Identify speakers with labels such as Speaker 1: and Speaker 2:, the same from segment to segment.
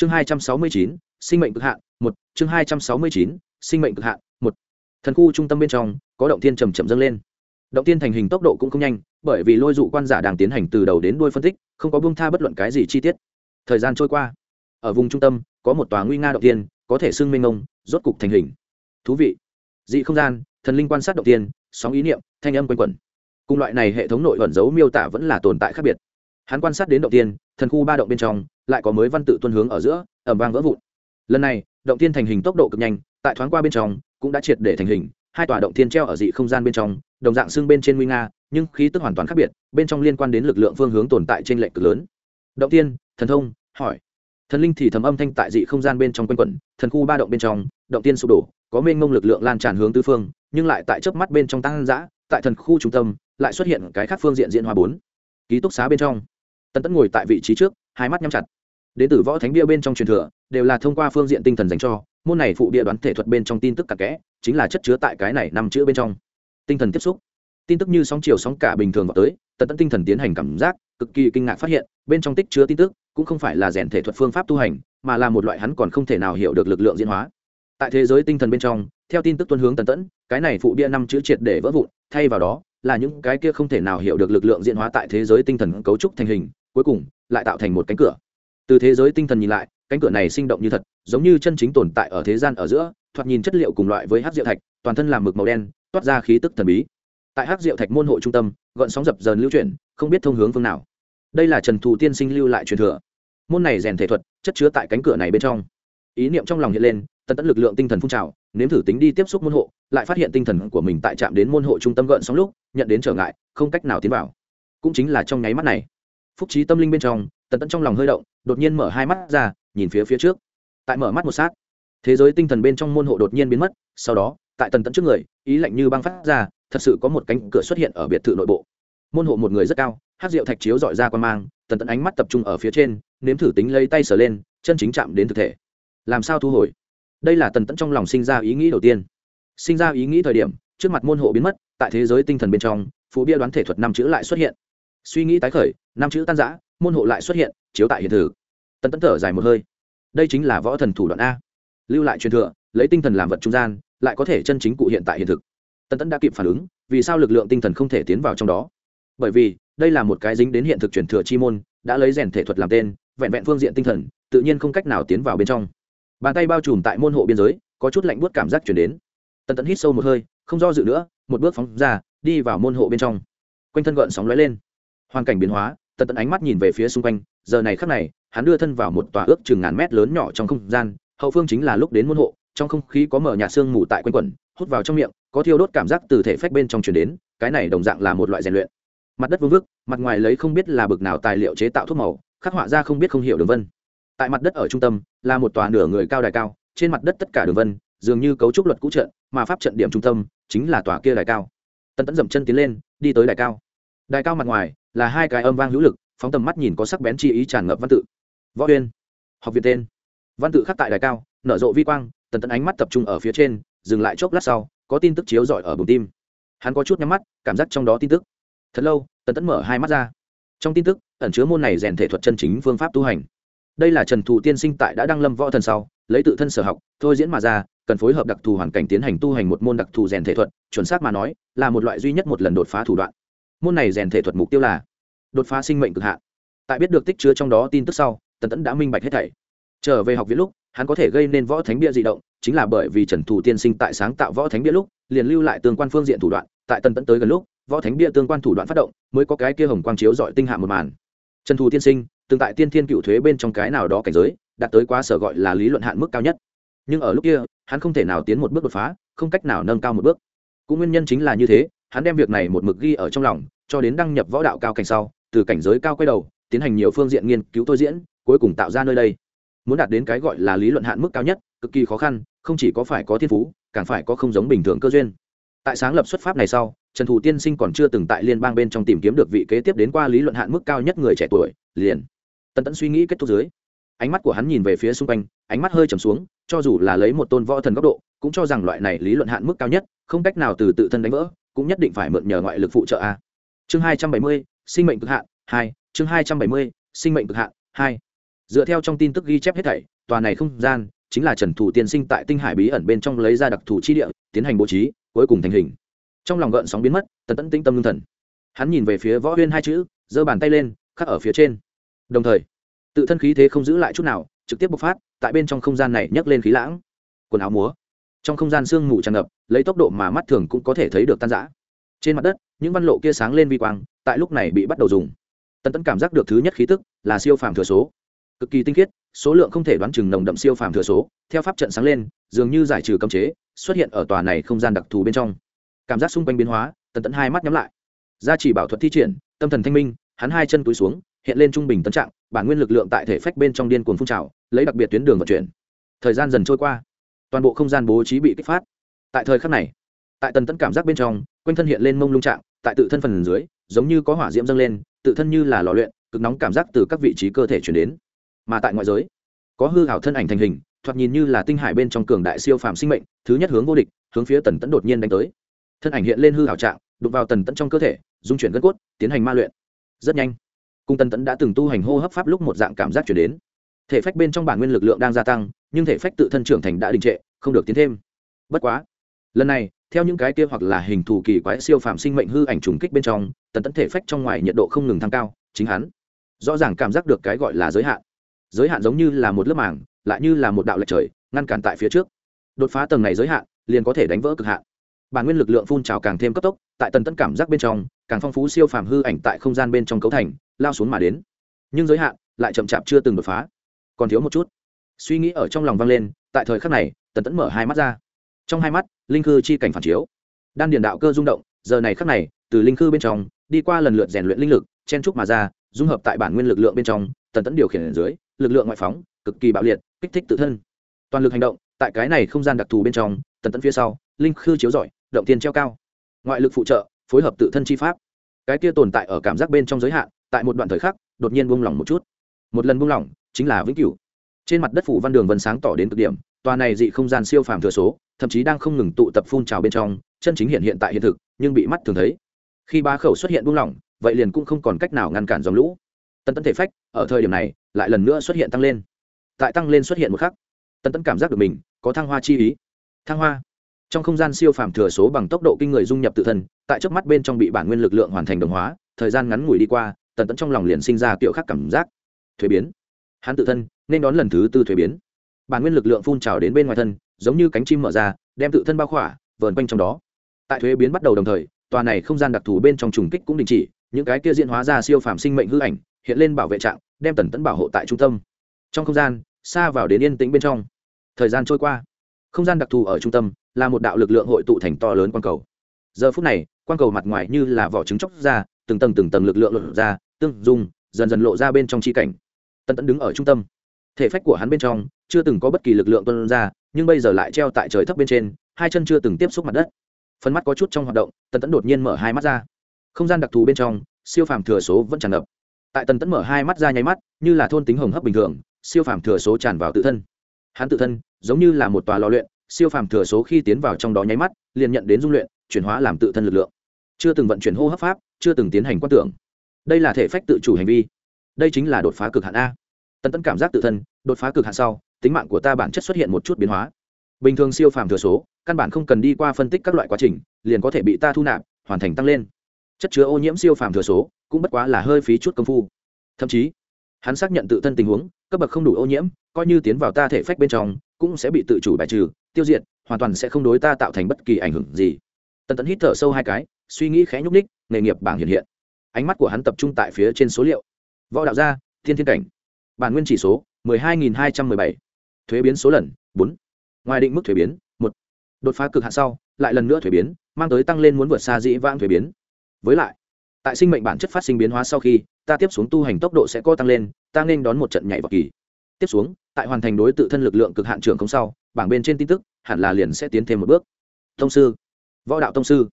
Speaker 1: chương hai trăm sáu mươi chín, sinh mệnh cực hạn, một. Chương hai trăm sáu mươi chín, sinh mệnh cực hạn, một. Thần khu trung tâm bên trong, có động thiên trầm chậm dâng lên. Động tiên thành hình tốc độ cũng không nhanh, bởi vì lôi dụ quan giả đang tiến hành từ đầu đến đuôi phân tích, không có buông tha bất luận cái gì chi tiết. Thời gian trôi qua, ở vùng trung tâm, có một tòa nguy nga động tiên có thể xưng minh ngông rốt cục thành hình. Thú vị. Dị không gian, thần linh quan sát động tiên sóng ý niệm, thanh âm quanh quẩn. Cùng loại này hệ thống nội ẩn dấu miêu tả vẫn là tồn tại khác biệt. Hắn quan sát đến động tiên thần khu ba động bên trong lại có mới văn tự tuân hướng ở giữa ẩm vang vỡ vụn. Lần này, động tiên thành hình tốc độ cực nhanh, tại thoáng qua bên trong, cũng đã triệt để thành hình, hai tòa động thiên treo ở dị không gian bên trong, đồng dạng xưng bên trên nguy nga, nhưng khí tức hoàn toàn khác biệt, bên trong liên quan đến lực lượng phương hướng tồn tại trên lệnh cực lớn. Động tiên thần thông, hỏi. Thần linh thì thầm âm thanh tại dị không gian bên trong quanh quẩn, thần khu ba động bên trong, động tiên sụp đổ, có mênh mông lực lượng lan tràn hướng tư phương, nhưng lại tại chớp mắt bên trong tăng giã tại thần khu trung tâm, lại xuất hiện cái khác phương diện diễn hoa bốn. Ký túc xá bên trong. Tần tẫn ngồi tại vị trí trước, hai mắt nhắm chặt đến từ võ thánh bia bên trong truyền thừa, đều là thông qua phương diện tinh thần dành cho, môn này phụ bia đoán thể thuật bên trong tin tức cặp kẽ, chính là chất chứa tại cái này nằm chữ bên trong. Tinh thần tiếp xúc. Tin tức như sóng chiều sóng cả bình thường vào tới, tận tận tinh thần tiến hành cảm giác, cực kỳ kinh ngạc phát hiện, bên trong tích chứa tin tức, cũng không phải là rèn thể thuật phương pháp tu hành, mà là một loại hắn còn không thể nào hiểu được lực lượng diễn hóa. Tại thế giới tinh thần bên trong, theo tin tức tuân hướng tần tẫn, cái này phụ bia năm chữ triệt để vỡ vụn, thay vào đó, là những cái kia không thể nào hiểu được lực lượng diễn hóa tại thế giới tinh thần cấu trúc thành hình, cuối cùng, lại tạo thành một cánh cửa từ thế giới tinh thần nhìn lại, cánh cửa này sinh động như thật, giống như chân chính tồn tại ở thế gian ở giữa, thoạt nhìn chất liệu cùng loại với hát diệu thạch, toàn thân làm mực màu đen, toát ra khí tức thần bí. Tại hát diệu thạch môn hộ trung tâm gợn sóng dập dờn lưu chuyển, không biết thông hướng phương nào. Đây là trần thù tiên sinh lưu lại truyền thừa. Môn này rèn thể thuật, chất chứa tại cánh cửa này bên trong. Ý niệm trong lòng hiện lên tận tận lực lượng tinh thần phun trào, nếm thử tính đi tiếp xúc môn hộ, lại phát hiện tinh thần của mình tại trạm đến môn hộ trung tâm gợn sóng lúc, nhận đến trở ngại, không cách nào tiến vào. Cũng chính là trong nháy mắt này, phúc trí tâm linh bên trong Tần Tẫn trong lòng hơi động, đột nhiên mở hai mắt ra, nhìn phía phía trước. Tại mở mắt một sát, thế giới tinh thần bên trong môn hộ đột nhiên biến mất, sau đó, tại tần Tẫn trước người, ý lạnh như băng phát ra, thật sự có một cánh cửa xuất hiện ở biệt thự nội bộ. Môn hộ một người rất cao, hát rượu thạch chiếu dọi ra quan mang, tần Tẫn ánh mắt tập trung ở phía trên, nếm thử tính lấy tay sờ lên, chân chính chạm đến thực thể. Làm sao thu hồi? Đây là tần Tẫn trong lòng sinh ra ý nghĩ đầu tiên. Sinh ra ý nghĩ thời điểm, trước mặt môn hộ biến mất, tại thế giới tinh thần bên trong, phú bia đoán thể thuật năm chữ lại xuất hiện. Suy nghĩ tái khởi, năm chữ tan giã môn hộ lại xuất hiện, chiếu tại hiện thực. Tần Tẫn thở dài một hơi. Đây chính là võ thần thủ đoạn a. Lưu lại truyền thừa, lấy tinh thần làm vật trung gian, lại có thể chân chính cụ hiện tại hiện thực. Tần tẫn đã kịp phản ứng, vì sao lực lượng tinh thần không thể tiến vào trong đó? Bởi vì, đây là một cái dính đến hiện thực truyền thừa chi môn, đã lấy rèn thể thuật làm tên, vẹn vẹn phương diện tinh thần, tự nhiên không cách nào tiến vào bên trong. Bàn tay bao trùm tại môn hộ biên giới, có chút lạnh buốt cảm giác chuyển đến. Tần tẫn hít sâu một hơi, không do dự nữa, một bước phóng ra, đi vào môn hộ bên trong. Quanh thân gợn sóng lóe lên. Hoàn cảnh biến hóa tần tẫn ánh mắt nhìn về phía xung quanh, giờ này khắc này, hắn đưa thân vào một tòa ước chừng ngàn mét lớn nhỏ trong không gian, hậu phương chính là lúc đến môn hộ, trong không khí có mở nhà xương mù tại quanh quẩn, hút vào trong miệng, có thiêu đốt cảm giác từ thể phách bên trong truyền đến, cái này đồng dạng là một loại rèn luyện. Mặt đất vương vức, mặt ngoài lấy không biết là bực nào tài liệu chế tạo thuốc màu, khắc họa ra không biết không hiểu đường vân. Tại mặt đất ở trung tâm, là một tòa nửa người cao đài cao, trên mặt đất tất cả đường vân, dường như cấu trúc luật cũ trận, mà pháp trận điểm trung tâm chính là tòa kia đài cao. Tân Tẫn dậm chân tiến lên, đi tới đài cao. Đài cao mặt ngoài là hai cái âm vang hữu lực, phóng tầm mắt nhìn có sắc bén chi ý tràn ngập văn tự. Võ uyên, học viện tên. Văn tự khắc tại đài cao, nở rộ vi quang, tần tẫn ánh mắt tập trung ở phía trên, dừng lại chốc lát sau, có tin tức chiếu rọi ở bụng tim. Hắn có chút nhắm mắt, cảm giác trong đó tin tức. Thật lâu, tần tẫn mở hai mắt ra. Trong tin tức, ẩn chứa môn này rèn thể thuật chân chính phương pháp tu hành. Đây là trần thù tiên sinh tại đã đăng lâm võ thần sau, lấy tự thân sở học, thôi diễn mà ra, cần phối hợp đặc thù hoàn cảnh tiến hành tu hành một môn đặc thù rèn thể thuật, chuẩn xác mà nói, là một loại duy nhất một lần đột phá thủ đoạn môn này rèn thể thuật mục tiêu là đột phá sinh mệnh cực hạn. Tại biết được tích chứa trong đó tin tức sau, tần tẫn đã minh bạch hết thảy. Trở về học viện lúc, hắn có thể gây nên võ thánh bia di động, chính là bởi vì trần thủ tiên sinh tại sáng tạo võ thánh bia lúc, liền lưu lại tương quan phương diện thủ đoạn, tại tần tẫn tới gần lúc, võ thánh bia tương quan thủ đoạn phát động, mới có cái kia hồng quang chiếu dọi tinh hạ một màn. Trần thủ tiên sinh, từng tại tiên thiên cựu thuế bên trong cái nào đó cảnh giới, đạt tới quá sở gọi là lý luận hạn mức cao nhất. Nhưng ở lúc kia, hắn không thể nào tiến một bước đột phá, không cách nào nâng cao một bước. Cũng nguyên nhân chính là như thế hắn đem việc này một mực ghi ở trong lòng, cho đến đăng nhập võ đạo cao cảnh sau, từ cảnh giới cao quay đầu, tiến hành nhiều phương diện nghiên cứu tôi diễn, cuối cùng tạo ra nơi đây. Muốn đạt đến cái gọi là lý luận hạn mức cao nhất, cực kỳ khó khăn, không chỉ có phải có thiên phú, càng phải có không giống bình thường cơ duyên. Tại sáng lập xuất pháp này sau, trần thủ tiên sinh còn chưa từng tại liên bang bên trong tìm kiếm được vị kế tiếp đến qua lý luận hạn mức cao nhất người trẻ tuổi, liền. Tần tẫn suy nghĩ kết thúc dưới. Ánh mắt của hắn nhìn về phía xung quanh, ánh mắt hơi trầm xuống, cho dù là lấy một tôn võ thần góc độ, cũng cho rằng loại này lý luận hạn mức cao nhất, không cách nào từ tự thân đánh vỡ cũng nhất định phải mượn nhờ ngoại lực phụ trợ a. Chương hai trăm bảy mươi, sinh mệnh cực hạn, hai, chương hai trăm bảy mươi, sinh mệnh cực hạn, hai. Dựa theo trong tin tức ghi chép hết thảy, tòa này không gian chính là trần thủ tiên sinh tại tinh hải bí ẩn bên trong lấy ra đặc thù chi địa, tiến hành bố trí, cuối cùng thành hình. Trong lòng gợn sóng biến mất, tần tẫn tĩnh tâm lương thần. Hắn nhìn về phía võ huyên hai chữ, giơ bàn tay lên, khắc ở phía trên. Đồng thời, tự thân khí thế không giữ lại chút nào, trực tiếp bộc phát, tại bên trong không gian này nhấc lên khí lãng. Quần áo múa. Trong không gian sương mù tràn ngập lấy tốc độ mà mắt thường cũng có thể thấy được tan rã. Trên mặt đất, những văn lộ kia sáng lên vi quang, tại lúc này bị bắt đầu dùng. Tần tẫn cảm giác được thứ nhất khí tức là siêu phàm thừa số. Cực kỳ tinh khiết, số lượng không thể đoán chừng nồng đậm siêu phàm thừa số. Theo pháp trận sáng lên, dường như giải trừ cấm chế, xuất hiện ở tòa này không gian đặc thù bên trong. Cảm giác xung quanh biến hóa, tần tẫn hai mắt nhắm lại. Gia chỉ bảo thuật thi triển, tâm thần thanh minh, hắn hai chân túi xuống, hiện lên trung bình tân trạng, bản nguyên lực lượng tại thể phách bên trong điên cuồng phun trào, lấy đặc biệt tuyến đường vận chuyển. Thời gian dần trôi qua, toàn bộ không gian bố trí bị kích phát tại thời khắc này, tại tần tẫn cảm giác bên trong, quanh thân hiện lên mông lung trạng, tại tự thân phần dưới, giống như có hỏa diễm dâng lên, tự thân như là lò luyện, cực nóng cảm giác từ các vị trí cơ thể chuyển đến. Mà tại ngoại giới, có hư hảo thân ảnh thành hình, thoạt nhìn như là tinh hải bên trong cường đại siêu phàm sinh mệnh, thứ nhất hướng vô địch, hướng phía tần tẫn đột nhiên đánh tới. Thân ảnh hiện lên hư hảo trạng đục vào tần tẫn trong cơ thể, dung chuyển gân cốt, tiến hành ma luyện. Rất nhanh cung tần tẫn đã từng tu hành hô hấp pháp lúc một dạng cảm giác chuyển đến. Thể phách bên trong bản nguyên lực lượng đang gia tăng, nhưng thể phách tự thân trưởng thành đã đình trệ, không được tiến thêm. Bất quá lần này, theo những cái kia hoặc là hình thù kỳ quái siêu phàm sinh mệnh hư ảnh trùng kích bên trong, tần tẫn thể phách trong ngoài nhiệt độ không ngừng tăng cao, chính hắn rõ ràng cảm giác được cái gọi là giới hạn. Giới hạn giống như là một lớp màng, lại như là một đạo lệch trời, ngăn cản tại phía trước. Đột phá tầng này giới hạn, liền có thể đánh vỡ cực hạn. Bản nguyên lực lượng phun trào càng thêm cấp tốc, tại tần tẫn cảm giác bên trong, càng phong phú siêu phàm hư ảnh tại không gian bên trong cấu thành, lao xuống mà đến. Nhưng giới hạn lại chậm chạp chưa từng đột phá. Còn thiếu một chút. Suy nghĩ ở trong lòng vang lên, tại thời khắc này, tần tẫn mở hai mắt ra trong hai mắt, linh khư chi cảnh phản chiếu. Đan điền đạo cơ rung động, giờ này khắc này, từ linh khư bên trong, đi qua lần lượt rèn luyện linh lực, chen trúc mà ra, dung hợp tại bản nguyên lực lượng bên trong, tần tẫn điều khiển ở dưới, lực lượng ngoại phóng, cực kỳ bạo liệt, kích thích tự thân. Toàn lực hành động, tại cái này không gian đặc thù bên trong, tần tẫn phía sau, linh khư chiếu giỏi động tiên treo cao. Ngoại lực phụ trợ, phối hợp tự thân chi pháp. Cái kia tồn tại ở cảm giác bên trong giới hạn, tại một đoạn thời khắc, đột nhiên buông lỏng một chút. Một lần buông lỏng, chính là vĩnh cửu. Trên mặt đất phủ văn đường vân sáng tỏ đến cực điểm, tòa này dị không gian siêu phàm thừa số thậm chí đang không ngừng tụ tập phun trào bên trong, chân chính hiện hiện tại hiện thực, nhưng bị mắt thường thấy. Khi ba khẩu xuất hiện buông lỏng, vậy liền cũng không còn cách nào ngăn cản dòng lũ. Tần tẫn thể phách, ở thời điểm này, lại lần nữa xuất hiện tăng lên. Tại tăng lên xuất hiện một khắc, tần tẫn cảm giác được mình có thăng hoa chi ý. Thăng hoa. Trong không gian siêu phàm thừa số bằng tốc độ kinh người dung nhập tự thân, tại trước mắt bên trong bị bản nguyên lực lượng hoàn thành đồng hóa, thời gian ngắn ngủi đi qua, tần tẫn trong lòng liền sinh ra kiểu khác cảm giác. Thuế biến. Hắn tự thân nên đón lần thứ tư thuế biến. Bản nguyên lực lượng phun trào đến bên ngoài thân giống như cánh chim mở ra, đem tự thân bao khỏa, vờn quanh trong đó. Tại thuế biến bắt đầu đồng thời, tòa này không gian đặc thù bên trong trùng kích cũng đình chỉ, những cái kia diễn hóa ra siêu phàm sinh mệnh hư ảnh, hiện lên bảo vệ trạng, đem tần tẫn bảo hộ tại trung tâm. Trong không gian, xa vào đến yên tĩnh bên trong. Thời gian trôi qua. Không gian đặc thù ở trung tâm, là một đạo lực lượng hội tụ thành to lớn quang cầu. Giờ phút này, quang cầu mặt ngoài như là vỏ trứng chóc ra, từng tầng từng tầng lực lượng lộ ra, tương dung, dần dần lộ ra bên trong chi cảnh. Tần tẫn đứng ở trung tâm. Thể phách của hắn bên trong, chưa từng có bất kỳ lực lượng tuân ra nhưng bây giờ lại treo tại trời thấp bên trên, hai chân chưa từng tiếp xúc mặt đất. Phần mắt có chút trong hoạt động, tần tẫn đột nhiên mở hai mắt ra. Không gian đặc thù bên trong, siêu phàm thừa số vẫn tràn ngập. Tại tần tẫn mở hai mắt ra nháy mắt, như là thôn tính hồng hấp bình thường, siêu phàm thừa số tràn vào tự thân. Hắn tự thân, giống như là một tòa lò luyện, siêu phàm thừa số khi tiến vào trong đó nháy mắt, liền nhận đến dung luyện, chuyển hóa làm tự thân lực lượng. Chưa từng vận chuyển hô hấp pháp, chưa từng tiến hành quan tưởng. Đây là thể phách tự chủ hành vi. Đây chính là đột phá cực hạn a tần tấn cảm giác tự thân đột phá cực hạn sau, tính mạng của ta bản chất xuất hiện một chút biến hóa. Bình thường siêu phàm thừa số, căn bản không cần đi qua phân tích các loại quá trình, liền có thể bị ta thu nạp, hoàn thành tăng lên. Chất chứa ô nhiễm siêu phàm thừa số, cũng bất quá là hơi phí chút công phu. Thậm chí, hắn xác nhận tự thân tình huống, cấp bậc không đủ ô nhiễm, coi như tiến vào ta thể phách bên trong, cũng sẽ bị tự chủ bài trừ, tiêu diệt, hoàn toàn sẽ không đối ta tạo thành bất kỳ ảnh hưởng gì. Tần tấn hít thở sâu hai cái, suy nghĩ khẽ nhúc ních nghề nghiệp bảng hiện hiện. Ánh mắt của hắn tập trung tại phía trên số liệu. Võ đạo gia, thiên thiên cảnh bản nguyên chỉ số, mười hai nghìn hai trăm mười bảy. Thuế biến số lần 4 ngoài định mức thuế biến 1 đột phá cực hạn sau, lại lần nữa thuế biến, mang tới tăng lên muốn vượt xa dĩ vãng thuế biến. Với lại, tại sinh mệnh bản chất phát sinh biến hóa sau khi, ta tiếp xuống tu hành tốc độ sẽ có tăng lên, ta nên đón một trận nhảy vào kỳ. Tiếp xuống, tại hoàn thành đối tự thân lực lượng cực hạn trưởng không sau, bảng bên trên tin tức, hẳn là liền sẽ tiến thêm một bước. Tông sư, võ đạo tông sư.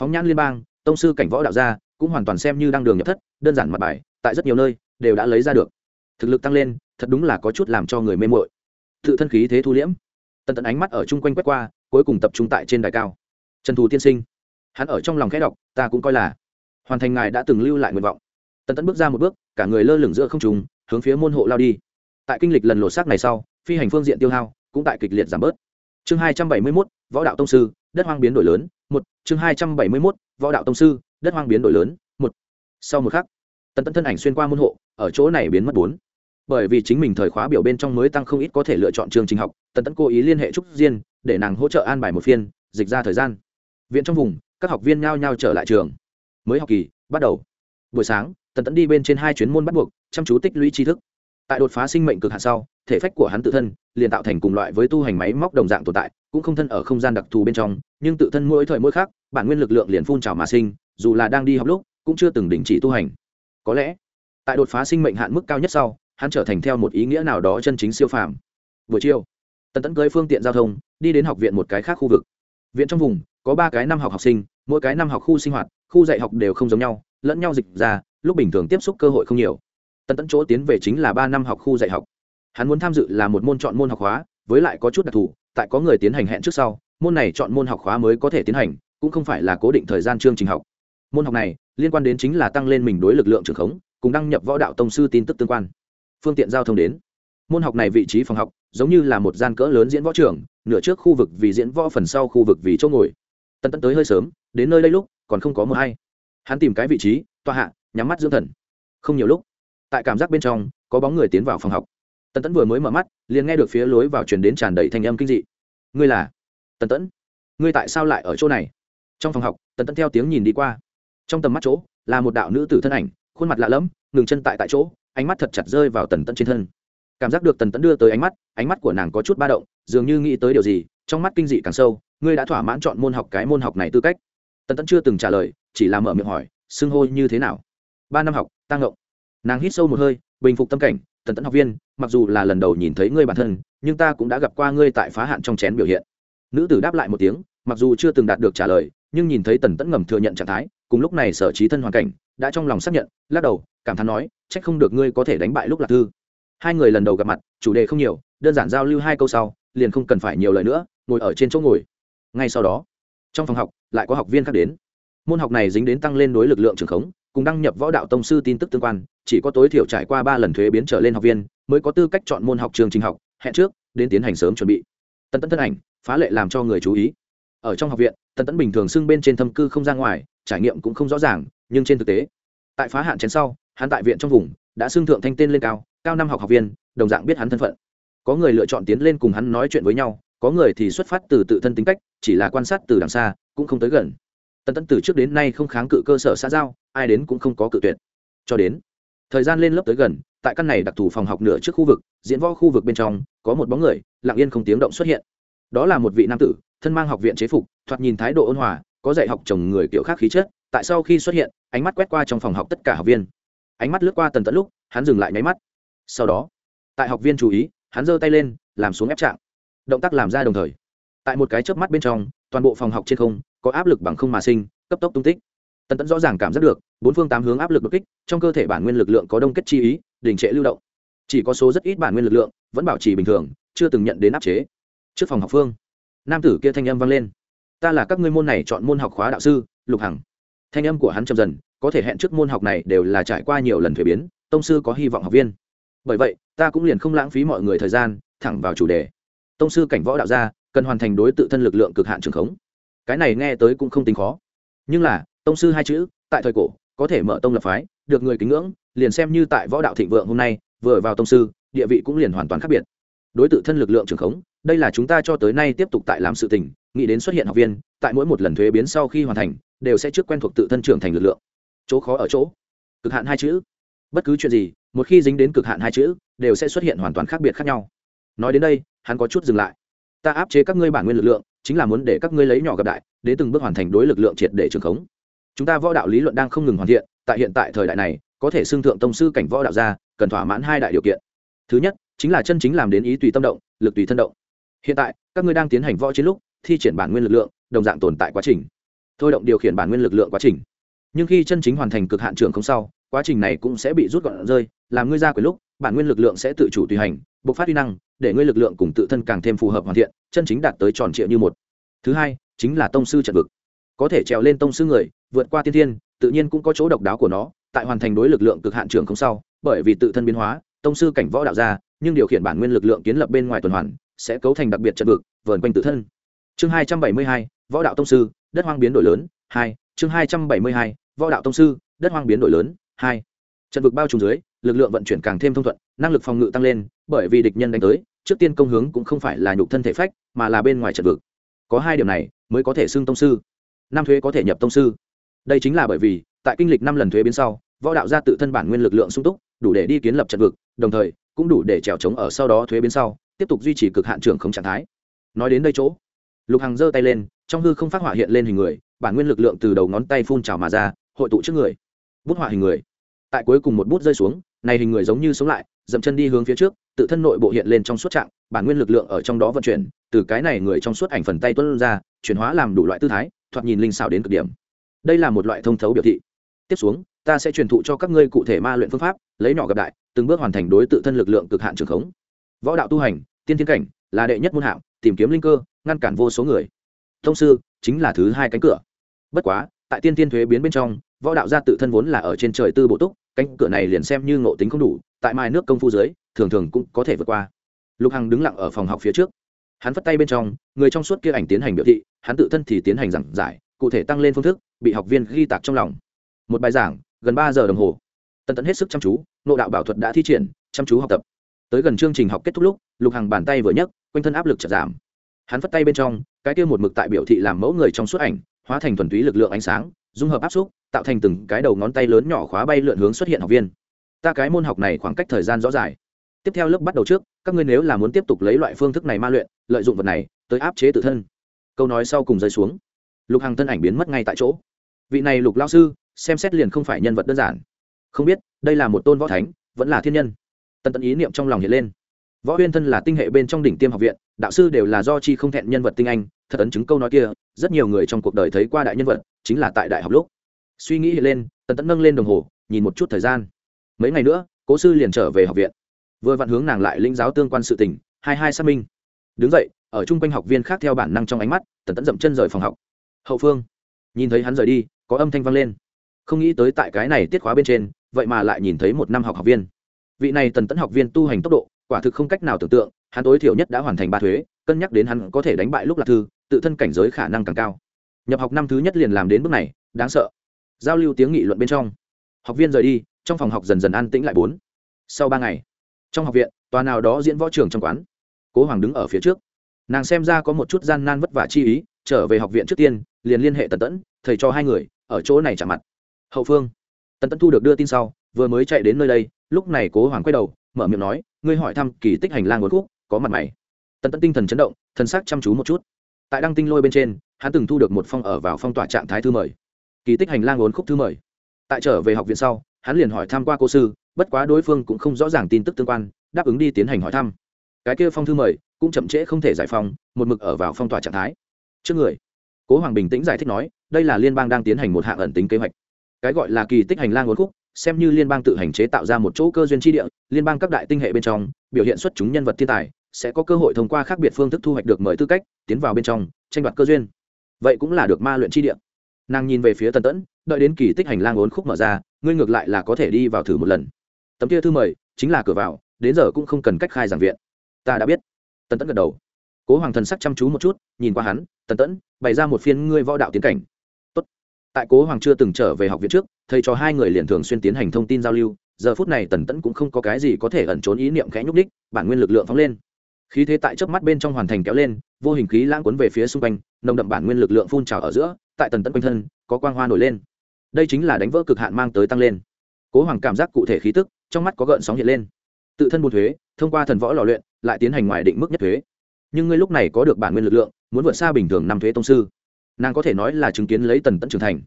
Speaker 1: Phóng nhãn liên bang, tông sư cảnh võ đạo gia, cũng hoàn toàn xem như đang đường nhập thất, đơn giản mặt bài, tại rất nhiều nơi, đều đã lấy ra được thực lực tăng lên, thật đúng là có chút làm cho người mê mội tự thân khí thế thu liễm. Tần tần ánh mắt ở chung quanh quét qua, cuối cùng tập trung tại trên đài cao. Trần thù tiên sinh, hắn ở trong lòng khẽ đọc ta cũng coi là hoàn thành ngài đã từng lưu lại nguyện vọng. Tần tẫn bước ra một bước, cả người lơ lửng giữa không trùng hướng phía môn hộ lao đi. Tại kinh lịch lần lột xác này sau, phi hành phương diện tiêu hao cũng tại kịch liệt giảm bớt. Chương hai trăm bảy mươi mốt, võ đạo tông sư, đất hoang biến đổi lớn, một. Chương hai trăm bảy mươi mốt, võ đạo tông sư, đất hoang biến đổi lớn, một. Sau một khắc, tần tẫn thân ảnh xuyên qua môn hộ, ở chỗ này biến mất bốn bởi vì chính mình thời khóa biểu bên trong mới tăng không ít có thể lựa chọn trường trình học, tần tấn cố ý liên hệ trúc diên, để nàng hỗ trợ an bài một phiên, dịch ra thời gian. Viện trong vùng, các học viên nhao nhao trở lại trường. Mới học kỳ, bắt đầu. Buổi sáng, tần tấn đi bên trên hai chuyến môn bắt buộc, chăm chú tích lũy tri thức. Tại đột phá sinh mệnh cực hạn sau, thể phách của hắn tự thân liền tạo thành cùng loại với tu hành máy móc đồng dạng tồn tại, cũng không thân ở không gian đặc thù bên trong, nhưng tự thân mỗi thời mỗi khác bản nguyên lực lượng liền phun trào mà sinh, dù là đang đi học lúc, cũng chưa từng đình chỉ tu hành. Có lẽ, tại đột phá sinh mệnh hạn mức cao nhất sau hắn trở thành theo một ý nghĩa nào đó chân chính siêu phàm. Buổi chiều, tần tấn cưới phương tiện giao thông, đi đến học viện một cái khác khu vực. Viện trong vùng, có ba cái năm học học sinh, mỗi cái năm học khu sinh hoạt, khu dạy học đều không giống nhau, lẫn nhau dịch ra, lúc bình thường tiếp xúc cơ hội không nhiều. Tần tấn chỗ tiến về chính là ba năm học khu dạy học. Hắn muốn tham dự là một môn chọn môn học hóa với lại có chút đặc thù, tại có người tiến hành hẹn trước sau, môn này chọn môn học khóa mới có thể tiến hành, cũng không phải là cố định thời gian chương trình học. Môn học này, liên quan đến chính là tăng lên mình đối lực lượng trường khống, cùng đăng nhập võ đạo tông sư tin tức tương quan phương tiện giao thông đến. Môn học này vị trí phòng học, giống như là một gian cỡ lớn diễn võ trường, nửa trước khu vực vì diễn võ phần sau khu vực vì chỗ ngồi. Tân tẫn tới hơi sớm, đến nơi đây lúc, còn không có mưa hay. Hắn tìm cái vị trí, tọa hạ, nhắm mắt dưỡng thần. Không nhiều lúc, tại cảm giác bên trong, có bóng người tiến vào phòng học. Tần tẫn vừa mới mở mắt, liền nghe được phía lối vào truyền đến tràn đầy thanh âm kinh dị. Ngươi là? Tần tẫn ngươi tại sao lại ở chỗ này? Trong phòng học, tần tẫn theo tiếng nhìn đi qua. Trong tầm mắt chỗ, là một đạo nữ tử thân ảnh, khuôn mặt lạ lẫm, ngừng chân tại tại chỗ ánh mắt thật chặt rơi vào tần tẫn trên thân. Cảm giác được tần tẫn đưa tới ánh mắt ánh mắt của nàng có chút ba động, dường như nghĩ tới điều gì, trong mắt kinh dị càng sâu, ngươi đã thỏa mãn chọn môn học cái môn học này tư cách. Tần tẫn chưa từng trả lời, chỉ là mở miệng hỏi, xưng hô như thế nào? Ba năm học tăng ngộng. Nàng hít sâu một hơi, bình phục tâm cảnh, tần tẫn học viên, mặc dù là lần đầu nhìn thấy ngươi bản thân, nhưng ta cũng đã gặp qua ngươi tại phá hạn trong chén biểu hiện. Nữ tử đáp lại một tiếng, mặc dù chưa từng đạt được trả lời, nhưng nhìn thấy tần tẫn ngầm thừa nhận trạng thái, cùng lúc này sở trí thân hoàn cảnh đã trong lòng xác nhận, lắc đầu, cảm thán nói, trách không được ngươi có thể đánh bại lúc lạc thư. Hai người lần đầu gặp mặt, chủ đề không nhiều, đơn giản giao lưu hai câu sau, liền không cần phải nhiều lời nữa, ngồi ở trên chỗ ngồi. Ngay sau đó, trong phòng học, lại có học viên khác đến. Môn học này dính đến tăng lên đối lực lượng trường khống, cùng đăng nhập võ đạo tông sư tin tức tương quan, chỉ có tối thiểu trải qua ba lần thuế biến trở lên học viên, mới có tư cách chọn môn học trường trình học, hẹn trước, đến tiến hành sớm chuẩn bị. Tân tấn thân ảnh, phá lệ làm cho người chú ý. Ở trong học viện tân tấn bình thường xưng bên trên thâm cư không ra ngoài, trải nghiệm cũng không rõ ràng nhưng trên thực tế, tại phá hạn chén sau, hắn tại viện trong vùng, đã xưng thượng thanh tên lên cao cao năm học học viên, đồng dạng biết hắn thân phận. Có người lựa chọn tiến lên cùng hắn nói chuyện với nhau, có người thì xuất phát từ tự thân tính cách, chỉ là quan sát từ đằng xa, cũng không tới gần. Tân tấn từ trước đến nay không kháng cự cơ sở xã giao, ai đến cũng không có cự tuyệt. Cho đến, thời gian lên lớp tới gần, tại căn này đặc thù phòng học nửa trước khu vực, diễn võ khu vực bên trong, có một bóng người, lặng yên không tiếng động xuất hiện. Đó là một vị nam tử, thân mang học viện chế phục, thoạt nhìn thái độ ôn hòa, có dạy học chồng người kiểu khác khí chất tại sau khi xuất hiện, ánh mắt quét qua trong phòng học tất cả học viên. Ánh mắt lướt qua tần Tẫn lúc, hắn dừng lại nháy mắt. Sau đó, tại học viên chú ý, hắn giơ tay lên, làm xuống ép trạng. Động tác làm ra đồng thời. Tại một cái chớp mắt bên trong, toàn bộ phòng học trên không, có áp lực bằng không mà sinh, cấp tốc tung tích. Tần tẫn rõ ràng cảm giác được, bốn phương tám hướng áp lực đột kích, trong cơ thể bản nguyên lực lượng có đông kết chi ý, đình trệ lưu động. Chỉ có số rất ít bản nguyên lực lượng, vẫn bảo trì bình thường, chưa từng nhận đến áp chế. Trước phòng học phương, nam tử kia thanh âm vang lên. Ta là các ngươi môn này chọn môn học khóa đạo sư, lục hằng thanh âm của hắn chậm dần, có thể hẹn trước môn học này đều là trải qua nhiều lần thuế biến, tông sư có hy vọng học viên. Bởi vậy, ta cũng liền không lãng phí mọi người thời gian, thẳng vào chủ đề. Tông sư cảnh võ đạo gia, cần hoàn thành đối tự thân lực lượng cực hạn trường khống. Cái này nghe tới cũng không tính khó. Nhưng là, tông sư hai chữ, tại thời cổ, có thể mở tông lập phái, được người kính ngưỡng, liền xem như tại võ đạo thịnh vượng hôm nay, vừa vào tông sư, địa vị cũng liền hoàn toàn khác biệt. Đối tự thân lực lượng trường khống, đây là chúng ta cho tới nay tiếp tục tại làm sự tình, nghĩ đến xuất hiện học viên, tại mỗi một lần thuế biến sau khi hoàn thành đều sẽ trước quen thuộc tự thân trưởng thành lực lượng. Chỗ khó ở chỗ cực hạn hai chữ. Bất cứ chuyện gì một khi dính đến cực hạn hai chữ đều sẽ xuất hiện hoàn toàn khác biệt khác nhau. Nói đến đây hắn có chút dừng lại. Ta áp chế các ngươi bản nguyên lực lượng chính là muốn để các ngươi lấy nhỏ gặp đại đến từng bước hoàn thành đối lực lượng triệt để trường khống. Chúng ta võ đạo lý luận đang không ngừng hoàn thiện tại hiện tại thời đại này có thể xưng thượng tông sư cảnh võ đạo ra, cần thỏa mãn hai đại điều kiện. Thứ nhất chính là chân chính làm đến ý tùy tâm động lực tùy thân động. Hiện tại các ngươi đang tiến hành võ chiến lúc thi triển bản nguyên lực lượng đồng dạng tồn tại quá trình thôi động điều khiển bản nguyên lực lượng quá trình. Nhưng khi chân chính hoàn thành cực hạn trường không sau, quá trình này cũng sẽ bị rút gọn rơi, làm ngươi ra quyền lúc, bản nguyên lực lượng sẽ tự chủ tùy hành, bộc phát uy năng, để ngươi lực lượng cùng tự thân càng thêm phù hợp hoàn thiện, chân chính đạt tới tròn triệu như một. Thứ hai, chính là tông sư trận vực. Có thể trèo lên tông sư người, vượt qua tiên thiên, tự nhiên cũng có chỗ độc đáo của nó, tại hoàn thành đối lực lượng cực hạn trường không sau, bởi vì tự thân biến hóa, tông sư cảnh võ đạo gia nhưng điều khiển bản nguyên lực lượng kiến lập bên ngoài tuần hoàn, sẽ cấu thành đặc biệt trận vực, vờn quanh tự thân. Chương hai trăm bảy mươi hai, võ đạo tông sư đất hoang biến đổi lớn, hai, chương hai trăm bảy mươi hai, võ đạo tông sư, đất hoang biến đổi lớn, hai. Trận vực bao trùm dưới, lực lượng vận chuyển càng thêm thông thuận, năng lực phòng ngự tăng lên, bởi vì địch nhân đánh tới, trước tiên công hướng cũng không phải là nhục thân thể phách, mà là bên ngoài trận vực. Có hai điểm này mới có thể xưng tông sư. Năm thuế có thể nhập tông sư. Đây chính là bởi vì, tại kinh lịch năm lần thuế biến sau, võ đạo gia tự thân bản nguyên lực lượng sung túc, đủ để đi kiến lập trận vực, đồng thời, cũng đủ để trèo trống ở sau đó thuế biến sau, tiếp tục duy trì cực hạn trưởng không trạng thái. Nói đến đây chỗ, lục hằng giơ tay lên trong hư không phát họa hiện lên hình người, bản nguyên lực lượng từ đầu ngón tay phun trào mà ra, hội tụ trước người, bút họa hình người. Tại cuối cùng một bút rơi xuống, này hình người giống như sống lại, dậm chân đi hướng phía trước, tự thân nội bộ hiện lên trong suốt trạng, bản nguyên lực lượng ở trong đó vận chuyển, từ cái này người trong suốt ảnh phần tay tuân ra, chuyển hóa làm đủ loại tư thái, thoạt nhìn linh xảo đến cực điểm. Đây là một loại thông thấu biểu thị. Tiếp xuống, ta sẽ truyền thụ cho các ngươi cụ thể ma luyện phương pháp, lấy nhỏ gặp đại, từng bước hoàn thành đối tự thân lực lượng cực hạn trường khống. Võ đạo tu hành, tiên thiên cảnh, là đệ nhất môn hạng, tìm kiếm linh cơ, ngăn cản vô số người thông sư chính là thứ hai cánh cửa. Bất quá, tại tiên tiên thuế biến bên trong, võ đạo gia tự thân vốn là ở trên trời tư bộ túc, cánh cửa này liền xem như ngộ tính không đủ, tại mai nước công phu dưới, thường thường cũng có thể vượt qua. Lục hằng đứng lặng ở phòng học phía trước. Hắn phất tay bên trong, người trong suốt kia ảnh tiến hành biểu thị, hắn tự thân thì tiến hành giảng giải, cụ thể tăng lên phương thức, bị học viên ghi tạc trong lòng. Một bài giảng, gần ba giờ đồng hồ. Tân tấn hết sức chăm chú nộ đạo bảo thuật đã thi triển, chăm chú học tập. Tới gần chương trình học kết thúc lúc, lục hằng bàn tay vừa nhấc, quanh thân áp lực chợt giảm hắn phất tay bên trong, cái kia một mực tại biểu thị làm mẫu người trong suốt ảnh, hóa thành thuần túy lực lượng ánh sáng, dung hợp áp xúc, tạo thành từng cái đầu ngón tay lớn nhỏ khóa bay lượn hướng xuất hiện học viên. Ta cái môn học này khoảng cách thời gian rõ dài tiếp theo lớp bắt đầu trước, các ngươi nếu là muốn tiếp tục lấy loại phương thức này ma luyện, lợi dụng vật này, tới áp chế tự thân. Câu nói sau cùng rơi xuống. Lục hằng thân ảnh biến mất ngay tại chỗ. Vị này lục lao sư, xem xét liền không phải nhân vật đơn giản. Không biết, đây là một tôn võ thánh, vẫn là thiên nhân. Tần tận ý niệm trong lòng hiện lên võ huyên thân là tinh hệ bên trong đỉnh tiêm học viện, đạo sư đều là do chi không thẹn nhân vật tinh anh, thật ấn chứng câu nói kia, rất nhiều người trong cuộc đời thấy qua đại nhân vật, chính là tại đại học lúc. Suy nghĩ lên, tần tẫn nâng lên đồng hồ, nhìn một chút thời gian. Mấy ngày nữa, cố sư liền trở về học viện. Vừa vặn hướng nàng lại linh giáo tương quan sự tình, hai hai xác minh. Đứng dậy, ở chung quanh học viên khác theo bản năng trong ánh mắt, tần tẫn dậm chân rời phòng học. Hậu phương, nhìn thấy hắn rời đi, có âm thanh vang lên. Không nghĩ tới tại cái này tiết khóa bên trên, vậy mà lại nhìn thấy một năm học học viên. Vị này tần tẫn học viên tu hành tốc độ quả thực không cách nào tưởng tượng, hắn tối thiểu nhất đã hoàn thành ba thuế, cân nhắc đến hắn có thể đánh bại lúc lạc thư, tự thân cảnh giới khả năng càng cao. Nhập học năm thứ nhất liền làm đến bước này, đáng sợ. Giao lưu tiếng nghị luận bên trong. Học viên rời đi, trong phòng học dần dần an tĩnh lại bốn. Sau ba ngày, trong học viện, tòa nào đó diễn võ trường trong quán. Cố hoàng đứng ở phía trước. Nàng xem ra có một chút gian nan vất vả chi ý, trở về học viện trước tiên, liền liên hệ tần tẫn, thầy cho hai người, ở chỗ này chạm mặt. Hậu phương. Tần tẫn thu được đưa tin sau, vừa mới chạy đến nơi đây lúc này cố hoàng quay đầu, mở miệng nói, ngươi hỏi thăm kỳ tích hành lang uốn khúc, có mặt mày. Tần tẫn tinh thần chấn động, thần sắc chăm chú một chút. Tại đăng tinh lôi bên trên, hắn từng thu được một phong ở vào phong tỏa trạng thái thư mời. Kỳ tích hành lang uốn khúc thư mời. Tại trở về học viện sau, hắn liền hỏi thăm qua cô sư, bất quá đối phương cũng không rõ ràng tin tức tương quan, đáp ứng đi tiến hành hỏi thăm. Cái kia phong thư mời cũng chậm trễ không thể giải phong một mực ở vào phong tỏa trạng thái. Trước người, cố hoàng bình tĩnh giải thích nói, đây là liên bang đang tiến hành một hạng ẩn tính kế hoạch. Cái gọi là kỳ tích hành lang uốn khúc xem như liên bang tự hành chế tạo ra một chỗ cơ duyên tri địa, liên bang các đại tinh hệ bên trong, biểu hiện xuất chúng nhân vật thiên tài, sẽ có cơ hội thông qua khác biệt phương thức thu hoạch được mời tư cách, tiến vào bên trong, tranh đoạt cơ duyên. Vậy cũng là được ma luyện tri địa. Nàng nhìn về phía tần tẫn, đợi đến kỳ tích hành lang ốn khúc mở ra, ngươi ngược lại là có thể đi vào thử một lần. Tấm kia thư mời, chính là cửa vào, đến giờ cũng không cần cách khai giảng viện. Ta đã biết. Tần tẫn gật đầu. Cố hoàng thần sắc chăm chú một chút, nhìn qua hắn, tần tẫn, bày ra một phiên ngươi võ đạo tiến cảnh tại cố hoàng chưa từng trở về học viện trước, thầy cho hai người liền thường xuyên tiến hành thông tin giao lưu, giờ phút này tần tẫn cũng không có cái gì có thể ẩn trốn ý niệm khẽ nhúc đích bản nguyên lực lượng phóng lên. Khí thế tại trước mắt bên trong hoàn thành kéo lên, vô hình khí lãng cuốn về phía xung quanh, nồng đậm bản nguyên lực lượng phun trào ở giữa, tại tần tẫn quanh thân, có quang hoa nổi lên. Đây chính là đánh vỡ cực hạn mang tới tăng lên. Cố hoàng cảm giác cụ thể khí tức, trong mắt có gợn sóng hiện lên. Tự thân buôn thuế, thông qua thần võ lò luyện, lại tiến hành ngoài định mức nhất thuế. Nhưng ngươi lúc này có được bản nguyên lực lượng, muốn vượt xa bình thường năm thuế tông sư nàng có thể nói là chứng kiến lấy tần tẫn trưởng thành.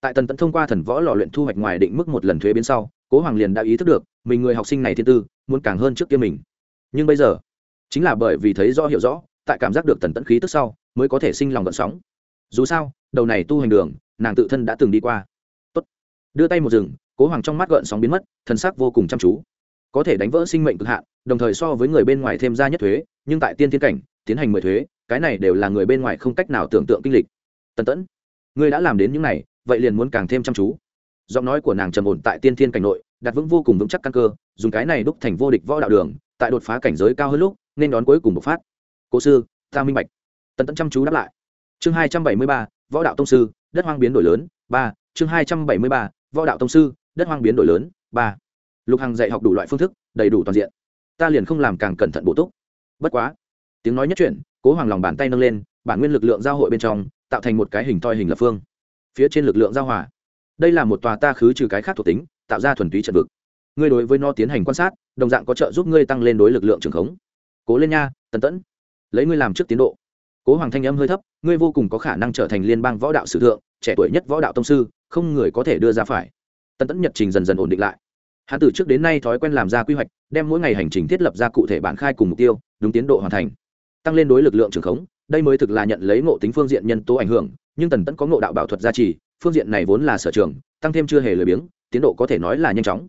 Speaker 1: Tại tần tẫn thông qua thần võ lò luyện thu hoạch ngoài định mức một lần thuế biến sau, cố hoàng liền đã ý thức được, mình người học sinh này thiên tư, muốn càng hơn trước kia mình. Nhưng bây giờ, chính là bởi vì thấy rõ hiểu rõ, tại cảm giác được tần tẫn khí tức sau, mới có thể sinh lòng gợn sóng. Dù sao, đầu này tu hành đường, nàng tự thân đã từng đi qua. Tốt. đưa tay một rừng cố hoàng trong mắt gợn sóng biến mất thần sắc vô cùng chăm chú. Có thể đánh vỡ sinh mệnh cực hạn, đồng thời so với người bên ngoài thêm ra nhất thuế, nhưng tại tiên thiên cảnh, tiến hành mười thuế, cái này đều là người bên ngoài không cách nào tưởng tượng kinh lịch tần tẫn, ngươi đã làm đến những này, vậy liền muốn càng thêm chăm chú. Giọng nói của nàng trầm ổn tại tiên thiên cảnh nội, đặt vững vô cùng vững chắc căn cơ, dùng cái này đúc thành vô địch võ đạo đường, tại đột phá cảnh giới cao hơn lúc, nên đón cuối cùng bộc phát. Cố sư, ta minh bạch. Tần tẫn chăm chú đáp lại. Chương hai trăm bảy mươi ba, võ đạo tông sư, đất hoang biến đổi lớn, ba. Chương hai trăm bảy mươi ba, võ đạo tông sư, đất hoang biến đổi lớn, ba. Lục hằng dạy học đủ loại phương thức, đầy đủ toàn diện. Ta liền không làm càng cẩn thận bổ túc. Bất quá. Tiếng nói nhất chuyển, cố hoàng lòng bàn tay nâng lên, bản nguyên lực lượng giao hội bên trong tạo thành một cái hình toi hình lập phương. Phía trên lực lượng giao hòa. Đây là một tòa ta khứ trừ cái khác thuộc tính, tạo ra thuần túy trận vực. Ngươi đối với nó tiến hành quan sát, đồng dạng có trợ giúp ngươi tăng lên đối lực lượng trường khống. Cố lên nha, tần tẫn. Lấy ngươi làm trước tiến độ. Cố hoàng thanh âm hơi thấp, ngươi vô cùng có khả năng trở thành liên bang võ đạo sử thượng, trẻ tuổi nhất võ đạo tông sư, không người có thể đưa ra phải. Tần tẫn nhật trình dần dần ổn định lại. Hắn từ trước đến nay thói quen làm ra quy hoạch, đem mỗi ngày hành trình thiết lập ra cụ thể bản khai cùng mục tiêu, đúng tiến độ hoàn thành. Tăng lên đối lực lượng trường khống đây mới thực là nhận lấy ngộ tính phương diện nhân tố ảnh hưởng, nhưng tần tẫn có ngộ đạo bảo thuật gia trì, phương diện này vốn là sở trường, tăng thêm chưa hề lười biếng, tiến độ có thể nói là nhanh chóng.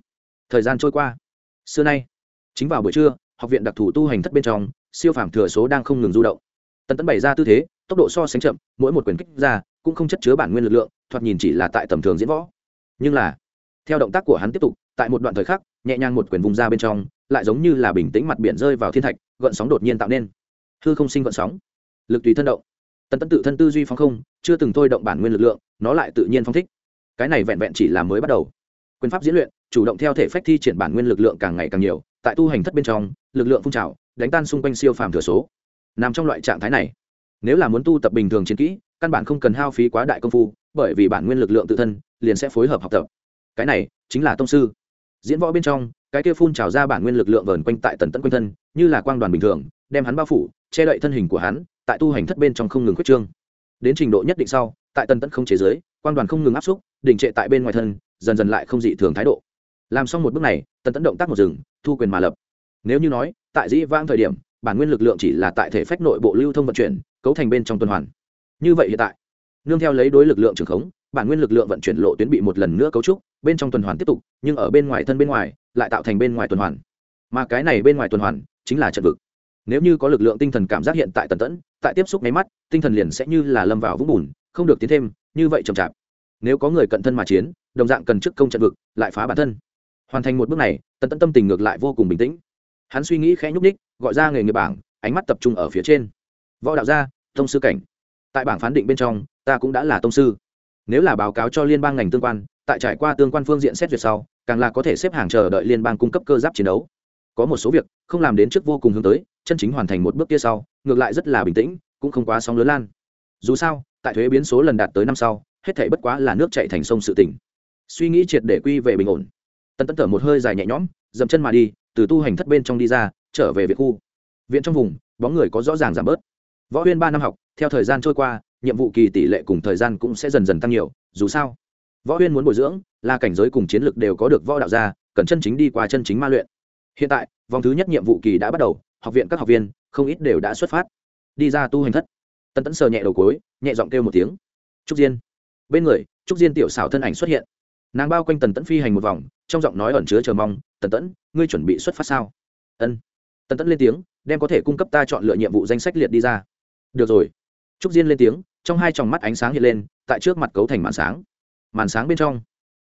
Speaker 1: Thời gian trôi qua. Xưa nay, chính vào buổi trưa, học viện đặc thù tu hành thất bên trong, siêu phàm thừa số đang không ngừng du động. Tần tẫn bày ra tư thế, tốc độ so sánh chậm, mỗi một quyền kích ra, cũng không chất chứa bản nguyên lực lượng, thoạt nhìn chỉ là tại tầm thường diễn võ. Nhưng là, theo động tác của hắn tiếp tục, tại một đoạn thời khắc, nhẹ nhàng một quyền vùng ra bên trong, lại giống như là bình tĩnh mặt biển rơi vào thiên thạch, gợn sóng đột nhiên tạo nên. Hư không sinh gợn sóng lực tùy thân động. Tần tẫn tự thân tư duy phóng không, chưa từng thôi động bản nguyên lực lượng, nó lại tự nhiên phong thích. Cái này vẹn vẹn chỉ là mới bắt đầu. Quyền pháp diễn luyện, chủ động theo thể phách thi triển bản nguyên lực lượng càng ngày càng nhiều, tại tu hành thất bên trong, lực lượng phun trào, đánh tan xung quanh siêu phàm thừa số. Nằm trong loại trạng thái này, nếu là muốn tu tập bình thường chiến kỹ, căn bản không cần hao phí quá đại công phu, bởi vì bản nguyên lực lượng tự thân liền sẽ phối hợp học tập. Cái này chính là tông sư. Diễn võ bên trong, cái kia phun trào ra bản nguyên lực lượng vờn quanh tại tần tận quanh thân, như là quang đoàn bình thường đem hắn bao phủ, che đậy thân hình của hắn, tại tu hành thất bên trong không ngừng khuyết trương. Đến trình độ nhất định sau, tại tần tẫn không chế giới, quan đoàn không ngừng áp xúc, đình trệ tại bên ngoài thân, dần dần lại không dị thường thái độ. Làm xong một bước này, tần tẫn động tác một rừng thu quyền mà lập. Nếu như nói, tại dĩ vãng thời điểm, bản nguyên lực lượng chỉ là tại thể phách nội bộ lưu thông vận chuyển, cấu thành bên trong tuần hoàn. Như vậy hiện tại, nương theo lấy đối lực lượng trường khống, bản nguyên lực lượng vận chuyển lộ tuyến bị một lần nữa cấu trúc, bên trong tuần hoàn tiếp tục, nhưng ở bên ngoài thân bên ngoài, lại tạo thành bên ngoài tuần hoàn. Mà cái này bên ngoài tuần hoàn chính là trận vực nếu như có lực lượng tinh thần cảm giác hiện tại tần tẫn, tại tiếp xúc máy mắt, tinh thần liền sẽ như là lâm vào vũng bùn, không được tiến thêm, như vậy chậm chạp. Nếu có người cận thân mà chiến, đồng dạng cần chức công trận vực, lại phá bản thân. Hoàn thành một bước này, tần tẫn tâm tình ngược lại vô cùng bình tĩnh. Hắn suy nghĩ khẽ nhúc ních gọi ra nghề nghiệp bảng, ánh mắt tập trung ở phía trên. Võ đạo gia thông sư cảnh. Tại bảng phán định bên trong, ta cũng đã là tông sư. Nếu là báo cáo cho liên bang ngành tương quan, tại trải qua tương quan phương diện xét duyệt sau, càng là có thể xếp hàng chờ đợi liên bang cung cấp cơ giáp chiến đấu. Có một số việc, không làm đến trước vô cùng hướng tới chân chính hoàn thành một bước kia sau, ngược lại rất là bình tĩnh, cũng không quá sóng lớn lan. Dù sao, tại thuế biến số lần đạt tới năm sau, hết thể bất quá là nước chạy thành sông sự tỉnh suy nghĩ triệt để quy về bình ổn. Tân tẫn thở một hơi dài nhẹ nhõm, dậm chân mà đi, từ tu hành thất bên trong đi ra, trở về viện khu. Viện trong vùng, bóng người có rõ ràng giảm bớt. Võ huyên ba năm học, theo thời gian trôi qua, nhiệm vụ kỳ tỷ lệ cùng thời gian cũng sẽ dần dần tăng nhiều, dù sao, võ huyên muốn bồi dưỡng, là cảnh giới cùng chiến lược đều có được võ đạo gia, cần chân chính đi qua chân chính ma luyện. Hiện tại, vòng thứ nhất nhiệm vụ kỳ đã bắt đầu học viện các học viên không ít đều đã xuất phát, đi ra tu hành thất. Tân tẫn sờ nhẹ đầu cối nhẹ giọng kêu một tiếng, trúc diên. Bên người, trúc diên tiểu xảo thân ảnh xuất hiện. Nàng bao quanh tần tẫn phi hành một vòng, trong giọng nói ẩn chứa chờ mong, tần tẫn, ngươi chuẩn bị xuất phát sao? Ân. Tần tẫn lên tiếng, đem có thể cung cấp ta chọn lựa nhiệm vụ danh sách liệt đi ra. Được rồi. Trúc diên lên tiếng, trong hai tròng mắt ánh sáng hiện lên, tại trước mặt cấu thành màn sáng. Màn sáng bên trong,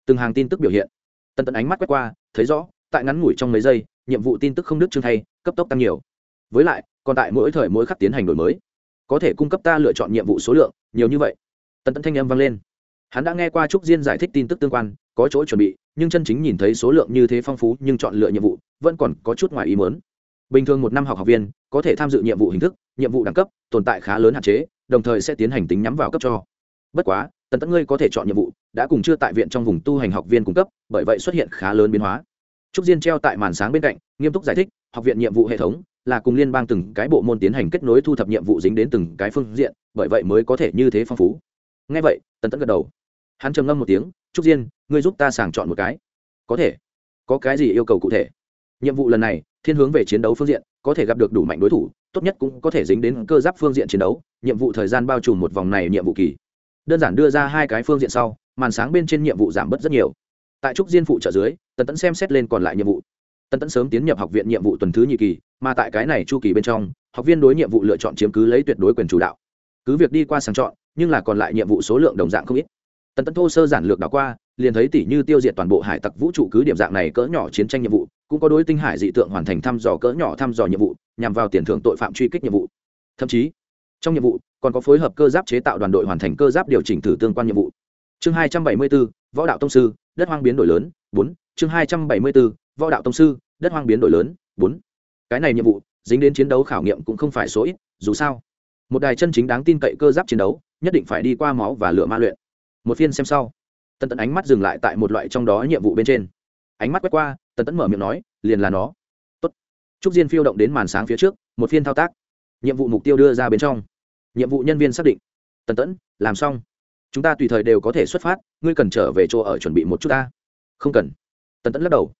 Speaker 1: từng hàng tin tức biểu hiện. Tần tẫn ánh mắt quét qua, thấy rõ, tại ngắn ngủi trong mấy giây, nhiệm vụ tin tức không đứt chương thay cấp tốc tăng nhiều. Với lại, còn tại mỗi thời mỗi khắc tiến hành đổi mới. Có thể cung cấp ta lựa chọn nhiệm vụ số lượng, nhiều như vậy. Tần tẫn thanh âm vang lên. Hắn đã nghe qua trúc diên giải thích tin tức tương quan, có chỗ chuẩn bị, nhưng chân chính nhìn thấy số lượng như thế phong phú nhưng chọn lựa nhiệm vụ, vẫn còn có chút ngoài ý mớn bình thường một năm học học viên, có thể tham dự nhiệm vụ hình thức, nhiệm vụ đẳng cấp, tồn tại khá lớn hạn chế, đồng thời sẽ tiến hành tính nhắm vào cấp cho. Bất quá, tần tẫn ngươi có thể chọn nhiệm vụ, đã cùng chưa tại viện trong vùng tu hành học viên cung cấp, bởi vậy xuất hiện khá lớn biến hóa trúc diên treo tại màn sáng bên cạnh, nghiêm túc giải thích, học viện nhiệm vụ hệ thống là cùng liên bang từng cái bộ môn tiến hành kết nối thu thập nhiệm vụ dính đến từng cái phương diện, bởi vậy mới có thể như thế phong phú. Ngay vậy, tần tẫn gật đầu. Hắn trầm ngâm một tiếng, trúc diên, ngươi giúp ta sàng chọn một cái. Có thể. Có cái gì yêu cầu cụ thể? Nhiệm vụ lần này, thiên hướng về chiến đấu phương diện, có thể gặp được đủ mạnh đối thủ, tốt nhất cũng có thể dính đến cơ giáp phương diện chiến đấu, nhiệm vụ thời gian bao trùm một vòng này nhiệm vụ kỳ. Đơn giản đưa ra hai cái phương diện sau, màn sáng bên trên nhiệm vụ giảm bớt rất nhiều tại trúc diên phụ trợ dưới, tần tẫn xem xét lên còn lại nhiệm vụ. Tần tẫn sớm tiến nhập học viện nhiệm vụ tuần thứ nhị kỳ, mà tại cái này chu kỳ bên trong, học viên đối nhiệm vụ lựa chọn chiếm cứ lấy tuyệt đối quyền chủ đạo. Cứ việc đi qua sàng chọn, nhưng là còn lại nhiệm vụ số lượng đồng dạng không ít. Tần tẫn thô sơ giản lược đảo qua, liền thấy tỷ như tiêu diệt toàn bộ hải tặc vũ trụ cứ điểm dạng này cỡ nhỏ chiến tranh nhiệm vụ, cũng có đối tinh hải dị tượng hoàn thành thăm dò cỡ nhỏ thăm dò nhiệm vụ, nhằm vào tiền thưởng tội phạm truy kích nhiệm vụ. Thậm chí, trong nhiệm vụ, còn có phối hợp cơ giáp chế tạo đoàn đội hoàn thành cơ giáp điều chỉnh thử tương quan nhiệm vụ chương hai trăm bảy mươi bốn võ đạo tông sư, đất hoang biến đổi lớn, bốn. Chương hai trăm bảy mươi bốn võ đạo tông sư, đất hoang biến đổi lớn, bốn. Cái này nhiệm vụ, dính đến chiến đấu khảo nghiệm cũng không phải số ít, dù sao. Một đài chân chính đáng tin cậy cơ giáp chiến đấu, nhất định phải đi qua máu và lửa ma luyện. Một phiên xem sau. Tần tẫn ánh mắt dừng lại tại một loại trong đó nhiệm vụ bên trên. Ánh mắt quét qua, tần tẫn mở miệng nói, liền là nó. Tốt. trúc diên phiêu động đến màn sáng phía trước, một phiên thao tác. Nhiệm vụ mục tiêu đưa ra bên trong. Nhiệm vụ nhân viên xác định. Tần tẫn làm xong chúng ta tùy thời đều có thể xuất phát, ngươi cần trở về chỗ ở chuẩn bị một chút ta. Không cần. Tần tẫn lắc đầu.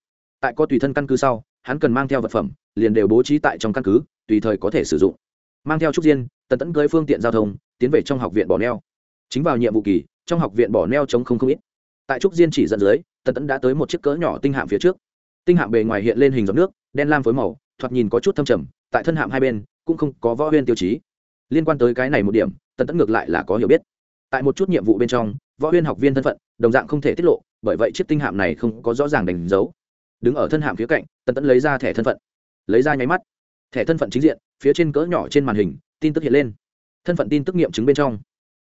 Speaker 1: Tại có tùy thân căn cứ sau, hắn cần mang theo vật phẩm, liền đều bố trí tại trong căn cứ, tùy thời có thể sử dụng. Mang theo trúc diên, tần tẫn cưới phương tiện giao thông, tiến về trong học viện bỏ neo. Chính vào nhiệm vụ kỳ, trong học viện bỏ neo chống không không ít. Tại trúc diên chỉ dẫn dưới, tần tẫn đã tới một chiếc cỡ nhỏ tinh hạm phía trước. Tinh hạm bề ngoài hiện lên hình giọt nước, đen lam phối màu, thoạt nhìn có chút thâm trầm, tại thân hạm hai bên, cũng không có võ huyên tiêu chí. Liên quan tới cái này một điểm, tần tẫn ngược lại là có hiểu biết tại một chút nhiệm vụ bên trong, võ huyên học viên thân phận, đồng dạng không thể tiết lộ, bởi vậy chiếc tinh hạm này không có rõ ràng đánh dấu. Đứng ở thân hạm phía cạnh, tần tẫn lấy ra thẻ thân phận. Lấy ra nháy mắt. Thẻ thân phận chính diện, phía trên cỡ nhỏ trên màn hình, tin tức hiện lên. Thân phận tin tức nghiệm chứng bên trong.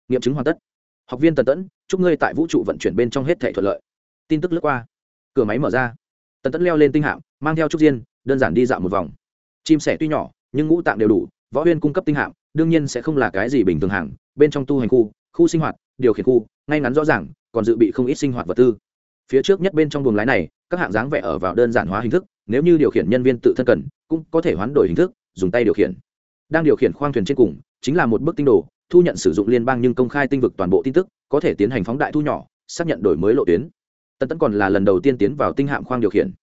Speaker 1: Nghiệm chứng hoàn tất. Học viên tần tẫn, chúc ngươi tại vũ trụ vận chuyển bên trong hết thẻ thuận lợi. Tin tức lướt qua. Cửa máy mở ra. Tần tẫn leo lên tinh hạm, mang theo trúc diên, đơn giản đi dạo một vòng. Chim sẻ tuy nhỏ, nhưng ngũ tạng đều đủ, võ huyên cung cấp tinh hạm, đương nhiên sẽ không là cái gì bình thường hàng, bên trong tu hành khu khu sinh hoạt, điều khiển khu, ngay ngắn rõ ràng, còn dự bị không ít sinh hoạt vật tư. Phía trước nhất bên trong buồng lái này, các hạng dáng vẽ ở vào đơn giản hóa hình thức, nếu như điều khiển nhân viên tự thân cần, cũng có thể hoán đổi hình thức, dùng tay điều khiển. Đang điều khiển khoang thuyền trên cùng, chính là một bức tinh đồ, thu nhận sử dụng liên bang nhưng công khai tinh vực toàn bộ tin tức, có thể tiến hành phóng đại thu nhỏ, xác nhận đổi mới lộ tuyến. Tần tấn còn là lần đầu tiên tiến vào tinh hạm khoang điều khiển.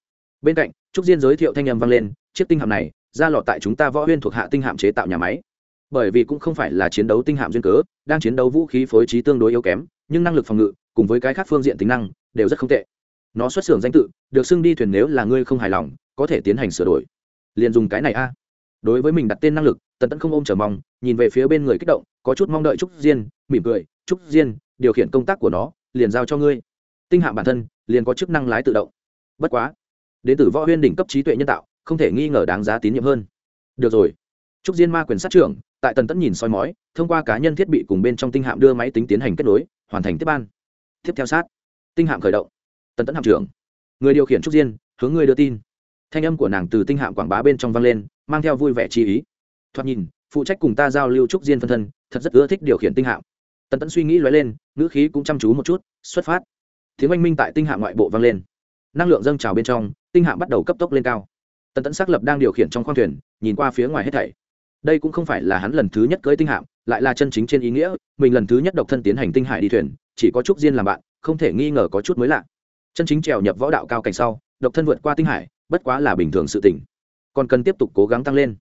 Speaker 1: Bên cạnh, trúc diên giới thiệu thanh âm vang lên, chiếc tinh hạm này, ra lọt tại chúng ta võ huyên thuộc hạ tinh hạm chế tạo nhà máy bởi vì cũng không phải là chiến đấu tinh hạm duyên cớ, đang chiến đấu vũ khí phối trí tương đối yếu kém, nhưng năng lực phòng ngự, cùng với cái khác phương diện tính năng, đều rất không tệ. Nó xuất xưởng danh tự, được xưng đi thuyền nếu là ngươi không hài lòng, có thể tiến hành sửa đổi. Liền dùng cái này a. Đối với mình đặt tên năng lực, tần tẫn không ôm chờ mong, nhìn về phía bên người kích động, có chút mong đợi trúc diên, mỉm cười, trúc diên, điều khiển công tác của nó, liền giao cho ngươi. Tinh hạm bản thân, liền có chức năng lái tự động. Bất quá, đến từ võ huyên đỉnh cấp trí tuệ nhân tạo, không thể nghi ngờ đáng giá tín nhiệm hơn. Được rồi. Trúc diên ma quyền sát trưởng tại tần tẫn nhìn soi mói, thông qua cá nhân thiết bị cùng bên trong tinh hạm đưa máy tính tiến hành kết nối, hoàn thành tiếp ban. Tiếp theo sát. Tinh hạm khởi động. Tần tẫn hạm trưởng. Người điều khiển trúc diên, hướng người đưa tin. Thanh âm của nàng từ tinh hạm quảng bá bên trong vang lên, mang theo vui vẻ chi ý. Thoạt nhìn, phụ trách cùng ta giao lưu trúc diên phân thân, thật rất ưa thích điều khiển tinh hạm. Tần tẫn suy nghĩ lóe lên, ngữ khí cũng chăm chú một chút, xuất phát. Tiếng oanh minh tại tinh hạm ngoại bộ vang lên. Năng lượng dâng trào bên trong, tinh hạm bắt đầu cấp tốc lên cao. Tần tẫn xác lập đang điều khiển trong khoang thuyền, nhìn qua phía ngoài hết thảy đây cũng không phải là hắn lần thứ nhất cưới tinh hạm, lại là chân chính trên ý nghĩa, mình lần thứ nhất độc thân tiến hành tinh hải đi thuyền, chỉ có trúc diên làm bạn, không thể nghi ngờ có chút mới lạ. Chân chính trèo nhập võ đạo cao cảnh sau, độc thân vượt qua tinh hải, bất quá là bình thường sự tỉnh còn cần tiếp tục cố gắng tăng lên.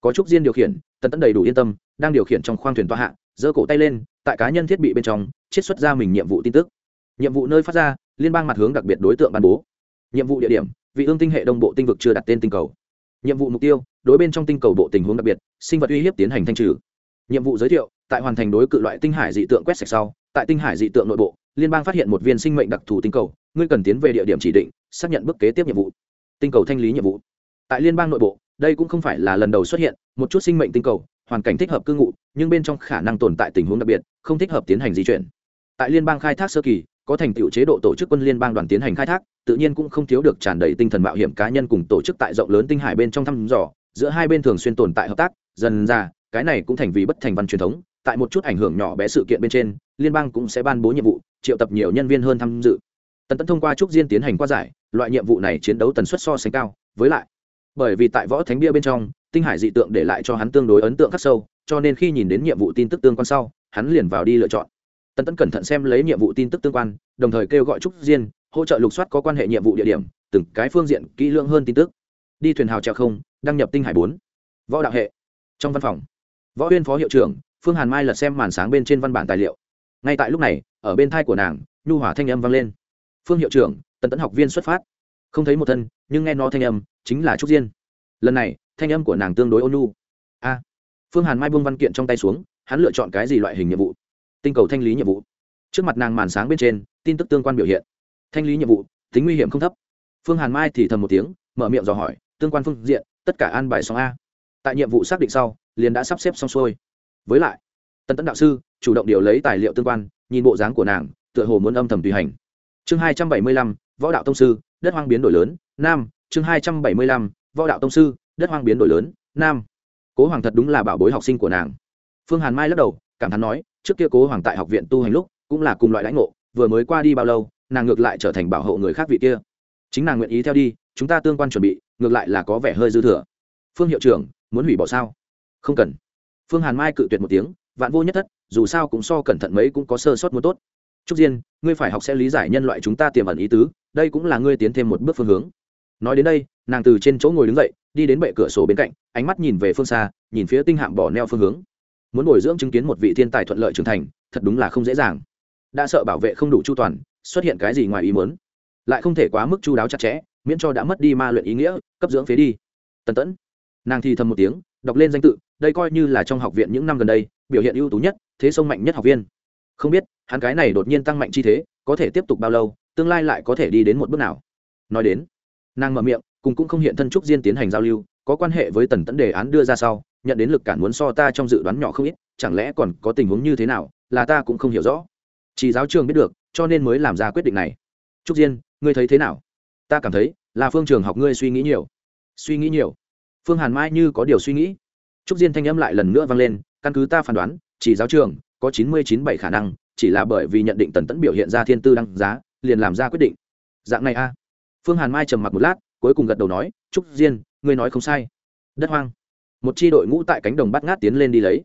Speaker 1: Có trúc diên điều khiển, tần tẫn đầy đủ yên tâm, đang điều khiển trong khoang thuyền toa hạ, giơ cổ tay lên, tại cá nhân thiết bị bên trong, chiết xuất ra mình nhiệm vụ tin tức. Nhiệm vụ nơi phát ra, liên bang mặt hướng đặc biệt đối tượng ban bố. Nhiệm vụ địa điểm, vị ương tinh hệ đông bộ tinh vực chưa đặt tên tinh cầu nhiệm vụ mục tiêu, đối bên trong tinh cầu bộ tình huống đặc biệt, sinh vật uy hiếp tiến hành thanh trừ. Nhiệm vụ giới thiệu, tại hoàn thành đối cự loại tinh hải dị tượng quét sạch sau, tại tinh hải dị tượng nội bộ, liên bang phát hiện một viên sinh mệnh đặc thù tinh cầu, ngươi cần tiến về địa điểm chỉ định, xác nhận bước kế tiếp nhiệm vụ. Tinh cầu thanh lý nhiệm vụ. Tại liên bang nội bộ, đây cũng không phải là lần đầu xuất hiện, một chút sinh mệnh tinh cầu, hoàn cảnh thích hợp cư ngụ, nhưng bên trong khả năng tồn tại tình huống đặc biệt, không thích hợp tiến hành di chuyển. Tại liên bang khai thác sơ kỳ có thành tựu chế độ tổ chức quân liên bang đoàn tiến hành khai thác, tự nhiên cũng không thiếu được tràn đầy tinh thần mạo hiểm cá nhân cùng tổ chức tại rộng lớn tinh hải bên trong thăm dò, giữa hai bên thường xuyên tồn tại hợp tác, dần ra, cái này cũng thành vì bất thành văn truyền thống, tại một chút ảnh hưởng nhỏ bé sự kiện bên trên, liên bang cũng sẽ ban bố nhiệm vụ, triệu tập nhiều nhân viên hơn tham dự. Tần tấn thông qua trúc diên tiến hành qua giải, loại nhiệm vụ này chiến đấu tần suất so sánh cao, với lại, bởi vì tại võ thánh bia bên trong, tinh hải dị tượng để lại cho hắn tương đối ấn tượng khắc sâu, cho nên khi nhìn đến nhiệm vụ tin tức tương quan sau, hắn liền vào đi lựa chọn tần tấn cẩn thận xem lấy nhiệm vụ tin tức tương quan, đồng thời kêu gọi trúc diên hỗ trợ lục soát có quan hệ nhiệm vụ địa điểm, từng cái phương diện kỹ lưỡng hơn tin tức. Đi thuyền hào treo không, đăng nhập tinh hải bốn. Võ đạo hệ. Trong văn phòng, võ huyên phó hiệu trưởng, phương hàn mai lật xem màn sáng bên trên văn bản tài liệu. Ngay tại lúc này, ở bên thai của nàng, nhu hỏa thanh âm vang lên. Phương hiệu trưởng, tần tấn học viên xuất phát. Không thấy một thân, nhưng nghe nó thanh âm, chính là trúc diên. Lần này, thanh âm của nàng tương đối ôn nhu. A. Phương hàn mai buông văn kiện trong tay xuống, hắn lựa chọn cái gì loại hình nhiệm vụ? Tinh cầu thanh lý nhiệm vụ. Trước mặt nàng màn sáng bên trên, tin tức tương quan biểu hiện. Thanh lý nhiệm vụ, tính nguy hiểm không thấp. Phương hàn mai thì thầm một tiếng, mở miệng dò hỏi, tương quan phương diện, tất cả an bài xong a. Tại nhiệm vụ xác định sau, liền đã sắp xếp xong xuôi. Với lại tân tấn đạo sư, chủ động điều lấy tài liệu tương quan, nhìn bộ dáng của nàng, tựa hồ muốn âm thầm tùy hành. Chương hai trăm bảy mươi lăm, võ đạo tông sư, đất hoang biến đổi lớn, nam. Chương hai trăm bảy mươi lăm, võ đạo tông sư, đất hoang biến đổi lớn, nam. Cố hoàng thật đúng là bảo bối học sinh của nàng. Phương hàn mai lắc đầu, cảm thán nói trước kia cố hoàng tại học viện tu hành lúc, cũng là cùng loại lãnh ngộ, vừa mới qua đi bao lâu, nàng ngược lại trở thành bảo hộ người khác vị kia. Chính nàng nguyện ý theo đi, chúng ta tương quan chuẩn bị, ngược lại là có vẻ hơi dư thừa. Phương hiệu trưởng, muốn hủy bỏ sao? Không cần. Phương hàn mai cự tuyệt một tiếng, vạn vô nhất thất, dù sao cũng so cẩn thận mấy cũng có sơ sót muốn tốt. Trúc diên, ngươi phải học sẽ lý giải nhân loại chúng ta tiềm ẩn ý tứ, đây cũng là ngươi tiến thêm một bước phương hướng. Nói đến đây, nàng từ trên chỗ ngồi đứng dậy, đi đến bệ cửa sổ bên cạnh, ánh mắt nhìn về phương xa, nhìn phía tinh hạm bỏ neo phương hướng muốn bồi dưỡng chứng kiến một vị thiên tài thuận lợi trưởng thành, thật đúng là không dễ dàng. Đã sợ bảo vệ không đủ chu toàn, xuất hiện cái gì ngoài ý muốn? Lại không thể quá mức chu đáo chặt chẽ, miễn cho đã mất đi ma luyện ý nghĩa, cấp dưỡng phế đi. Tần tẫn. Nàng thì thầm một tiếng, đọc lên danh tự, đây coi như là trong học viện những năm gần đây, biểu hiện ưu tú nhất, thế sông mạnh nhất học viên. Không biết, hắn cái này đột nhiên tăng mạnh chi thế, có thể tiếp tục bao lâu, tương lai lại có thể đi đến một bước nào? Nói đến, nàng mở miệng, cùng cũng không hiện thân trúc diên tiến hành giao lưu, có quan hệ với tần tẫn đề án đưa ra sau nhận đến lực cản muốn so ta trong dự đoán nhỏ không ít, chẳng lẽ còn có tình huống như thế nào, là ta cũng không hiểu rõ. Chỉ giáo trường biết được, cho nên mới làm ra quyết định này. Trúc diên, ngươi thấy thế nào? Ta cảm thấy, là phương trường học ngươi suy nghĩ nhiều. Suy nghĩ nhiều? Phương hàn mai như có điều suy nghĩ. Trúc diên thanh âm lại lần nữa vang lên, căn cứ ta phán đoán, chỉ giáo trường có chín mươi chín bảy khả năng, chỉ là bởi vì nhận định tần tẫn biểu hiện ra thiên tư đăng giá, liền làm ra quyết định. Dạng này a. Phương hàn mai trầm mặc một lát, cuối cùng gật đầu nói, trúc diên, ngươi nói không sai. Đất hoang một chi đội ngũ tại cánh đồng bắt ngát tiến lên đi lấy.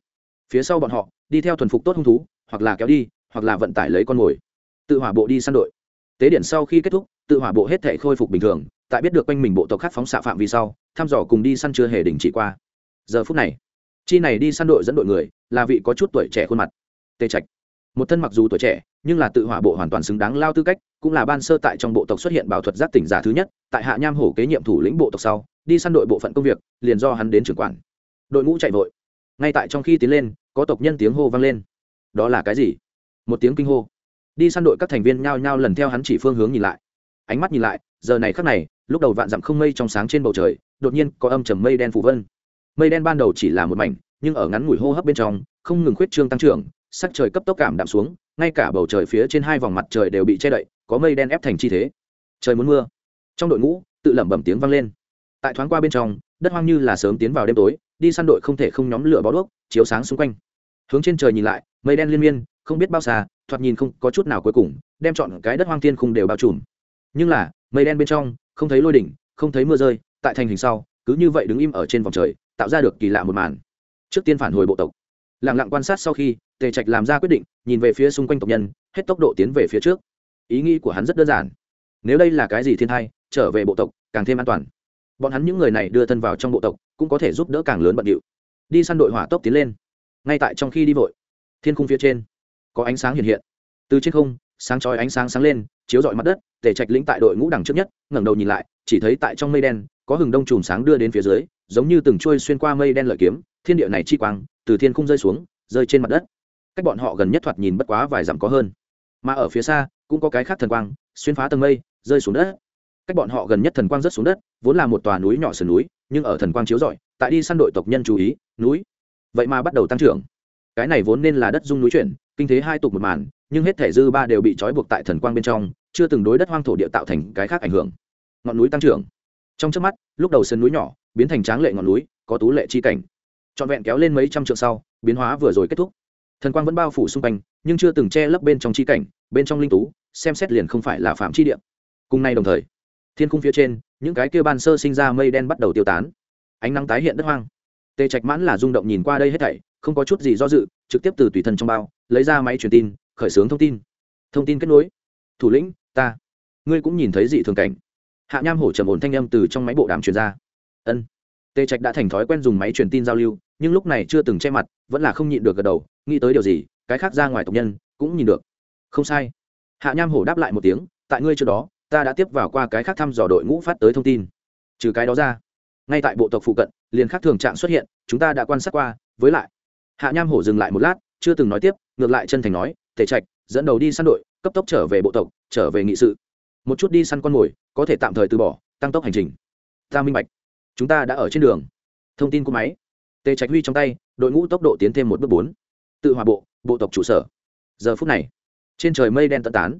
Speaker 1: Phía sau bọn họ, đi theo thuần phục tốt hung thú, hoặc là kéo đi, hoặc là vận tải lấy con mồi. Tự hỏa bộ đi săn đội. Tế điển sau khi kết thúc, tự hỏa bộ hết thể khôi phục bình thường, tại biết được quanh mình bộ tộc khác phóng xạ phạm vi sau, thăm dò cùng đi săn chưa hề đình chỉ qua. Giờ phút này, chi này đi săn đội dẫn đội người, là vị có chút tuổi trẻ khuôn mặt. Tê trạch. Một thân mặc dù tuổi trẻ, nhưng là tự hỏa bộ hoàn toàn xứng đáng lao tư cách, cũng là ban sơ tại trong bộ tộc xuất hiện bảo thuật giác tỉnh giả thứ nhất, tại hạ nham hổ kế nhiệm thủ lĩnh bộ tộc sau, đi săn đội bộ phận công việc, liền do hắn đến trưởng quản đội ngũ chạy vội. Ngay tại trong khi tiến lên, có tộc nhân tiếng hô vang lên. Đó là cái gì? Một tiếng kinh hô. Đi săn đội các thành viên nhao nhao lần theo hắn chỉ phương hướng nhìn lại. Ánh mắt nhìn lại, giờ này khắc này, lúc đầu vạn dặm không mây trong sáng trên bầu trời, đột nhiên có âm trầm mây đen phủ vân. Mây đen ban đầu chỉ là một mảnh, nhưng ở ngắn ngủi hô hấp bên trong, không ngừng khuyết trương tăng trưởng, sắc trời cấp tốc cảm đạm xuống, ngay cả bầu trời phía trên hai vòng mặt trời đều bị che đậy, có mây đen ép thành chi thế. Trời muốn mưa. Trong đội ngũ, tự lẩm bẩm tiếng vang lên. Tại thoáng qua bên trong, đất hoang như là sớm tiến vào đêm tối đi săn đội không thể không nhóm lửa bó đuốc, chiếu sáng xung quanh. Hướng trên trời nhìn lại, mây đen liên miên, không biết bao xa, thoạt nhìn không có chút nào cuối cùng, đem chọn cái đất hoang thiên khung đều bao trùm. Nhưng là, mây đen bên trong, không thấy lôi đỉnh, không thấy mưa rơi, tại thành hình sau, cứ như vậy đứng im ở trên vòng trời, tạo ra được kỳ lạ một màn. Trước tiên phản hồi bộ tộc. Lẳng lặng quan sát sau khi, tề trạch làm ra quyết định, nhìn về phía xung quanh tộc nhân, hết tốc độ tiến về phía trước. Ý nghĩ của hắn rất đơn giản. Nếu đây là cái gì thiên thai trở về bộ tộc, càng thêm an toàn bọn hắn những người này đưa thân vào trong bộ tộc, cũng có thể giúp đỡ càng lớn bận điệu. Đi săn đội hỏa tốc tiến lên. Ngay tại trong khi đi vội, thiên khung phía trên, có ánh sáng hiện hiện. Từ trên không, sáng chói ánh sáng sáng lên, chiếu rọi mặt đất, tề trạch lĩnh tại đội ngũ đằng trước nhất, ngẩng đầu nhìn lại, chỉ thấy tại trong mây đen, có hừng đông chùm sáng đưa đến phía dưới, giống như từng trôi xuyên qua mây đen lợi kiếm, thiên địa này chi quang, từ thiên khung rơi xuống, rơi trên mặt đất. Cách bọn họ gần nhất thoạt nhìn bất quá vài dặm có hơn. Mà ở phía xa, cũng có cái khác thần quang, xuyên phá tầng mây, rơi xuống đất cách bọn họ gần nhất thần quang rớt xuống đất, vốn là một tòa núi nhỏ sườn núi, nhưng ở thần quang chiếu rọi, tại đi săn đội tộc nhân chú ý, núi. Vậy mà bắt đầu tăng trưởng. Cái này vốn nên là đất dung núi chuyển, kinh thế hai tục một màn, nhưng hết thể dư ba đều bị trói buộc tại thần quang bên trong, chưa từng đối đất hoang thổ địa tạo thành cái khác ảnh hưởng. Ngọn núi tăng trưởng. Trong trước mắt, lúc đầu sườn núi nhỏ, biến thành tráng lệ ngọn núi, có tú lệ chi cảnh. Trọn vẹn kéo lên mấy trăm trượng sau, biến hóa vừa rồi kết thúc. Thần quang vẫn bao phủ xung quanh, nhưng chưa từng che lấp bên trong chi cảnh, bên trong linh tú, xem xét liền không phải là phạm chi địa. Cùng nay đồng thời thiên khung phía trên, những cái kia ban sơ sinh ra mây đen bắt đầu tiêu tán. Ánh nắng tái hiện đất hoang. Tề trạch mãn là rung động nhìn qua đây hết thảy, không có chút gì do dự, trực tiếp từ tùy thân trong bao, lấy ra máy truyền tin, khởi xướng thông tin. Thông tin kết nối. Thủ lĩnh, ta. Ngươi cũng nhìn thấy dị thường cảnh. Hạ nham hổ trầm ổn thanh â m từ trong máy bộ đàm truyền ra. Ân. Tề trạch đã thành thói quen dùng máy truyền tin giao lưu, nhưng lúc này chưa từng che mặt, vẫn là không nhịn được gật đầu, nghĩ tới điều gì, cái khác ra ngoài tộc nhân cũng nhìn được. Không sai. Hạ nham hổ đáp lại một tiếng, tại ngươi trước đó ta đã tiếp vào qua cái khác thăm dò đội ngũ phát tới thông tin. Trừ cái đó ra, ngay tại bộ tộc phụ cận, liền khác thường trạng xuất hiện, chúng ta đã quan sát qua, với lại, hạ nham hổ dừng lại một lát, chưa từng nói tiếp, ngược lại chân thành nói, tề trạch, dẫn đầu đi săn đội, cấp tốc trở về bộ tộc, trở về nghị sự. Một chút đi săn con mồi, có thể tạm thời từ bỏ, tăng tốc hành trình. Ta minh bạch. Chúng ta đã ở trên đường. Thông tin của máy. Tề trạch huy trong tay, đội ngũ tốc độ tiến thêm một bước bốn. Tự hòa bộ bộ tộc trụ sở. Giờ phút này, trên trời mây đen tận tán.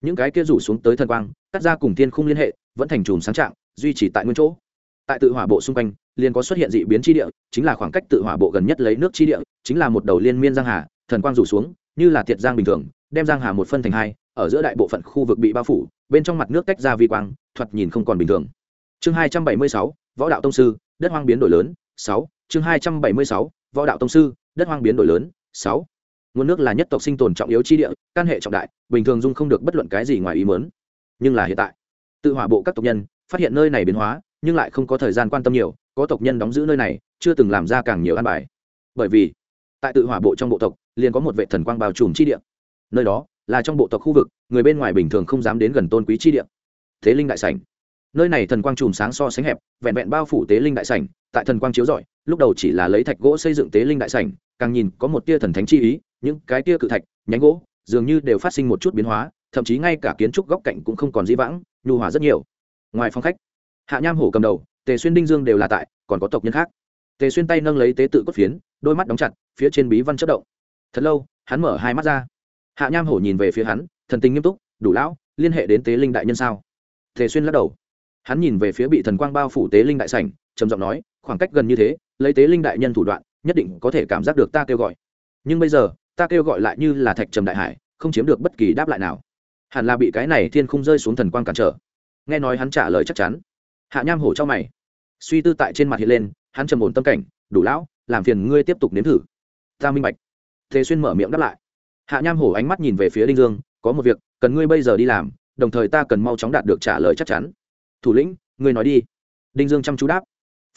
Speaker 1: Những cái kia rủ xuống tới thần quang cắt ra cùng thiên khung liên hệ, vẫn thành chùm sáng trạng, duy trì tại nguyên chỗ. Tại tự hỏa bộ xung quanh, liền có xuất hiện dị biến chi địa, chính là khoảng cách tự hỏa bộ gần nhất lấy nước chi địa, chính là một đầu liên miên giang hà, thần quang rủ xuống, như là thiệt giang bình thường, đem giang hà một phân thành hai, ở giữa đại bộ phận khu vực bị bao phủ, bên trong mặt nước tách ra vi quang, thoạt nhìn không còn bình thường. Chương hai trăm bảy mươi sáu, võ đạo tông sư, đất hoang biến đổi lớn, sáu, chương hai trăm bảy mươi sáu, võ đạo tông sư, đất hoang biến đổi lớn, sáu. Nguồn nước là nhất tộc sinh tồn trọng yếu chi địa can hệ trọng đại, bình thường dung không được bất luận cái gì ngoài ý mớn nhưng là hiện tại. Tự hỏa bộ các tộc nhân, phát hiện nơi này biến hóa, nhưng lại không có thời gian quan tâm nhiều, có tộc nhân đóng giữ nơi này, chưa từng làm ra càng nhiều an bài. Bởi vì, tại tự hỏa bộ trong bộ tộc, liền có một vệ thần quang bao trùm chi địa. Nơi đó là trong bộ tộc khu vực, người bên ngoài bình thường không dám đến gần tôn quý chi địa. Thế linh đại sảnh. Nơi này thần quang chùm sáng so sánh hẹp, vẹn vẹn bao phủ tế linh đại sảnh, tại thần quang chiếu rọi, lúc đầu chỉ là lấy thạch gỗ xây dựng tế linh đại sảnh, càng nhìn có một tia thần thánh chi ý, những cái tia cự thạch, nhánh gỗ, dường như đều phát sinh một chút biến hóa thậm chí ngay cả kiến trúc góc cạnh cũng không còn dĩ vãng, nhu hòa rất nhiều. Ngoài phong khách, hạ nham hổ cầm đầu, tề xuyên đinh dương đều là tại, còn có tộc nhân khác. Tề xuyên tay nâng lấy tế tự cốt phiến, đôi mắt đóng chặt, phía trên bí văn chất động. Thật lâu, hắn mở hai mắt ra. Hạ nham hổ nhìn về phía hắn, thần tình nghiêm túc, đủ lão, liên hệ đến tế linh đại nhân sao? Tề xuyên lắc đầu. Hắn nhìn về phía bị thần quang bao phủ tế linh đại sảnh, trầm giọng nói, khoảng cách gần như thế, lấy tế linh đại nhân thủ đoạn, nhất định có thể cảm giác được ta kêu gọi. Nhưng bây giờ, ta kêu gọi lại như là thạch trầm đại hải, không chiếm được bất kỳ đáp lại nào hẳn là bị cái này thiên không rơi xuống thần quang cản trở. Nghe nói hắn trả lời chắc chắn. Hạ nham hổ cho mày. Suy tư tại trên mặt hiện lên, hắn trầm ổn tâm cảnh, đủ lão, làm phiền ngươi tiếp tục nếm thử. Ta minh bạch. Thế xuyên mở miệng đáp lại. Hạ nham hổ ánh mắt nhìn về phía đinh dương, có một việc, cần ngươi bây giờ đi làm, đồng thời ta cần mau chóng đạt được trả lời chắc chắn. Thủ lĩnh, ngươi nói đi. Đinh dương chăm chú đáp.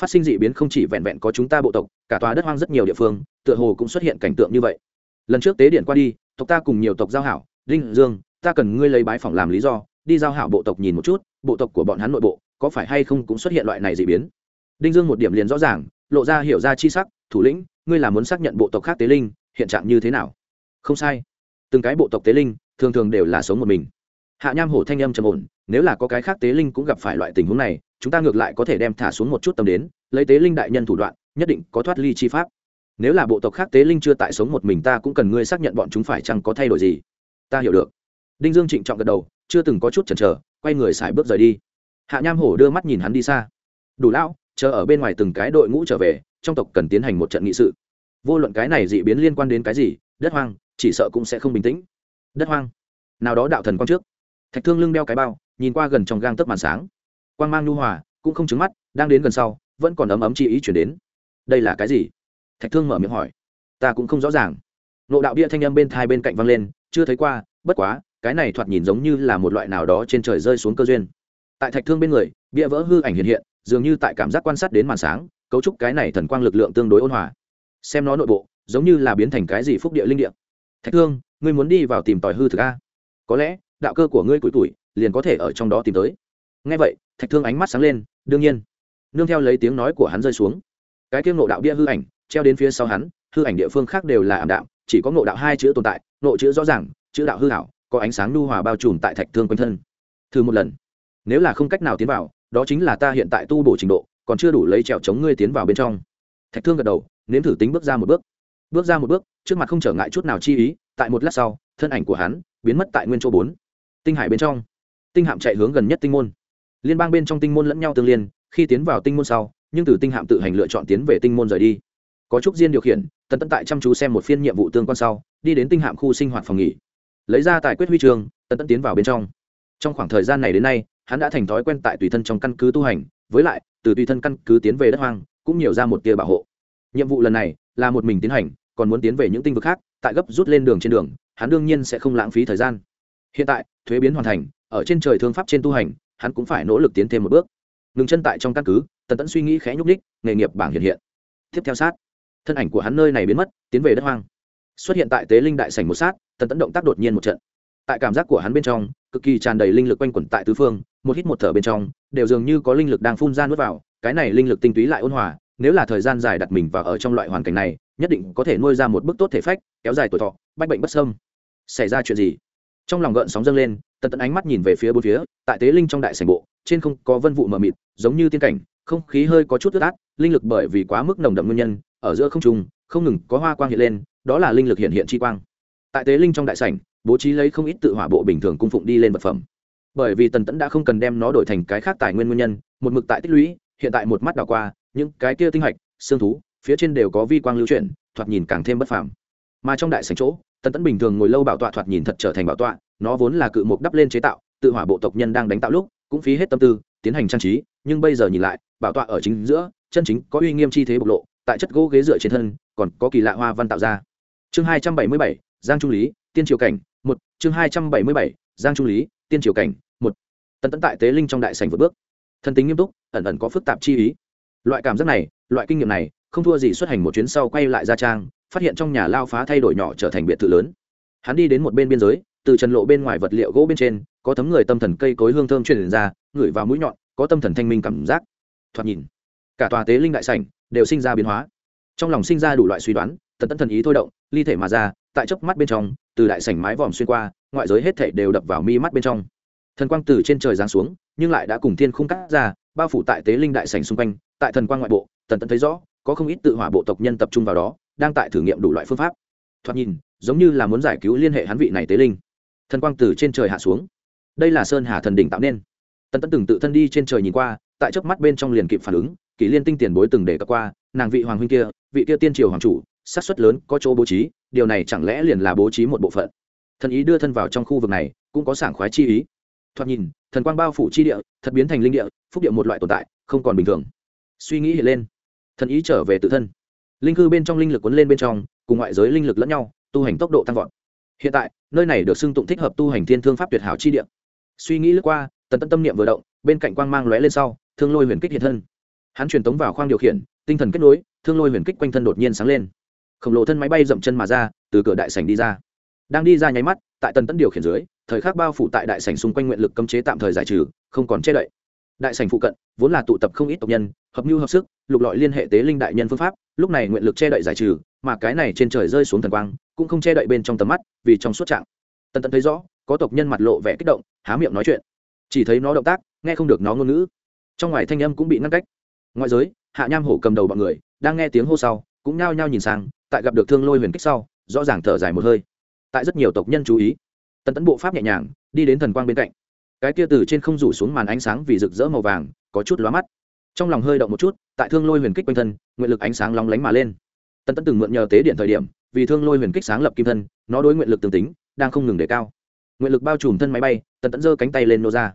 Speaker 1: Phát sinh dị biến không chỉ vẹn vẹn có chúng ta bộ tộc, cả tòa đất hoang rất nhiều địa phương, tựa hồ cũng xuất hiện cảnh tượng như vậy. Lần trước tế điện qua đi, tộc ta cùng nhiều tộc giao hảo, đinh dương ta cần ngươi lấy bái phỏng làm lý do, đi giao hảo bộ tộc nhìn một chút, bộ tộc của bọn hắn nội bộ, có phải hay không cũng xuất hiện loại này dị biến? Đinh dương một điểm liền rõ ràng, lộ ra hiểu ra chi sắc, thủ lĩnh, ngươi là muốn xác nhận bộ tộc khác tế linh, hiện trạng như thế nào? Không sai. Từng cái bộ tộc tế linh, thường thường đều là sống một mình. Hạ nham hổ thanh âm trầm ổn, nếu là có cái khác tế linh cũng gặp phải loại tình huống này, chúng ta ngược lại có thể đem thả xuống một chút tâm đến, lấy tế linh đại nhân thủ đoạn, nhất định có thoát ly chi pháp. Nếu là bộ tộc khác tế linh chưa tại sống một mình ta cũng cần ngươi xác nhận bọn chúng phải chăng có thay đổi gì? Ta hiểu được đinh dương trịnh trọng gật đầu, chưa từng có chút chần chờ, quay người xài bước rời đi. Hạ nham hổ đưa mắt nhìn hắn đi xa. Đủ lão, chờ ở bên ngoài từng cái đội ngũ trở về, trong tộc cần tiến hành một trận nghị sự. Vô luận cái này dị biến liên quan đến cái gì, đất hoang, chỉ sợ cũng sẽ không bình tĩnh. Đất hoang. Nào đó đạo thần quang trước. Thạch thương lưng đeo cái bao, nhìn qua gần trong gang tấc màn sáng. Quang mang nhu hòa, cũng không trứng mắt, đang đến gần sau, vẫn còn ấm ấm chi ý chuyển đến. Đây là cái gì? Thạch thương mở miệng hỏi. Ta cũng không rõ ràng. Nộ đạo bia thanh âm bên thai bên cạnh văng lên, chưa thấy qua, bất quá cái này thoạt nhìn giống như là một loại nào đó trên trời rơi xuống cơ duyên. Tại thạch thương bên người, bia vỡ hư ảnh hiện hiện, dường như tại cảm giác quan sát đến màn sáng, cấu trúc cái này thần quang lực lượng tương đối ôn hòa. Xem nó nội bộ, giống như là biến thành cái gì phúc địa linh địa. Thạch thương, ngươi muốn đi vào tìm tòi hư thực a? Có lẽ, đạo cơ của ngươi cuối tuổi, liền có thể ở trong đó tìm tới. Ngay vậy, thạch thương ánh mắt sáng lên, đương nhiên. Nương theo lấy tiếng nói của hắn rơi xuống. Cái tiếng nộ đạo bia hư ảnh, treo đến phía sau hắn, hư ảnh địa phương khác đều là ảm đạm, chỉ có nộ đạo hai chữ tồn tại nộ chữ rõ ràng, chữ đạo hư hảo có ánh sáng nhu hòa bao trùm tại thạch thương quanh thân. Thử một lần. Nếu là không cách nào tiến vào, đó chính là ta hiện tại tu bổ trình độ, còn chưa đủ lấy trèo chống ngươi tiến vào bên trong. Thạch thương gật đầu, nếm thử tính bước ra một bước. Bước ra một bước, trước mặt không trở ngại chút nào chi ý, tại một lát sau, thân ảnh của hắn biến mất tại nguyên chỗ bốn. Tinh hải bên trong. Tinh hạm chạy hướng gần nhất tinh môn. Liên bang bên trong tinh môn lẫn nhau tương liên, khi tiến vào tinh môn sau, nhưng từ tinh hạm tự hành lựa chọn tiến về tinh môn rời đi. Có trúc diên điều khiển, tần tận tại chăm chú xem một phiên nhiệm vụ tương quan sau, đi đến tinh hạm khu sinh hoạt phòng nghỉ lấy ra tài quyết huy trường tần tẫn tiến vào bên trong. Trong khoảng thời gian này đến nay, hắn đã thành thói quen tại tùy thân trong căn cứ tu hành, với lại, từ tùy thân căn cứ tiến về đất hoang, cũng nhiều ra một tia bảo hộ. Nhiệm vụ lần này là một mình tiến hành, còn muốn tiến về những tinh vực khác, tại gấp rút lên đường trên đường, hắn đương nhiên sẽ không lãng phí thời gian. Hiện tại, thuế biến hoàn thành, ở trên trời thương pháp trên tu hành, hắn cũng phải nỗ lực tiến thêm một bước. Ngừng chân tại trong căn cứ, tần tẫn suy nghĩ khẽ nhúc ních nghề nghiệp bảng hiện hiện. Tiếp theo sát, thân ảnh của hắn nơi này biến mất, tiến về đất hoang xuất hiện tại tế linh đại sảnh một sát, tần tẫn động tác đột nhiên một trận. Tại cảm giác của hắn bên trong, cực kỳ tràn đầy linh lực quanh quẩn tại tứ phương, một hít một thở bên trong, đều dường như có linh lực đang phun ra nuốt vào, cái này linh lực tinh túy lại ôn hòa, nếu là thời gian dài đặt mình vào ở trong loại hoàn cảnh này, nhất định có thể nuôi ra một bức tốt thể phách, kéo dài tuổi thọ, bách bệnh bất sâm xảy ra chuyện gì? Trong lòng gợn sóng dâng lên, tần tẫn ánh mắt nhìn về phía bốn phía, tại tế linh trong đại sảnh bộ, trên không có vân vụ mờ mịt, giống như tiên cảnh, không khí hơi có chút ướt át, linh lực bởi vì quá mức nồng đậm nguyên nhân, ở giữa không trung không ngừng có hoa quang hiện lên, đó là linh lực hiện hiện chi quang. Tại tế linh trong đại sảnh, bố trí lấy không ít tự hỏa bộ bình thường cung phụng đi lên vật phẩm. Bởi vì tần tẫn đã không cần đem nó đổi thành cái khác tài nguyên nguyên nhân, một mực tại tích lũy, hiện tại một mắt đảo qua, những cái kia tinh hạch, xương thú, phía trên đều có vi quang lưu chuyển, thoạt nhìn càng thêm bất phàm. Mà trong đại sảnh chỗ, tần tẫn bình thường ngồi lâu bảo tọa thoạt nhìn thật trở thành bảo tọa, nó vốn là cự mục đắp lên chế tạo, tự hỏa bộ tộc nhân đang đánh tạo lúc, cũng phí hết tâm tư, tiến hành trang trí, nhưng bây giờ nhìn lại, bảo tọa ở chính giữa, chân chính có uy nghiêm chi thế bộc lộ tại chất gỗ ghế dựa trên thân, còn có kỳ lạ hoa văn tạo ra. Chương hai trăm bảy mươi bảy, giang trung lý, tiên triều cảnh, một. Chương hai trăm bảy mươi bảy, giang trung lý, tiên triều cảnh, một. Tần tẫn tại tế linh trong đại sảnh vượt bước. Thân tính nghiêm túc, ẩn ẩn có phức tạp chi ý. Loại cảm giác này, loại kinh nghiệm này, không thua gì xuất hành một chuyến sau quay lại gia trang, phát hiện trong nhà lao phá thay đổi nhỏ trở thành biệt thự lớn. Hắn đi đến một bên biên giới, từ trần lộ bên ngoài vật liệu gỗ bên trên, có thấm người tâm thần cây cối hương thơm truyền ra, ngửi vào mũi nhọn, có tâm thần thanh minh cảm giác. Thoạt nhìn, cả tòa tế linh đại sảnh đều sinh ra biến hóa. Trong lòng sinh ra đủ loại suy đoán, tần tẫn thần ý thôi động, ly thể mà ra, tại chớp mắt bên trong, từ đại sảnh mái vòm xuyên qua, ngoại giới hết thảy đều đập vào mi mắt bên trong. Thần quang từ trên trời giáng xuống, nhưng lại đã cùng thiên khung cắt ra, bao phủ tại tế linh đại sảnh xung quanh, tại thần quang ngoại bộ, tần tẫn thấy rõ, có không ít tự hỏa bộ tộc nhân tập trung vào đó, đang tại thử nghiệm đủ loại phương pháp. Thoạt nhìn, giống như là muốn giải cứu liên hệ hắn vị này tế linh. Thần quang từ trên trời hạ xuống. Đây là sơn hà thần đỉnh tạo nên. Tần tẫn từng tự thân đi trên trời nhìn qua tại chớp mắt bên trong liền kịp phản ứng kỷ liên tinh tiền bối từng để cập qua, nàng vị hoàng huynh kia, vị kia tiên triều hoàng chủ sát suất lớn, có chỗ bố trí, điều này chẳng lẽ liền là bố trí một bộ phận? Thần ý đưa thân vào trong khu vực này, cũng có sảng khoái chi ý. Thoạt nhìn, thần quang bao phủ chi địa, thật biến thành linh địa, phúc địa một loại tồn tại, không còn bình thường. Suy nghĩ hiện lên, thần ý trở về tự thân. Linh cư bên trong linh lực cuốn lên bên trong, cùng ngoại giới linh lực lẫn nhau, tu hành tốc độ tăng vọt. Hiện tại, nơi này được xưng tụng thích hợp tu hành thiên thương pháp tuyệt hảo chi địa. Suy nghĩ lướt qua, tần tân tâm niệm vừa động, bên cạnh quang mang lóe lên sau thương lôi huyền kích hiện thân. Hắn truyền tống vào khoang điều khiển, tinh thần kết nối, thương lôi huyền kích quanh thân đột nhiên sáng lên. Khổng lồ thân máy bay dậm chân mà ra, từ cửa đại sảnh đi ra. Đang đi ra nháy mắt, tại tần tấn điều khiển dưới, thời khắc bao phủ tại đại sảnh xung quanh nguyện lực cấm chế tạm thời giải trừ, không còn che đậy. Đại sảnh phụ cận, vốn là tụ tập không ít tộc nhân, hợp mưu hợp sức, lục lọi liên hệ tế linh đại nhân phương pháp, lúc này nguyện lực che đậy giải trừ, mà cái này trên trời rơi xuống thần quang, cũng không che đậy bên trong tầm mắt, vì trong suốt trạng. Tần tấn thấy rõ, có tộc nhân mặt lộ vẻ kích động, há miệng nói chuyện. Chỉ thấy nó động tác, nghe không được nó ngôn ngữ trong ngoài thanh âm cũng bị ngăn cách. Ngoại giới, hạ nham hổ cầm đầu bọn người, đang nghe tiếng hô sau, cũng nhao nhao nhìn sang, tại gặp được thương lôi huyền kích sau, rõ ràng thở dài một hơi. Tại rất nhiều tộc nhân chú ý, tần tấn bộ pháp nhẹ nhàng, đi đến thần quang bên cạnh. Cái kia từ trên không rủ xuống màn ánh sáng vì rực rỡ màu vàng, có chút lóa mắt. Trong lòng hơi động một chút, tại thương lôi huyền kích quanh thân, nguyện lực ánh sáng lóng lánh mà lên. Tần tấn từng mượn nhờ tế điện thời điểm, vì thương lôi huyền kích sáng lập kim thân, nó đối nguyện lực tương tính, đang không ngừng đề cao. Nguyện lực bao trùm thân máy bay, tần tẫn giơ cánh tay lên nô ra.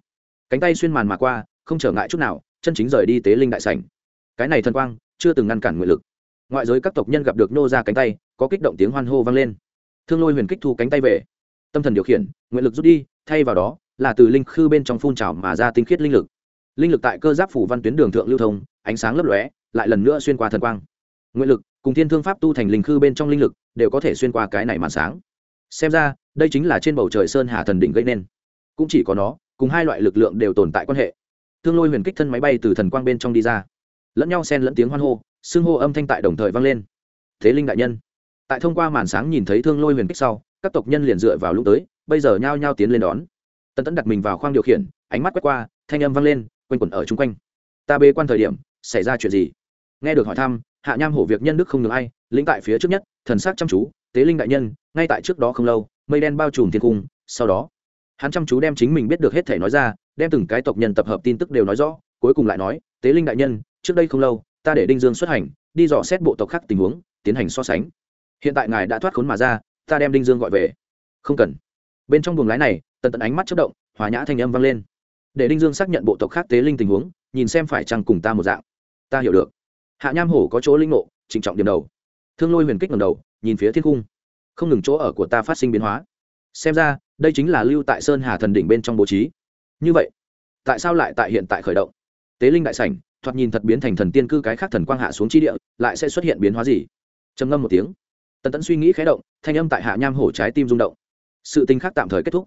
Speaker 1: Cánh tay xuyên màn mà qua không trở ngại chút nào, chân chính rời đi tế linh đại sảnh. Cái này thần quang chưa từng ngăn cản nguyện lực. Ngoại giới các tộc nhân gặp được nô ra cánh tay, có kích động tiếng hoan hô vang lên. Thương lôi huyền kích thu cánh tay về. Tâm thần điều khiển, nguyện lực rút đi, thay vào đó là từ linh khư bên trong phun trào mà ra tinh khiết linh lực. Linh lực tại cơ giáp phủ văn tuyến đường thượng lưu thông, ánh sáng lấp lóe, lại lần nữa xuyên qua thần quang. Nguyện lực cùng thiên thương pháp tu thành linh khư bên trong linh lực đều có thể xuyên qua cái này màn sáng. Xem ra, đây chính là trên bầu trời sơn hà thần đỉnh gây nên. Cũng chỉ có nó, cùng hai loại lực lượng đều tồn tại quan hệ thương lôi huyền kích thân máy bay từ thần quang bên trong đi ra. Lẫn nhau xen lẫn tiếng hoan hô, xưng hô âm thanh tại đồng thời vang lên. Thế linh đại nhân. Tại thông qua màn sáng nhìn thấy thương lôi huyền kích sau, các tộc nhân liền dựa vào lúc tới, bây giờ nhao nhao tiến lên đón. Tân Tẫn đặt mình vào khoang điều khiển, ánh mắt quét qua, thanh âm vang lên, quanh quẩn ở chung quanh. Ta bê quan thời điểm, xảy ra chuyện gì? Nghe được hỏi thăm, hạ nham hổ việc nhân đức không được ai, lĩnh tại phía trước nhất, thần sắc chăm chú, tế linh đại nhân, ngay tại trước đó không lâu, mây đen bao trùm thiên cung, sau đó hắn chăm chú đem chính mình biết được hết thể nói ra đem từng cái tộc nhân tập hợp tin tức đều nói rõ, cuối cùng lại nói, tế linh đại nhân, trước đây không lâu, ta để đinh dương xuất hành, đi dò xét bộ tộc khác tình huống, tiến hành so sánh. Hiện tại ngài đã thoát khốn mà ra, ta đem đinh dương gọi về. Không cần. Bên trong buồng lái này, tần tần ánh mắt chất động, hòa nhã thanh âm vang lên. Để đinh dương xác nhận bộ tộc khác tế linh tình huống, nhìn xem phải chăng cùng ta một dạng. Ta hiểu được. Hạ nham hổ có chỗ linh ngộ, trịnh trọng điểm đầu. Thương lôi huyền kích ngầm đầu, nhìn phía thiên cung. Không ngừng chỗ ở của ta phát sinh biến hóa. Xem ra, đây chính là lưu tại sơn hà thần đỉnh bên trong bố trí như vậy, tại sao lại tại hiện tại khởi động? Tế linh đại sảnh, thoạt nhìn thật biến thành thần tiên cư cái khác thần quang hạ xuống chi địa, lại sẽ xuất hiện biến hóa gì? Trầm ngâm một tiếng, tần tẫn suy nghĩ khé động, thanh âm tại hạ nham hổ trái tim rung động. Sự tình khác tạm thời kết thúc.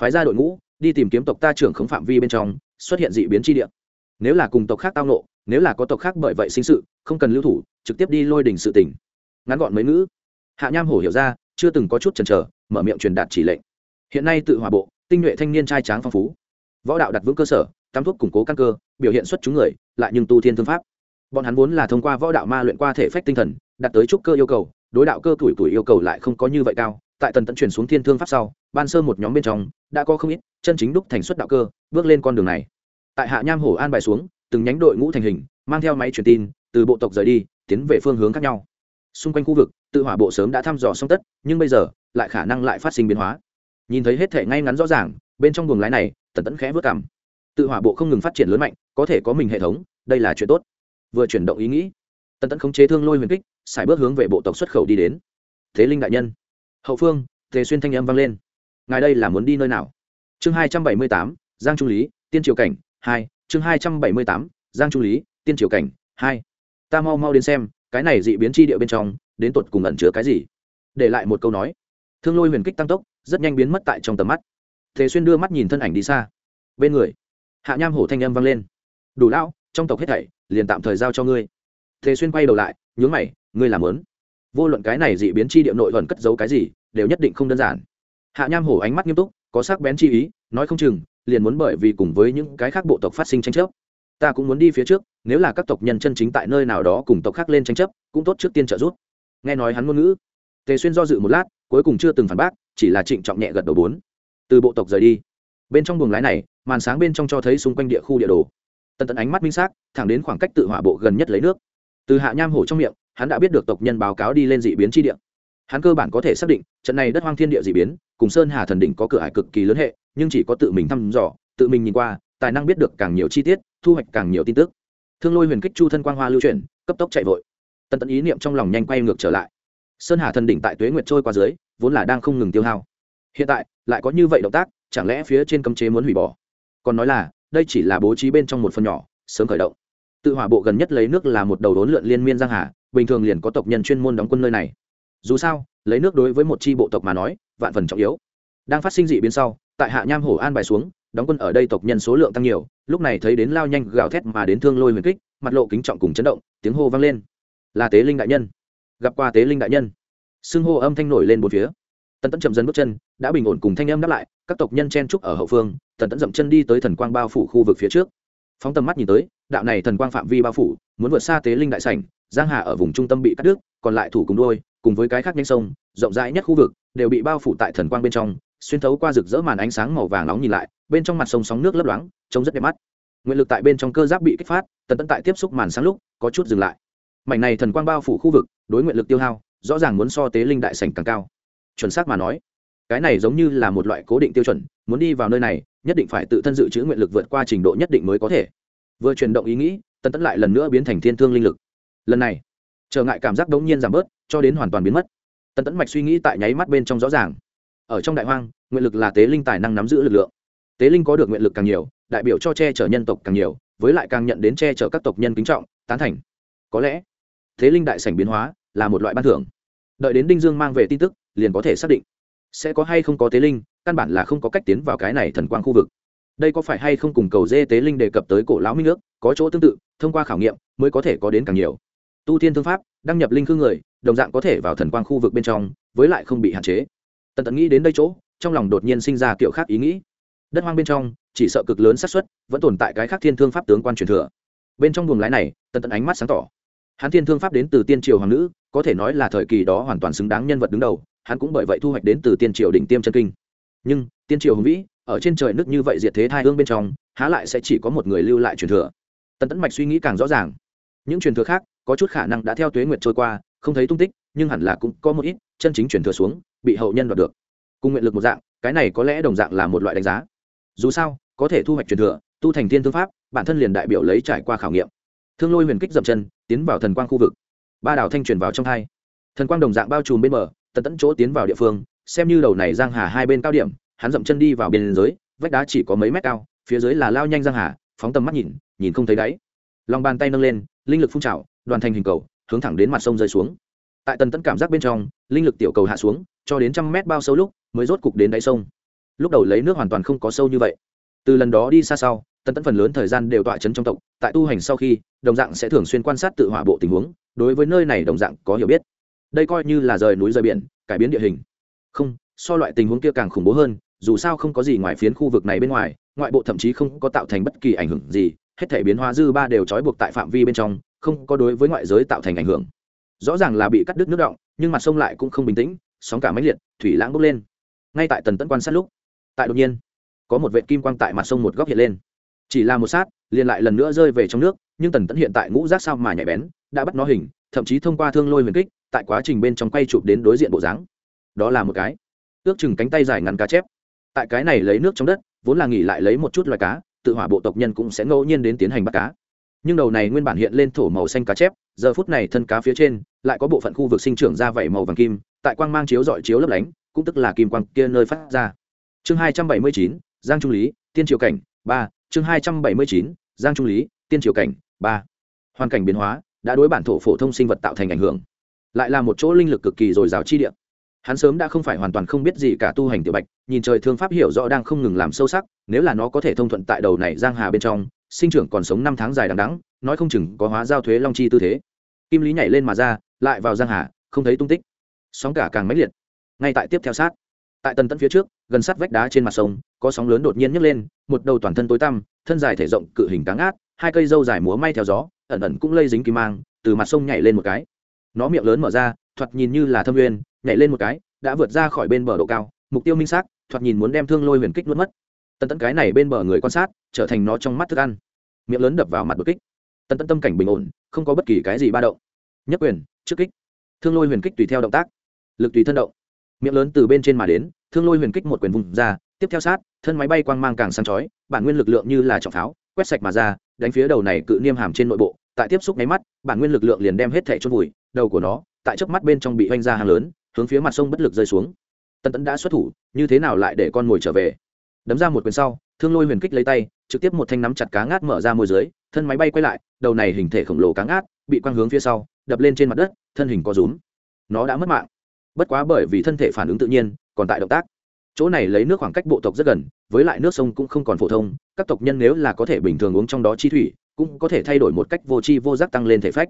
Speaker 1: Phái ra đội ngũ, đi tìm kiếm tộc ta trưởng khống phạm vi bên trong, xuất hiện dị biến chi địa. Nếu là cùng tộc khác tao nộ nếu là có tộc khác bởi vậy sinh sự, không cần lưu thủ, trực tiếp đi lôi đình sự tình. Ngắn gọn mấy ngữ. Hạ nham hổ hiểu ra, chưa từng có chút chần chờ, mở miệng truyền đạt chỉ lệnh. Hiện nay tự hòa bộ, tinh nhuệ thanh niên trai tráng phong phú võ đạo đặt vững cơ sở tam thuốc củng cố căn cơ, biểu hiện xuất chúng người, lại nhưng tu thiên thương pháp. Bọn hắn vốn là thông qua võ đạo ma luyện qua thể phách tinh thần đặt tới trúc cơ yêu cầu, đối đạo cơ tuổi tuổi yêu cầu lại không có như vậy cao, tại tần tận chuyển xuống thiên thương pháp sau, ban sơ một nhóm bên trong, đã có không ít chân chính đúc thành xuất đạo cơ, bước lên con đường này. Tại hạ nham hổ an bài xuống, từng nhánh đội ngũ thành hình, mang theo máy truyền tin, từ bộ tộc rời đi, tiến về phương hướng khác nhau. Xung quanh khu vực, tự hỏa bộ sớm đã thăm dò xong tất, nhưng bây giờ, lại khả năng lại phát sinh biến hóa. Nhìn thấy hết thể ngay ngắn rõ ràng, bên trong buồng lái này tần tẫn khẽ vớt cảm. Tự hỏa bộ không ngừng phát triển lớn mạnh, có thể có mình hệ thống, đây là chuyện tốt. Vừa chuyển động ý nghĩ, tần tẫn khống chế thương lôi huyền kích xài bước hướng về bộ tộc xuất khẩu đi đến. Thế linh đại nhân. Hậu phương, tề xuyên thanh âm vang lên. Ngài đây là muốn đi nơi nào? Chương hai trăm bảy mươi tám, giang trung lý, tiên triều cảnh, hai, chương hai trăm bảy mươi tám, giang trung lý, tiên triều cảnh, hai. Ta mau mau đến xem, cái này dị biến chi địa bên trong, đến tột cùng ẩn chứa cái gì? Để lại một câu nói. Thương lôi huyền kích tăng tốc, rất nhanh biến mất tại trong tầm mắt thế xuyên đưa mắt nhìn thân ảnh đi xa. Bên người, hạ nham hổ thanh âm vang lên. Đủ lão, trong tộc hết thảy, liền tạm thời giao cho ngươi. Thế xuyên quay đầu lại, nhướng mày, ngươi làm lớn. Vô luận cái này dị biến chi địa nội vẫn cất giấu cái gì, đều nhất định không đơn giản. Hạ nham hổ ánh mắt nghiêm túc, có sắc bén chi ý, nói không chừng, liền muốn bởi vì cùng với những cái khác bộ tộc phát sinh tranh chấp. Ta cũng muốn đi phía trước, nếu là các tộc nhân chân chính tại nơi nào đó cùng tộc khác lên tranh chấp, cũng tốt trước tiên trợ giúp. Nghe nói hắn ngôn ngữ, tề xuyên do dự một lát, cuối cùng chưa từng phản bác, chỉ là trịnh trọng nhẹ gật đầu bốn từ bộ tộc rời đi. Bên trong buồng lái này, màn sáng bên trong cho thấy xung quanh địa khu địa đồ. Tần tần ánh mắt minh xác, thẳng đến khoảng cách tự hỏa bộ gần nhất lấy nước. Từ hạ nham hổ trong miệng, hắn đã biết được tộc nhân báo cáo đi lên dị biến chi địa. Hắn cơ bản có thể xác định, trận này đất hoang thiên địa dị biến, cùng sơn hà thần đỉnh có cửa ải cực kỳ lớn hệ, nhưng chỉ có tự mình thăm dò, tự mình nhìn qua, tài năng biết được càng nhiều chi tiết, thu hoạch càng nhiều tin tức. Thương lôi huyền kích chu thân quang hoa lưu chuyển, cấp tốc chạy vội. Tần tần ý niệm trong lòng nhanh quay ngược trở lại. Sơn hà thần đỉnh tại tuế nguyệt trôi qua dưới, vốn là đang không ngừng tiêu hao hiện tại, lại có như vậy động tác, chẳng lẽ phía trên cấm chế muốn hủy bỏ? Còn nói là, đây chỉ là bố trí bên trong một phần nhỏ, sớm khởi động. Tự hỏa bộ gần nhất lấy nước là một đầu đốn lượn liên miên giang hà, bình thường liền có tộc nhân chuyên môn đóng quân nơi này. Dù sao, lấy nước đối với một chi bộ tộc mà nói, vạn phần trọng yếu. Đang phát sinh dị biến sau, tại hạ nham hổ an bài xuống, đóng quân ở đây tộc nhân số lượng tăng nhiều, lúc này thấy đến lao nhanh gào thét mà đến thương lôi huyền kích, mặt lộ kính trọng cùng chấn động, tiếng hô vang lên. Là tế linh đại nhân. Gặp qua tế linh đại nhân. Xưng hô âm thanh nổi lên một phía tần tẫn chậm dần bước chân, đã bình ổn cùng thanh âm đáp lại, các tộc nhân chen trúc ở hậu phương, tần tẫn dậm chân đi tới thần quang bao phủ khu vực phía trước. Phóng tầm mắt nhìn tới, đạo này thần quang phạm vi bao phủ, muốn vượt xa tế linh đại sảnh, giang hà ở vùng trung tâm bị cắt đứt, còn lại thủ cùng đôi cùng với cái khác nhanh sông, rộng rãi nhất khu vực, đều bị bao phủ tại thần quang bên trong, xuyên thấu qua rực rỡ màn ánh sáng màu vàng nóng nhìn lại, bên trong mặt sông sóng nước lấp loáng, trông rất đẹp mắt. Nguyện lực tại bên trong cơ giáp bị kích phát, tần tẫn tại tiếp xúc màn sáng lúc, có chút dừng lại. Mảnh này thần quang bao phủ khu vực, đối nguyện lực tiêu hao, rõ ràng muốn so tế linh đại sảnh càng cao chuẩn xác mà nói. Cái này giống như là một loại cố định tiêu chuẩn, muốn đi vào nơi này, nhất định phải tự thân dự trữ nguyện lực vượt qua trình độ nhất định mới có thể. Vừa chuyển động ý nghĩ tân tấn lại lần nữa biến thành thiên thương linh lực. Lần này, trở ngại cảm giác đống nhiên giảm bớt, cho đến hoàn toàn biến mất. Tân tấn mạch suy nghĩ tại nháy mắt bên trong rõ ràng. Ở trong đại hoang, nguyện lực là tế linh tài năng nắm giữ lực lượng. Tế linh có được nguyện lực càng nhiều, đại biểu cho che chở nhân tộc càng nhiều, với lại càng nhận đến che chở các tộc nhân kính trọng, tán thành. Có lẽ thế linh đại sảnh biến hóa là một loại ban thưởng. Đợi đến đinh dương mang về tin tức liền có thể xác định. Sẽ có hay không có tế linh, căn bản là không có cách tiến vào cái này thần quang khu vực. Đây có phải hay không cùng cầu dê tế linh đề cập tới cổ lão minh nước có chỗ tương tự, thông qua khảo nghiệm mới có thể có đến càng nhiều. Tu tiên thương pháp, đăng nhập linh khư người, đồng dạng có thể vào thần quang khu vực bên trong, với lại không bị hạn chế. Tần tẫn nghĩ đến đây chỗ, trong lòng đột nhiên sinh ra kiểu khác ý nghĩ. Đất hoang bên trong, chỉ sợ cực lớn xác suất, vẫn tồn tại cái khác thiên thương pháp tướng quan truyền thừa. Bên trong buồng lái này, tần tẫn ánh mắt sáng tỏ. Hắn thiên thương pháp đến từ tiên triều hoàng nữ, có thể nói là thời kỳ đó hoàn toàn xứng đáng nhân vật đứng đầu hắn cũng bởi vậy thu hoạch đến từ tiên triều đỉnh tiêm chân kinh. Nhưng, tiên triều hùng vĩ, ở trên trời nước như vậy diệt thế thai hương bên trong, há lại sẽ chỉ có một người lưu lại truyền thừa. Tần tấn mạch suy nghĩ càng rõ ràng. Những truyền thừa khác, có chút khả năng đã theo tuế nguyệt trôi qua, không thấy tung tích, nhưng hẳn là cũng có một ít chân chính truyền thừa xuống, bị hậu nhân đoạt được. Cùng nguyện lực một dạng, cái này có lẽ đồng dạng là một loại đánh giá. Dù sao, có thể thu hoạch truyền thừa, tu thành thiên thương pháp, bản thân liền đại biểu lấy trải qua khảo nghiệm. Thương lôi huyền kích dậm chân, tiến vào thần quang khu vực. Ba đảo thanh truyền vào trong hai. Thần quang đồng dạng bao trùm bên bờ Tần tẫn chỗ tiến vào địa phương, xem như đầu này giang hà hai bên cao điểm, hắn dậm chân đi vào biên giới, vách đá chỉ có mấy mét cao, phía dưới là lao nhanh giang hà, phóng tầm mắt nhìn nhìn không thấy đáy. Lòng bàn tay nâng lên, linh lực phun trào, đoàn thành hình cầu, hướng thẳng đến mặt sông rơi xuống. Tại tần tẫn cảm giác bên trong, linh lực tiểu cầu hạ xuống, cho đến trăm mét bao sâu lúc, mới rốt cục đến đáy sông. Lúc đầu lấy nước hoàn toàn không có sâu như vậy. Từ lần đó đi xa sau, tần tẫn phần lớn thời gian đều tọa chấn trong tộc, tại tu hành sau khi, đồng dạng sẽ thường xuyên quan sát tự hỏa bộ tình huống, đối với nơi này đồng dạng có hiểu biết đây coi như là rời núi rời biển, cải biến địa hình. Không, so loại tình huống kia càng khủng bố hơn, dù sao không có gì ngoài phiến khu vực này bên ngoài, ngoại bộ thậm chí không có tạo thành bất kỳ ảnh hưởng gì, hết thể biến hóa dư ba đều trói buộc tại phạm vi bên trong, không có đối với ngoại giới tạo thành ảnh hưởng. Rõ ràng là bị cắt đứt nước động, nhưng mặt sông lại cũng không bình tĩnh, sóng cả máy liệt, thủy lãng bốc lên. Ngay tại tần tẫn quan sát lúc, tại đột nhiên, có một vệ kim quang tại mặt sông một góc hiện lên. Chỉ là một sát, liền lại lần nữa rơi về trong nước, nhưng tần tẫn hiện tại ngũ rác sao mà nhạy bén, đã bắt nó hình, thậm chí thông qua thương lôi huyền kích tại quá trình bên trong quay chụp đến đối diện bộ dáng. Đó là một cái. Ước chừng cánh tay dài ngắn cá chép. Tại cái này lấy nước trong đất, vốn là nghỉ lại lấy một chút loài cá, tự hỏa bộ tộc nhân cũng sẽ ngẫu nhiên đến tiến hành bắt cá. Nhưng đầu này nguyên bản hiện lên thổ màu xanh cá chép, giờ phút này thân cá phía trên, lại có bộ phận khu vực sinh trưởng ra vảy màu vàng kim, tại quang mang chiếu dọi chiếu lấp lánh, cũng tức là kim quang kia nơi phát ra. Chương hai trăm bảy mươi chín, giang trung lý, tiên triều cảnh, ba. Chương hai trăm bảy mươi chín, giang trung lý, tiên triều cảnh, ba. Hoàn cảnh biến hóa, đã đối bản thổ phổ thông sinh vật tạo thành ảnh hưởng lại là một chỗ linh lực cực kỳ dồi dào chi địa. Hắn sớm đã không phải hoàn toàn không biết gì cả tu hành tiểu bạch, nhìn trời thương pháp hiểu rõ đang không ngừng làm sâu sắc, nếu là nó có thể thông thuận tại đầu này giang hà bên trong, sinh trưởng còn sống năm tháng dài đằng đắng nói không chừng có hóa giao thuế long chi tư thế. Kim lý nhảy lên mà ra, lại vào giang hà, không thấy tung tích. Sóng cả càng mãnh liệt. Ngay tại tiếp theo sát, tại tần tận phía trước, gần sát vách đá trên mặt sông, có sóng lớn đột nhiên nhấc lên, một đầu toàn thân tối tăm, thân dài thể rộng, cự hình cá ngát hai cây dâu dài múa may theo gió, ẩn ẩn cũng lây dính kim mang, từ mặt sông nhảy lên một cái nó miệng lớn mở ra, thoạt nhìn như là thâm uyên, nhảy lên một cái, đã vượt ra khỏi bên bờ độ cao, mục tiêu minh xác, thoạt nhìn muốn đem thương lôi huyền kích nuốt mất. Tần tận cái này bên bờ người quan sát, trở thành nó trong mắt thức ăn. Miệng lớn đập vào mặt đột kích. Tần tận tâm cảnh bình ổn, không có bất kỳ cái gì ba động. Nhất quyền, trước kích. Thương lôi huyền kích tùy theo động tác. Lực tùy thân động. Miệng lớn từ bên trên mà đến, thương lôi huyền kích một quyền vùng ra, tiếp theo sát, thân máy bay quang mang càng sáng chói, bản nguyên lực lượng như là trọng pháo, quét sạch mà ra, đánh phía đầu này cự niêm hàm trên nội bộ tại tiếp xúc nháy mắt, bản nguyên lực lượng liền đem hết thể chôn vùi, đầu của nó, tại chớp mắt bên trong bị oanh ra hàng lớn, hướng phía mặt sông bất lực rơi xuống. Tân tẫn đã xuất thủ, như thế nào lại để con ngồi trở về? Đấm ra một quyền sau, thương lôi huyền kích lấy tay, trực tiếp một thanh nắm chặt cá ngát mở ra môi dưới, thân máy bay quay lại, đầu này hình thể khổng lồ cá ngát, bị quăng hướng phía sau, đập lên trên mặt đất, thân hình có rúm. Nó đã mất mạng. Bất quá bởi vì thân thể phản ứng tự nhiên, còn tại động tác. Chỗ này lấy nước khoảng cách bộ tộc rất gần, với lại nước sông cũng không còn phổ thông, các tộc nhân nếu là có thể bình thường uống trong đó chi thủy cũng có thể thay đổi một cách vô tri vô giác tăng lên thể phách.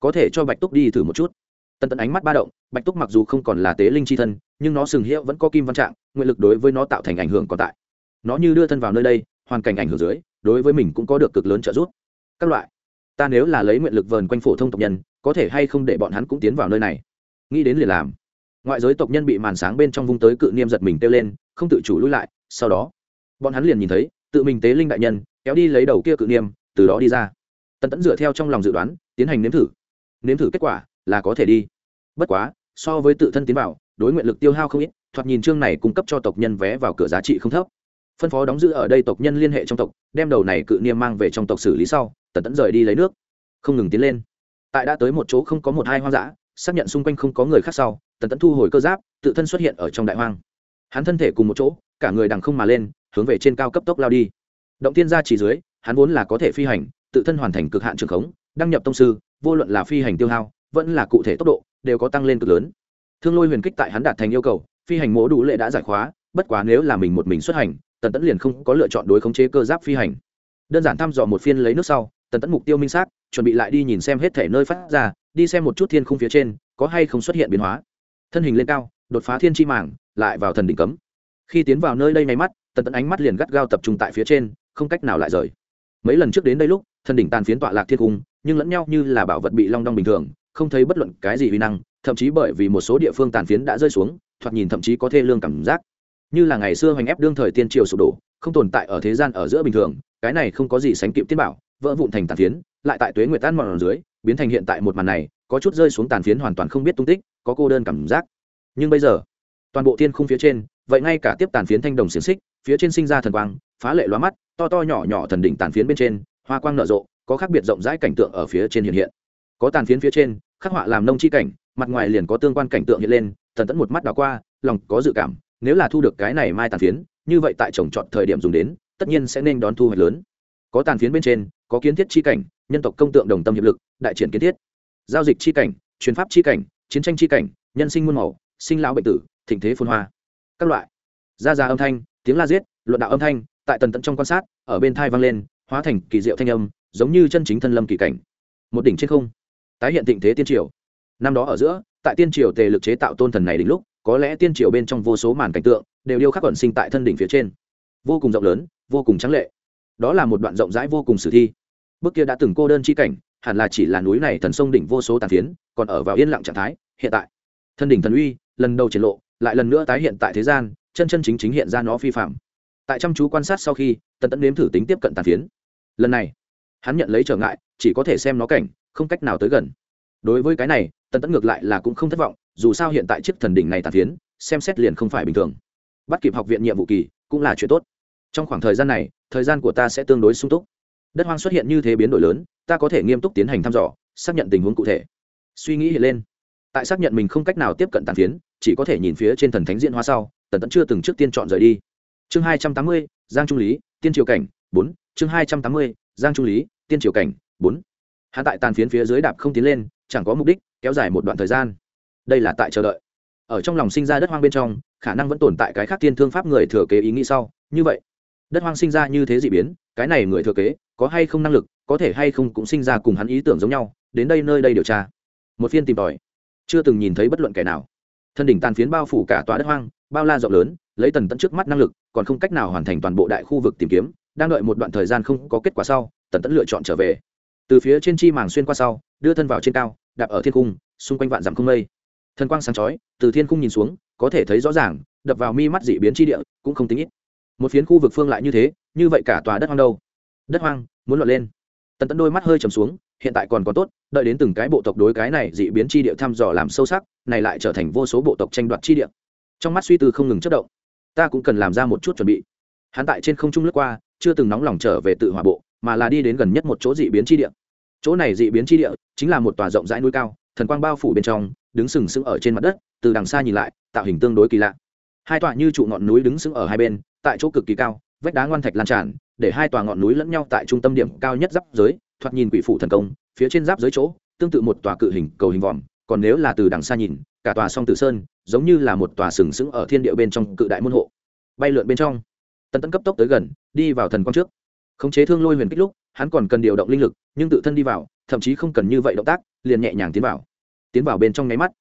Speaker 1: Có thể cho bạch túc đi thử một chút. Tần tận ánh mắt ba động, bạch túc mặc dù không còn là tế linh chi thân, nhưng nó sừng hiệu vẫn có kim văn trạng, nguyện lực đối với nó tạo thành ảnh hưởng còn tại. Nó như đưa thân vào nơi đây, hoàn cảnh ảnh hưởng dưới, đối với mình cũng có được cực lớn trợ giúp. Các loại, ta nếu là lấy nguyện lực vờn quanh phổ thông tộc nhân, có thể hay không để bọn hắn cũng tiến vào nơi này? Nghĩ đến liền làm. Ngoại giới tộc nhân bị màn sáng bên trong vung tới cự niêm giật mình kêu lên, không tự chủ lui lại, sau đó, bọn hắn liền nhìn thấy, tự mình tế linh đại nhân, kéo đi lấy đầu kia cự niêm từ đó đi ra. Tần tẫn dựa theo trong lòng dự đoán, tiến hành nếm thử. Nếm thử kết quả là có thể đi. Bất quá, so với tự thân tiến vào, đối nguyện lực tiêu hao không ít, thoạt nhìn chương này cung cấp cho tộc nhân vé vào cửa giá trị không thấp. Phân phó đóng giữ ở đây tộc nhân liên hệ trong tộc, đem đầu này cự niêm mang về trong tộc xử lý sau, tần tẫn rời đi lấy nước. Không ngừng tiến lên. Tại đã tới một chỗ không có một hai hoang dã, xác nhận xung quanh không có người khác sau, tần tẫn thu hồi cơ giáp, tự thân xuất hiện ở trong đại hoang. Hắn thân thể cùng một chỗ, cả người đằng không mà lên, hướng về trên cao cấp tốc lao đi. Động tiên gia chỉ dưới hắn vốn là có thể phi hành, tự thân hoàn thành cực hạn trường khống, đăng nhập tông sư, vô luận là phi hành tiêu hao, vẫn là cụ thể tốc độ, đều có tăng lên cực lớn. Thương lôi huyền kích tại hắn đạt thành yêu cầu, phi hành mố đủ lệ đã giải khóa, bất quá nếu là mình một mình xuất hành, tần tẫn liền không có lựa chọn đối khống chế cơ giáp phi hành. Đơn giản thăm dò một phiên lấy nước sau, tần tẫn mục tiêu minh xác, chuẩn bị lại đi nhìn xem hết thể nơi phát ra, đi xem một chút thiên khung phía trên, có hay không xuất hiện biến hóa. Thân hình lên cao, đột phá thiên chi mảng, lại vào thần đỉnh cấm. Khi tiến vào nơi đây ngay mắt, tần tẫn ánh mắt liền gắt gao tập trung tại phía trên, không cách nào lại rời mấy lần trước đến đây lúc, thần đỉnh tàn phiến tọa lạc thiên cung, nhưng lẫn nhau như là bảo vật bị long đong bình thường, không thấy bất luận cái gì uy năng, thậm chí bởi vì một số địa phương tàn phiến đã rơi xuống, thoạt nhìn thậm chí có thê lương cảm giác. Như là ngày xưa hoành ép đương thời tiên triều sụp đổ, không tồn tại ở thế gian ở giữa bình thường, cái này không có gì sánh kịp tiên bảo, vỡ vụn thành tàn phiến, lại tại tuế nguyệt tan mòn dưới, biến thành hiện tại một màn này, có chút rơi xuống tàn phiến hoàn toàn không biết tung tích, có cô đơn cảm giác. Nhưng bây giờ, toàn bộ thiên khung phía trên, vậy ngay cả tiếp tàn phiến thanh đồng xiềng xích, phía trên sinh ra thần quang phá lệ loa mắt, to to nhỏ nhỏ thần đỉnh tàn phiến bên trên, hoa quang nở rộ, có khác biệt rộng rãi cảnh tượng ở phía trên hiện hiện. Có tàn phiến phía trên, khắc họa làm nông chi cảnh, mặt ngoài liền có tương quan cảnh tượng hiện lên thần tẫn một mắt đó qua, lòng có dự cảm, nếu là thu được cái này mai tàn phiến, như vậy tại trồng trọt thời điểm dùng đến, tất nhiên sẽ nên đón thu hoạch lớn. Có tàn phiến bên trên, có kiến thiết chi cảnh, nhân tộc công tượng đồng tâm hiệp lực, đại triển kiến thiết. Giao dịch chi cảnh, truyền pháp chi cảnh, chiến tranh chi cảnh, nhân sinh muôn màu, sinh lão bệnh tử, thịnh thế phôn hoa. Các loại. Ra ra âm thanh, tiếng la giết, luận đạo âm thanh tại tần tận trong quan sát, ở bên thai vang lên, hóa thành kỳ diệu thanh âm, giống như chân chính thân lâm kỳ cảnh. Một đỉnh trên không, tái hiện thịnh thế tiên triều. Năm đó ở giữa, tại tiên triều tề lực chế tạo tôn thần này đỉnh lúc, có lẽ tiên triều bên trong vô số màn cảnh tượng, đều điêu khắc ẩn sinh tại thân đỉnh phía trên. Vô cùng rộng lớn, vô cùng trắng lệ. Đó là một đoạn rộng rãi vô cùng sử thi. Bước kia đã từng cô đơn chi cảnh, hẳn là chỉ là núi này thần sông đỉnh vô số tàn phiến, còn ở vào yên lặng trạng thái, hiện tại. Thân đỉnh thần uy, lần đầu triển lộ, lại lần nữa tái hiện tại thế gian, chân chân chính chính hiện ra nó phi phạm tại chăm chú quan sát sau khi, tần tẫn nếm thử tính tiếp cận tàn phiến. Lần này, hắn nhận lấy trở ngại, chỉ có thể xem nó cảnh, không cách nào tới gần. Đối với cái này, tần tẫn ngược lại là cũng không thất vọng, dù sao hiện tại chiếc thần đỉnh này tàn phiến, xem xét liền không phải bình thường. Bắt kịp học viện nhiệm vụ kỳ, cũng là chuyện tốt. Trong khoảng thời gian này, thời gian của ta sẽ tương đối sung túc. Đất hoang xuất hiện như thế biến đổi lớn, ta có thể nghiêm túc tiến hành thăm dò, xác nhận tình huống cụ thể. Suy nghĩ hiện lên. Tại xác nhận mình không cách nào tiếp cận tàn phiến, chỉ có thể nhìn phía trên thần thánh diễn hóa sau, tần tẫn chưa từng trước tiên chọn rời đi chương hai trăm tám mươi, giang trung lý, tiên triều cảnh, bốn. Chương hai trăm tám mươi, giang trung lý, tiên triều cảnh, bốn. Hạ tại tàn phiến phía dưới đạp không tiến lên, chẳng có mục đích, kéo dài một đoạn thời gian. Đây là tại chờ đợi. Ở trong lòng sinh ra đất hoang bên trong, khả năng vẫn tồn tại cái khác tiên thương pháp người thừa kế ý nghĩ sau. Như vậy, đất hoang sinh ra như thế d ị biến, cái này người thừa kế, có hay không năng lực, có thể hay không cũng sinh ra cùng hắn ý tưởng giống nhau, đến đây nơi đây điều tra. Một phiên tìm tòi. Chưa từng nhìn thấy bất luận kẻ nào. Thân đỉnh tàn phiến bao phủ cả tòa đất hoang bao la rộng lớn, lấy tần tận trước mắt năng lực, còn không cách nào hoàn thành toàn bộ đại khu vực tìm kiếm, đang đợi một đoạn thời gian không có kết quả sau, tần tẫn lựa chọn trở về. Từ phía trên chi màng xuyên qua sau, đưa thân vào trên cao, đạp ở thiên cung, xung quanh vạn dặm không mây. Thần quang sáng chói, từ thiên cung nhìn xuống, có thể thấy rõ ràng, đập vào mi mắt dị biến chi địa, cũng không tính ít. Một phiến khu vực phương lại như thế, như vậy cả tòa đất hoang đâu? Đất hoang, muốn lọt lên. Tần tẫn đôi mắt hơi trầm xuống, hiện tại còn có tốt, đợi đến từng cái bộ tộc đối cái này dị biến chi địa thăm dò làm sâu sắc, này lại trở thành vô số bộ tộc tranh đoạt chi địa trong mắt suy tư không ngừng chất động. Ta cũng cần làm ra một chút chuẩn bị. Hắn tại trên không trung lướt qua, chưa từng nóng lòng trở về tự hỏa bộ, mà là đi đến gần nhất một chỗ dị biến chi địa. Chỗ này dị biến chi địa chính là một tòa rộng rãi núi cao, thần quang bao phủ bên trong, đứng sừng sững ở trên mặt đất, từ đằng xa nhìn lại, tạo hình tương đối kỳ lạ. Hai tòa như trụ ngọn núi đứng sững ở hai bên, tại chỗ cực kỳ cao, vách đá ngoan thạch lan tràn, để hai tòa ngọn núi lẫn nhau tại trung tâm điểm cao nhất giáp giới, thoạt nhìn quỷ phủ thần công, phía trên giáp giới chỗ, tương tự một tòa cự hình cầu hình vòm còn nếu là từ đằng xa nhìn, cả tòa song tử sơn giống như là một tòa sừng sững ở thiên địa bên trong cự đại môn hộ. Bay lượn bên trong, tần tẫn cấp tốc tới gần, đi vào thần quang trước. Khống chế thương lôi huyền kích lúc, hắn còn cần điều động linh lực, nhưng tự thân đi vào, thậm chí không cần như vậy động tác, liền nhẹ nhàng tiến vào. Tiến vào bên trong nháy mắt,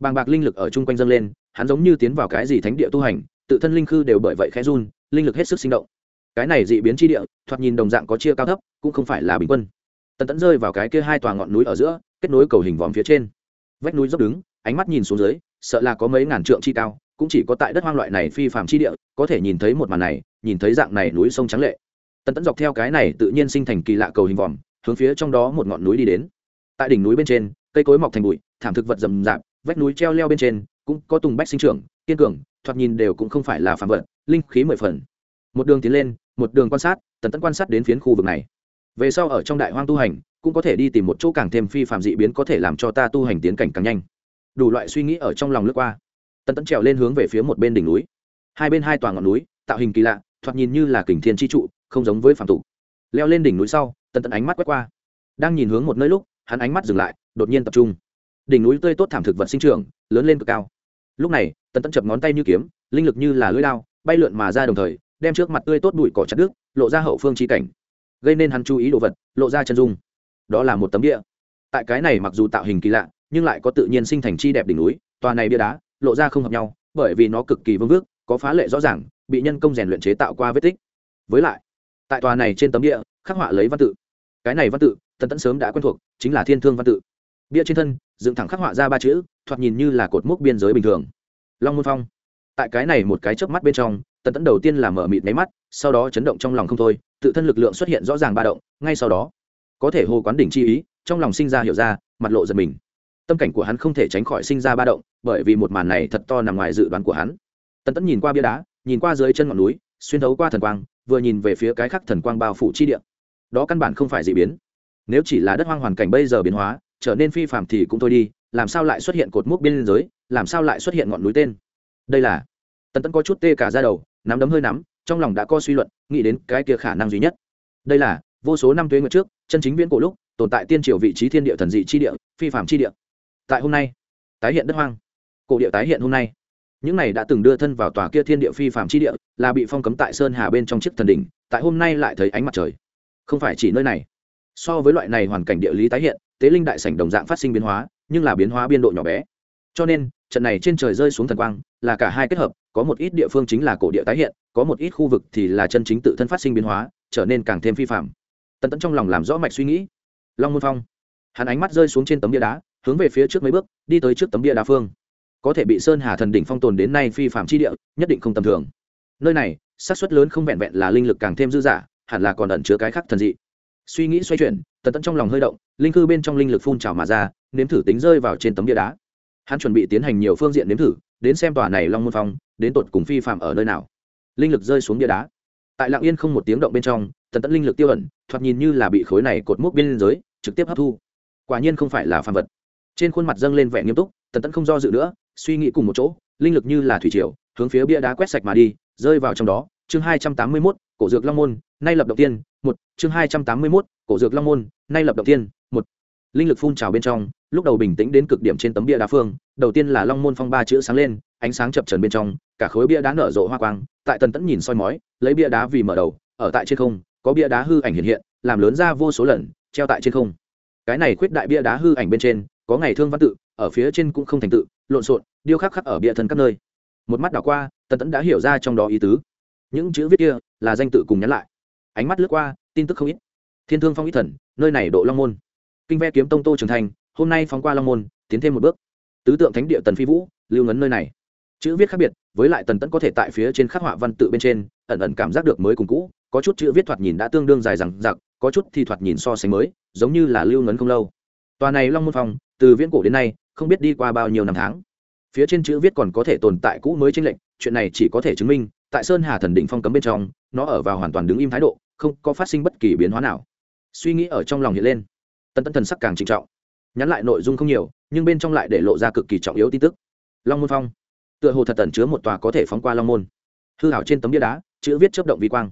Speaker 1: bàng bạc linh lực ở chung quanh dâng lên, hắn giống như tiến vào cái gì thánh địa tu hành, tự thân linh khư đều bởi vậy khẽ run, linh lực hết sức sinh động. Cái này dị biến chi địa, thoạt nhìn đồng dạng có chia cao thấp, cũng không phải là bình quân. Tần tẫn rơi vào cái kia hai tòa ngọn núi ở giữa, kết nối cầu hình vòm phía trên vách núi dốc đứng, ánh mắt nhìn xuống dưới, sợ là có mấy ngàn trượng chi cao, cũng chỉ có tại đất hoang loại này phi phạm chi địa, có thể nhìn thấy một màn này, nhìn thấy dạng này núi sông trắng lệ. Tần tẫn dọc theo cái này tự nhiên sinh thành kỳ lạ cầu hình vòm, hướng phía trong đó một ngọn núi đi đến. Tại đỉnh núi bên trên, cây cối mọc thành bụi, thảm thực vật rậm rạp, vách núi treo leo bên trên, cũng có tùng bách sinh trưởng, kiên cường, thoạt nhìn đều cũng không phải là phạm vật, linh khí mười phần. Một đường tiến lên, một đường quan sát, tần tẫn quan sát đến phiến khu vực này. Về sau ở trong đại hoang tu hành cũng có thể đi tìm một chỗ càng thêm phi phạm dị biến có thể làm cho ta tu hành tiến cảnh càng nhanh. Đủ loại suy nghĩ ở trong lòng lướt qua. Tần tẫn trèo lên hướng về phía một bên đỉnh núi. Hai bên hai toàn ngọn núi, tạo hình kỳ lạ, thoạt nhìn như là kình thiên tri trụ, không giống với phạm tục. Leo lên đỉnh núi sau, tần tẫn ánh mắt quét qua. Đang nhìn hướng một nơi lúc, hắn ánh mắt dừng lại, đột nhiên tập trung. Đỉnh núi tươi tốt thảm thực vật sinh trưởng, lớn lên cực cao. Lúc này, tần tẫn chập ngón tay như kiếm, linh lực như là lưỡi lao bay lượn mà ra đồng thời, đem trước mặt tươi tốt bụi cỏ chặt đứt, lộ ra hậu phương chi cảnh. Gây nên hắn chú ý đồ vật, lộ ra chân dung đó là một tấm địa tại cái này mặc dù tạo hình kỳ lạ, nhưng lại có tự nhiên sinh thành chi đẹp đỉnh núi, tòa này bia đá lộ ra không hợp nhau, bởi vì nó cực kỳ vương vước có phá lệ rõ ràng, bị nhân công rèn luyện chế tạo qua vết tích. Với lại, tại tòa này trên tấm địa khắc họa lấy văn tự. Cái này văn tự tần tẫn sớm đã quen thuộc, chính là thiên thương văn tự. Bia trên thân, dựng thẳng khắc họa ra ba chữ, thoạt nhìn như là cột mốc biên giới bình thường. Long môn phong. Tại cái này một cái chớp mắt bên trong tần tẫn đầu tiên là mở mịt máy mắt, sau đó chấn động trong lòng không thôi, tự thân lực lượng xuất hiện rõ ràng ba động, ngay sau đó có thể hồ quán đỉnh chi ý, trong lòng sinh ra hiểu ra, mặt lộ giật mình. Tâm cảnh của hắn không thể tránh khỏi sinh ra ba động, bởi vì một màn này thật to nằm ngoài dự đoán của hắn. Tần tẫn nhìn qua bia đá, nhìn qua dưới chân ngọn núi, xuyên thấu qua thần quang, vừa nhìn về phía cái khắc thần quang bao phủ chi địa. Đó căn bản không phải dị biến. Nếu chỉ là đất hoang hoàn cảnh bây giờ biến hóa, trở nên phi phạm thì cũng thôi đi, làm sao lại xuất hiện cột mốc biên giới làm sao lại xuất hiện ngọn núi tên? Đây là tần tẫn có chút tê cả ra đầu, nắm đấm hơi nắm, trong lòng đã có suy luận, nghĩ đến cái kia khả năng duy nhất. Đây là vô số năm tuế nguyệt trước, chân chính viễn cổ lúc, tồn tại tiên triều vị trí thiên địa thần dị chi địa, phi phạm chi địa. Tại hôm nay, tái hiện đất hoang. Cổ địa tái hiện hôm nay. Những này đã từng đưa thân vào tòa kia thiên địa phi phạm chi địa, là bị phong cấm tại sơn hà bên trong chiếc thần đỉnh, tại hôm nay lại thấy ánh mặt trời. Không phải chỉ nơi này. So với loại này hoàn cảnh địa lý tái hiện, tế linh đại sảnh đồng dạng phát sinh biến hóa, nhưng là biến hóa biên độ nhỏ bé. Cho nên, trận này trên trời rơi xuống thần quang, là cả hai kết hợp, có một ít địa phương chính là cổ địa tái hiện, có một ít khu vực thì là chân chính tự thân phát sinh biến hóa, trở nên càng thêm phi phạm tần tẫn trong lòng làm rõ mạch suy nghĩ. Long môn phong. Hắn ánh mắt rơi xuống trên tấm bia đá, hướng về phía trước mấy bước, đi tới trước tấm bia đá phương. Có thể bị sơn hà thần đỉnh phong tồn đến nay phi phạm chi địa, nhất định không tầm thường. Nơi này, xác suất lớn không vẹn vẹn là linh lực càng thêm dư dả, hẳn là còn ẩn chứa cái khác thần dị. Suy nghĩ xoay chuyển, tần tẫn trong lòng hơi động, linh cư bên trong linh lực phun trào mà ra, nếm thử tính rơi vào trên tấm bia đá. Hắn chuẩn bị tiến hành nhiều phương diện nếm thử, đến xem tòa này long môn phong, đến tột cùng phi phạm ở nơi nào. Linh lực rơi xuống bia đá. Tại lạng yên không một tiếng động bên trong tần tẫn linh lực tiêu ẩn, thoạt nhìn như là bị khối này cột mốc biên giới, trực tiếp hấp thu. Quả nhiên không phải là phàm vật. Trên khuôn mặt dâng lên vẻ nghiêm túc, tần tẫn không do dự nữa, suy nghĩ cùng một chỗ, linh lực như là thủy triều, hướng phía bia đá quét sạch mà đi, rơi vào trong đó. Chương hai trăm tám mươi mốt, cổ dược long môn, nay lập đầu tiên, một. Chương hai trăm tám mươi mốt, cổ dược long môn, nay lập đầu tiên, một. Linh lực phun trào bên trong, lúc đầu bình tĩnh đến cực điểm trên tấm bia đá phương, đầu tiên là long môn phong ba chữ sáng lên, ánh sáng chập trần bên trong, cả khối bia đá nở rộ hoa quang, tại tần tẫn nhìn soi mói, lấy bia đá vì mở đầu, ở tại trên không có bia đá hư ảnh hiện hiện, làm lớn ra vô số lần, treo tại trên không. Cái này khuyết đại bia đá hư ảnh bên trên, có ngày thương văn tự, ở phía trên cũng không thành tự, lộn xộn, điêu khắc khắc ở bia thân các nơi. Một mắt đảo qua, tần tẫn đã hiểu ra trong đó ý tứ. Những chữ viết kia là danh tự cùng nhắn lại. Ánh mắt lướt qua, tin tức không ít. Thiên thương phong ít thần, nơi này độ long môn. Kinh ve kiếm tông tô trưởng thành, hôm nay phóng qua long môn, tiến thêm một bước. Tứ tượng thánh địa tần phi vũ, lưu ngấn nơi này chữ viết khác biệt, với lại tần tẫn có thể tại phía trên khắc họa văn tự bên trên, ẩn ẩn cảm giác được mới cùng cũ, có chút chữ viết thoạt nhìn đã tương đương dài rằng giặc có chút thì thoạt nhìn so sánh mới, giống như là lưu ngấn không lâu. Tòa này long môn phong từ viễn cổ đến nay, không biết đi qua bao nhiêu năm tháng. Phía trên chữ viết còn có thể tồn tại cũ mới trên lệnh chuyện này chỉ có thể chứng minh, tại sơn hà thần định phong cấm bên trong, nó ở vào hoàn toàn đứng im thái độ, không có phát sinh bất kỳ biến hóa nào. Suy nghĩ ở trong lòng hiện lên. Tần tẫn thần sắc càng trịnh trọng. Nhắn lại nội dung không nhiều, nhưng bên trong lại để lộ ra cực kỳ trọng yếu tin tức. Long môn phong tựa hồ thật tẩn chứa một tòa có thể phóng qua long môn. Hư hảo trên tấm bia đá, chữ viết chớp động vi quang.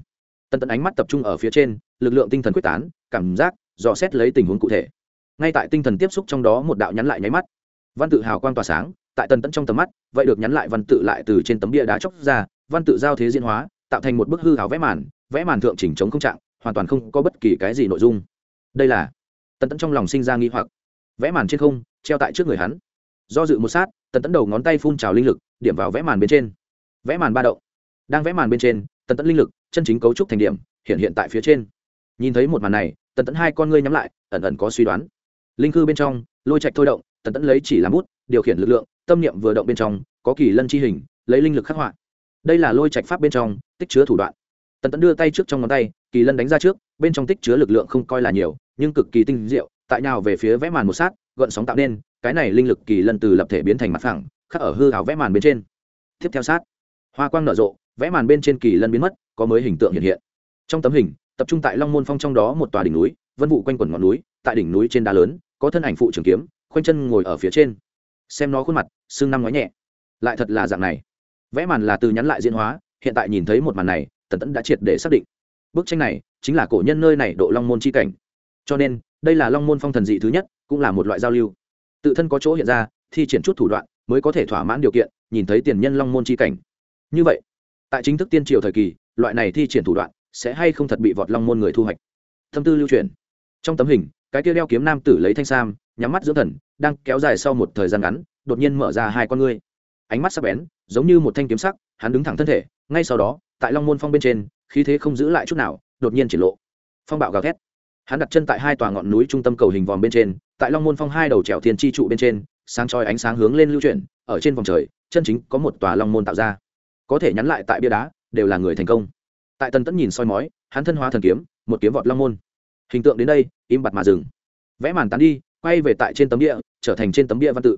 Speaker 1: Tần tần ánh mắt tập trung ở phía trên, lực lượng tinh thần quyết tán, cảm giác, dò xét lấy tình huống cụ thể. Ngay tại tinh thần tiếp xúc trong đó một đạo nhắn lại nháy mắt. Văn tự hào quang tỏa sáng, tại tần tẫn trong tầm mắt, vậy được nhắn lại văn tự lại từ trên tấm bia đá chóc ra, văn tự giao thế diễn hóa, tạo thành một bức hư hào vẽ màn vẽ màn thượng chỉnh chống không trạng, hoàn toàn không có bất kỳ cái gì nội dung. Đây là, tần tẫn trong lòng sinh ra nghi hoặc. Vẽ màn trên không, treo tại trước người hắn. Do dự một sát tần Tẫn đầu ngón tay phun trào linh lực, điểm vào vẽ màn bên trên. Vẽ màn ba động. Đang vẽ màn bên trên, tần Tẫn linh lực, chân chính cấu trúc thành điểm, hiện hiện tại phía trên. Nhìn thấy một màn này, tần Tẫn hai con ngươi nhắm lại, ẩn ẩn có suy đoán. Linh cư bên trong, lôi trạch thôi động, tần Tẫn lấy chỉ làm bút, điều khiển lực lượng, tâm niệm vừa động bên trong, có kỳ lân chi hình, lấy linh lực khắc họa. Đây là lôi trạch pháp bên trong, tích chứa thủ đoạn. Tần Tẫn đưa tay trước trong ngón tay, kỳ lân đánh ra trước, bên trong tích chứa lực lượng không coi là nhiều, nhưng cực kỳ tinh diệu, tại nào về phía vẽ màn một sát, gợn sóng tạo nên cái này linh lực kỳ lân từ lập thể biến thành mặt phẳng, khắc ở hư hào vẽ màn bên trên. Tiếp theo sát, hoa quang nở rộ, vẽ màn bên trên kỳ lân biến mất, có mới hình tượng hiện hiện. Trong tấm hình, tập trung tại long môn phong trong đó một tòa đỉnh núi, vân vụ quanh quẩn ngọn núi, tại đỉnh núi trên đá lớn, có thân ảnh phụ trường kiếm, khoanh chân ngồi ở phía trên. Xem nó khuôn mặt, xương năm nói nhẹ. Lại thật là dạng này. Vẽ màn là từ nhắn lại diễn hóa, hiện tại nhìn thấy một màn này, tần tẫn đã triệt để xác định. Bức tranh này, chính là cổ nhân nơi này độ long môn c h i cảnh. Cho nên, đây là long môn phong thần dị thứ nhất, cũng là một loại giao lưu tự thân có chỗ hiện ra, thi triển chút thủ đoạn mới có thể thỏa mãn điều kiện, nhìn thấy tiền nhân long môn c h i cảnh. Như vậy, tại chính thức tiên triều thời kỳ, loại này thi triển thủ đoạn sẽ hay không thật bị vọt long môn người thu hoạch? Tâm tư lưu truyền. Trong tấm hình, cái kia đeo kiếm nam tử lấy thanh sam, nhắm mắt dưỡng thần, đang kéo dài sau một thời gian ngắn, đột nhiên mở ra hai con ngươi. Ánh mắt sắc bén, giống như một thanh kiếm sắc, hắn đứng thẳng thân thể, ngay sau đó, tại long môn phong bên trên, khí thế không giữ lại chút nào, đột nhiên triển lộ. Phong bạo gào thét hắn đặt chân tại hai tòa ngọn núi trung tâm cầu hình vòm bên trên, tại long môn phong hai đầu trèo thiên tri trụ bên trên, sáng trói ánh sáng hướng lên lưu chuyển, ở trên vòng trời, chân chính có một tòa long môn tạo ra. Có thể nhắn lại tại bia đá, đều là người thành công. Tại tần tẫn nhìn soi mói, hắn thân hóa thần kiếm, một kiếm vọt long môn. Hình tượng đến đây, im bặt mà dừng. Vẽ màn tán đi, quay về tại trên tấm địa trở thành trên tấm địa văn tự.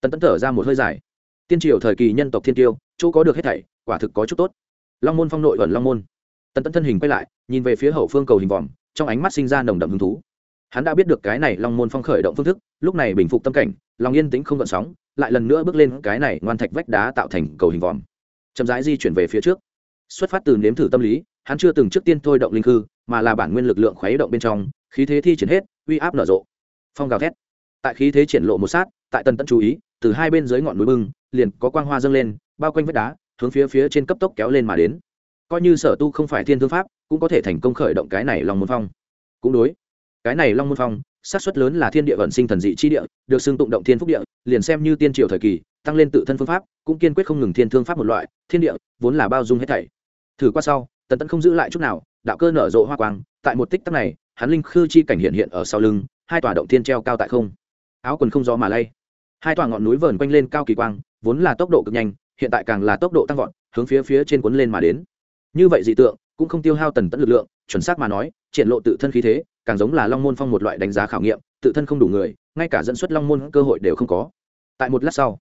Speaker 1: Tần tẫn thở ra một hơi dài. Tiên triều thời kỳ nhân tộc thiên tiêu, chỗ có được hết thảy, quả thực có chút tốt. Long môn phong nội ẩn long môn. Tần tẫn thân hình quay lại, nhìn về phía hậu phương cầu hình vòm trong ánh mắt sinh ra nồng đậm hứng thú. Hắn đã biết được cái này long môn phong khởi động phương thức, lúc này bình phục tâm cảnh, lòng yên tĩnh không gợn sóng, lại lần nữa bước lên cái này ngoan thạch vách đá tạo thành cầu hình vòm. Chậm rãi di chuyển về phía trước. Xuất phát từ nếm thử tâm lý, hắn chưa từng trước tiên thôi động linh hư mà là bản nguyên lực lượng khuấy động bên trong, khí thế thi triển hết, uy áp nở rộ. Phong gào thét. Tại khí thế triển lộ một sát, tại tần tận chú ý, từ hai bên dưới ngọn núi bưng, liền có quang hoa dâng lên, bao quanh vách đá, hướng phía phía trên cấp tốc kéo lên mà đến. Coi như sở tu không phải thiên thương pháp cũng có thể thành công khởi động cái này long môn phong. Cũng đối, cái này long môn phong, xác suất lớn là thiên địa vận sinh thần dị chi địa, được xưng tụng động thiên phúc địa, liền xem như tiên triều thời kỳ, tăng lên tự thân phương pháp, cũng kiên quyết không ngừng thiên thương pháp một loại, thiên địa vốn là bao dung hết thảy. Thử qua sau, tần tẫn không giữ lại chút nào, đạo cơ nở rộ hoa quang, tại một tích tắc này, hắn linh khư chi cảnh hiện hiện ở sau lưng, hai tòa động thiên treo cao tại không. Áo quần không gió mà lay. Hai tòa ngọn núi vờn quanh lên cao kỳ quang, vốn là tốc độ cực nhanh, hiện tại càng là tốc độ tăng vọt, hướng phía phía trên cuốn lên mà đến. Như vậy dị tượng cũng không tiêu hao tần tẫn lực lượng, chuẩn xác mà nói, triển lộ tự thân khí thế, càng giống là long môn phong một loại đánh giá khảo nghiệm, tự thân không đủ người, ngay cả dẫn xuất long môn cơ hội đều không có. Tại một lát sau,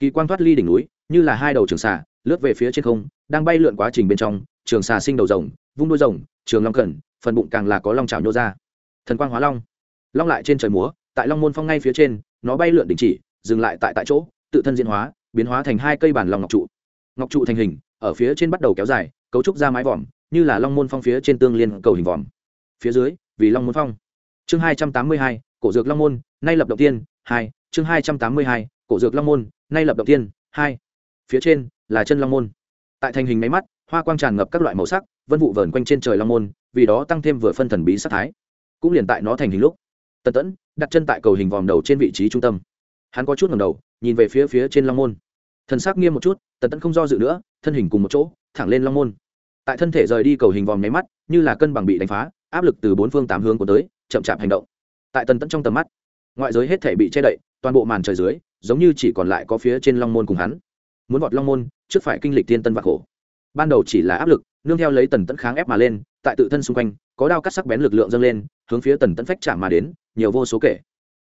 Speaker 1: kỳ quang thoát ly đỉnh núi, như là hai đầu trường xà, lướt về phía trên không, đang bay lượn quá trình bên trong, trường xà sinh đầu rồng, vung đuôi rồng, trường long cẩn, phần bụng càng là có long trào nhô ra. Thần quang hóa long long lại trên trời múa, tại long môn phong ngay phía trên, nó bay lượn đình chỉ, dừng lại tại tại chỗ, tự thân diễn hóa, biến hóa thành hai cây bản lòng ngọc trụ. Ngọc trụ thành hình, ở phía trên bắt đầu kéo dài, cấu trúc ra mái vòm như là long môn phong phía trên tương liên cầu hình vòm. Phía dưới, vì long môn phong. Chương hai trăm tám mươi hai, cổ dược long môn, nay lập động tiên, hai. Chương hai trăm tám mươi hai, cổ dược long môn, nay lập động tiên, hai. Phía trên, là chân long môn. Tại thành hình máy mắt, hoa quang tràn ngập các loại màu sắc, vân vụ vờn quanh trên trời long môn, vì đó tăng thêm vừa phân thần bí sắc thái. Cũng liền tại nó thành hình lúc, tần tẫn đặt chân tại cầu hình vòm đầu trên vị trí trung tâm. Hắn có chút ngầm đầu, nhìn về phía phía trên long môn. Thần sắc nghiêm một chút, tần tẫn không do dự nữa, thân hình cùng một chỗ, thẳng lên long môn tại thân thể rời đi cầu hình vòm nháy mắt, như là cân bằng bị đánh phá, áp lực từ bốn phương tám hướng của tới, chậm chạp hành động. Tại tần tẫn trong tầm mắt, ngoại giới hết thể bị che đậy, toàn bộ màn trời dưới, giống như chỉ còn lại có phía trên long môn cùng hắn. Muốn vọt long môn, trước phải kinh lịch thiên tân vạc khổ. Ban đầu chỉ là áp lực, nương theo lấy tần tẫn kháng ép mà lên, tại tự thân xung quanh, có đao cắt sắc bén lực lượng dâng lên, hướng phía tần tẫn phách chạm mà đến, nhiều vô số kể.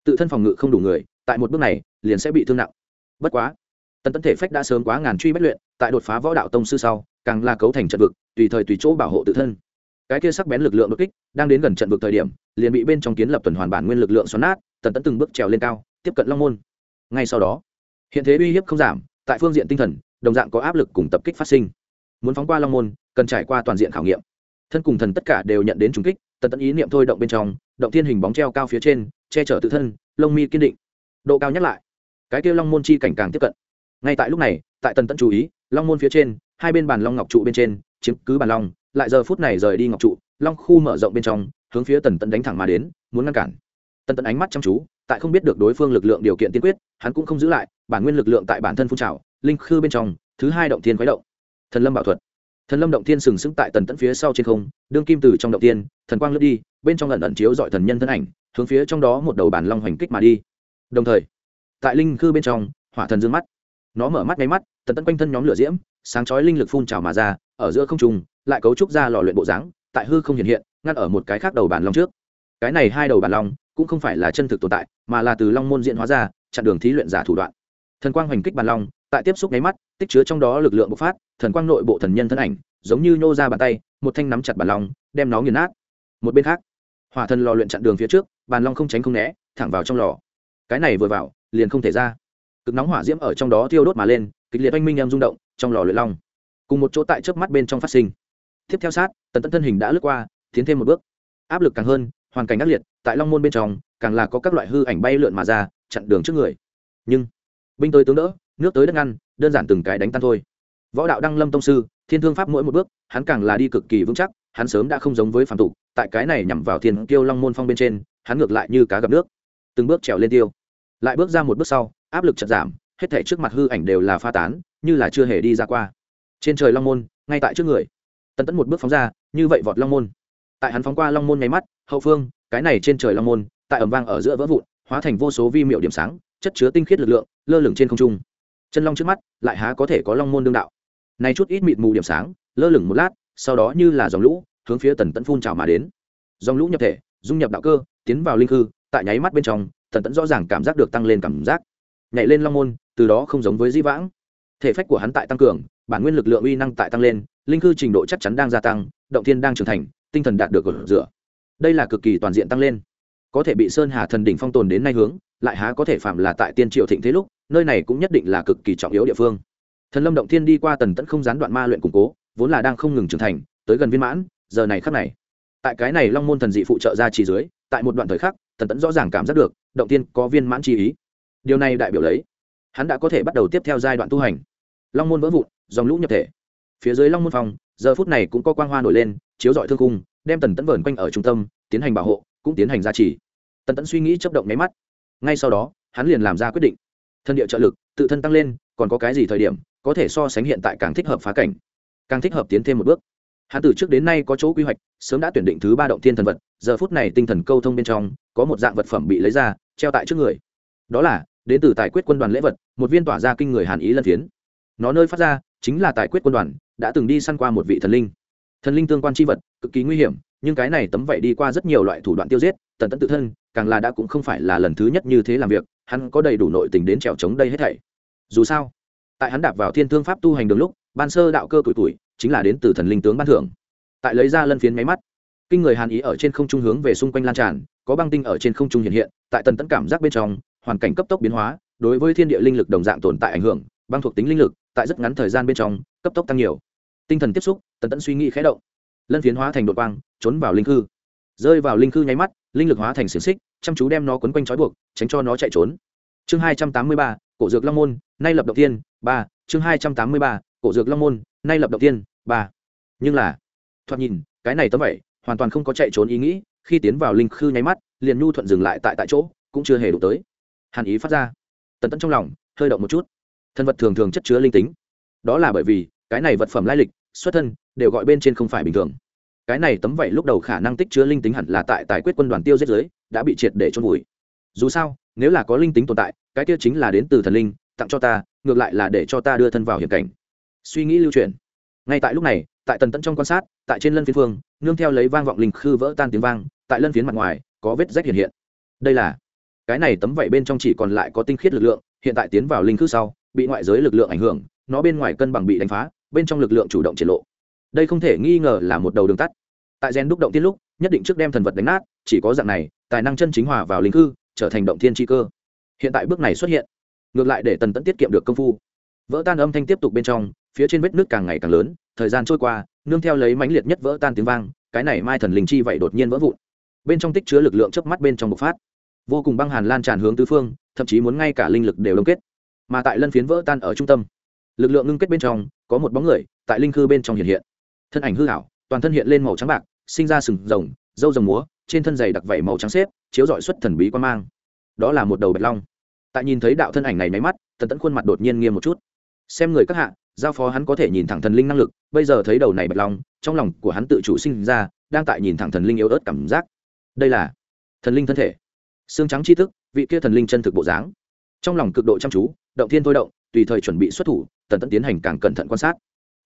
Speaker 1: Tự thân phòng ngự không đủ người, tại một bước này, liền sẽ bị thương nặng. Bất quá, tần tẫn thể phách đã sớm quá ngàn truy bất luyện, tại đột phá võ đạo tông sư sau, càng là cấu thành trận vực tùy thời tùy chỗ bảo hộ tự thân. Cái kia sắc bén lực lượng đột kích, đang đến gần trận vực thời điểm, liền bị bên trong kiến lập tuần hoàn bản nguyên lực lượng xoắn nát, tần tẫn từng bước trèo lên cao, tiếp cận long môn. Ngay sau đó, hiện thế uy hiếp không giảm, tại phương diện tinh thần, đồng dạng có áp lực cùng tập kích phát sinh. Muốn phóng qua long môn, cần trải qua toàn diện khảo nghiệm. Thân cùng thần tất cả đều nhận đến trùng kích, tần tẫn ý niệm thôi động bên trong, động thiên hình bóng treo cao phía trên, che chở tự thân, lông mi kiên định. Độ cao nhắc lại, cái kia long môn chi cảnh càng tiếp cận. Ngay tại lúc này, tại tần tẫn chú ý, long môn phía trên, hai bên bàn long ngọc trụ bên trên chiếm cứ bàn long, lại giờ phút này rời đi ngọc trụ, long khu mở rộng bên trong, hướng phía tần tẫn đánh thẳng mà đến, muốn ngăn cản. Tần tẫn ánh mắt chăm chú, tại không biết được đối phương lực lượng điều kiện tiên quyết, hắn cũng không giữ lại, bản nguyên lực lượng tại bản thân phun trào, linh khư bên trong, thứ hai động thiên khuấy động. Thần lâm bảo thuật. Thần lâm động thiên sừng sững tại tần tẫn phía sau trên không, đương kim từ trong động tiên thần quang lướt đi, bên trong lần ẩn chiếu dọi thần nhân thân ảnh, hướng phía trong đó một đầu bản long hoành kích mà đi. Đồng thời, tại linh khư bên trong, hỏa thần dương mắt. Nó mở mắt ngay mắt, tần tẫn quanh thân nhóm lửa diễm, sáng chói linh lực phun trào mà ra ở giữa không trung, lại cấu trúc ra lò luyện bộ dáng, tại hư không hiện hiện, ngăn ở một cái khác đầu bản long trước. Cái này hai đầu bản long cũng không phải là chân thực tồn tại, mà là từ long môn diễn hóa ra, chặn đường thí luyện giả thủ đoạn. Thần quang hoành kích bản long, tại tiếp xúc nháy mắt, tích chứa trong đó lực lượng bộc phát, thần quang nội bộ thần nhân thân ảnh, giống như nhô ra bàn tay, một thanh nắm chặt bản long, đem nó nghiền nát. Một bên khác, hỏa thần lò luyện chặn đường phía trước bàn long không tránh không né, thẳng vào trong lò. Cái này vừa vào, liền không thể ra. Cực nóng hỏa diễm ở trong đó thiêu đốt mà lên, kịch liệt oanh minh em rung động trong lò luyện long cùng một chỗ tại trước mắt bên trong phát sinh. Tiếp theo sát, tần tẫn thân hình đã lướt qua, tiến thêm một bước. Áp lực càng hơn, hoàn cảnh ác liệt, tại long môn bên trong, càng là có các loại hư ảnh bay lượn mà ra, chặn đường trước người. Nhưng, binh tới tướng đỡ, nước tới đất ngăn, đơn giản từng cái đánh tan thôi. Võ đạo đăng lâm tông sư, thiên thương pháp mỗi một bước, hắn càng là đi cực kỳ vững chắc, hắn sớm đã không giống với phản tục, tại cái này nhằm vào thiên kiêu long môn phong bên trên, hắn ngược lại như cá gặp nước. Từng bước trèo lên tiêu. Lại bước ra một bước sau, áp lực chật giảm, hết thể trước mặt hư ảnh đều là pha tán, như là chưa hề đi ra qua trên trời long môn, ngay tại trước người. Tần tẫn một bước phóng ra, như vậy vọt long môn. Tại hắn phóng qua long môn nháy mắt, hậu phương, cái này trên trời long môn, tại ẩm vang ở giữa vỡ vụn, hóa thành vô số vi miệu điểm sáng, chất chứa tinh khiết lực lượng, lơ lửng trên không trung. Chân long trước mắt, lại há có thể có long môn đương đạo. Này chút ít mịt mù điểm sáng, lơ lửng một lát, sau đó như là dòng lũ, hướng phía tần tẫn phun trào mà đến. Dòng lũ nhập thể, dung nhập đạo cơ, tiến vào linh hư tại nháy mắt bên trong, tần tẫn rõ ràng cảm giác được tăng lên cảm giác. Nhảy lên long môn, từ đó không giống với di vãng. Thể phách của hắn tại tăng cường bản nguyên lực lượng uy năng tại tăng lên, linh cư trình độ chắc chắn đang gia tăng, động thiên đang trưởng thành, tinh thần đạt được gột rửa đây là cực kỳ toàn diện tăng lên. Có thể bị sơn hà thần đỉnh phong tồn đến nay hướng, lại há có thể phạm là tại tiên triệu thịnh thế lúc, nơi này cũng nhất định là cực kỳ trọng yếu địa phương. Thần lâm động thiên đi qua tần tẫn không gián đoạn ma luyện củng cố, vốn là đang không ngừng trưởng thành, tới gần viên mãn, giờ này khắc này. Tại cái này long môn thần dị phụ trợ ra chỉ dưới, tại một đoạn thời khắc, tần tẫn rõ ràng cảm giác được, động tiên có viên mãn chi ý. Điều này đại biểu lấy, hắn đã có thể bắt đầu tiếp theo giai đoạn tu hành long môn vỡ vụn, dòng lũ nhập thể. Phía dưới long môn phòng, giờ phút này cũng có quang hoa nổi lên, chiếu dọi thương cung đem tần tẫn vờn quanh ở trung tâm, tiến hành bảo hộ, cũng tiến hành gia trì. Tần tẫn suy nghĩ chấp động máy mắt. Ngay sau đó, hắn liền làm ra quyết định. Thân địa trợ lực, tự thân tăng lên, còn có cái gì thời điểm, có thể so sánh hiện tại càng thích hợp phá cảnh. Càng thích hợp tiến thêm một bước. Hắn từ trước đến nay có chỗ quy hoạch, sớm đã tuyển định thứ ba động thiên thần vật, giờ phút này tinh thần câu thông bên trong, có một dạng vật phẩm bị lấy ra, treo tại trước người. Đó là, đến từ tài quyết quân đoàn lễ vật, một viên tỏa ra kinh người hàn ý lân phiến nó nơi phát ra chính là tài quyết quân đoàn, đã từng đi săn qua một vị thần linh. Thần linh tương quan c h i vật, cực kỳ nguy hiểm, nhưng cái này tấm vậy đi qua rất nhiều loại thủ đoạn tiêu giết, tần tẫn tự thân, càng là đã cũng không phải là lần thứ nhất như thế làm việc, hắn có đầy đủ nội tình đến trèo chống đây hết thảy. Dù sao, tại hắn đạp vào thiên thương pháp tu hành đường lúc, ban sơ đạo cơ tuổi tuổi, chính là đến từ thần linh tướng ban thưởng. Tại lấy ra lân phiến máy mắt, kinh người hàn ý ở trên không trung hướng về xung quanh lan tràn, có băng tinh ở trên không trung hiện hiện, tại tần tẫn cảm giác bên trong, hoàn cảnh cấp tốc biến hóa, đối với thiên địa linh lực đồng dạng tồn tại ảnh hưởng, băng thuộc tính linh lực tại rất ngắn thời gian bên trong, cấp tốc tăng nhiều. Tinh thần tiếp xúc, tần tẫn suy nghĩ khé động. Lân phiến hóa thành đội quang, trốn vào linh khư. Rơi vào linh khư nháy mắt, linh lực hóa thành xiềng xích, chăm chú đem nó quấn quanh trói buộc, tránh cho nó chạy trốn. Chương hai trăm tám mươi ba, cổ dược long môn, nay lập động tiên, ba. Chương hai trăm tám mươi ba, cổ dược long môn, nay lập động tiên, ba. Nhưng là, thoạt nhìn, cái này tấm vậy, hoàn toàn không có chạy trốn ý nghĩ, khi tiến vào linh khư nháy mắt, liền nhu thuận dừng lại tại tại chỗ, cũng chưa hề đủ tới. Hàn ý phát ra. Tần tẫn trong lòng, hơi động một chút thân vật thường thường chất chứa linh tính. Đó là bởi vì, cái này vật phẩm lai lịch, xuất thân, đều gọi bên trên không phải bình thường. Cái này tấm vảy lúc đầu khả năng tích chứa linh tính hẳn là tại tài quyết quân đoàn tiêu giết giới, đã bị triệt để trôn vùi. Dù sao, nếu là có linh tính tồn tại, cái tiêu chính là đến từ thần linh, tặng cho ta, ngược lại là để cho ta đưa thân vào hiểm cảnh. Suy nghĩ lưu truyền. Ngay tại lúc này, tại tần tận trong quan sát, tại trên lân phiến phương, nương theo lấy vang vọng linh khư vỡ tan tiếng vang, tại lân phiến mặt ngoài, có vết rách hiện hiện. Đây là, cái này tấm vảy bên trong chỉ còn lại có tinh khiết lực lượng, hiện tại tiến vào linh khư sau bị ngoại giới lực lượng ảnh hưởng, nó bên ngoài cân bằng bị đánh phá, bên trong lực lượng chủ động triển lộ. Đây không thể nghi ngờ là một đầu đường tắt. Tại gen đúc động tiên lúc, nhất định trước đem thần vật đánh nát, chỉ có dạng này, tài năng chân chính hòa vào linh hư trở thành động thiên tri cơ. Hiện tại bước này xuất hiện. Ngược lại để tần tẫn tiết kiệm được công phu. Vỡ tan âm thanh tiếp tục bên trong, phía trên vết nước càng ngày càng lớn, thời gian trôi qua, nương theo lấy mãnh liệt nhất vỡ tan tiếng vang, cái này mai thần linh chi vậy đột nhiên vỡ vụn. Bên trong tích chứa lực lượng chớp mắt bên trong bộc phát. Vô cùng băng hàn lan tràn hướng tứ phương, thậm chí muốn ngay cả linh lực đều đông kết mà tại lân phiến vỡ tan ở trung tâm. Lực lượng ngưng kết bên trong, có một bóng người tại linh khư bên trong hiện hiện. Thân ảnh hư hảo toàn thân hiện lên màu trắng bạc, sinh ra sừng rồng dâu rồng múa, trên thân giày đặc vảy màu trắng xếp, chiếu dọi xuất thần bí quan mang. Đó là một đầu bạch long. Tại nhìn thấy đạo thân ảnh này máy mắt, tần tẫn khuôn mặt đột nhiên nghiêm một chút. Xem người các hạ, giao phó hắn có thể nhìn thẳng thần linh năng lực, bây giờ thấy đầu này bạch long, trong lòng của hắn tự chủ sinh ra, đang tại nhìn thẳng thần linh yếu ớt cảm giác. Đây là thần linh thân thể. Xương trắng tri thức, vị kia thần linh chân thực bộ dáng trong lòng cực độ chăm chú, động thiên thôi động, tùy thời chuẩn bị xuất thủ, tần tẫn tiến hành càng cẩn thận quan sát.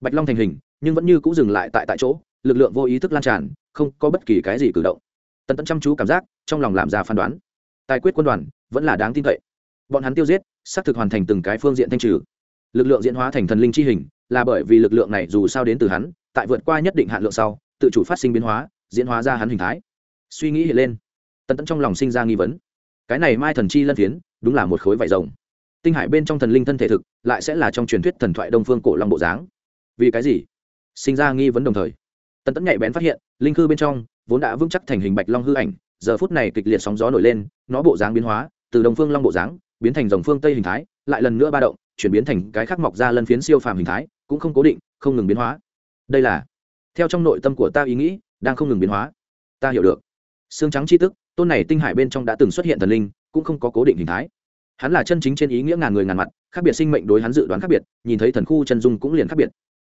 Speaker 1: Bạch long thành hình, nhưng vẫn như c ũ dừng lại tại tại chỗ, lực lượng vô ý thức lan tràn, không có bất kỳ cái gì cử động. Tần tẫn chăm chú cảm giác, trong lòng làm ra phán đoán. Tài quyết quân đoàn, vẫn là đáng tin cậy. Bọn hắn tiêu giết, xác thực hoàn thành từng cái phương diện thanh trừ. Lực lượng diễn hóa thành thần linh chi hình, là bởi vì lực lượng này dù sao đến từ hắn, tại vượt qua nhất định hạn lượng sau, tự chủ phát sinh biến hóa, diễn hóa ra hắn hình thái. Suy nghĩ hiện lên, tần tẫn trong lòng sinh ra nghi vấn cái này mai thần chi lân phiến, đúng là một khối vải rồng. Tinh hải bên trong thần linh thân thể thực, lại sẽ là trong truyền thuyết thần thoại đông phương cổ long bộ dáng. Vì cái gì? Sinh ra nghi vấn đồng thời. Tần tẫn nhạy bén phát hiện, linh cư bên trong vốn đã vững chắc thành hình bạch long hư ảnh, giờ phút này kịch liệt sóng gió nổi lên, nó bộ dáng biến hóa, từ đông phương long bộ dáng, biến thành dòng phương tây hình thái, lại lần nữa ba động, chuyển biến thành cái khác mọc ra lân phiến siêu phàm hình thái, cũng không cố định, không ngừng biến hóa. Đây là, theo trong nội tâm của ta ý nghĩ, đang không ngừng biến hóa. Ta hiểu được. Xương trắng c h i tức tôn này tinh hải bên trong đã từng xuất hiện thần linh, cũng không có cố định hình thái. Hắn là chân chính trên ý nghĩa ngàn người ngàn mặt, khác biệt sinh mệnh đối hắn dự đoán khác biệt, nhìn thấy thần khu chân dung cũng liền khác biệt.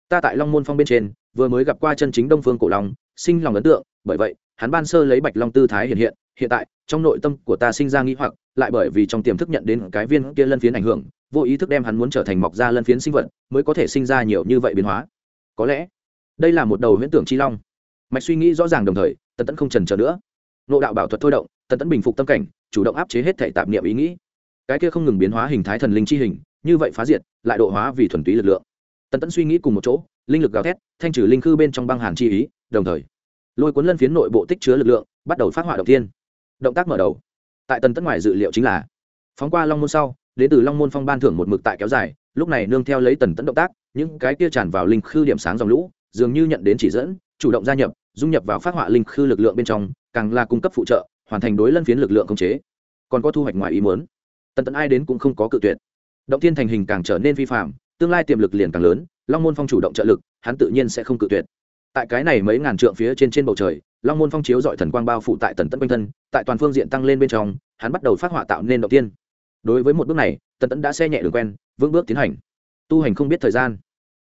Speaker 1: Ta tại long môn phong bên trên, vừa mới gặp qua chân chính đông phương cổ long, sinh lòng ấn tượng, bởi vậy, hắn ban sơ lấy bạch long tư thái hiện hiện hiện tại, trong nội tâm của ta sinh ra nghĩ hoặc, lại bởi vì trong tiềm thức nhận đến cái viên kia lân phiến ảnh hưởng, vô ý thức đem hắn muốn trở thành mọc ra lân phiến sinh vật, mới có thể sinh ra nhiều như vậy biến hóa. Có lẽ, đây là một đầu huyễn tưởng chi long. Mạch suy nghĩ rõ ràng đồng thời tần tẫn không trần trờ nữa nộ đạo bảo thuật thôi động, tần tẫn bình phục tâm cảnh, chủ động áp chế hết thể tạp niệm ý nghĩ. Cái kia không ngừng biến hóa hình thái thần linh chi hình, như vậy phá diệt, lại độ hóa vì thuần túy lực lượng. Tần tẫn suy nghĩ cùng một chỗ, linh lực gào thét, thanh trừ linh khư bên trong băng hàn chi ý, đồng thời, lôi cuốn lân phiến nội bộ tích chứa lực lượng, bắt đầu phát họa động tiên động tác mở đầu. Tại tần tẫn ngoài dự liệu chính là, phóng qua long môn sau, đến từ long môn phong ban thưởng một mực tại kéo dài, lúc này nương theo lấy tần tẫn động tác, những cái kia tràn vào linh khư điểm sáng dòng lũ, dường như nhận đến chỉ dẫn, chủ động gia nhập, dung nhập vào phát họa linh khư lực lượng bên trong càng là cung cấp phụ trợ, hoàn thành đối lân phiến lực lượng khống chế. Còn có thu hoạch ngoài ý muốn. Tần tận ai đến cũng không có cự tuyệt. Động thiên thành hình càng trở nên vi phạm tương lai tiềm lực liền càng lớn, long môn phong chủ động trợ lực, hắn tự nhiên sẽ không cự tuyệt. Tại cái này mấy ngàn trượng phía trên trên bầu trời, long môn phong chiếu dọi thần quang bao phủ tại tần tận quanh thân, tại toàn phương diện tăng lên bên trong, hắn bắt đầu phát họa tạo nên động tiên đối với một bước này, tần tẫn đã xe nhẹ đường quen, vững bước tiến hành. Tu hành không biết thời gian.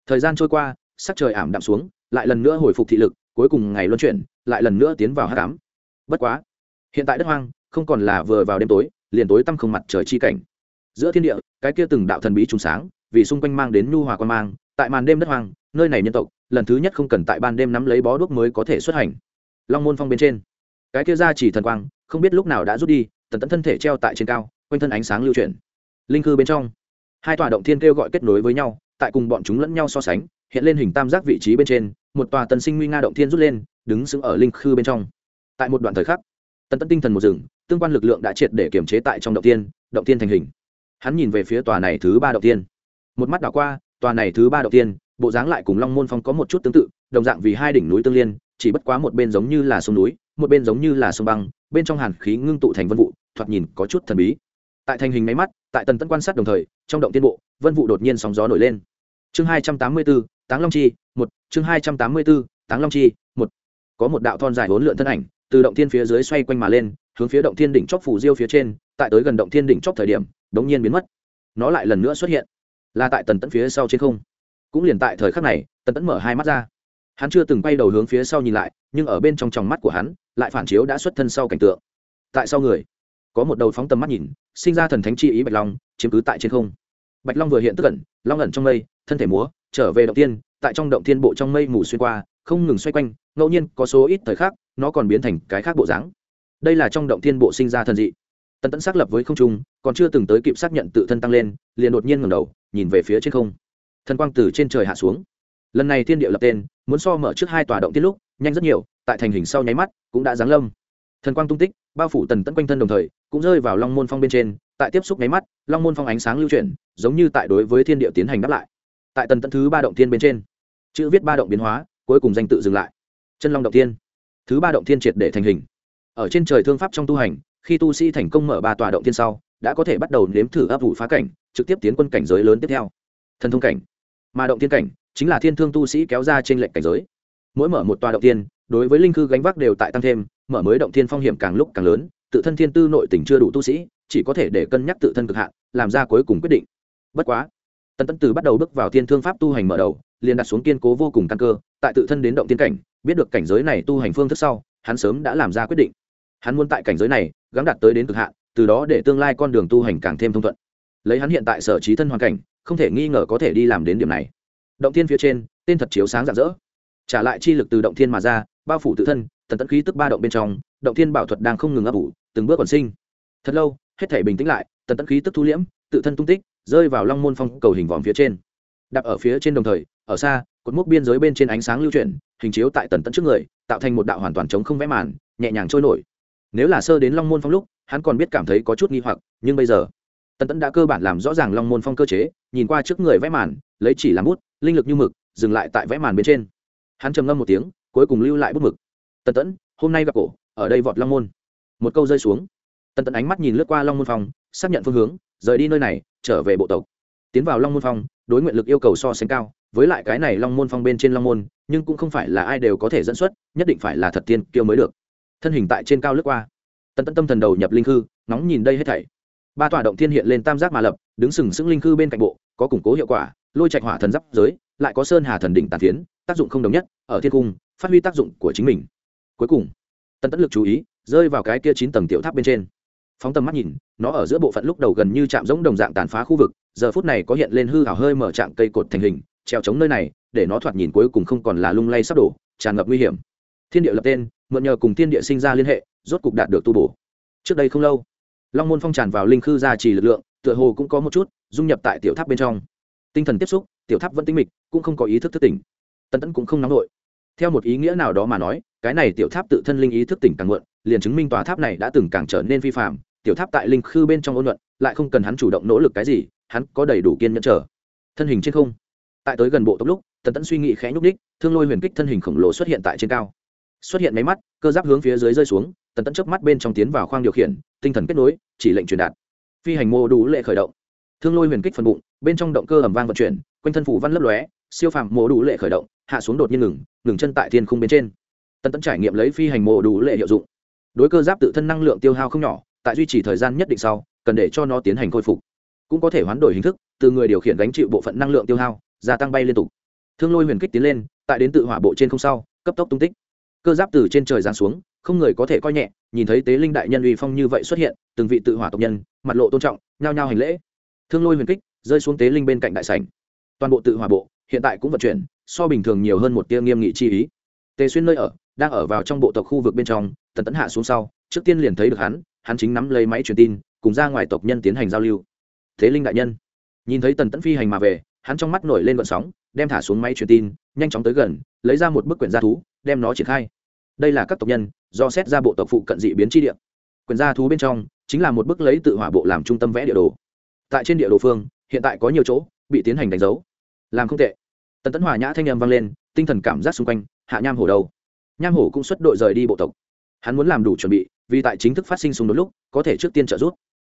Speaker 1: Thời gian trôi qua, sắc trời ảm đạm xuống, lại lần nữa hồi phục thị lực, cuối cùng ngày luân chuyển, lại lần nữa tiến vào h tám bất quá, hiện tại đất hoang, không còn là vừa vào đêm tối, liền tối tăm không mặt trời chi cảnh. Giữa thiên địa, cái kia từng đạo thần bí trùng sáng, vì xung quanh mang đến nhu hòa quan mang, tại màn đêm đất hoang, nơi này nhân tộc, lần thứ nhất không cần tại ban đêm nắm lấy bó đuốc mới có thể xuất hành. Long môn phong bên trên, cái kia ra chỉ thần quang, không biết lúc nào đã rút đi, tần tẫn thân thể treo tại trên cao, quanh thân ánh sáng lưu chuyển. Linh cư bên trong, hai tòa động thiên kêu gọi kết nối với nhau, tại cùng bọn chúng lẫn nhau so sánh, hiện lên hình tam giác vị trí bên trên, một tòa tần sinh nguy nga động thiên rút lên, đứng sững ở linh khư bên trong tại một đoạn thời khắc, tần tẫn tinh thần một rừng tương quan lực lượng đã triệt để kiểm chế tại trong động tiên động tiên thành hình. Hắn nhìn về phía tòa này thứ ba động tiên. Một mắt đảo qua, tòa này thứ ba động tiên, bộ dáng lại cùng long môn phong có một chút tương tự, đồng dạng vì hai đỉnh núi tương liên, chỉ bất quá một bên giống như là sông núi, một bên giống như là sông băng, bên trong hàn khí ngưng tụ thành vân vụ, thoạt nhìn có chút thần bí. Tại thành hình máy mắt, tại tần tẫn quan sát đồng thời, trong động tiên bộ, vân vụ đột nhiên sóng gió nổi lên. Chương hai trăm tám mươi bốn táng long chi, một, chương hai trăm tám mươi bốn táng long chi, một. Có một đạo thon dài bốn lượn thân ảnh từ động thiên phía dưới xoay quanh mà lên, hướng phía động thiên đỉnh chóp phủ diêu phía trên, tại tới gần động thiên đỉnh chóp thời điểm, đống nhiên biến mất. Nó lại lần nữa xuất hiện, là tại tần tẫn phía sau trên không. Cũng liền tại thời khắc này, tần tẫn mở hai mắt ra. Hắn chưa từng bay đầu hướng phía sau nhìn lại, nhưng ở bên trong tròng mắt của hắn, lại phản chiếu đã xuất thân sau cảnh tượng. Tại sau người? Có một đầu phóng tầm mắt nhìn, sinh ra thần thánh chi ý bạch long, chiếm cứ tại trên không. Bạch long vừa hiện tức ẩn, long ẩn trong mây, thân thể múa, trở về động tiên tại trong động thiên bộ trong mây mù xuyên qua không ngừng xoay quanh, ngẫu nhiên có số ít thời khắc, nó còn biến thành cái khác bộ dáng. Đây là trong động thiên bộ sinh ra thần dị. Tần tẫn xác lập với không trung, còn chưa từng tới kịp xác nhận tự thân tăng lên, liền đột nhiên ngầm đầu, nhìn về phía trên không. Thần quang từ trên trời hạ xuống. Lần này thiên địa lập tên, muốn so mở trước hai tòa động tiết lúc, nhanh rất nhiều, tại thành hình sau nháy mắt, cũng đã giáng lâm. Thần quang tung tích, bao phủ tần tẫn quanh thân đồng thời, cũng rơi vào long môn phong bên trên, tại tiếp xúc nháy mắt, long môn phong ánh sáng lưu chuyển, giống như tại đối với thiên địa tiến hành đáp lại. Tại tần tẫn thứ ba động thiên bên trên, chữ viết ba động biến hóa cuối cùng danh tự dừng lại. Chân long động thiên. Thứ ba động thiên triệt để thành hình. Ở trên trời thương pháp trong tu hành, khi tu sĩ thành công mở ba tòa động thiên sau, đã có thể bắt đầu nếm thử ấp ủ phá cảnh, trực tiếp tiến quân cảnh giới lớn tiếp theo. Thần thông cảnh. Mà động thiên cảnh chính là thiên thương tu sĩ kéo ra trên lệnh cảnh giới. Mỗi mở một tòa động thiên, đối với linh cư gánh vác đều tại tăng thêm, mở mới động thiên phong hiểm càng lúc càng lớn, tự thân thiên tư nội tình chưa đủ tu sĩ, chỉ có thể để cân nhắc tự thân cực hạn, làm ra cuối cùng quyết định. Bất quá tân tân từ bắt đầu bước vào thiên thương pháp tu hành mở đầu liền đặt xuống kiên cố vô cùng căn cơ, tại tự thân đến động tiên cảnh, biết được cảnh giới này tu hành phương thức sau, hắn sớm đã làm ra quyết định. Hắn muốn tại cảnh giới này gắn đạt tới đến cực hạn, từ đó để tương lai con đường tu hành càng thêm thông thuận. Lấy hắn hiện tại sở trí thân hoàn cảnh, không thể nghi ngờ có thể đi làm đến điểm này. Động thiên phía trên, tên thật chiếu sáng rạng rỡ. Trả lại chi lực từ động thiên mà ra, bao phủ tự thân tần tẫn khí tức ba động bên trong, động thiên bảo thuật đang không ngừng ấp ủ, từng bước còn sinh. Thật lâu, hết thể bình tĩnh lại tần tẫn khí tức thu liễm, tự thân tung tích, rơi vào long môn phong cầu hình vòm phía trên. Đạp ở phía trên đồng thời ở xa, cột mốc biên giới bên trên ánh sáng lưu chuyển, hình chiếu tại tần tận trước người, tạo thành một đạo hoàn toàn chống không vẽ màn, nhẹ nhàng trôi nổi. Nếu là sơ đến long môn phong lúc, hắn còn biết cảm thấy có chút nghi hoặc, nhưng bây giờ, tần tẫn đã cơ bản làm rõ ràng long môn phong cơ chế, nhìn qua trước người vẽ màn, lấy chỉ làm bút, linh lực như mực, dừng lại tại vẽ màn bên trên. Hắn trầm ngâm một tiếng, cuối cùng lưu lại bút mực. Tần tẫn hôm nay gặp cổ, ở đây vọt long môn. Một câu rơi xuống. Tần tẫn ánh mắt nhìn lướt qua long môn phong, xác nhận phương hướng, rời đi nơi này, trở về bộ tộc. Tiến vào long môn phong, đối nguyện lực yêu cầu so sánh cao với lại cái này long môn phong bên trên long môn, nhưng cũng không phải là ai đều có thể dẫn xuất, nhất định phải là thật tiên kiêu mới được. Thân hình tại trên cao lướt qua. Tần tẫn tâm thần đầu nhập linh khư nóng nhìn đây hết thảy. Ba tòa động thiên hiện lên tam giác mà lập, đứng sừng sững linh khư bên cạnh bộ, có củng cố hiệu quả, lôi trạch hỏa thần giáp giới, lại có sơn hà thần đỉnh tàn phiến, tác dụng không đồng nhất, ở thiên cung, phát huy tác dụng của chính mình. Cuối cùng, tần tẫn lực chú ý, rơi vào cái kia chín tầng tiểu tháp bên trên. Phóng tầm mắt nhìn, nó ở giữa bộ phận lúc đầu gần như chạm giống đồng dạng tàn phá khu vực, giờ phút này có hiện lên hư hảo hơi mở trạng cây cột thành hình treo chống nơi này, để nó thoạt nhìn cuối cùng không còn là lung lay sắp đổ, tràn ngập nguy hiểm. Thiên địa lập tên, mượn nhờ cùng thiên địa sinh ra liên hệ, rốt cục đạt được tu bổ. Trước đây không lâu, long môn phong tràn vào linh khư gia trì lực lượng, tựa hồ cũng có một chút dung nhập tại tiểu tháp bên trong. Tinh thần tiếp xúc, tiểu tháp vẫn tinh mịch, cũng không có ý thức thức tỉnh. Tân tẫn cũng không nóng nổi. Theo một ý nghĩa nào đó mà nói, cái này tiểu tháp tự thân linh ý thức tỉnh càng muộn, liền chứng minh tòa tháp này đã từng càng trở nên vi phạm tiểu tháp tại linh khư bên trong ôn luận, lại không cần hắn chủ động nỗ lực cái gì, hắn có đầy đủ kiên nhẫn trở thân hình trên không tại tới gần bộ tốc lúc, tần tẫn suy nghĩ khẽ nhúc đích thương lôi huyền kích thân hình khổng lồ xuất hiện tại trên cao. Xuất hiện máy mắt, cơ giáp hướng phía dưới rơi xuống, tần tẫn chớp mắt bên trong tiến vào khoang điều khiển, tinh thần kết nối, chỉ lệnh truyền đạt. Phi hành mô đủ lệ khởi động. Thương lôi huyền kích phần bụng, bên trong động cơ ẩm vang vận chuyển, quanh thân phủ văn lấp lóe, siêu phàm mô đủ lệ khởi động, hạ xuống đột nhiên ngừng ngừng chân tại thiên khung bên trên. Tần tẫn trải nghiệm lấy phi hành mô đủ lệ hiệu dụng. Đối cơ giáp tự thân năng lượng tiêu hao không nhỏ, tại duy trì thời gian nhất định sau, cần để cho nó tiến hành khôi phục. Cũng có thể hoán đổi hình thức, từ người điều khiển gánh chịu bộ phận năng lượng tiêu hao gia tăng bay liên tục. Thương lôi huyền kích tiến lên, tại đến tự hỏa bộ trên không sau, cấp tốc tung tích. Cơ giáp từ trên trời giáng xuống, không người có thể coi nhẹ, nhìn thấy tế linh đại nhân uy phong như vậy xuất hiện, từng vị tự hỏa tộc nhân, mặt lộ tôn trọng, nhao nhao hành lễ. Thương lôi huyền kích, rơi xuống tế linh bên cạnh đại sảnh. Toàn bộ tự hỏa bộ, hiện tại cũng vận chuyển, so bình thường nhiều hơn một tia nghiêm nghị chi ý. Tề xuyên nơi ở, đang ở vào trong bộ tộc khu vực bên trong, tần tấn hạ xuống sau, trước tiên liền thấy được hắn hắn chính nắm lấy máy truyền tin, cùng ra ngoài tộc nhân tiến hành giao lưu. Thế linh đại nhân, nhìn thấy tần tấn phi hành mà về hắn trong mắt nổi lên vận sóng, đem thả xuống máy truyền tin, nhanh chóng tới gần, lấy ra một bức quyển gia thú, đem nó triển khai. Đây là các tộc nhân, do xét ra bộ tộc phụ cận dị biến tri địa. Quyển gia thú bên trong, chính là một bức lấy tự hỏa bộ làm trung tâm vẽ địa đồ. Tại trên địa đồ phương, hiện tại có nhiều chỗ, bị tiến hành đánh dấu. Làm không tệ. Tần tấn hòa nhã thanh âm vang lên, tinh thần cảm giác xung quanh, hạ nham hổ đầu nham hổ cũng xuất đội rời đi bộ tộc. Hắn muốn làm đủ chuẩn bị, vì tại chính thức phát sinh xung đột lúc, có thể trước tiên trợ giúp.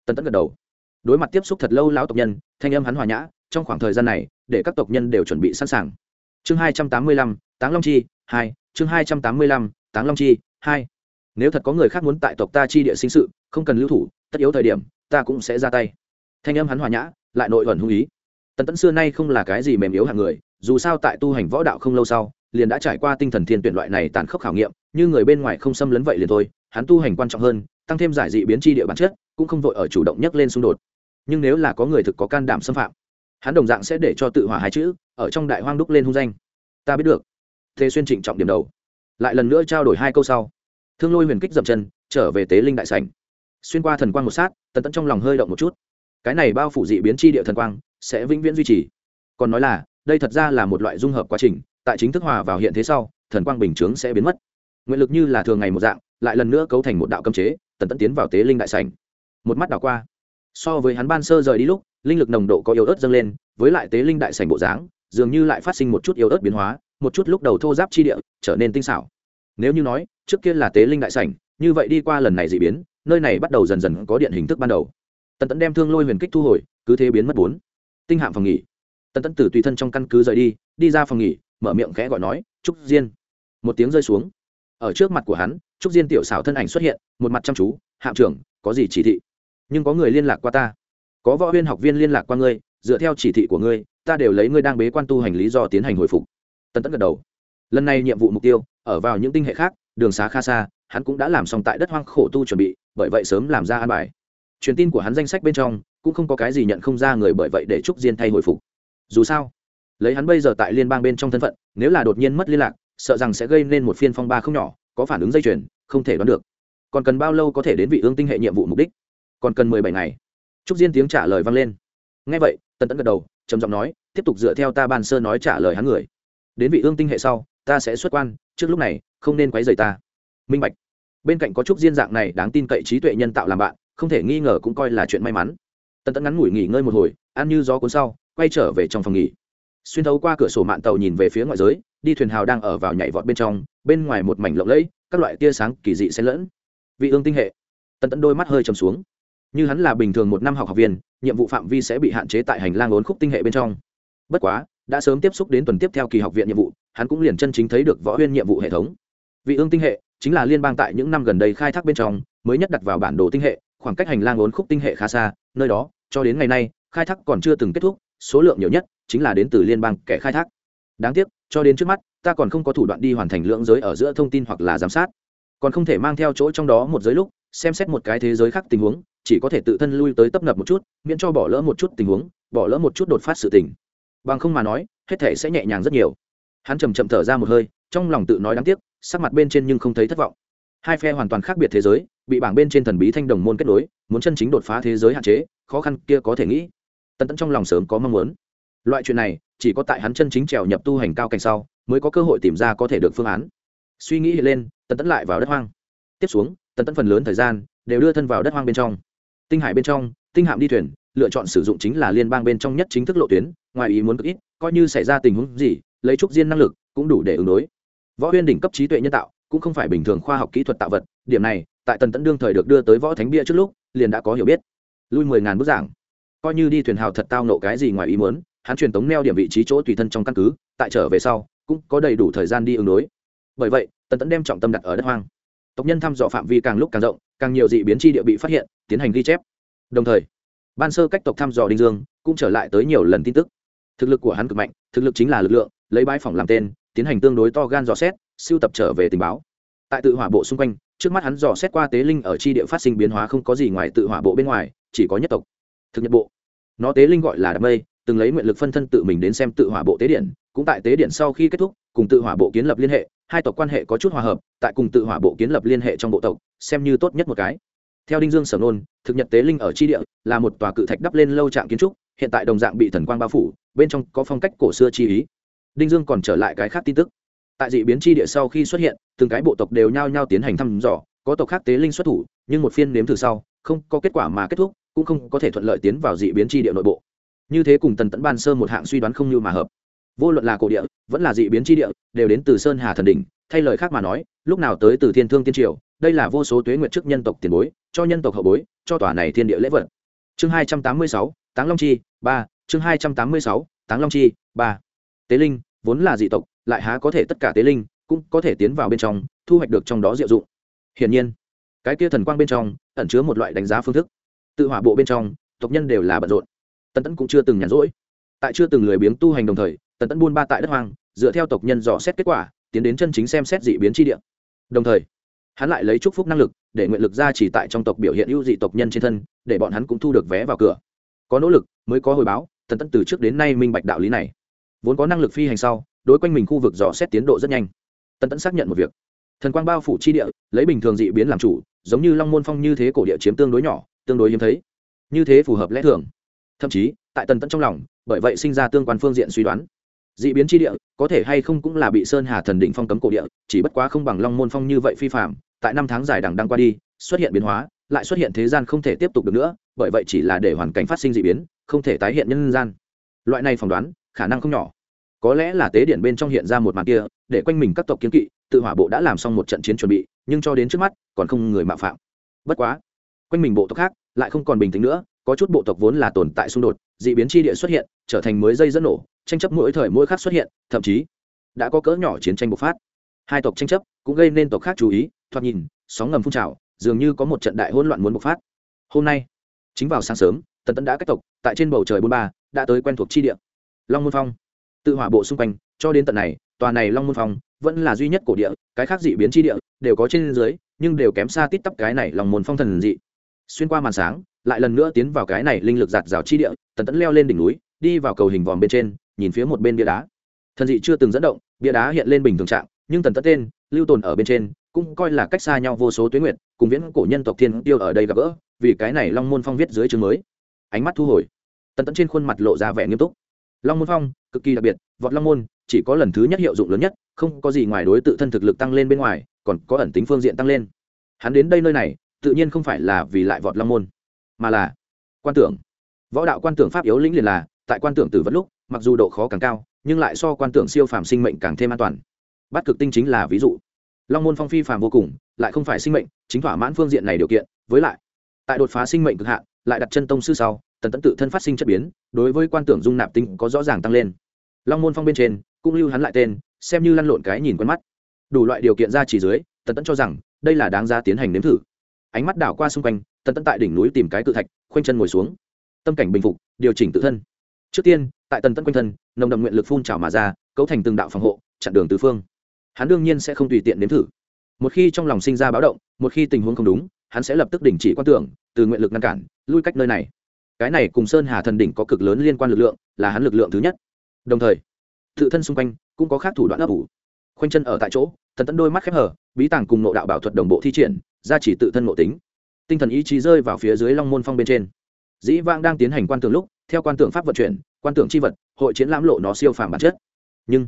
Speaker 1: Tần tấn gật đầu. Đối mặt tiếp xúc thật lâu lão tộc nhân, thanh âm hắn hòa nhã trong khoảng thời gian này, để các tộc nhân đều chuẩn bị sẵn sàng. Chương hai trăm tám mươi lăm, táng long chi hai, chương hai trăm tám mươi lăm, táng long chi hai. Nếu thật có người khác muốn tại tộc ta chi địa sinh sự, không cần lưu thủ, tất yếu thời điểm, ta cũng sẽ ra tay. Thanh âm hắn hòa nhã, lại nội ẩn hung ý. Tần tẫn xưa nay không là cái gì mềm yếu hạng người, dù sao tại tu hành võ đạo không lâu sau, liền đã trải qua tinh thần thiên tuyển loại này tàn khốc khảo nghiệm, như người bên ngoài không xâm lấn vậy liền thôi, hắn tu hành quan trọng hơn, tăng thêm giải dị biến chi địa bản chất, cũng không vội ở chủ động nhắc lên xung đột. Nhưng nếu là có người thực có can đảm xâm phạm hắn đồng dạng sẽ để cho tự hỏa hai chữ, ở trong đại hoang đúc lên hung danh. Ta biết được. Thế xuyên trịnh trọng điểm đầu. Lại lần nữa trao đổi hai câu sau. Thương lôi huyền kích dậm chân, trở về tế linh đại sảnh. Xuyên qua thần quang một sát, tần tẫn trong lòng hơi động một chút. Cái này bao phủ dị biến chi địa thần quang, sẽ vĩnh viễn duy trì. Còn nói là, đây thật ra là một loại dung hợp quá trình, tại chính thức hòa vào hiện thế sau, thần quang bình chướng sẽ biến mất. Nguyện lực như là thường ngày một dạng, lại lần nữa cấu thành một đạo cấm chế, tần tẫn tiến vào tế linh đại sảnh. Một mắt đảo qua. So với hắn ban sơ rời đi lúc linh lực nồng độ có yếu ớt dâng lên, với lại tế linh đại sảnh bộ dáng, dường như lại phát sinh một chút yếu ớt biến hóa, một chút lúc đầu thô giáp chi địa, trở nên tinh xảo. Nếu như nói, trước kia là tế linh đại sảnh, như vậy đi qua lần này dị biến, nơi này bắt đầu dần dần có điện hình thức ban đầu. Tần tẫn đem thương lôi huyền kích thu hồi, cứ thế biến mất bốn. Tinh hạm phòng nghỉ. Tần tẫn từ tùy thân trong căn cứ rời đi đi ra phòng nghỉ, mở miệng khẽ gọi nói, trúc diên. Một tiếng rơi xuống. Ở trước mặt của hắn, trúc diên tiểu xảo thân ảnh xuất hiện, một mặt chăm chú, hạm trưởng, có gì chỉ thị? Nhưng có người liên lạc qua ta có võ viên học viên liên lạc qua ngươi, dựa theo chỉ thị của ngươi, ta đều lấy ngươi đang bế quan tu hành lý do tiến hành hồi phục. Tân tẫn gật đầu. Lần này nhiệm vụ mục tiêu, ở vào những tinh hệ khác, đường xá kha xa, hắn cũng đã làm xong tại đất hoang khổ tu chuẩn bị, bởi vậy sớm làm ra an bài. Truyền tin của hắn danh sách bên trong, cũng không có cái gì nhận không ra người bởi vậy để trúc diên thay hồi phục. Dù sao, lấy hắn bây giờ tại liên bang bên trong thân phận, nếu là đột nhiên mất liên lạc, sợ rằng sẽ gây nên một phiên phong ba không nhỏ, có phản ứng dây chuyền, không thể đoán được. Còn cần bao lâu có thể đến vị ương tinh hệ nhiệm vụ mục đích? Còn cần mười bảy ngày trúc diên tiếng trả lời vang lên. Ngay vậy, tần Tẫn gật đầu, trầm giọng nói, tiếp tục dựa theo ta ban sơ nói trả lời hắn người. Đến vị ương tinh hệ sau, ta sẽ xuất quan, trước lúc này, không nên quấy rầy ta. Minh bạch. Bên cạnh có trúc diên dạng này đáng tin cậy trí tuệ nhân tạo làm bạn, không thể nghi ngờ cũng coi là chuyện may mắn. Tần Tẫn ngắn ngủi nghỉ ngơi một hồi, ăn như gió cuốn sau, quay trở về trong phòng nghỉ. Xuyên thấu qua cửa sổ mạn tàu nhìn về phía ngoại giới, đi thuyền hào đang ở vào nhảy vọt bên trong, bên ngoài một mảnh lộng lẫy, các loại tia sáng kỳ dị xen lẫn. Vị ương tinh hệ. Tần Tẫn đôi mắt hơi trầm xuống như hắn là bình thường một năm học học viên, nhiệm vụ phạm vi sẽ bị hạn chế tại hành lang ốn khúc tinh hệ bên trong. Bất quá, đã sớm tiếp xúc đến tuần tiếp theo kỳ học viện nhiệm vụ, hắn cũng liền chân chính thấy được võ huyên nhiệm vụ hệ thống. Vị ương tinh hệ chính là liên bang tại những năm gần đây khai thác bên trong, mới nhất đặt vào bản đồ tinh hệ, khoảng cách hành lang ốn khúc tinh hệ khá xa, nơi đó, cho đến ngày nay, khai thác còn chưa từng kết thúc, số lượng nhiều nhất chính là đến từ liên bang kẻ khai thác. Đáng tiếc, cho đến trước mắt, ta còn không có thủ đoạn đi hoàn thành lưỡng giới ở giữa thông tin hoặc là giám sát. Còn không thể mang theo chỗ trong đó một giới lúc, xem xét một cái thế giới khác tình huống chỉ có thể tự thân lui tới tấp nập một chút, miễn cho bỏ lỡ một chút tình huống, bỏ lỡ một chút đột phát sự tình. Bằng không mà nói, hết thể sẽ nhẹ nhàng rất nhiều. Hắn chầm chậm thở ra một hơi, trong lòng tự nói đáng tiếc, sắc mặt bên trên nhưng không thấy thất vọng. Hai phe hoàn toàn khác biệt thế giới, bị bảng bên trên thần bí thanh đồng môn kết nối, muốn chân chính đột phá thế giới hạn chế, khó khăn kia có thể nghĩ. Tần Tẫn trong lòng sớm có mong muốn. Loại chuyện này, chỉ có tại hắn chân chính trèo nhập tu hành cao cảnh sau, mới có cơ hội tìm ra có thể được phương án. Suy nghĩ lên, Tần Tẫn lại vào đất hoang. Tiếp xuống, Tần Tẫn phần lớn thời gian, đều đưa thân vào đất hoang bên trong tinh hải bên trong, tinh hạm đi thuyền, lựa chọn sử dụng chính là liên bang bên trong nhất chính thức lộ tuyến, ngoài ý muốn cực ít, coi như xảy ra tình huống gì, lấy trúc diên năng lực cũng đủ để ứng đối. Võ huyên đỉnh cấp trí tuệ nhân tạo, cũng không phải bình thường khoa học kỹ thuật tạo vật, điểm này, tại tần tẫn đương thời được đưa tới võ thánh bia trước lúc, liền đã có hiểu biết. Lui mười ngàn bức giảng. Coi như đi thuyền hào thật tao nộ cái gì ngoài ý muốn, hắn truyền tống neo điểm vị trí chỗ tùy thân trong căn cứ, tại trở về sau, cũng có đầy đủ thời gian đi ứng đối. Bởi vậy, tần tẫn đem trọng tâm đặt ở đất hoang. Tộc nhân thăm dò phạm vi càng lúc càng rộng càng nhiều dị biến chi địa bị phát hiện, tiến hành ghi chép. Đồng thời, ban sơ cách tộc thăm dò đinh dương cũng trở lại tới nhiều lần tin tức. Thực lực của hắn cực mạnh, thực lực chính là lực lượng, lấy bãi phòng làm tên, tiến hành tương đối to gan dò xét siêu tập trở về tình báo. Tại tự hỏa bộ xung quanh, trước mắt hắn dò xét qua tế linh ở chi địa phát sinh biến hóa không có gì ngoài tự hỏa bộ bên ngoài, chỉ có nhất tộc. Thực nhật bộ. Nó tế linh gọi là đám mây, từng lấy nguyện lực phân thân tự mình đến xem tự hỏa bộ tế điện, cũng tại tế điện sau khi kết thúc, cùng tự hỏa bộ kiến lập liên hệ hai tộc quan hệ có chút hòa hợp, tại cùng tự hỏa bộ kiến lập liên hệ trong bộ tộc, xem như tốt nhất một cái. Theo đinh dương sở nôn thực nhật tế linh ở chi địa là một tòa cự thạch đắp lên lâu trạng kiến trúc, hiện tại đồng dạng bị thần quang bao phủ, bên trong có phong cách cổ xưa chi ý. Đinh dương còn trở lại cái khác tin tức. Tại dị biến chi địa sau khi xuất hiện, từng cái bộ tộc đều nhao nhao tiến hành thăm dò, có tộc khác tế linh xuất thủ, nhưng một phiên nếm thử sau, không có kết quả mà kết thúc, cũng không có thể thuận lợi tiến vào dị biến chi địa nội bộ. Như thế cùng tần tẫn ban sơ một hạng suy đoán không như mà hợp vô luận là cổ địa, vẫn là dị biến chi địa, đều đến từ sơn hà thần đỉnh. Thay lời khác mà nói, lúc nào tới từ thiên thương tiên triều, đây là vô số tuế nguyệt trước nhân tộc tiền bối, cho nhân tộc hậu bối, cho tòa này thiên địa lễ vật. Chương hai trăm tám mươi sáu, táng long chi, ba. Chương hai trăm tám mươi sáu, táng long chi, ba. Tế linh, vốn là dị tộc, lại há có thể tất cả tế linh cũng có thể tiến vào bên trong, thu hoạch được trong đó diệu dụng. Hiển nhiên, cái kia thần quang bên trong ẩn chứa một loại đánh giá phương thức. Tự hỏa bộ bên trong, tộc nhân đều là bận rộn. Tân tẫn cũng chưa từng nhàn rỗi. Tại chưa từng lười biếng tu hành đồng thời tần tẫn buôn ba tại đất hoang, dựa theo tộc nhân dò xét kết quả, tiến đến chân chính xem xét dị biến tri địa. Đồng thời, hắn lại lấy chúc phúc năng lực để nguyện lực ra chỉ tại trong tộc biểu hiện ưu dị tộc nhân trên thân, để bọn hắn cũng thu được vé vào cửa. Có nỗ lực mới có hồi báo, tần tẫn từ trước đến nay minh bạch đạo lý này. Vốn có năng lực phi hành sau, đối quanh mình khu vực dò xét tiến độ rất nhanh. Tần tẫn xác nhận một việc. Thần quang bao phủ chi địa, lấy bình thường dị biến làm chủ, giống như long môn phong như thế cổ địa chiếm tương đối nhỏ, tương đối hiếm thấy. Như thế phù hợp lẽ thường. Thậm chí, tại tần tẫn trong lòng, bởi vậy sinh ra tương quan phương diện suy đoán dị biến chi địa, có thể hay không cũng là bị sơn hà thần định phong cấm cổ địa, chỉ bất quá không bằng long môn phong như vậy phi phạm tại năm tháng dài đằng đăng qua đi, xuất hiện biến hóa, lại xuất hiện thế gian không thể tiếp tục được nữa, bởi vậy chỉ là để hoàn cảnh phát sinh dị biến, không thể tái hiện nhân gian. Loại này phỏng đoán, khả năng không nhỏ. Có lẽ là tế điện bên trong hiện ra một màn kia, để quanh mình các tộc kiến kỵ, tự hỏa bộ đã làm xong một trận chiến chuẩn bị, nhưng cho đến trước mắt, còn không người mạo phạm. Bất quá, quanh mình bộ tộc khác, lại không còn bình tĩnh nữa có chút bộ tộc vốn là tồn tại xung đột, d ị biến tri địa xuất hiện, trở thành mới dây dẫn nổ, tranh chấp mỗi thời mỗi khác xuất hiện, thậm chí đã có cỡ nhỏ chiến tranh bộc phát. Hai tộc tranh chấp cũng gây nên tộc khác chú ý, thoạt nhìn, sóng ngầm phun trào, dường như có một trận đại hỗn loạn muốn bộc phát. Hôm nay, chính vào sáng sớm, tần tẫn đã cách tộc, tại trên bầu trời bôn ba, đã tới quen thuộc chi địa. Long môn phong. Tự hỏa bộ xung quanh, cho đến tận này, tòa này long môn phong vẫn là duy nhất cổ địa, cái khác dị biến chi địa đều có trên dưới, nhưng đều kém xa tít tắp cái này lòng môn phong thần dị. Xuyên qua màn sáng lại lần nữa tiến vào cái này linh lực giạt rào chi địa, tần tẫn leo lên đỉnh núi, đi vào cầu hình vòm bên trên, nhìn phía một bên bia đá. Thần dị chưa từng dẫn động, bia đá hiện lên bình thường trạng, nhưng tần tẫn tên, lưu tồn ở bên trên, cũng coi là cách xa nhau vô số tuyến nguyện cùng viễn cổ nhân tộc thiên tiêu ở đây gặp gỡ, vì cái này long môn phong viết dưới chương mới. Ánh mắt thu hồi. Tần tẫn trên khuôn mặt lộ ra vẻ nghiêm túc. Long môn phong, cực kỳ đặc biệt, vọt long môn, chỉ có lần thứ nhất hiệu dụng lớn nhất, không có gì ngoài đối tự thân thực lực tăng lên bên ngoài, còn có ẩn tính phương diện tăng lên. Hắn đến đây nơi này, tự nhiên không phải là vì lại vọt long môn mà là quan tưởng. Võ đạo quan tưởng pháp yếu lĩnh liền là, tại quan tưởng tử vẫn lúc, mặc dù độ khó càng cao, nhưng lại so quan tưởng siêu phàm sinh mệnh càng thêm an toàn. Bắt cực tinh chính là ví dụ. Long môn phong phi phàm vô cùng, lại không phải sinh mệnh, chính thỏa mãn phương diện này điều kiện, với lại, tại đột phá sinh mệnh cực hạn, lại đặt chân tông sư sau, tần tẫn tự thân phát sinh chất biến, đối với quan tưởng dung nạp tinh có rõ ràng tăng lên. Long môn phong bên trên, cũng lưu hắn lại tên, xem như lăn lộn cái nhìn quen mắt. Đủ loại điều kiện ra chỉ dưới, tần tẫn cho rằng, đây là đáng ra tiến hành nếm thử. Ánh mắt đảo qua xung quanh tần tẫn tại đỉnh núi tìm cái cự thạch, khoanh chân ngồi xuống. Tâm cảnh bình phục, điều chỉnh tự thân. Trước tiên, tại tần tẫn quanh thân, nồng đậm nguyện lực phun trào mà ra, cấu thành từng đạo phòng hộ, chặn đường tứ phương. Hắn đương nhiên sẽ không tùy tiện nếm thử. Một khi trong lòng sinh ra báo động, một khi tình huống không đúng, hắn sẽ lập tức đình chỉ quan tưởng, từ nguyện lực ngăn cản, lui cách nơi này. Cái này cùng sơn hà thần đỉnh có cực lớn liên quan lực lượng, là hắn lực lượng thứ nhất. Đồng thời, tự thân xung quanh cũng có khác thủ đoạn ấp ủ. Khoanh chân ở tại chỗ thần tẫn đôi mắt khép hở bí tàng cùng nộ đạo bảo thuật đồng bộ thi triển ra chỉ tự thân nộ tính tinh thần ý chí rơi vào phía dưới long môn phong bên trên. Dĩ vang đang tiến hành quan tưởng lúc, theo quan tưởng pháp vận chuyển, quan tưởng c h i vật, hội chiến lãm lộ nó siêu phàm bản chất. Nhưng,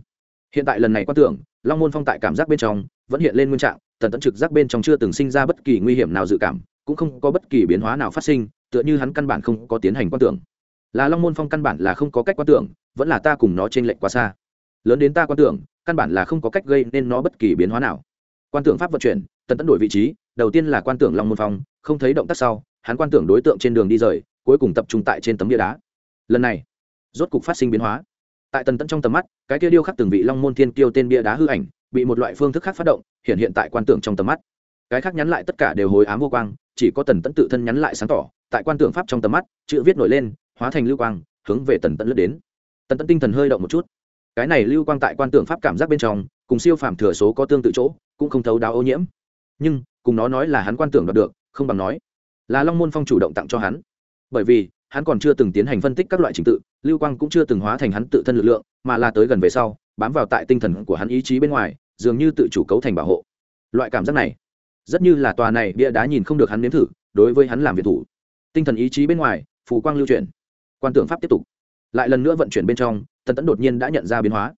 Speaker 1: hiện tại lần này quan tưởng, long môn phong tại cảm giác bên trong, vẫn hiện lên nguyên trạng, tần tẫn trực giác bên trong chưa từng sinh ra bất kỳ nguy hiểm nào dự cảm, cũng không có bất kỳ biến hóa nào phát sinh, tựa như hắn căn bản không có tiến hành quan tưởng. Là long môn phong căn bản là không có cách quan tưởng, vẫn là ta cùng nó t r ê n lệch quá xa. Lớn đến ta quan tưởng, căn bản là không có cách gây nên nó bất kỳ biến hóa nào. Quan tưởng pháp vận chuyển, tần tẫn đổi vị trí đầu tiên là quan tưởng long môn phong, không thấy động tác sau, hắn quan tưởng đối tượng trên đường đi rời, cuối cùng tập trung tại trên tấm bia đá. Lần này, rốt cục phát sinh biến hóa. Tại tần tẫn trong tầm mắt, cái kia điêu khắc từng vị long môn thiên kiêu tên bia đá hư ảnh, bị một loại phương thức khác phát động, hiện hiện tại quan tưởng trong tầm mắt. Cái khác nhắn lại tất cả đều hồi ám vô quang, chỉ có tần tẫn tự thân nhắn lại sáng tỏ, tại quan tưởng pháp trong tầm mắt, chữ viết nổi lên, hóa thành lưu quang, hướng về tần tẫn lướt đến. Tần tẫn tinh thần hơi động một chút. Cái này lưu quang tại quan tưởng pháp cảm giác bên trong, cùng siêu phàm thừa số có tương tự chỗ, cũng không thấu đáo ô nhiễm. Nhưng cùng nó nói là hắn quan tưởng đoạt được, không bằng nói là long môn phong chủ động tặng cho hắn. Bởi vì, hắn còn chưa từng tiến hành phân tích các loại trình tự, lưu quang cũng chưa từng hóa thành hắn tự thân lực lượng, mà là tới gần về sau, bám vào tại tinh thần của hắn ý chí bên ngoài, dường như tự chủ cấu thành bảo hộ. Loại cảm giác này, rất như là tòa này bia đá nhìn không được hắn nếm thử, đối với hắn làm việc thủ. Tinh thần ý chí bên ngoài, phù quang lưu chuyển. Quan tưởng pháp tiếp tục. Lại lần nữa vận chuyển bên trong, tần tẫn đột nhiên đã nhận ra biến hóa.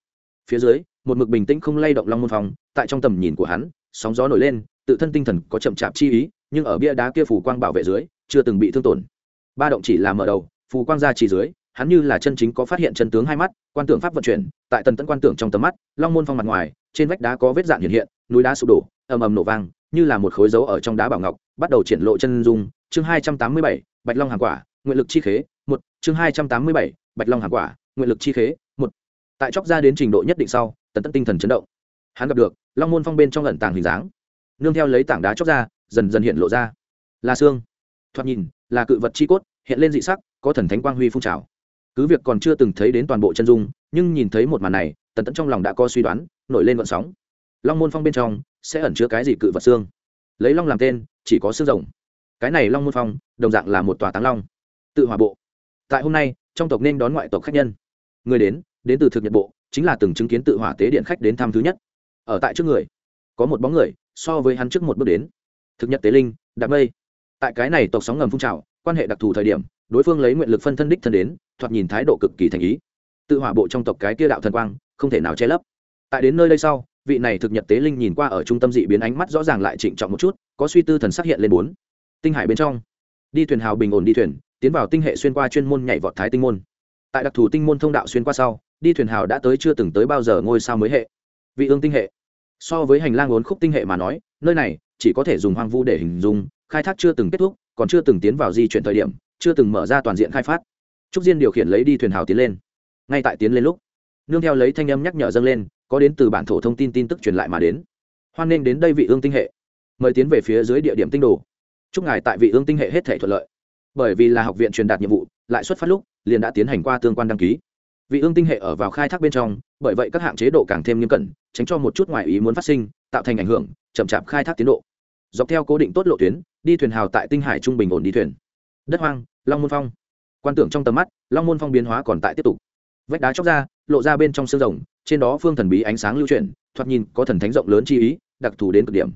Speaker 1: Phía dưới, một mực bình tĩnh không lay động long môn phòng tại trong tầm nhìn của hắn, sóng gió nổi lên tự thân tinh thần có chậm chạp chi ý, nhưng ở bia đá kia phù quang bảo vệ dưới, chưa từng bị thương tổn. Ba động chỉ là mở đầu, phù quang ra chỉ dưới, hắn như là chân chính có phát hiện chân tướng hai mắt, quan tưởng pháp vận chuyển, tại tần tẫn quan tưởng trong tầm mắt, long môn phong mặt ngoài, trên vách đá có vết dạn hiện hiện, núi đá sụp đổ, ầm ầm nổ vang, như là một khối dấu ở trong đá bảo ngọc, bắt đầu triển lộ chân dung. Chương hai trăm tám mươi bảy, bạch long hàng quả, nguyện lực chi khế, một. Chương hai trăm tám mươi bảy, bạch long hàng quả, nguyện lực chi khế, một. Tại chóc ra đến trình độ nhất định sau, tần tẫn tinh thần chấn động. Hắn gặp được, long môn phong bên trong lẩn tàng hình dáng nương theo lấy tảng đá chóc ra, dần dần hiện lộ ra. Là xương. Thoạt nhìn, là cự vật chi cốt, hiện lên dị sắc, có thần thánh quang huy phun trào. Cứ việc còn chưa từng thấy đến toàn bộ chân dung, nhưng nhìn thấy một màn này, tần tẫn trong lòng đã có suy đoán, nổi lên vận sóng. Long môn phong bên trong, sẽ ẩn chứa cái gì cự vật xương? Lấy long làm tên, chỉ có xương rồng. Cái này long môn phong, đồng dạng là một tòa táng long. Tự hòa bộ. Tại hôm nay, trong tộc nên đón ngoại tộc khách nhân. Người đến đến từ thực nhật bộ, chính là từng chứng kiến tự hỏa tế điện khách đến thăm thứ nhất. Ở tại trước người có một bóng người, so với hắn trước một bước đến. Thực nhật tế linh, đạp mây. Tại cái này tộc sóng ngầm phun trào, quan hệ đặc thù thời điểm, đối phương lấy nguyện lực phân thân đích thân đến, thoạt nhìn thái độ cực kỳ thành ý. Tự hỏa bộ trong tộc cái kia đạo thần quang, không thể nào che lấp. Tại đến nơi đây sau, vị này thực nhật tế linh nhìn qua ở trung tâm dị biến ánh mắt rõ ràng lại trịnh trọng một chút, có suy tư thần sắc hiện lên bốn. Tinh hải bên trong. Đi thuyền hào bình ổn đi thuyền, tiến vào tinh hệ xuyên qua chuyên môn nhảy vọt thái tinh môn. Tại đặc thù tinh môn thông đạo xuyên qua sau, đi thuyền hào đã tới chưa từng tới bao giờ ngôi sao mới hệ. Vị ương tinh hệ so với hành lang ốn khúc tinh hệ mà nói, nơi này chỉ có thể dùng hoang vu để hình dung, khai thác chưa từng kết thúc, còn chưa từng tiến vào di chuyển thời điểm, chưa từng mở ra toàn diện khai phát. Trúc diên điều khiển lấy đi thuyền hào tiến lên. Ngay tại tiến lên lúc, nương theo lấy thanh âm nhắc nhở dâng lên, có đến từ bản thổ thông tin tin tức truyền lại mà đến. Hoan nghênh đến đây vị ương tinh hệ. Mời tiến về phía dưới địa điểm tinh đồ. Chúc ngài tại vị ương tinh hệ hết thể thuận lợi. Bởi vì là học viện truyền đạt nhiệm vụ, lại xuất phát lúc, liền đã tiến hành qua tương quan đăng ký vị ương tinh hệ ở vào khai thác bên trong, bởi vậy các hạng chế độ càng thêm nghiêm cẩn, tránh cho một chút ngoại ý muốn phát sinh, tạo thành ảnh hưởng, chậm chạp khai thác tiến độ. Dọc theo cố định tốt lộ tuyến, đi thuyền hào tại tinh hải trung bình ổn đi thuyền. Đất hoang, long môn phong. Quan tưởng trong tầm mắt, long môn phong biến hóa còn tại tiếp tục. Vách đá chóc ra, lộ ra bên trong xương rồng, trên đó phương thần bí ánh sáng lưu chuyển, thoạt nhìn có thần thánh rộng lớn chi ý, đặc thù đến cực điểm.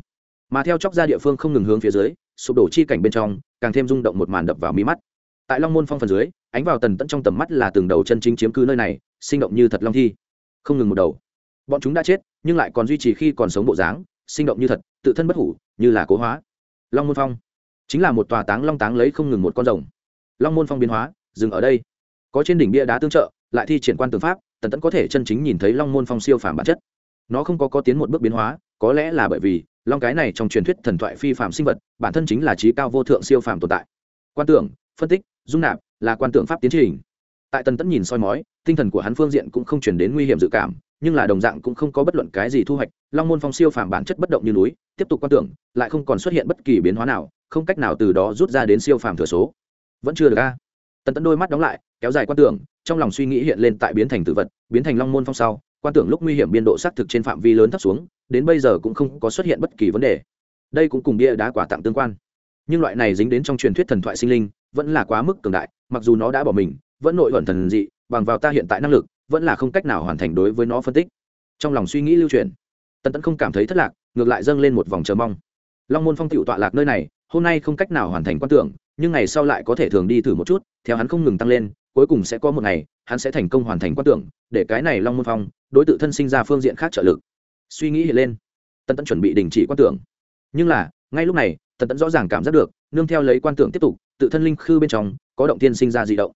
Speaker 1: Mà theo chóc ra địa phương không ngừng hướng phía dưới, sụp đổ chi cảnh bên trong, càng thêm rung động một màn đập vào mi mắt. Tại long môn phong phần dưới ánh vào tần tận trong tầm mắt là từng đầu chân chính chiếm cứ nơi này, sinh động như thật long thi. Không ngừng một đầu. Bọn chúng đã chết, nhưng lại còn duy trì khi còn sống bộ dáng, sinh động như thật, tự thân bất hủ, như là cố hóa. Long môn phong. Chính là một tòa táng long táng lấy không ngừng một con rồng. Long môn phong biến hóa, dừng ở đây. Có trên đỉnh bia đá tương trợ, lại thi triển quan tư pháp, tần tẫn có thể chân chính nhìn thấy long môn phong siêu phàm bản chất. Nó không có có tiến một bước biến hóa, có lẽ là bởi vì, long cái này trong truyền thuyết thần thoại phi phạm sinh vật, bản thân chính là trí cao vô thượng siêu phàm tồn tại. Quan tưởng phân tích, dung nạp là quan tưởng pháp tiến trình. Tại tần tẫn nhìn soi mói, tinh thần của hắn phương diện cũng không chuyển đến nguy hiểm dự cảm, nhưng là đồng dạng cũng không có bất luận cái gì thu hoạch. Long môn phong siêu phàm bản chất bất động như núi, tiếp tục quan tưởng, lại không còn xuất hiện bất kỳ biến hóa nào, không cách nào từ đó rút ra đến siêu phàm thừa số. Vẫn chưa được a. Tần tẫn đôi mắt đóng lại, kéo dài quan tưởng, trong lòng suy nghĩ hiện lên tại biến thành tự vật, biến thành long môn phong sau, quan tưởng lúc nguy hiểm biên độ xác thực trên phạm vi lớn thấp xuống, đến bây giờ cũng không có xuất hiện bất kỳ vấn đề. Đây cũng cùng bia đá quả tặng tương quan. Nhưng loại này dính đến trong truyền thuyết thần thoại sinh linh vẫn là quá mức cường đại, mặc dù nó đã bỏ mình, vẫn nội ẩn thần dị, bằng vào ta hiện tại năng lực, vẫn là không cách nào hoàn thành đối với nó phân tích. Trong lòng suy nghĩ lưu truyền tần tẫn không cảm thấy thất lạc, ngược lại dâng lên một vòng chờ mong. Long môn phong tịu tọa lạc nơi này, hôm nay không cách nào hoàn thành quan tưởng, nhưng ngày sau lại có thể thường đi thử một chút, theo hắn không ngừng tăng lên, cuối cùng sẽ có một ngày, hắn sẽ thành công hoàn thành quan tưởng, để cái này long môn phong, đối t thân sinh ra phương diện khác trợ lực. Suy nghĩ hiện lên, tần tẫn chuẩn bị đình chỉ quan tưởng. Nhưng là, ngay lúc này, tần tẫn rõ ràng cảm giác được, nương theo lấy quan tưởng tiếp tục tự thân linh khư bên trong, có động tiên sinh ra dị động.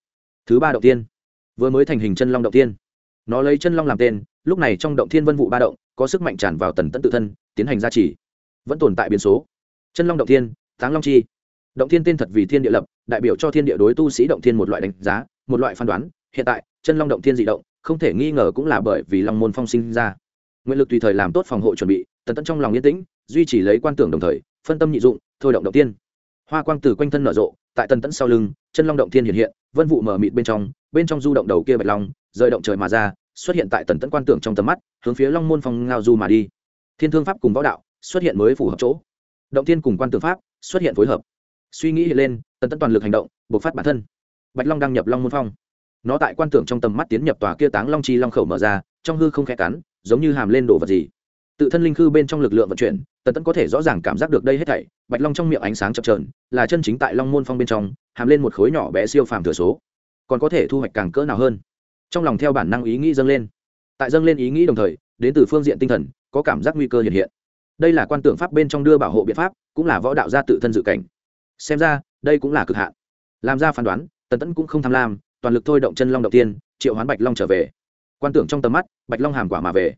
Speaker 1: Thứ ba động tiên. Vừa mới thành hình chân long động tiên. Nó lấy chân long làm tên, lúc này trong động thiên vân vụ ba động, có sức mạnh tràn vào tần tẫn tự thân, tiến hành gia trì. Vẫn tồn tại biến số. Chân long động thiên táng long chi. Động thiên tên thật vì thiên địa lập, đại biểu cho thiên địa đối tu sĩ động thiên một loại đánh giá, một loại phán đoán. Hiện tại, chân long động thiên dị động, không thể nghi ngờ cũng là bởi vì long môn phong sinh ra. Nguyện lực tùy thời làm tốt phòng hộ chuẩn bị, tần tẫn trong lòng yên tĩnh, duy trì lấy quan tưởng đồng thời, phân tâm nhị dụng, thôi động động tiên hoa quang từ quanh thân nở rộ, tại tần tẫn sau lưng, chân long động thiên hiện hiện, vân vụ mở mịt bên trong bên trong du động đầu kia bạch long, rời động trời mà ra, xuất hiện tại tần tẫn quan tưởng trong tầm mắt, hướng phía long môn phong ngao du mà đi. Thiên thương pháp cùng võ đạo xuất hiện mới phù hợp chỗ. Động thiên cùng quan tưởng pháp xuất hiện phối hợp. Suy nghĩ hiện lên, tần tẫn toàn lực hành động, bộc phát bản thân. Bạch long đăng nhập long môn phong. Nó tại quan tưởng trong tầm mắt tiến nhập tòa kia táng long chi long khẩu mở ra, trong hư không khẽ cắn, giống như hàm lên đồ vật gì tự thân linh khư bên trong lực lượng vận chuyển, tần tẫn có thể rõ ràng cảm giác được đây hết thảy, bạch long trong miệng ánh sáng chập trờn là chân chính tại long môn phong bên trong, hàm lên một khối nhỏ bé siêu phàm thừa số, còn có thể thu hoạch càng cỡ nào hơn. Trong lòng theo bản năng ý nghĩ dâng lên. Tại dâng lên ý nghĩ đồng thời, đến từ phương diện tinh thần, có cảm giác nguy cơ hiện hiện. Đây là quan tưởng pháp bên trong đưa bảo hộ biện pháp, cũng là võ đạo gia tự thân dự cảnh. Xem ra, đây cũng là cực hạn. Làm ra phán đoán, tần tẫn cũng không tham lam, toàn lực thôi động chân long đầu tiên, triệu hoán bạch long trở về. Quan tưởng trong tầm mắt, bạch long hàm quả mà về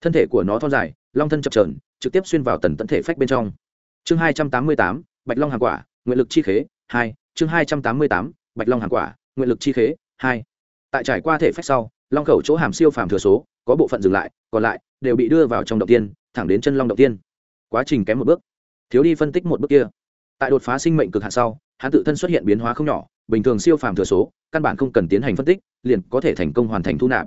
Speaker 1: thân thể của nó thon dài, long thân chập trờn trực tiếp xuyên vào tần tẫn thể phách bên trong. Chương hai trăm tám mươi tám, bạch long hàng quả, nguyện lực chi khế, hai. Chương hai trăm tám mươi tám, bạch long hàng quả, nguyện lực chi khế, hai. Tại trải qua thể phách sau, long khẩu chỗ hàm siêu phàm thừa số, có bộ phận dừng lại, còn lại đều bị đưa vào trong động tiên, thẳng đến chân long động tiên. Quá trình kém một bước. Thiếu đi phân tích một bước kia. Tại đột phá sinh mệnh cực hạn sau, hắn tự thân xuất hiện biến hóa không nhỏ, bình thường siêu phàm thừa số, căn bản không cần tiến hành phân tích, liền có thể thành công hoàn thành thu nạp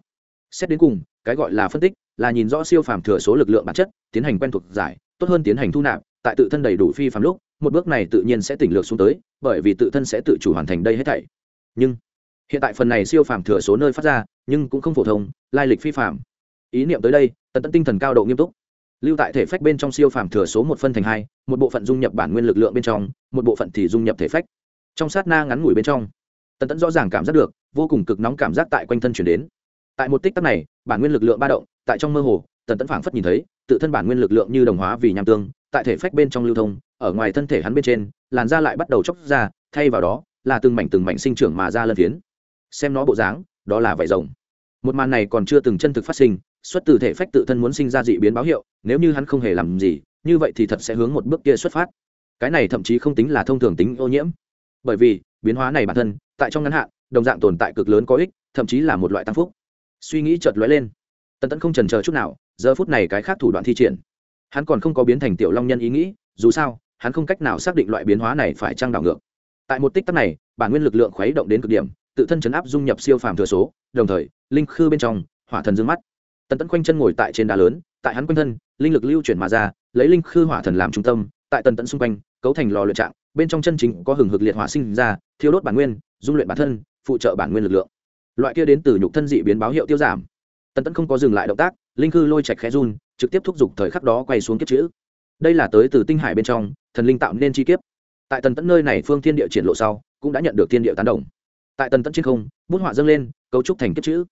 Speaker 1: xét đến cùng, cái gọi là phân tích là nhìn rõ siêu phàm thừa số lực lượng bản chất, tiến hành quen thuộc giải, tốt hơn tiến hành thu nạp, tại tự thân đầy đủ phi phàm lúc, một bước này tự nhiên sẽ tỉnh lược xuống tới, bởi vì tự thân sẽ tự chủ hoàn thành đây hết thảy. Nhưng, hiện tại phần này siêu phàm thừa số nơi phát ra, nhưng cũng không phổ thông, lai lịch phi phàm. Ý niệm tới đây, tần tẫn tinh thần cao độ nghiêm túc. Lưu tại thể phách bên trong siêu phàm thừa số một phân thành hai, một bộ phận dung nhập bản nguyên lực lượng bên trong, một bộ phận thì dung nhập thể phách. Trong sát na ngắn ngủi bên trong, tần tẫn rõ ràng cảm giác được, vô cùng cực nóng cảm giác tại quanh thân chuyển đến tại một tích tắc này, bản nguyên lực lượng ba động, tại trong mơ hồ, tần tẫn phảng phất nhìn thấy, tự thân bản nguyên lực lượng như đồng hóa vì nham tương, tại thể phách bên trong lưu thông, ở ngoài thân thể hắn bên trên, làn da lại bắt đầu chóc ra, thay vào đó, là từng mảnh từng mảnh sinh trưởng mà ra lân phiến. Xem nó bộ dáng, đó là vải rồng. Một màn này còn chưa từng chân thực phát sinh, xuất từ thể phách tự thân muốn sinh ra dị biến báo hiệu, nếu như hắn không hề làm gì, như vậy thì thật sẽ hướng một bước kia xuất phát. Cái này thậm chí không tính là thông thường tính ô nhiễm. Bởi vì, biến hóa này bản thân, tại trong ngắn hạn, đồng dạng tồn tại cực lớn có ích, thậm chí là một loại tăng phúc suy nghĩ chợt lóe lên. Tần tẫn không trần chờ chút nào, giờ phút này cái khác thủ đoạn thi triển. Hắn còn không có biến thành tiểu long nhân ý nghĩ, dù sao, hắn không cách nào xác định loại biến hóa này phải trăng đảo ngược. Tại một tích tắc này, bản nguyên lực lượng khuấy động đến cực điểm, tự thân chấn áp dung nhập siêu phàm thừa số, đồng thời, linh khư bên trong, hỏa thần dương mắt. Tần tẫn quanh chân ngồi tại trên đá lớn, tại hắn quanh thân, linh lực lưu chuyển mà ra, lấy linh khư hỏa thần làm trung tâm, tại tần tẫn xung quanh, cấu thành lò luyện trạng, bên trong chân chính có hừng hực liệt hỏa sinh ra, thiêu đốt bản nguyên, dung luyện bản thân, phụ trợ bản nguyên lực lượng loại kia đến từ nhục thân dị biến báo hiệu tiêu giảm. Tần tẫn không có dừng lại động tác, linh khư lôi chạch khẽ run, trực tiếp thúc giục thời khắc đó quay xuống kiếp chữ. Đây là tới từ tinh hải bên trong, thần linh tạo nên chi kiếp. Tại tần tẫn nơi này phương thiên địa triển lộ sau, cũng đã nhận được thiên địa tán đồng. Tại tần tẫn trên không, bút họa dâng lên, cấu trúc thành kiếp chữ.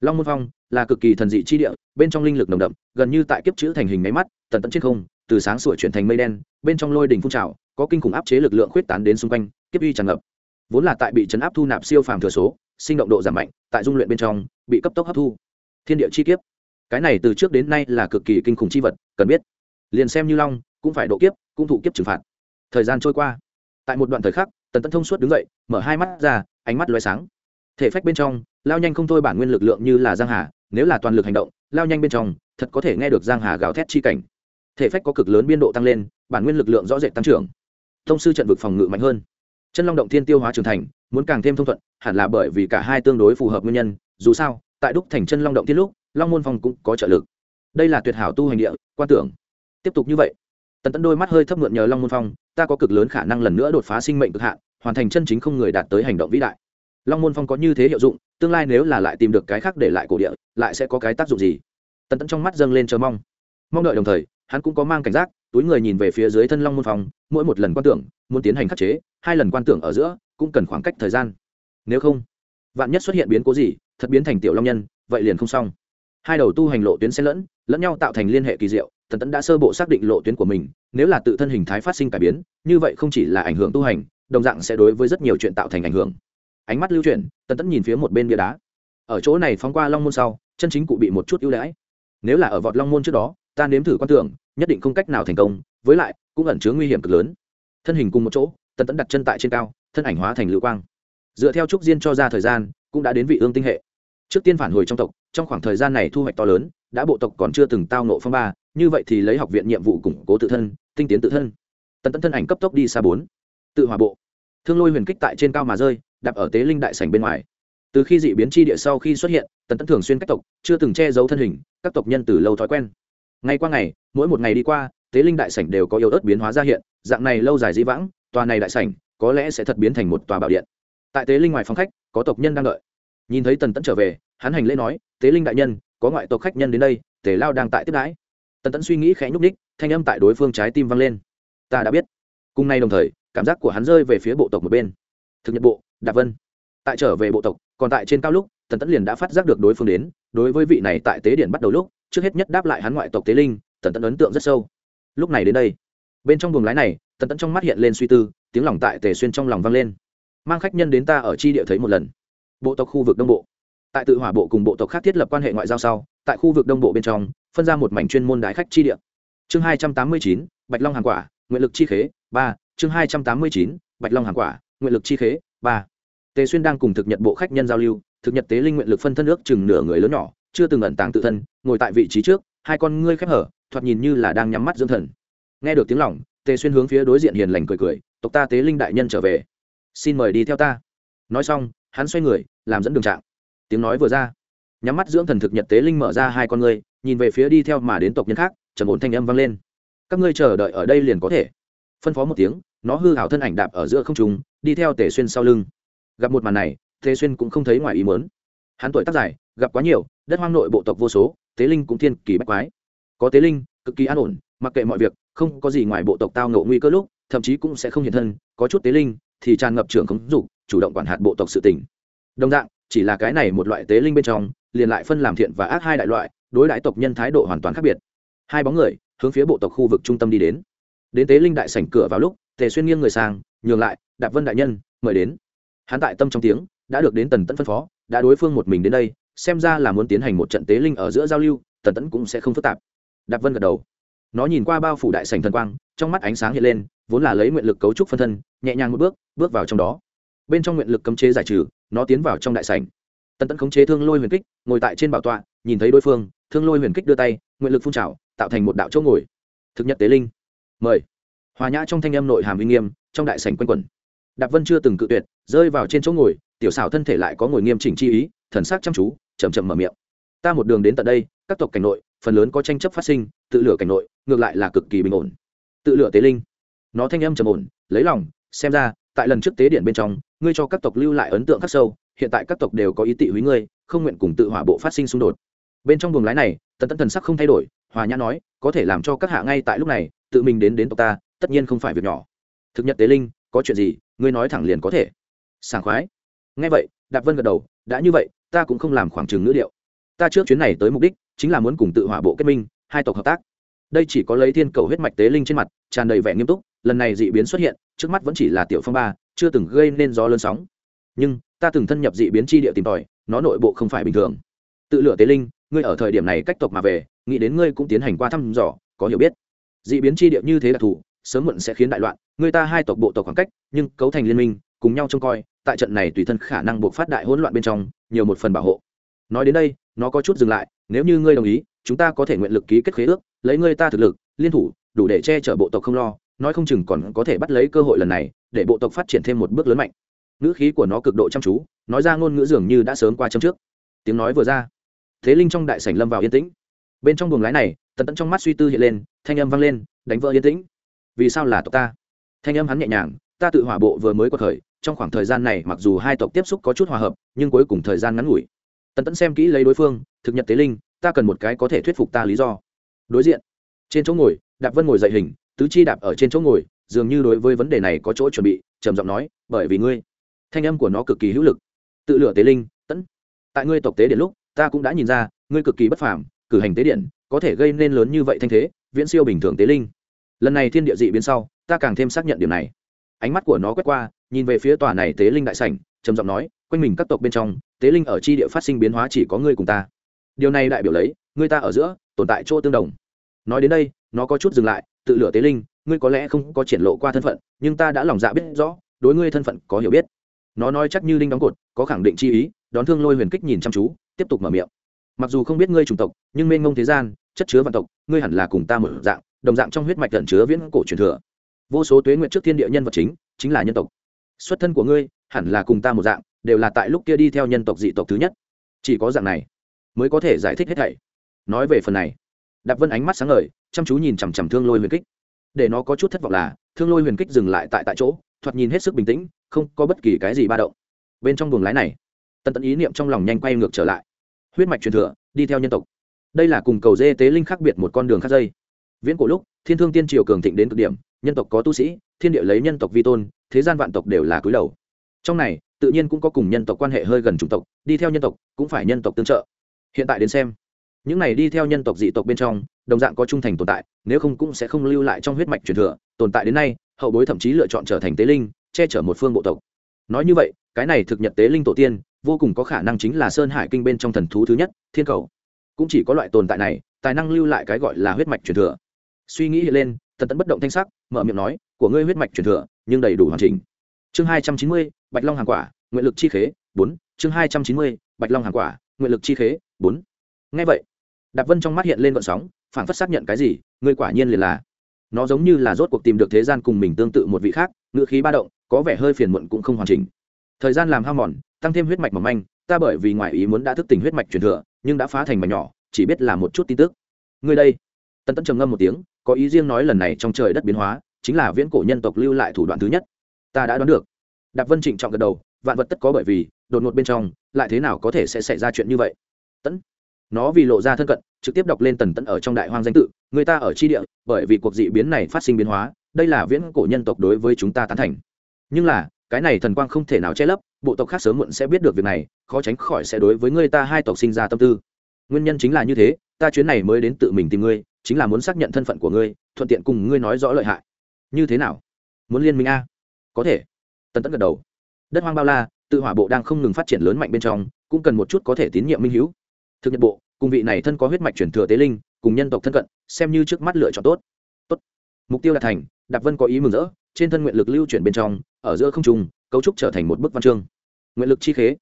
Speaker 1: Long môn phong là cực kỳ thần dị chi địa, bên trong linh lực nồng đậm, gần như tại kiếp chữ thành hình máy mắt, tần tẫn trên không, từ sáng sủa chuyển thành mây đen, bên trong lôi đỉnh phun trào, có kinh khủng áp chế lực lượng khuyết tán đến xung quanh, kiếp uy tràn ngập. Vốn là tại bị chấn áp thu nạp siêu phàm thừa số sinh động độ giảm mạnh, tại dung luyện bên trong, bị cấp tốc hấp thu. Thiên địa chi kiếp. Cái này từ trước đến nay là cực kỳ kinh khủng chi vật, cần biết. Liền xem như long, cũng phải độ kiếp, cũng thụ kiếp trừng phạt. Thời gian trôi qua. Tại một đoạn thời khắc, tần tấn thông suốt đứng dậy, mở hai mắt ra, ánh mắt loay sáng. Thể phách bên trong, lao nhanh không thôi bản nguyên lực lượng như là giang hà, nếu là toàn lực hành động, lao nhanh bên trong, thật có thể nghe được giang hà gào thét chi cảnh. Thể phách có cực lớn biên độ tăng lên, bản nguyên lực lượng rõ rệt tăng trưởng. Thông sư trận vực phòng ngự mạnh hơn chân long động thiên tiêu hóa trưởng thành, muốn càng thêm thông thuận, hẳn là bởi vì cả hai tương đối phù hợp nguyên nhân, dù sao, tại đúc thành chân long động thiên lúc, long môn phong cũng có trợ lực. Đây là tuyệt hảo tu hành địa, quan tưởng. Tiếp tục như vậy, tần Tẫn đôi mắt hơi thấp mượn nhờ long môn phong, ta có cực lớn khả năng lần nữa đột phá sinh mệnh cực hạn, hoàn thành chân chính không người đạt tới hành động vĩ đại. Long môn phong có như thế hiệu dụng, tương lai nếu là lại tìm được cái khác để lại cổ địa, lại sẽ có cái tác dụng gì? Tần Tẫn trong mắt dâng lên chờ mong. Mong đợi đồng thời, hắn cũng có mang cảnh giác túi người nhìn về phía dưới thân long môn phòng, mỗi một lần quan tưởng muốn tiến hành khắc chế hai lần quan tưởng ở giữa cũng cần khoảng cách thời gian. Nếu không vạn nhất xuất hiện biến cố gì thật biến thành tiểu long nhân vậy liền không xong. Hai đầu tu hành lộ tuyến xen lẫn lẫn nhau tạo thành liên hệ kỳ diệu tần tẫn đã sơ bộ xác định lộ tuyến của mình nếu là tự thân hình thái phát sinh cải biến như vậy không chỉ là ảnh hưởng tu hành đồng dạng sẽ đối với rất nhiều chuyện tạo thành ảnh hưởng. Ánh mắt lưu chuyển tần tẫn nhìn phía một bên bia đá. Ở chỗ này phóng qua long môn sau chân chính cụ bị một chút ưu đãi. Nếu là ở vọt long môn trước đó ta nếm thử quan tưởng nhất định không cách nào thành công, với lại, cũng ẩn chứa nguy hiểm cực lớn. Thân hình cùng một chỗ, tần tẫn đặt chân tại trên cao, thân ảnh hóa thành lưu quang. Dựa theo trúc diên cho ra thời gian, cũng đã đến vị ương tinh hệ. Trước tiên phản hồi trong tộc, trong khoảng thời gian này thu hoạch to lớn, đã bộ tộc còn chưa từng tao nộ phong ba, như vậy thì lấy học viện nhiệm vụ củng cố tự thân, tinh tiến tự thân. Tần tẫn thân ảnh cấp tốc đi xa bốn. Tự hòa bộ. Thương lôi huyền kích tại trên cao mà rơi, đạp ở tế linh đại sảnh bên ngoài. Từ khi dị biến chi địa sau khi xuất hiện, tần tẫn thường xuyên các tộc, chưa từng che giấu thân hình, các tộc nhân từ lâu thói quen ngay qua ngày, mỗi một ngày đi qua, tế linh đại sảnh đều có yếu ớt biến hóa ra hiện, dạng này lâu dài dĩ vãng, tòa này đại sảnh, có lẽ sẽ thật biến thành một tòa bảo điện. Tại tế linh ngoài phòng khách, có tộc nhân đang đợi. Nhìn thấy tần tẫn trở về, hắn hành lễ nói, tế linh đại nhân, có ngoại tộc khách nhân đến đây, tề lao đang tại tiếp đãi. Tần tẫn suy nghĩ khẽ nhúc ních thanh âm tại đối phương trái tim vang lên. Ta đã biết. Cùng nay đồng thời, cảm giác của hắn rơi về phía bộ tộc một bên. Thực nhật bộ, đạp vân. Tại trở về bộ tộc, còn tại trên cao lúc tần tẫn liền đã phát giác được đối phương đến, đối với vị này tại tế điện bắt đầu lúc, trước hết nhất đáp lại hắn ngoại tộc tế linh, tần tẫn ấn tượng rất sâu. Lúc này đến đây, bên trong buồng lái này, tần tẫn trong mắt hiện lên suy tư, tiếng lòng tại tề xuyên trong lòng vang lên. Mang khách nhân đến ta ở tri địa thấy một lần. Bộ tộc khu vực đông bộ. Tại tự hỏa bộ cùng bộ tộc khác thiết lập quan hệ ngoại giao sau, tại khu vực đông bộ bên trong, phân ra một mảnh chuyên môn đái khách tri địa. Chương hai trăm tám mươi chín, bạch long hàng quả, nguyện lực chi khế, ba. Chương hai trăm tám mươi chín, bạch long hàng quả, nguyện lực chi khế, ba. Tề xuyên đang cùng thực nhận bộ khách nhân giao lưu thực nhật tế linh nguyện lực phân thân ước chừng nửa người lớn nhỏ, chưa từng ẩn tàng tự thân, ngồi tại vị trí trước, hai con ngươi khép hở, thoạt nhìn như là đang nhắm mắt dưỡng thần. Nghe được tiếng lỏng, tề xuyên hướng phía đối diện hiền lành cười cười, tộc ta tế linh đại nhân trở về. Xin mời đi theo ta. Nói xong, hắn xoay người, làm dẫn đường trạng. Tiếng nói vừa ra, nhắm mắt dưỡng thần thực nhật tế linh mở ra hai con ngươi, nhìn về phía đi theo mà đến tộc nhân khác, trầm ổn thanh âm vang lên. Các ngươi chờ đợi ở đây liền có thể. Phân phó một tiếng, nó hư hảo thân ảnh đạp ở giữa không trùng đi theo tề xuyên sau lưng. Gặp một màn này Thế xuyên cũng không thấy ngoài ý mớn hắn tuổi tác dài, gặp quá nhiều, đất hoang nội bộ tộc vô số, tế linh cũng thiên kỳ bách quái. Có tế linh, cực kỳ an ổn, mặc kệ mọi việc, không có gì ngoài bộ tộc tao ngộ nguy cơ lúc, thậm chí cũng sẽ không hiện thân, có chút tế linh thì tràn ngập trưởng khống dục, chủ động quản hạt bộ tộc sự tỉnh đồng dạng, chỉ là cái này một loại tế linh bên trong, liền lại phân làm thiện và ác hai đại loại, đối đại tộc nhân thái độ hoàn toàn khác biệt. Hai bóng người, hướng phía bộ tộc khu vực trung tâm đi đến. Đến tế linh đại sảnh cửa vào lúc, tề xuyên nghiêng người sang, nhường lại, đạp vân đại nhân, mời đến. Hắn tại tâm trong tiếng đã được đến tần tẫn phân phó, đã đối phương một mình đến đây, xem ra là muốn tiến hành một trận tế linh ở giữa giao lưu, tần tẫn cũng sẽ không phức tạp. Đạp vân gật đầu. Nó nhìn qua bao phủ đại sảnh thần quang, trong mắt ánh sáng hiện lên, vốn là lấy nguyện lực cấu trúc phân thân, nhẹ nhàng một bước bước vào trong đó. Bên trong nguyện lực cấm chế giải trừ, nó tiến vào trong đại sảnh. Tần tẫn khống chế thương lôi huyền kích, ngồi tại trên bảo tọa, nhìn thấy đối phương, thương lôi huyền kích đưa tay, nguyện lực phun trào, tạo thành một đạo chỗ ngồi. Thực nhật tế linh. Mời. Hòa nhã trong thanh âm nội hàm uy nghiêm, trong đại sảnh quanh quẩn. Đạp vân chưa từng cự tuyệt, rơi vào trên chỗ ngồi tiểu xảo thân thể lại có ngồi nghiêm chỉnh chi ý, thần sắc chăm chú chầm chậm mở miệng. Ta một đường đến tận đây, các tộc cảnh nội, phần lớn có tranh chấp phát sinh, tự lửa cảnh nội, ngược lại là cực kỳ bình ổn. Tự lửa tế linh. Nó thanh âm trầm ổn, lấy lòng, xem ra, tại lần trước tế điện bên trong, ngươi cho các tộc lưu lại ấn tượng khắc sâu, hiện tại các tộc đều có ý tị húy ngươi, không nguyện cùng tự hỏa bộ phát sinh xung đột. Bên trong buồng lái này, tần tẫn thần sắc không thay đổi, hòa nhã nói, có thể làm cho các hạ ngay tại lúc này, tự mình đến đến tộc ta, tất nhiên không phải việc nhỏ. Thực nhật tế linh, có chuyện gì, ngươi nói thẳng liền có thể. Sảng khoái nghe vậy, đạp vân gật đầu, đã như vậy, ta cũng không làm khoảng trừng ngữ điệu. Ta trước chuyến này tới mục đích chính là muốn cùng tự hỏa bộ kết minh, hai tộc hợp tác. Đây chỉ có lấy thiên cầu huyết mạch tế linh trên mặt, tràn đầy vẻ nghiêm túc, lần này dị biến xuất hiện, trước mắt vẫn chỉ là tiểu phong ba, chưa từng gây nên gió lớn sóng. Nhưng, ta từng thân nhập dị biến chi địa tìm tòi, nó nội bộ không phải bình thường. Tự lửa tế linh, ngươi ở thời điểm này cách tộc mà về, nghĩ đến ngươi cũng tiến hành qua thăm dò, có hiểu biết. Dị biến chi địa như thế đặc thù sớm muộn sẽ khiến đại loạn, người ta hai tộc bộ tộc khoảng cách, nhưng cấu thành liên minh cùng nhau trông coi, tại trận này tùy thân khả năng buộc phát đại hỗn loạn bên trong, nhiều một phần bảo hộ. Nói đến đây, nó có chút dừng lại, nếu như ngươi đồng ý, chúng ta có thể nguyện lực ký kết khế ước, lấy ngươi ta thực lực, liên thủ, đủ để che chở bộ tộc không lo, nói không chừng còn có thể bắt lấy cơ hội lần này, để bộ tộc phát triển thêm một bước lớn mạnh. Ngữ khí của nó cực độ chăm chú, nói ra ngôn ngữ dường như đã sớm qua châm trước. Tiếng nói vừa ra, thế linh trong đại sảnh lâm vào yên tĩnh. Bên trong buồng lái này, tần tẫn trong mắt suy tư hiện lên, thanh âm vang lên, đánh vỡ yên tĩnh. Vì sao là tộc ta? Thanh âm hắn nhẹ nhàng ta tự hỏa bộ vừa mới quật thời trong khoảng thời gian này mặc dù hai tộc tiếp xúc có chút hòa hợp, nhưng cuối cùng thời gian ngắn ngủi. Tần tẫn xem kỹ lấy đối phương, thực nhật tế linh, ta cần một cái có thể thuyết phục ta lý do. Đối diện, trên chỗ ngồi, đạp vân ngồi dậy hình, tứ chi đạp ở trên chỗ ngồi, dường như đối với vấn đề này có chỗ chuẩn bị, trầm giọng nói, bởi vì ngươi, thanh âm của nó cực kỳ hữu lực. Tự lựa tế linh, tẫn, tại ngươi tộc tế điện lúc, ta cũng đã nhìn ra, ngươi cực kỳ bất phàm, cử hành tế điện, có thể gây nên lớn như vậy thanh thế, viễn siêu bình thường tế linh. Lần này thiên địa dị biến sau, ta càng thêm xác nhận điểm này ánh mắt của nó quét qua, nhìn về phía tòa này tế linh đại sảnh, trầm giọng nói, quanh mình các tộc bên trong, tế linh ở chi địa phát sinh biến hóa chỉ có ngươi cùng ta. Điều này đại biểu lấy, ngươi ta ở giữa, tồn tại chỗ tương đồng. Nói đến đây, nó có chút dừng lại, tự lửa tế linh, ngươi có lẽ không có triển lộ qua thân phận, nhưng ta đã lòng dạ biết rõ, đối ngươi thân phận có hiểu biết. Nó nói chắc như linh đóng cột, có khẳng định chi ý, đón thương lôi huyền kích nhìn chăm chú, tiếp tục mở miệng. Mặc dù không biết ngươi chủng tộc, nhưng mênh ngông thế gian, chất chứa vạn tộc, ngươi hẳn là cùng ta một dạng, đồng dạng trong huyết mạch tận chứa viễn cổ truyền thừa vô số tuế nguyện trước thiên địa nhân vật chính chính là nhân tộc. Xuất thân của ngươi, hẳn là cùng ta một dạng, đều là tại lúc kia đi theo nhân tộc dị tộc thứ nhất. Chỉ có dạng này, mới có thể giải thích hết thảy. Nói về phần này, đạp vân ánh mắt sáng ngời, chăm chú nhìn chằm chằm thương lôi huyền kích. Để nó có chút thất vọng là, thương lôi huyền kích dừng lại tại tại chỗ, thoạt nhìn hết sức bình tĩnh, không có bất kỳ cái gì ba động. Bên trong buồng lái này, tần tận ý niệm trong lòng nhanh quay ngược trở lại. Huyết mạch truyền thừa, đi theo nhân tộc. Đây là cùng cầu dê tế linh khác biệt một con đường khác dây. Viễn cổ lúc, thiên thương tiên triều cường thịnh đến cực điểm nhân tộc có tu sĩ, thiên địa lấy nhân tộc vi tôn, thế gian vạn tộc đều là cúi đầu. Trong này, tự nhiên cũng có cùng nhân tộc quan hệ hơi gần chủng tộc, đi theo nhân tộc cũng phải nhân tộc tương trợ. Hiện tại đến xem, những này đi theo nhân tộc dị tộc bên trong, đồng dạng có trung thành tồn tại, nếu không cũng sẽ không lưu lại trong huyết mạch truyền thừa. Tồn tại đến nay, hậu bối thậm chí lựa chọn trở thành tế linh, che chở một phương bộ tộc. Nói như vậy, cái này thực nhật tế linh tổ tiên, vô cùng có khả năng chính là sơn hải kinh bên trong thần thú thứ nhất, thiên cầu. Cũng chỉ có loại tồn tại này, tài năng lưu lại cái gọi là huyết mạch truyền thừa. Suy nghĩ lên tần tẫn bất động thanh sắc, mở miệng nói, của ngươi huyết mạch truyền thừa, nhưng đầy đủ hoàn chỉnh. Chương hai trăm chín mươi, bạch long hàng quả, nguyện lực chi khế, bốn. Chương hai trăm chín mươi, bạch long hàng quả, nguyện lực chi khế, bốn. Ngay vậy, đạp vân trong mắt hiện lên vận sóng phản phất xác nhận cái gì, ngươi quả nhiên liền là. Nó giống như là rốt cuộc tìm được thế gian cùng mình tương tự một vị khác, ngữ khí ba động, có vẻ hơi phiền muộn cũng không hoàn chỉnh. Thời gian làm hao mòn, tăng thêm huyết mạch mỏng manh, ta bởi vì ngoại ý muốn đã thức tỉnh huyết mạch truyền thừa, nhưng đã phá thành mảnh nhỏ, chỉ biết là một chút tin tức. Ngươi đây. Tân tẫn trầm ngâm một tiếng có ý riêng nói lần này trong trời đất biến hóa, chính là viễn cổ nhân tộc lưu lại thủ đoạn thứ nhất. Ta đã đoán được. Đạp vân trịnh trọng gật đầu, vạn vật tất có bởi vì, đột ngột bên trong, lại thế nào có thể sẽ xảy ra chuyện như vậy? Tẫn nó vì lộ ra thân cận, trực tiếp đọc lên tần tẫn ở trong đại hoang danh tự, người ta ở tri địa, bởi vì cuộc dị biến này phát sinh biến hóa, đây là viễn cổ nhân tộc đối với chúng ta tán thành. Nhưng là, cái này thần quang không thể nào che lấp, bộ tộc khác sớm muộn sẽ biết được việc này, khó tránh khỏi sẽ đối với người ta hai tộc sinh ra tâm tư. Nguyên nhân chính là như thế, ta chuyến này mới đến tự mình tìm ngươi chính là muốn xác nhận thân phận của ngươi, thuận tiện cùng ngươi nói rõ lợi hại. Như thế nào? Muốn liên minh a? Có thể. Tần tẫn gật đầu. Đất hoang bao la, tự hỏa bộ đang không ngừng phát triển lớn mạnh bên trong, cũng cần một chút có thể tín nhiệm minh hữu. Thực nhật bộ, cùng vị này thân có huyết mạch chuyển thừa tế linh, cùng nhân tộc thân cận, xem như trước mắt lựa chọn tốt. Tốt. Mục tiêu đạt thành, đạp vân có ý mừng rỡ, trên thân nguyện lực lưu chuyển bên trong, ở giữa không trung, cấu trúc trở thành một bức văn chương. Nguyện lực chi khế.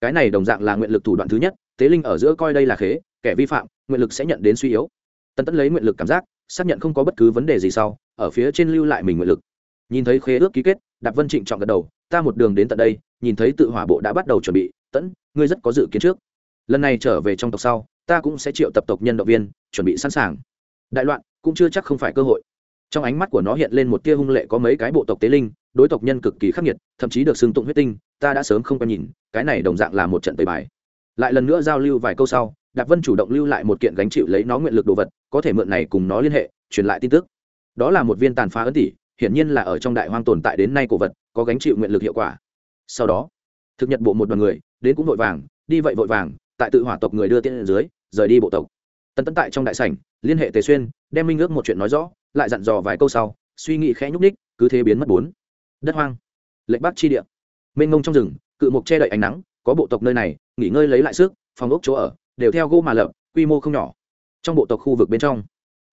Speaker 1: Cái này đồng dạng là nguyện lực thủ đoạn thứ nhất, tế linh ở giữa coi đây là khế, kẻ vi phạm, nguyện lực sẽ nhận đến suy yếu tần tẫn lấy nguyện lực cảm giác, xác nhận không có bất cứ vấn đề gì sau, ở phía trên lưu lại mình nguyện lực. Nhìn thấy khế ước ký kết, đạp vân trịnh chọn gật đầu, ta một đường đến tận đây, nhìn thấy tự hỏa bộ đã bắt đầu chuẩn bị, tẫn, ngươi rất có dự kiến trước. Lần này trở về trong tộc sau, ta cũng sẽ triệu tập tộc nhân động viên, chuẩn bị sẵn sàng. Đại loạn, cũng chưa chắc không phải cơ hội. Trong ánh mắt của nó hiện lên một tia hung lệ có mấy cái bộ tộc tế linh, đối tộc nhân cực kỳ khắc nghiệt, thậm chí được xưng tụng huyết tinh, ta đã sớm không quen nhìn, cái này đồng dạng là một trận tẩy bài. Lại lần nữa giao lưu vài câu sau đạp vân chủ động lưu lại một kiện gánh chịu lấy nó nguyện lực đồ vật, có thể mượn này cùng nó liên hệ, truyền lại tin tức. Đó là một viên tàn phá ấn tỷ hiển nhiên là ở trong đại hoang tồn tại đến nay cổ vật, có gánh chịu nguyện lực hiệu quả. Sau đó, thực nhật bộ một đoàn người, đến cũng vội vàng, đi vậy vội vàng, tại tự hỏa tộc người đưa tiên dưới, rời đi bộ tộc. Tần tấn tại trong đại sảnh, liên hệ tề xuyên, đem minh ước một chuyện nói rõ, lại dặn dò vài câu sau, suy nghĩ khẽ nhúc ních cứ thế biến mất bốn. Đất hoang lệnh bắc chi địa. Mênh ngông trong rừng, cự mục che đậy ánh nắng, có bộ tộc nơi này, nghỉ ngơi lấy lại sức, phòng ốc chỗ ở đều theo gỗ mà lập, quy mô không nhỏ. Trong bộ tộc khu vực bên trong,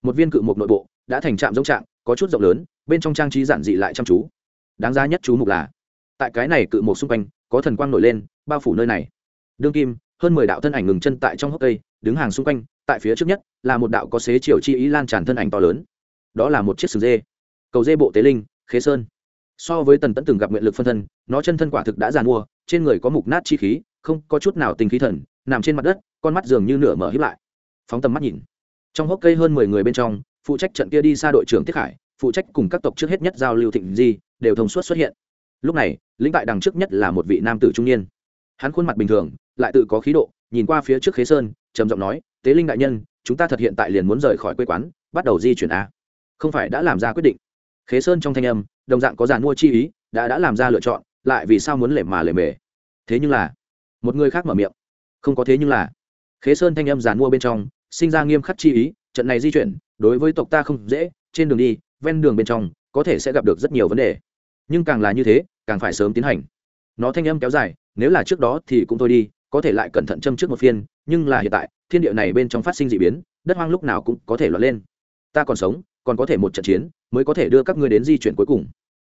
Speaker 1: một viên cự mục nội bộ đã thành trạm giống trạng, có chút rộng lớn, bên trong trang trí giản dị lại chăm chú. Đáng giá nhất chú mục là, tại cái này cự mục xung quanh, có thần quang nổi lên, bao phủ nơi này. Đương kim, hơn mười đạo thân ảnh ngừng chân tại trong hốc cây, đứng hàng xung quanh, tại phía trước nhất, là một đạo có xế chiều chi ý lan tràn thân ảnh to lớn. Đó là một chiếc sừng dê. Cầu dê bộ tế linh, khế sơn. So với tần tẫn từng gặp nguyện lực phân thân, nó chân thân quả thực đã giàn mua trên người có mục nát chi khí, không có chút nào tình khí thần nằm trên mặt đất, con mắt dường như nửa mở hiếp lại. Phóng tầm mắt nhìn. Trong hốc cây hơn mười người bên trong, phụ trách trận kia đi xa đội trưởng tiết khải, phụ trách cùng các tộc trước hết nhất giao lưu thịnh di, đều thông suốt xuất hiện. Lúc này, lĩnh tại đằng trước nhất là một vị nam tử trung niên. Hắn khuôn mặt bình thường, lại tự có khí độ, nhìn qua phía trước khế sơn, trầm giọng nói, tế linh đại nhân, chúng ta thật hiện tại liền muốn rời khỏi quê quán, bắt đầu di chuyển a. Không phải đã làm ra quyết định. Khế sơn trong thanh âm, đồng dạng có giàn mua chi ý, đã đã làm ra lựa chọn, lại vì sao muốn lệ mà lệ mề. Thế nhưng là, một người khác mở miệng không có thế nhưng là. Khế sơn thanh âm giàn mua bên trong, sinh ra nghiêm khắc chi ý, trận này di chuyển, đối với tộc ta không dễ, trên đường đi, ven đường bên trong, có thể sẽ gặp được rất nhiều vấn đề. Nhưng càng là như thế, càng phải sớm tiến hành. Nó thanh âm kéo dài, nếu là trước đó thì cũng thôi đi, có thể lại cẩn thận châm trước một phiên, nhưng là hiện tại, thiên địa này bên trong phát sinh d ị biến, đất hoang lúc nào cũng có thể lọt lên. Ta còn sống, còn có thể một trận chiến, mới có thể đưa các ngươi đến di chuyển cuối cùng.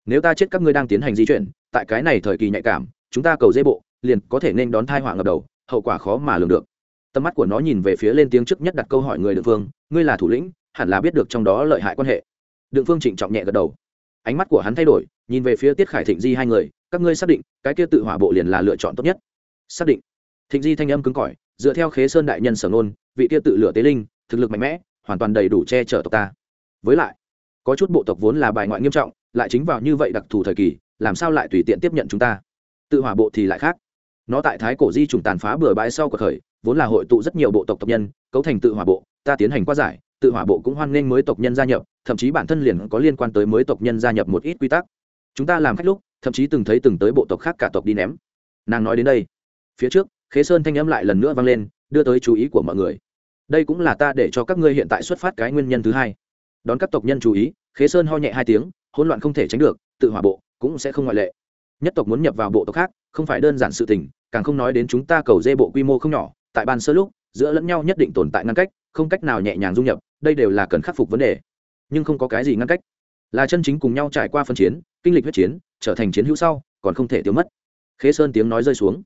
Speaker 1: Nếu ta chết các ngươi đang tiến hành di chuyển, tại cái này thời kỳ nhạy cảm, chúng ta cầu dây bộ, liền có thể nên đón thai họa ngập đầu hậu quả khó mà lường được. Tầm mắt của nó nhìn về phía lên tiếng trước nhất đặt câu hỏi người địa phương, ngươi là thủ lĩnh, hẳn là biết được trong đó lợi hại quan hệ. Đương phương trịnh trọng nhẹ gật đầu. Ánh mắt của hắn thay đổi, nhìn về phía tiết khải thịnh di hai người, các ngươi xác định, cái kia tự hỏa bộ liền là lựa chọn tốt nhất. Xác định. Thịnh di thanh âm cứng cỏi, dựa theo khế sơn đại nhân sở nôn vị kia tự lựa tế linh, thực lực mạnh mẽ, hoàn toàn đầy đủ che chở tộc ta. Với lại, có chút bộ tộc vốn là bài ngoại nghiêm trọng, lại chính vào như vậy đặc thù thời kỳ, làm sao lại tùy tiện tiếp nhận chúng ta? Tự hỏa bộ thì lại khác nó tại thái cổ di trùng tàn phá bừa bãi sau cuộc khởi, vốn là hội tụ rất nhiều bộ tộc tộc nhân, cấu thành tự hỏa bộ, ta tiến hành qua giải, tự hỏa bộ cũng hoan nghênh mới tộc nhân gia nhập, thậm chí bản thân liền có liên quan tới mới tộc nhân gia nhập một ít quy tắc. Chúng ta làm khách lúc, thậm chí từng thấy từng tới bộ tộc khác cả tộc đi ném. Nàng nói đến đây, phía trước, khế sơn thanh âm lại lần nữa vang lên, đưa tới chú ý của mọi người. Đây cũng là ta để cho các ngươi hiện tại xuất phát cái nguyên nhân thứ hai. Đón các tộc nhân chú ý, khế sơn ho nhẹ hai tiếng, hỗn loạn không thể tránh được, tự hỏa bộ cũng sẽ không ngoại lệ nhất tộc muốn nhập vào bộ tộc khác, không phải đơn giản sự tình, càng không nói đến chúng ta cầu dê bộ quy mô không nhỏ, tại ban sơ lúc, giữa lẫn nhau nhất định tồn tại ngăn cách, không cách nào nhẹ nhàng du nhập, đây đều là cần khắc phục vấn đề. Nhưng không có cái gì ngăn cách. Là chân chính cùng nhau trải qua phân chiến, kinh lịch huyết chiến, trở thành chiến hữu sau, còn không thể tiêu mất. Khế sơn tiếng nói rơi xuống.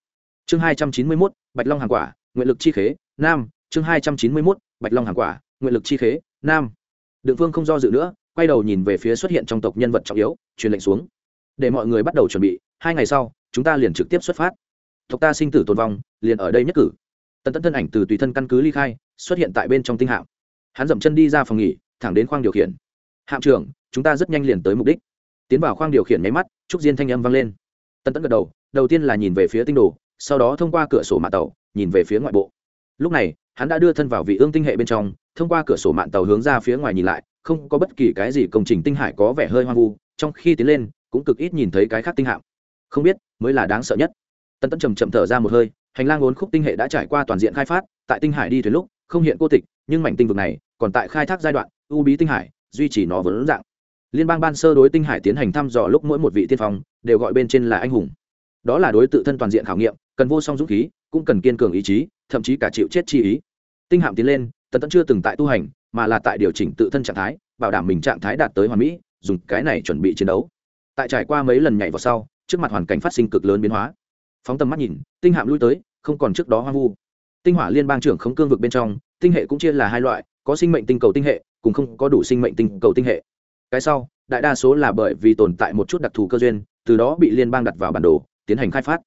Speaker 1: Chương hai trăm chín mươi mốt, bạch long hàng quả, nguyện lực chi khế, nam. Chương hai trăm chín mươi mốt, bạch long hàng quả, nguyện lực chi khế, nam. Đựng phương không do dự nữa, quay đầu nhìn về phía xuất hiện trong tộc nhân vật trọng yếu, truyền lệnh xuống. Để mọi người bắt đầu chuẩn bị hai ngày sau, chúng ta liền trực tiếp xuất phát. Tộc ta sinh tử tồn vong, liền ở đây nhất cử. Tần tẫn thân ảnh từ tùy thân căn cứ ly khai, xuất hiện tại bên trong tinh hạm. Hắn dậm chân đi ra phòng nghỉ, thẳng đến khoang điều khiển. Hạm trưởng, chúng ta rất nhanh liền tới mục đích. Tiến vào khoang điều khiển nháy mắt trúc diên thanh âm vang lên. Tần tẫn gật đầu đầu tiên là nhìn về phía tinh đồ, sau đó thông qua cửa sổ mạng tàu, nhìn về phía ngoại bộ. Lúc này, hắn đã đưa thân vào vị ương tinh hệ bên trong, thông qua cửa sổ mạng tàu hướng ra phía ngoài nhìn lại, không có bất kỳ cái gì công trình tinh hải có vẻ hơi hoang vu, trong khi tiến lên, cũng cực ít nhìn thấy cái khác tinh hạm không biết, mới là đáng sợ nhất. Tân tấn trầm chậm thở ra một hơi, hành lang ốn khúc tinh hệ đã trải qua toàn diện khai phát, tại tinh hải đi thuyền lúc, không hiện cô tịch, nhưng mảnh tinh vực này còn tại khai thác giai đoạn, u bí tinh hải, duy trì nó vẫn dạng. Liên bang ban sơ đối tinh hải tiến hành thăm dò lúc mỗi một vị tiên phong đều gọi bên trên là anh hùng. Đó là đối tự thân toàn diện khảo nghiệm, cần vô song dũng khí, cũng cần kiên cường ý chí, thậm chí cả chịu chết chi ý. Tinh hạm tiến lên, tần tẫn chưa từng tại tu hành, mà là tại điều chỉnh tự thân trạng thái, bảo đảm mình trạng thái đạt tới hoàn mỹ, dùng cái này chuẩn bị chiến đấu. Tại trải qua mấy lần nhảy vào sau trước mặt hoàn cảnh phát sinh cực lớn biến hóa. Phóng tầm mắt nhìn, tinh hạm lui tới, không còn trước đó hoang vu. Tinh hỏa liên bang trưởng không cương vực bên trong, tinh hệ cũng chia là hai loại, có sinh mệnh tinh cầu tinh hệ, cùng không có đủ sinh mệnh tinh cầu tinh hệ. Cái sau, đại đa số là bởi vì tồn tại một chút đặc thù cơ duyên, từ đó bị liên bang đặt vào bản đồ, tiến hành khai phát.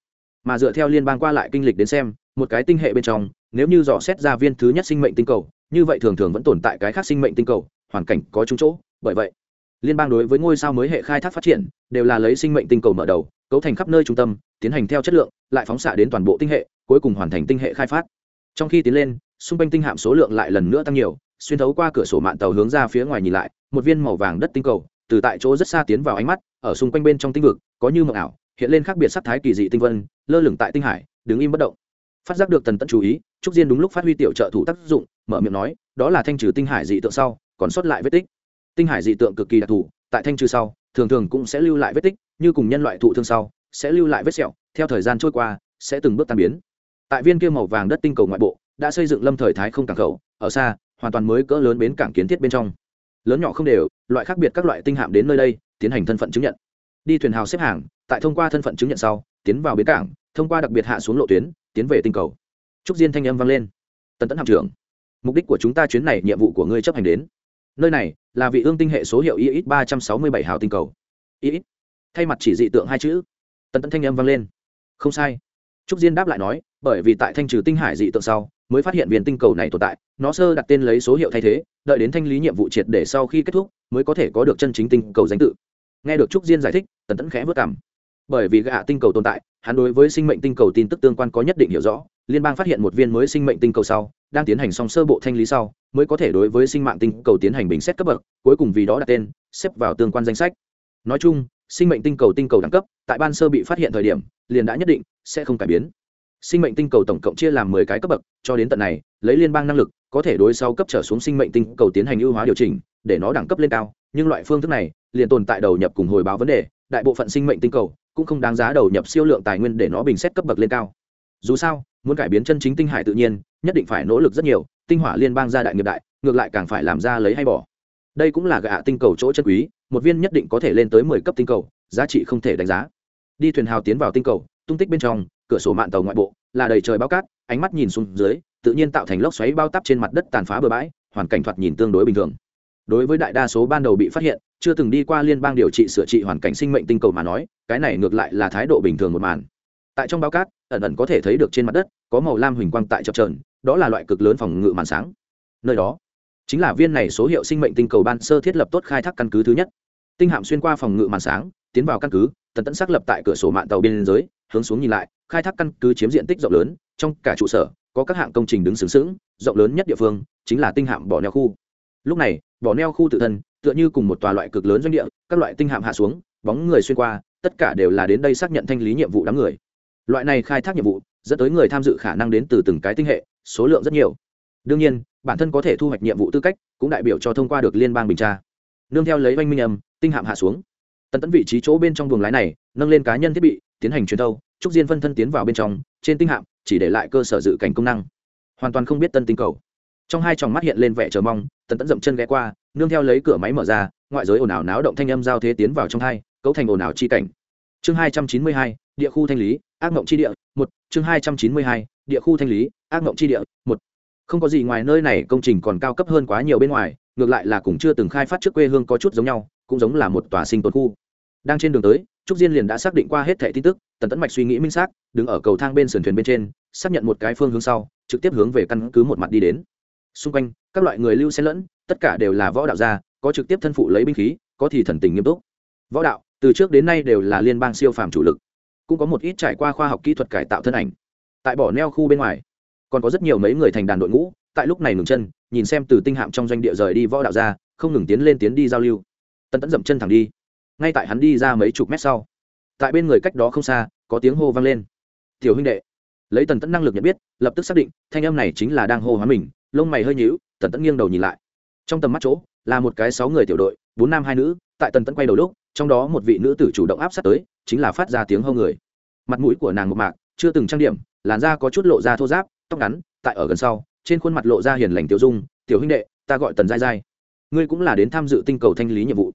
Speaker 1: Mà dựa theo liên bang qua lại kinh lịch đến xem, một cái tinh hệ bên trong, nếu như dò xét ra viên thứ nhất sinh mệnh tinh cầu, như vậy thường thường vẫn tồn tại cái khác sinh mệnh tinh cầu, hoàn cảnh có chung chỗ, bởi vậy liên bang đối với ngôi sao mới hệ khai thác phát triển, đều là lấy sinh mệnh tinh cầu mở đầu, cấu thành khắp nơi trung tâm, tiến hành theo chất lượng, lại phóng xạ đến toàn bộ tinh hệ, cuối cùng hoàn thành tinh hệ khai phát. Trong khi tiến lên, xung quanh tinh hạm số lượng lại lần nữa tăng nhiều, xuyên thấu qua cửa sổ mạng tàu hướng ra phía ngoài nhìn lại, một viên màu vàng đất tinh cầu, từ tại chỗ rất xa tiến vào ánh mắt, ở xung quanh bên trong tinh vực, có như mộng ảo, hiện lên khác biệt sắc thái kỳ dị tinh vân, lơ lửng tại tinh hải, đứng im bất động. Phát giác được tần tận chú ý, trúc diên đúng lúc phát huy tiểu trợ thủ tác dụng, mở miệng nói, đó là thanh trừ tinh hải dị tượng sau, còn sót lại vết tích tinh hải dị tượng cực kỳ đặc thù, tại thanh trừ sau, thường thường cũng sẽ lưu lại vết tích, như cùng nhân loại thụ thương sau, sẽ lưu lại vết sẹo, theo thời gian trôi qua, sẽ từng bước tan biến. Tại viên kia màu vàng đất tinh cầu ngoại bộ, đã xây dựng lâm thời thái không cảng khẩu, ở xa, hoàn toàn mới cỡ lớn bến cảng kiến thiết bên trong. Lớn nhỏ không đều, loại khác biệt các loại tinh hạm đến nơi đây, tiến hành thân phận chứng nhận. Đi thuyền hào xếp hàng, tại thông qua thân phận chứng nhận sau, tiến vào bến cảng, thông qua đặc biệt hạ xuống lộ tuyến, tiến về tinh cầu. Trúc diên thanh âm vang lên. Tần tấn hạm trưởng, mục đích của chúng ta chuyến này, nhiệm vụ của ngươi chấp hành đến nơi này là vị ương tinh hệ số hiệu ix ba trăm sáu mươi bảy hào tinh cầu. ix thay mặt chỉ dị tượng hai chữ, tần tẫn thanh âm vang lên. Không sai. Trúc diên đáp lại nói, bởi vì tại thanh trừ tinh hải dị tượng sau, mới phát hiện viên tinh cầu này tồn tại, nó sơ đặt tên lấy số hiệu thay thế, đợi đến thanh lý nhiệm vụ triệt để sau khi kết thúc, mới có thể có được chân chính tinh cầu danh tự. Nghe được trúc diên giải thích, tần tẫn khẽ vất cảm bởi vì gạ tinh cầu tồn tại, hắn đối với sinh mệnh tinh cầu tin tức tương quan có nhất định hiểu rõ, liên bang phát hiện một viên mới sinh mệnh tinh cầu sau đang tiến hành song sơ bộ thanh lý sau, mới có thể đối với sinh mạng tinh cầu tiến hành bình xét cấp bậc, cuối cùng vì đó đặt tên, xếp vào tương quan danh sách. Nói chung, sinh mệnh tinh cầu tinh cầu đẳng cấp, tại ban sơ bị phát hiện thời điểm, liền đã nhất định sẽ không cải biến. Sinh mệnh tinh cầu tổng cộng chia làm mười cái cấp bậc, cho đến tận này, lấy liên bang năng lực, có thể đối sau cấp trở xuống sinh mệnh tinh cầu tiến hành ưu hóa điều chỉnh, để nó đẳng cấp lên cao, nhưng loại phương thức này liền tồn tại đầu nhập cùng hồi báo vấn đề, đại bộ phận sinh mệnh tinh cầu cũng không đáng giá đầu nhập siêu lượng tài nguyên để nó bình xét cấp bậc lên cao. Dù sao, muốn cải biến chân chính tinh hải tự nhiên nhất định phải nỗ lực rất nhiều, tinh hỏa liên bang gia đại nghiệp đại, ngược lại càng phải làm ra lấy hay bỏ. Đây cũng là gạ tinh cầu chỗ chân quý, một viên nhất định có thể lên tới mười cấp tinh cầu, giá trị không thể đánh giá. Đi thuyền hào tiến vào tinh cầu, tung tích bên trong, cửa sổ mạng tàu ngoại bộ, là đầy trời bao cát, ánh mắt nhìn xuống dưới, tự nhiên tạo thành lốc xoáy bao tắp trên mặt đất tàn phá bừa bãi, hoàn cảnh thoạt nhìn tương đối bình thường. Đối với đại đa số ban đầu bị phát hiện, chưa từng đi qua liên bang điều trị sửa trị hoàn cảnh sinh mệnh tinh cầu mà nói, cái này ngược lại là thái độ bình thường một màn. Tại trong bao cát ẩn ẩn có thể thấy được trên mặt đất, có màu lam huỳnh quang tại chập trờn đó là loại cực lớn phòng ngự màn sáng. Nơi đó, chính là viên này số hiệu sinh mệnh tinh cầu ban sơ thiết lập tốt khai thác căn cứ thứ nhất. Tinh hạm xuyên qua phòng ngự màn sáng, tiến vào căn cứ, tần tẫn xác lập tại cửa sổ mạng tàu biên giới hướng xuống nhìn lại, khai thác căn cứ chiếm diện tích rộng lớn, trong cả trụ sở, có các hạng công trình đứng xứng xứng rộng lớn nhất địa phương chính là tinh hạm bỏ neo khu. Lúc này bỏ neo khu tự thân, tựa như cùng một tòa loại cực lớn doanh địa, các loại tinh hạm hạ xuống, bóng người xuyên qua, tất cả đều là đến đây xác nhận thanh lý nhiệm vụ đám người loại này khai thác nhiệm vụ, dẫn tới người tham dự khả năng đến từ từng cái tinh hệ, số lượng rất nhiều. Đương nhiên, bản thân có thể thu hoạch nhiệm vụ tư cách, cũng đại biểu cho thông qua được liên bang bình tra. Nương theo lấy oanh minh âm, tinh hạm hạ xuống. Tần tẫn vị trí chỗ bên trong buồng lái này, nâng lên cá nhân thiết bị, tiến hành truyền thâu, trúc diên phân thân tiến vào bên trong, trên tinh hạm, chỉ để lại cơ sở dự cảnh công năng. Hoàn toàn không biết tân tinh cầu. Trong hai tròng mắt hiện lên vẻ chờ mong, tần tẫn dậm chân ghé qua, nương theo lấy cửa máy mở ra, ngoại giới ồn ào náo động thanh âm giao thế tiến vào trong hai, cấu thành ồn ào chi cảnh. Chương hai trăm chín mươi hai, địa khu thanh lý ác mộng chi địa, một, chương hai trăm chín mươi hai, địa khu thanh lý, ác mộng chi địa, một. Không có gì ngoài nơi này công trình còn cao cấp hơn quá nhiều bên ngoài, ngược lại là cũng chưa từng khai phát trước quê hương có chút giống nhau, cũng giống là một tòa sinh tồn khu. Đang trên đường tới, trúc diên liền đã xác định qua hết thẻ tin tức, tần tẫn mạch suy nghĩ minh xác, đứng ở cầu thang bên sườn thuyền bên trên, xác nhận một cái phương hướng sau, trực tiếp hướng về căn cứ một mặt đi đến. Xung quanh, các loại người lưu xen lẫn, tất cả đều là võ đạo gia, có trực tiếp thân phụ lấy binh khí, có thì thần tình nghiêm túc. Võ đạo, từ trước đến nay đều là liên bang siêu phàm chủ lực cũng có một ít trải qua khoa học kỹ thuật cải tạo thân ảnh. Tại bỏ neo khu bên ngoài, còn có rất nhiều mấy người thành đàn đội ngũ, tại lúc này ngừng chân, nhìn xem từ tinh hạm trong doanh địa rời đi võ đạo ra, không ngừng tiến lên tiến đi giao lưu. Tân tẫn dậm chân thẳng đi. Ngay tại hắn đi ra mấy chục mét sau, tại bên người cách đó không xa, có tiếng hô vang lên. Tiểu huynh đệ. Lấy tần tẫn năng lực nhận biết, lập tức xác định, thanh âm này chính là đang hô hoán mình, lông mày hơi nhíu, tần tẫn nghiêng đầu nhìn lại. Trong tầm mắt chỗ, là một cái sáu người tiểu đội, bốn nam hai nữ, tại tần tẫn quay đầu lúc, trong đó một vị nữ tử chủ động áp sát tới chính là phát ra tiếng hô người. Mặt mũi của nàng một mạc, chưa từng trang điểm, làn da có chút lộ ra thô giáp tóc ngắn, tại ở gần sau, trên khuôn mặt lộ ra hiền lành tiểu dung, tiểu huynh đệ, ta gọi tần giai giai. Ngươi cũng là đến tham dự tinh cầu thanh lý nhiệm vụ.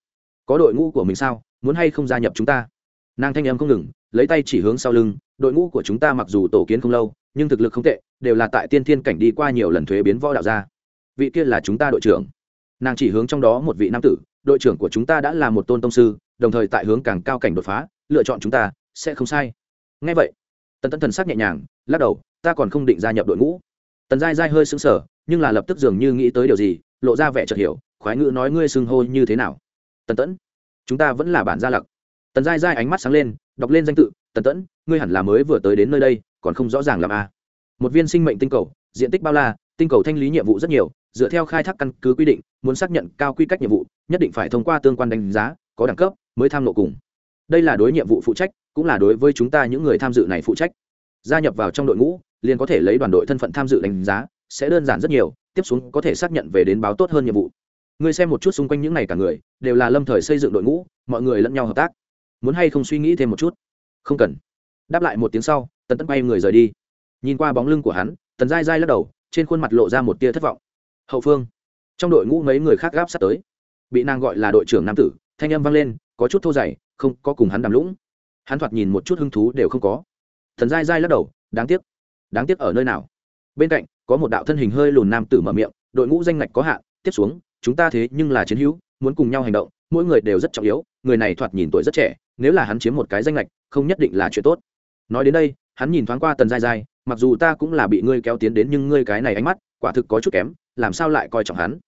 Speaker 1: Có đội ngũ của mình sao? Muốn hay không gia nhập chúng ta? Nàng thanh em không ngừng, lấy tay chỉ hướng sau lưng, đội ngũ của chúng ta mặc dù tổ kiến không lâu, nhưng thực lực không tệ, đều là tại tiên thiên cảnh đi qua nhiều lần thuế biến võ đạo ra vị kia là chúng ta đội trưởng. Nàng chỉ hướng trong đó một vị nam tử đội trưởng của chúng ta đã là một tôn tông sư, đồng thời tại hướng càng cao cảnh đột phá, lựa chọn chúng ta, sẽ không sai. Ngay vậy, tần Tẫn thần sắc nhẹ nhàng, lắc đầu, ta còn không định gia nhập đội ngũ. Tần dai dai hơi sững sờ, nhưng là lập tức dường như nghĩ tới điều gì, lộ ra vẻ chợt hiểu, khoái ngữ nói ngươi xưng hô như thế nào? Tần tẫn chúng ta vẫn là bản gia lặc. Tần dai dai ánh mắt sáng lên, đọc lên danh tự, tần tẫn ngươi hẳn là mới vừa tới đến nơi đây, còn không rõ ràng làm a à. một viên sinh mệnh tinh cầu, diện tích bao la, tinh cầu thanh lý nhiệm vụ rất nhiều dựa theo khai thác căn cứ quy định, muốn xác nhận cao quy cách nhiệm vụ, nhất định phải thông qua tương quan đánh giá, có đẳng cấp mới tham lộ cùng. Đây là đối nhiệm vụ phụ trách, cũng là đối với chúng ta những người tham dự này phụ trách. Gia nhập vào trong đội ngũ, liền có thể lấy đoàn đội thân phận tham dự đánh giá, sẽ đơn giản rất nhiều, tiếp xuống có thể xác nhận về đến báo tốt hơn nhiệm vụ. Ngươi xem một chút xung quanh những này cả người, đều là lâm thời xây dựng đội ngũ, mọi người lẫn nhau hợp tác. Muốn hay không suy nghĩ thêm một chút? Không cần. Đáp lại một tiếng sau, tần tấn bay người rời đi. Nhìn qua bóng lưng của hắn, tần dai dai lắc đầu, trên khuôn mặt lộ ra một tia thất vọng hậu phương. Trong đội ngũ mấy người khác gáp sát tới. Bị nàng gọi là đội trưởng nam tử, thanh âm vang lên, có chút thô dày không có cùng hắn đàm lũng. Hắn thoạt nhìn một chút hứng thú đều không có. Thần dai dai lắc đầu, đáng tiếc. Đáng tiếc ở nơi nào? Bên cạnh, có một đạo thân hình hơi lùn nam tử mở miệng, đội ngũ danh ngạch có hạn, tiếp xuống, chúng ta thế nhưng là chiến hữu, muốn cùng nhau hành động, mỗi người đều rất trọng yếu, người này thoạt nhìn tuổi rất trẻ, nếu là hắn chiếm một cái danh lệch không nhất định là chuyện tốt. Nói đến đây, hắn nhìn thoáng qua tần dai dai mặc dù ta cũng là bị ngươi kéo tiến đến, nhưng ngươi cái này ánh mắt, quả thực có chút kém làm sao lại coi trọng hắn?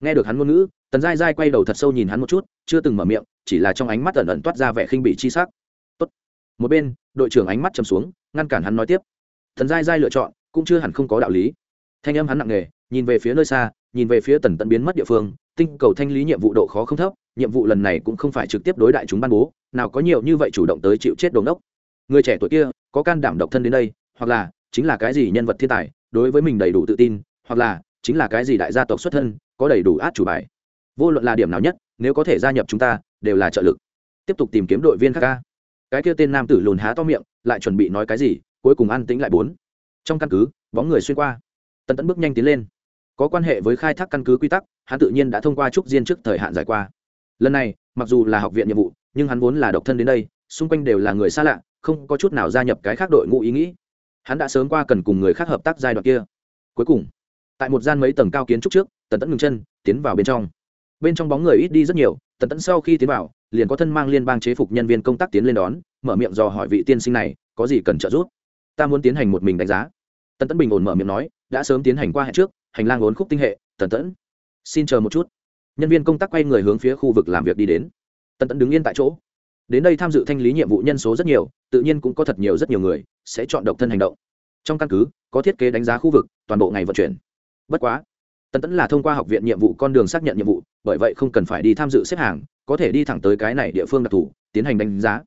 Speaker 1: Nghe được hắn ngôn ngữ, tần dai dai quay đầu thật sâu nhìn hắn một chút, chưa từng mở miệng, chỉ là trong ánh mắt ẩn ẩn toát ra vẻ khinh bị chi sắc. Tốt. một bên, đội trưởng ánh mắt chầm xuống, ngăn cản hắn nói tiếp. Tần dai dai lựa chọn, cũng chưa hẳn không có đạo lý. Thanh âm hắn nặng nề, nhìn về phía nơi xa, nhìn về phía tần tận biến mất địa phương, tinh cầu thanh lý nhiệm vụ độ khó không thấp, nhiệm vụ lần này cũng không phải trực tiếp đối đại chúng ban bố, nào có nhiều như vậy chủ động tới chịu chết đồn đốc người trẻ tuổi kia, có can đảm độc thân đến đây, hoặc là chính là cái gì nhân vật thiên tài, đối với mình đầy đủ tự tin, hoặc là chính là cái gì đại gia tộc xuất thân, có đầy đủ át chủ bài. Vô luận là điểm nào nhất, nếu có thể gia nhập chúng ta, đều là trợ lực. Tiếp tục tìm kiếm đội viên khác ca. Cái kia tên nam tử lùn há to miệng, lại chuẩn bị nói cái gì, cuối cùng ăn tính lại bốn. Trong căn cứ, bóng người xuyên qua. Tần tẫn bước nhanh tiến lên. Có quan hệ với khai thác căn cứ quy tắc, hắn tự nhiên đã thông qua trúc diên trước thời hạn giải qua. Lần này, mặc dù là học viện nhiệm vụ, nhưng hắn vốn là độc thân đến đây, xung quanh đều là người xa lạ, không có chút nào gia nhập cái khác đội ngũ ý nghĩ. Hắn đã sớm qua cần cùng người khác hợp tác giai đoạn kia. Cuối cùng tại một gian mấy tầng cao kiến trúc trước, tần tẫn ngừng chân, tiến vào bên trong. Bên trong bóng người ít đi rất nhiều, tần tẫn sau khi tiến vào, liền có thân mang liên bang chế phục nhân viên công tác tiến lên đón, mở miệng dò hỏi vị tiên sinh này, có gì cần trợ giúp? Ta muốn tiến hành một mình đánh giá. Tần tẫn bình ổn mở miệng nói, đã sớm tiến hành qua hẹn trước, hành lang ốn khúc tinh hệ, tần tẫn. Xin chờ một chút. Nhân viên công tác quay người hướng phía khu vực làm việc đi đến. Tần tẫn đứng yên tại chỗ. Đến đây tham dự thanh lý nhiệm vụ nhân số rất nhiều, tự nhiên cũng có thật nhiều rất nhiều người sẽ chọn độc thân hành động. Trong căn cứ, có thiết kế đánh giá khu vực, toàn bộ ngày vận chuyển bất quá, tần tẫn là thông qua học viện nhiệm vụ con đường xác nhận nhiệm vụ, bởi vậy không cần phải đi tham dự xếp hàng, có thể đi thẳng tới cái này địa phương đặc thù, tiến hành đánh giá.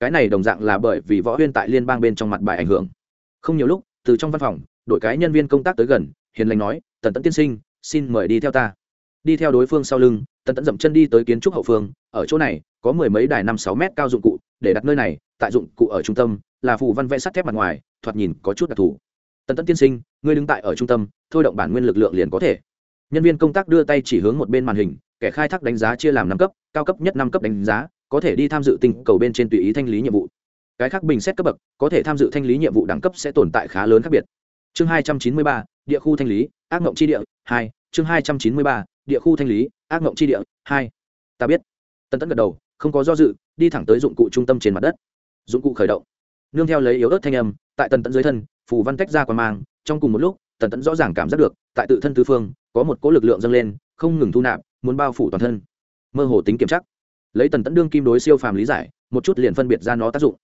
Speaker 1: Cái này đồng dạng là bởi vì võ huyên tại liên bang bên trong mặt bài ảnh hưởng. Không nhiều lúc, từ trong văn phòng, đội cái nhân viên công tác tới gần, hiền lành nói, tần tẫn tiên sinh, xin mời đi theo ta. Đi theo đối phương sau lưng, tần tẫn dậm chân đi tới kiến trúc hậu phương, ở chỗ này, có mười mấy đài năm sáu mét cao dụng cụ, để đặt nơi này, tại dụng cụ ở trung tâm, là phù văn vẽ sắt thép mặt ngoài, thoạt nhìn có chút đặc thù tần tẫn tiên sinh, ngươi đứng tại ở trung tâm, thôi động bản nguyên lực lượng liền có thể. Nhân viên công tác đưa tay chỉ hướng một bên màn hình, kẻ khai thác đánh giá chia làm năm cấp, cao cấp nhất năm cấp đánh giá, có thể đi tham dự tình cầu bên trên tùy ý thanh lý nhiệm vụ. Cái khác bình xét cấp bậc, có thể tham dự thanh lý nhiệm vụ đẳng cấp sẽ tồn tại khá lớn khác biệt. Chương hai trăm chín mươi ba, địa khu thanh lý, ác mộng chi địa, hai. Chương hai trăm chín mươi ba, địa khu thanh lý, ác mộng chi địa, hai. Ta biết. Tân Tẫn gật đầu, không có do dự, đi thẳng tới dụng cụ trung tâm trên mặt đất. Dụng cụ khởi động nương theo lấy yếu ớt thanh âm, tại tần tận dưới thân, phù văn tách ra qua mang, trong cùng một lúc, tần tận rõ ràng cảm giác được, tại tự thân tứ phương, có một cỗ lực lượng dâng lên, không ngừng thu nạp, muốn bao phủ toàn thân. Mơ hồ tính kiểm chắc lấy tần tận đương kim đối siêu phàm lý giải, một chút liền phân biệt ra nó tác dụng.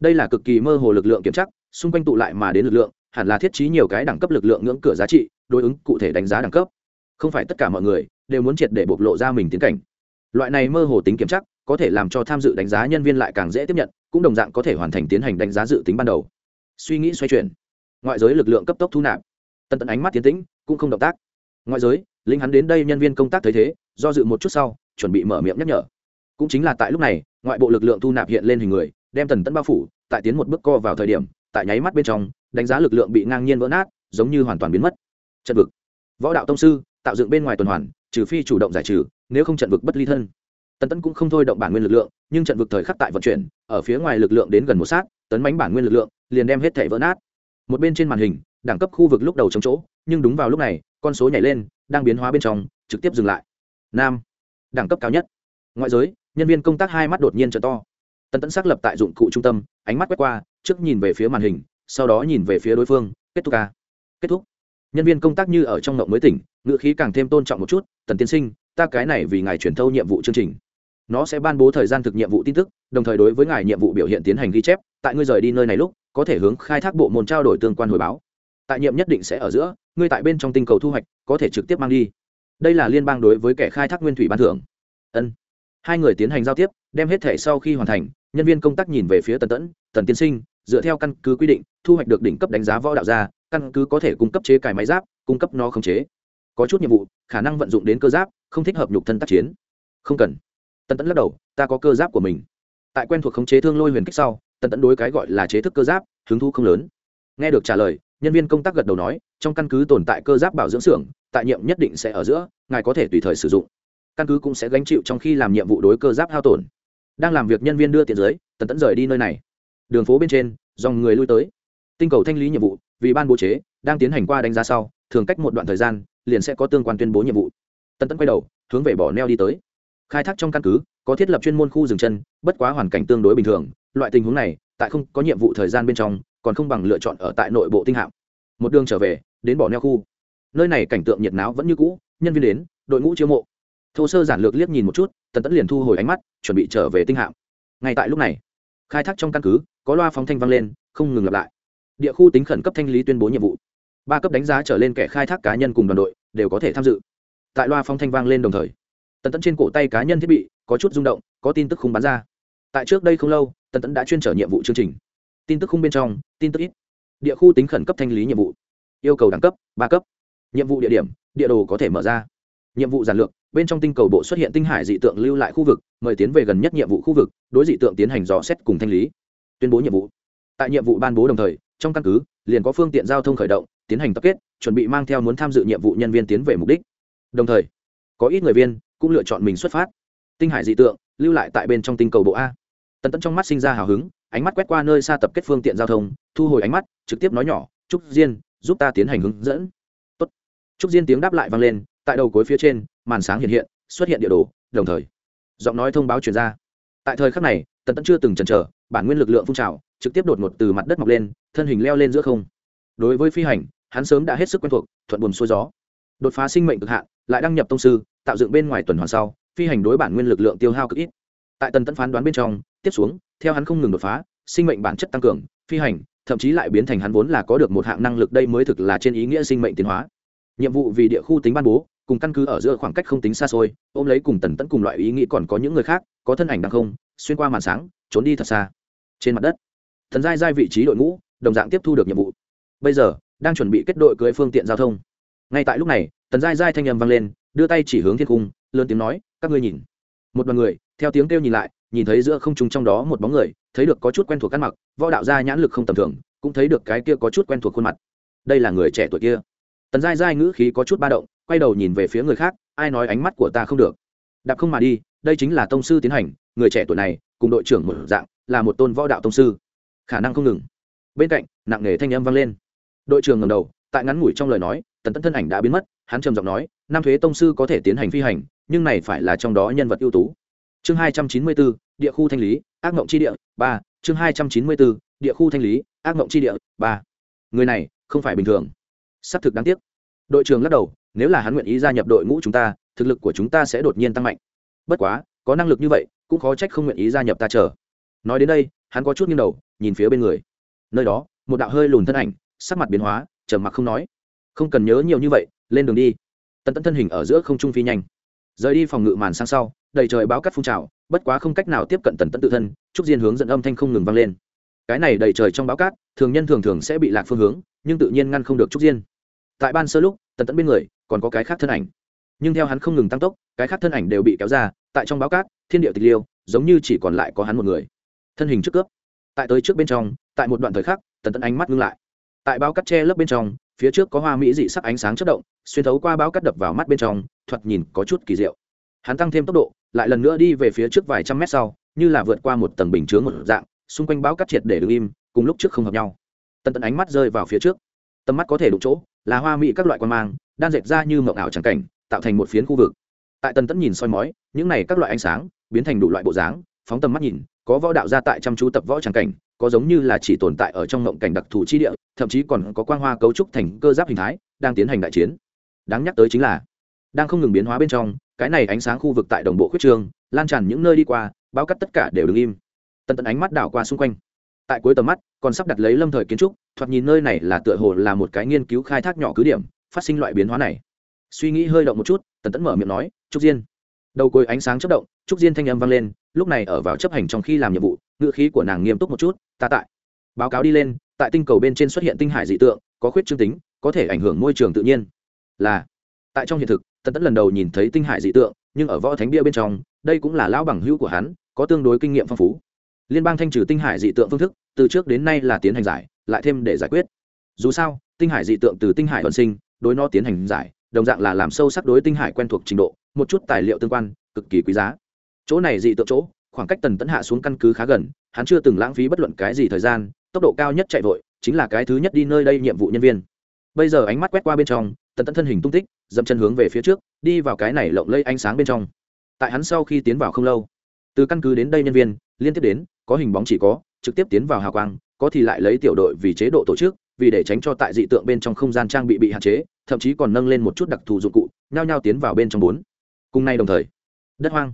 Speaker 1: Đây là cực kỳ mơ hồ lực lượng kiểm chắc xung quanh tụ lại mà đến lực lượng, hẳn là thiết trí nhiều cái đẳng cấp lực lượng ngưỡng cửa giá trị, đối ứng cụ thể đánh giá đẳng cấp. Không phải tất cả mọi người đều muốn triệt để bộc lộ ra mình tiến cảnh. Loại này mơ hồ tính kiểm chắc có thể làm cho tham dự đánh giá nhân viên lại càng dễ tiếp nhận cũng đồng dạng có thể hoàn thành tiến hành đánh giá dự tính ban đầu. Suy nghĩ xoay chuyển. Ngoại giới lực lượng cấp tốc thu nạp. Tần tận ánh mắt tiến tĩnh, cũng không động tác. Ngoại giới linh hắn đến đây nhân viên công tác thấy thế, do dự một chút sau, chuẩn bị mở miệng nhắc nhở. Cũng chính là tại lúc này, ngoại bộ lực lượng thu nạp hiện lên hình người, đem tần tẫn bao phủ, tại tiến một bước co vào thời điểm, tại nháy mắt bên trong, đánh giá lực lượng bị ngang nhiên vỡ nát, giống như hoàn toàn biến mất. Trận vực. Võ đạo tông sư, tạo dựng bên ngoài tuần hoàn, trừ phi chủ động giải trừ, nếu không trận vực bất ly thân tần tấn cũng không thôi động bản nguyên lực lượng, nhưng trận vực thời khắc tại vận chuyển, ở phía ngoài lực lượng đến gần một sát, tấn bánh bản nguyên lực lượng, liền đem hết thể vỡ nát. Một bên trên màn hình, đẳng cấp khu vực lúc đầu trong chỗ, nhưng đúng vào lúc này, con số nhảy lên, đang biến hóa bên trong, trực tiếp dừng lại. Nam, đẳng cấp cao nhất. Ngoại giới, nhân viên công tác hai mắt đột nhiên trở to. Tần tẫn xác lập tại dụng cụ trung tâm, ánh mắt quét qua, trước nhìn về phía màn hình, sau đó nhìn về phía đối phương, kết thúc ca. Kết thúc. Nhân viên công tác như ở trong ngộng mới tỉnh, ngữ khí càng thêm tôn trọng một chút, tần tiên sinh, ta cái này vì ngài chuyển thâu nhiệm vụ chương trình nó sẽ ban bố thời gian thực nhiệm vụ tin tức, đồng thời đối với ngài nhiệm vụ biểu hiện tiến hành ghi chép. Tại ngươi rời đi nơi này lúc, có thể hướng khai thác bộ môn trao đổi tương quan hồi báo. Tại nhiệm nhất định sẽ ở giữa, ngươi tại bên trong tinh cầu thu hoạch, có thể trực tiếp mang đi. Đây là liên bang đối với kẻ khai thác nguyên thủy ban thưởng. Ân. Hai người tiến hành giao tiếp, đem hết thể sau khi hoàn thành, nhân viên công tác nhìn về phía tần tẫn, tần tiên sinh, dựa theo căn cứ quy định, thu hoạch được đỉnh cấp đánh giá võ đạo gia, căn cứ có thể cung cấp chế cài máy giáp, cung cấp nó khống chế. Có chút nhiệm vụ, khả năng vận dụng đến cơ giáp, không thích hợp nhục thân tác chiến. Không cần tần tẫn lắc đầu, ta có cơ giáp của mình. Tại quen thuộc khống chế thương lôi huyền kích sau, tần tẫn đối cái gọi là chế thức cơ giáp, hứng thú không lớn. Nghe được trả lời, nhân viên công tác gật đầu nói, trong căn cứ tồn tại cơ giáp bảo dưỡng xưởng, tại nhiệm nhất định sẽ ở giữa, ngài có thể tùy thời sử dụng. Căn cứ cũng sẽ gánh chịu trong khi làm nhiệm vụ đối cơ giáp hao tổn. Đang làm việc nhân viên đưa tiền giới tần tẫn rời đi nơi này. Đường phố bên trên, dòng người lui tới. Tinh cầu thanh lý nhiệm vụ, vì ban bố chế, đang tiến hành qua đánh giá sau, thường cách một đoạn thời gian, liền sẽ có tương quan tuyên bố nhiệm vụ. Tần tẫn quay đầu, hướng về bỏ neo đi tới khai thác trong căn cứ, có thiết lập chuyên môn khu dừng chân, bất quá hoàn cảnh tương đối bình thường, loại tình huống này, tại không có nhiệm vụ thời gian bên trong, còn không bằng lựa chọn ở tại nội bộ tinh hạm. Một đường trở về, đến bỏ neo khu. Nơi này cảnh tượng nhiệt náo vẫn như cũ, nhân viên đến, đội ngũ chiêu mộ. Thô sơ giản lược liếc nhìn một chút, tần tẫn liền thu hồi ánh mắt, chuẩn bị trở về tinh hạm. Ngay tại lúc này, khai thác trong căn cứ, có loa phóng thanh vang lên, không ngừng lặp lại. Địa khu tính khẩn cấp thanh lý tuyên bố nhiệm vụ. Ba cấp đánh giá trở lên kẻ khai thác cá nhân cùng đoàn đội, đều có thể tham dự. Tại loa phóng thanh vang lên đồng thời tần tẫn trên cổ tay cá nhân thiết bị có chút rung động, có tin tức khung bán ra. Tại trước đây không lâu, tần tẫn đã chuyên trở nhiệm vụ chương trình. Tin tức khung bên trong, tin tức ít. Địa khu tính khẩn cấp thanh lý nhiệm vụ. Yêu cầu đẳng cấp, ba cấp. Nhiệm vụ địa điểm, địa đồ có thể mở ra. Nhiệm vụ giản lược, bên trong tinh cầu bộ xuất hiện tinh hải dị tượng lưu lại khu vực, mời tiến về gần nhất nhiệm vụ khu vực, đối dị tượng tiến hành dò xét cùng thanh lý. Tuyên bố nhiệm vụ. Tại nhiệm vụ ban bố đồng thời, trong căn cứ, liền có phương tiện giao thông khởi động, tiến hành tập kết, chuẩn bị mang theo muốn tham dự nhiệm vụ nhân viên tiến về mục đích. Đồng thời, có ít người viên cũng lựa chọn mình xuất phát. Tinh hải dị tượng, lưu lại tại bên trong tinh cầu bộ a. Tần tẫn trong mắt sinh ra hào hứng, ánh mắt quét qua nơi xa tập kết phương tiện giao thông, thu hồi ánh mắt, trực tiếp nói nhỏ, trúc diên, giúp ta tiến hành hướng dẫn. Tốt. trúc diên tiếng đáp lại vang lên, tại đầu cuối phía trên, màn sáng hiện hiện, xuất hiện địa đồ, đồng thời, giọng nói thông báo chuyển ra. Tại thời khắc này, tần tẫn chưa từng chần chờ, bản nguyên lực lượng phun trào, trực tiếp đột ngột từ mặt đất mọc lên, thân hình leo lên giữa không. Đối với phi hành, hắn sớm đã hết sức quen thuộc, thuận buồm xuôi gió. Đột phá sinh mệnh cực hạn, lại đăng nhập tông sư tạo dựng bên ngoài tuần hoàn sau, phi hành đối bản nguyên lực lượng tiêu hao cực ít. Tại tần tẫn phán đoán bên trong, tiếp xuống, theo hắn không ngừng đột phá, sinh mệnh bản chất tăng cường, phi hành, thậm chí lại biến thành hắn vốn là có được một hạng năng lực đây mới thực là trên ý nghĩa sinh mệnh tiến hóa. Nhiệm vụ vì địa khu tính ban bố, cùng căn cứ ở giữa khoảng cách không tính xa xôi, ôm lấy cùng tần tẫn cùng loại ý nghĩ còn có những người khác, có thân ảnh đằng không, xuyên qua màn sáng, trốn đi thật xa. Trên mặt đất, thần giai giai vị trí đội ngũ, đồng dạng tiếp thu được nhiệm vụ. Bây giờ, đang chuẩn bị kết đội cưới phương tiện giao thông. Ngay tại lúc này tần giai giai thanh âm vang lên đưa tay chỉ hướng thiên cung lớn tiếng nói, các ngươi nhìn. Một đoàn người, theo tiếng kêu nhìn lại, nhìn thấy giữa không trung trong đó một bóng người, thấy được có chút quen thuộc ăn mặc, võ đạo gia nhãn lực không tầm thường, cũng thấy được cái kia có chút quen thuộc khuôn mặt. Đây là người trẻ tuổi kia. Tần giai giai ngữ khí có chút ba động, quay đầu nhìn về phía người khác, ai nói ánh mắt của ta không được? Đạp không mà đi, đây chính là tông sư tiến hành, người trẻ tuổi này, cùng đội trưởng một dạng, là một tôn võ đạo tông sư. Khả năng không ngừng. Bên cạnh, nặng nề thanh âm vang lên. Đội trưởng ngầm đầu, tại ngắn ngủi trong lời nói, tần tẫn thân ảnh đã biến mất hắn trầm giọng nói, nam thuế tông sư có thể tiến hành phi hành, nhưng này phải là trong đó nhân vật ưu tú. Chương hai trăm chín mươi bốn, địa khu thanh lý, ác mộng chi địa, ba. Chương hai trăm chín mươi bốn, địa khu thanh lý, ác mộng chi địa, ba. Người này không phải bình thường. S ắ c thực đáng tiếc. Đội trưởng lắc đầu, nếu là hắn nguyện ý gia nhập đội ngũ chúng ta, thực lực của chúng ta sẽ đột nhiên tăng mạnh. Bất quá, có năng lực như vậy, cũng khó trách không nguyện ý gia nhập ta chờ. Nói đến đây, hắn có chút nghiêng đầu, nhìn phía bên người. Nơi đó, một đạo hơi lùn thân ảnh, sắc mặt biến hóa, trầm mặc không nói. Không cần nhớ nhiều như vậy lên đường đi. Tần Tẫn thân hình ở giữa không trung phi nhanh. Rời đi phòng ngự màn sang sau, đầy trời báo cắt phun trào, bất quá không cách nào tiếp cận tần tẫn tự thân, trúc diên hướng dẫn âm thanh không ngừng vang lên. Cái này đầy trời trong báo cát, thường nhân thường thường sẽ bị lạc phương hướng, nhưng tự nhiên ngăn không được trúc diên. Tại ban sơ lúc, tần tẫn bên người, còn có cái khác thân ảnh. Nhưng theo hắn không ngừng tăng tốc, cái khác thân ảnh đều bị kéo ra, tại trong báo cát, thiên địa tịch liêu, giống như chỉ còn lại có hắn một người. Thân hình trước cướp. Tại tới trước bên trong, tại một đoạn thời khắc, tần tẫn ánh mắt ngưng lại. Tại báo cắt che lấp bên trong phía trước có hoa mỹ dị sắc ánh sáng chất động, xuyên thấu qua báo cắt đập vào mắt bên trong, thoạt nhìn có chút kỳ diệu. Hắn tăng thêm tốc độ, lại lần nữa đi về phía trước vài trăm mét sau, như là vượt qua một tầng bình chướng một dạng, xung quanh báo cắt triệt để đứng im, cùng lúc trước không hợp nhau. Tần tần ánh mắt rơi vào phía trước. Tầm mắt có thể đụng chỗ, là hoa mỹ các loại quan mang, đan dệt ra như mộng ảo trắng cảnh, tạo thành một phiến khu vực. Tại tần tẫn nhìn soi mói, những này các loại ánh sáng, biến thành đủ loại bộ dáng, phóng tầm mắt nhìn có võ đạo gia tại chăm chú tập võ tràng cảnh, có giống như là chỉ tồn tại ở trong ngộng cảnh đặc thù chi địa, thậm chí còn có quang hoa cấu trúc thành cơ giáp hình thái, đang tiến hành đại chiến. Đáng nhắc tới chính là, đang không ngừng biến hóa bên trong, cái này ánh sáng khu vực tại đồng bộ khuyết trường, lan tràn những nơi đi qua, bao cắt tất cả đều đứng im. Tần tận ánh mắt đảo qua xung quanh. Tại cuối tầm mắt, còn sắp đặt lấy lâm thời kiến trúc, thoạt nhìn nơi này là tựa hồ là một cái nghiên cứu khai thác nhỏ cứ điểm, phát sinh loại biến hóa này. Suy nghĩ hơi động một chút, tần tẫn mở miệng nói, trúc diên. Đầu cuối ánh sáng chất động trúc diên thanh âm vang lên, lúc này ở vào chấp hành trong khi làm nhiệm vụ ngựa khí của nàng nghiêm túc một chút, ta tại. Báo cáo đi lên, tại tinh cầu bên trên xuất hiện tinh hải dị tượng, có khuyết chương tính, có thể ảnh hưởng môi trường tự nhiên. Là, tại trong hiện thực, tần tẫn lần đầu nhìn thấy tinh hải dị tượng, nhưng ở võ thánh bia bên trong, đây cũng là lão bằng hữu của hắn, có tương đối kinh nghiệm phong phú. Liên bang thanh trừ tinh hải dị tượng phương thức, từ trước đến nay là tiến hành giải, lại thêm để giải quyết. Dù sao, tinh hải dị tượng từ tinh hải vận sinh, đối nó tiến hành giải, đồng dạng là làm sâu sắc đối tinh hải quen thuộc trình độ, một chút tài liệu tương quan, cực kỳ quý giá chỗ này dị tượng chỗ, khoảng cách tần tẫn hạ xuống căn cứ khá gần, hắn chưa từng lãng phí bất luận cái gì thời gian, tốc độ cao nhất chạy vội, chính là cái thứ nhất đi nơi đây nhiệm vụ nhân viên. Bây giờ ánh mắt quét qua bên trong, tần tẫn thân hình tung tích, dậm chân hướng về phía trước, đi vào cái này lộng lây ánh sáng bên trong. Tại hắn sau khi tiến vào không lâu, từ căn cứ đến đây nhân viên, liên tiếp đến, có hình bóng chỉ có, trực tiếp tiến vào hào quang, có thì lại lấy tiểu đội vì chế độ tổ chức, vì để tránh cho tại dị tượng bên trong không gian trang bị bị hạn chế, thậm chí còn nâng lên một chút đặc thù dụng cụ, nhao nhao tiến vào bên trong bốn. Cùng nay đồng thời, đất hoang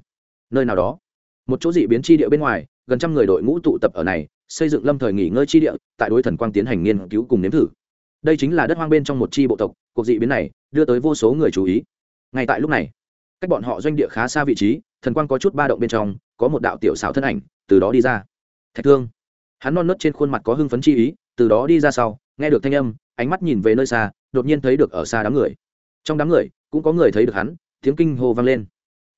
Speaker 1: nơi nào đó. Một chỗ dị biến chi địa bên ngoài, gần trăm người đội ngũ tụ tập ở này, xây dựng lâm thời nghỉ ngơi chi địa, tại đối thần quang tiến hành nghiên cứu cùng nếm thử. Đây chính là đất hoang bên trong một chi bộ tộc, cuộc dị biến này đưa tới vô số người chú ý. Ngay tại lúc này, cách bọn họ doanh địa khá xa vị trí, thần quang có chút ba động bên trong, có một đạo tiểu xảo thân ảnh từ đó đi ra. Thạch thương. Hắn non nớt trên khuôn mặt có hưng phấn chi ý, từ đó đi ra sau, nghe được thanh âm, ánh mắt nhìn về nơi xa, đột nhiên thấy được ở xa đám người. Trong đám người cũng có người thấy được hắn, tiếng kinh hô vang lên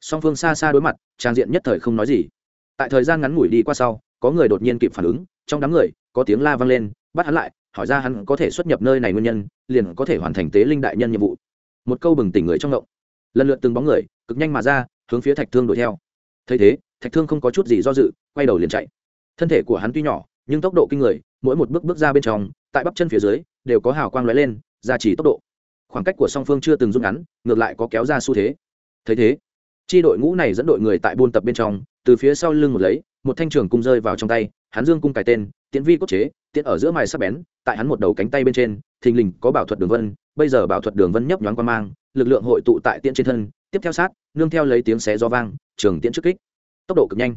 Speaker 1: song phương xa xa đối mặt, trang diện nhất thời không nói gì. Tại thời gian ngắn ngủi đi qua sau, có người đột nhiên kịp phản ứng, trong đám người, có tiếng la vang lên, bắt hắn lại, hỏi ra hắn có thể xuất nhập nơi này nguyên nhân, liền có thể hoàn thành tế linh đại nhân nhiệm vụ. Một câu bừng tỉnh người trong động lần lượt từng bóng người, cực nhanh mà ra, hướng phía thạch thương đuổi theo. Thấy thế, thạch thương không có chút gì do dự, quay đầu liền chạy. Thân thể của hắn tuy nhỏ, nhưng tốc độ kinh người, mỗi một bước bước ra bên trong, tại bắp chân phía dưới, đều có hào quang lóe lên, gia trì tốc độ. Khoảng cách của song phương chưa từng rút ngắn, ngược lại có kéo ra xu thế. Thấy thế chi đội ngũ này dẫn đội người tại buôn tập bên trong, từ phía sau lưng một lấy, một thanh trường cung rơi vào trong tay, hắn dương cung cài tên, tiễn vi cốt chế, tiễn ở giữa mài sắp bén, tại hắn một đầu cánh tay bên trên, thình lình có bảo thuật đường vân, bây giờ bảo thuật đường vân nhấp nhoáng quan mang, lực lượng hội tụ tại tiễn trên thân, tiếp theo sát, nương theo lấy tiếng xé do vang, trường tiễn trước kích. Tốc độ cực nhanh.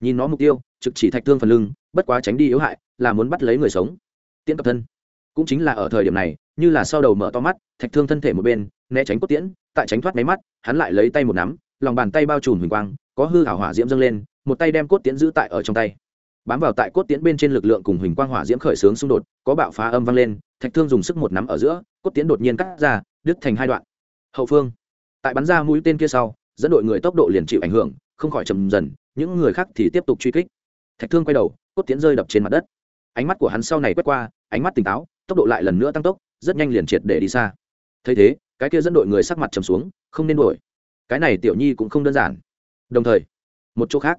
Speaker 1: Nhìn nó mục tiêu, trực chỉ thạch thương phần lưng, bất quá tránh đi yếu hại, là muốn bắt lấy người sống. Tiễn cập thân. Cũng chính là ở thời điểm này, như là sau đầu mở to mắt, thạch thương thân thể một bên, né tránh cốt tiễn, tại tránh thoát máy mắt, hắn lại lấy tay một nắm lòng bàn tay bao trùm huỳnh quang, có hư hảo hỏa diễm dâng lên, một tay đem cốt tiễn giữ tại ở trong tay. Bám vào tại cốt tiễn bên trên lực lượng cùng huỳnh quang hỏa diễm khởi xướng xung đột, có bạo phá âm vang lên, thạch thương dùng sức một nắm ở giữa, cốt tiễn đột nhiên cắt ra, đứt thành hai đoạn. Hậu phương, tại bắn ra mũi tên kia sau, dẫn đội người tốc độ liền chịu ảnh hưởng, không khỏi chầm dần, những người khác thì tiếp tục truy kích. Thạch thương quay đầu, cốt tiễn rơi đập trên mặt đất. Ánh mắt của hắn sau này quét qua, ánh mắt tỉnh táo, tốc độ lại lần nữa tăng tốc, rất nhanh liền triệt để đi xa. Thấy thế, cái kia dẫn đội người sắc mặt trầm xuống, không nên đuổi cái này tiểu nhi cũng không đơn giản. Đồng thời, một chỗ khác,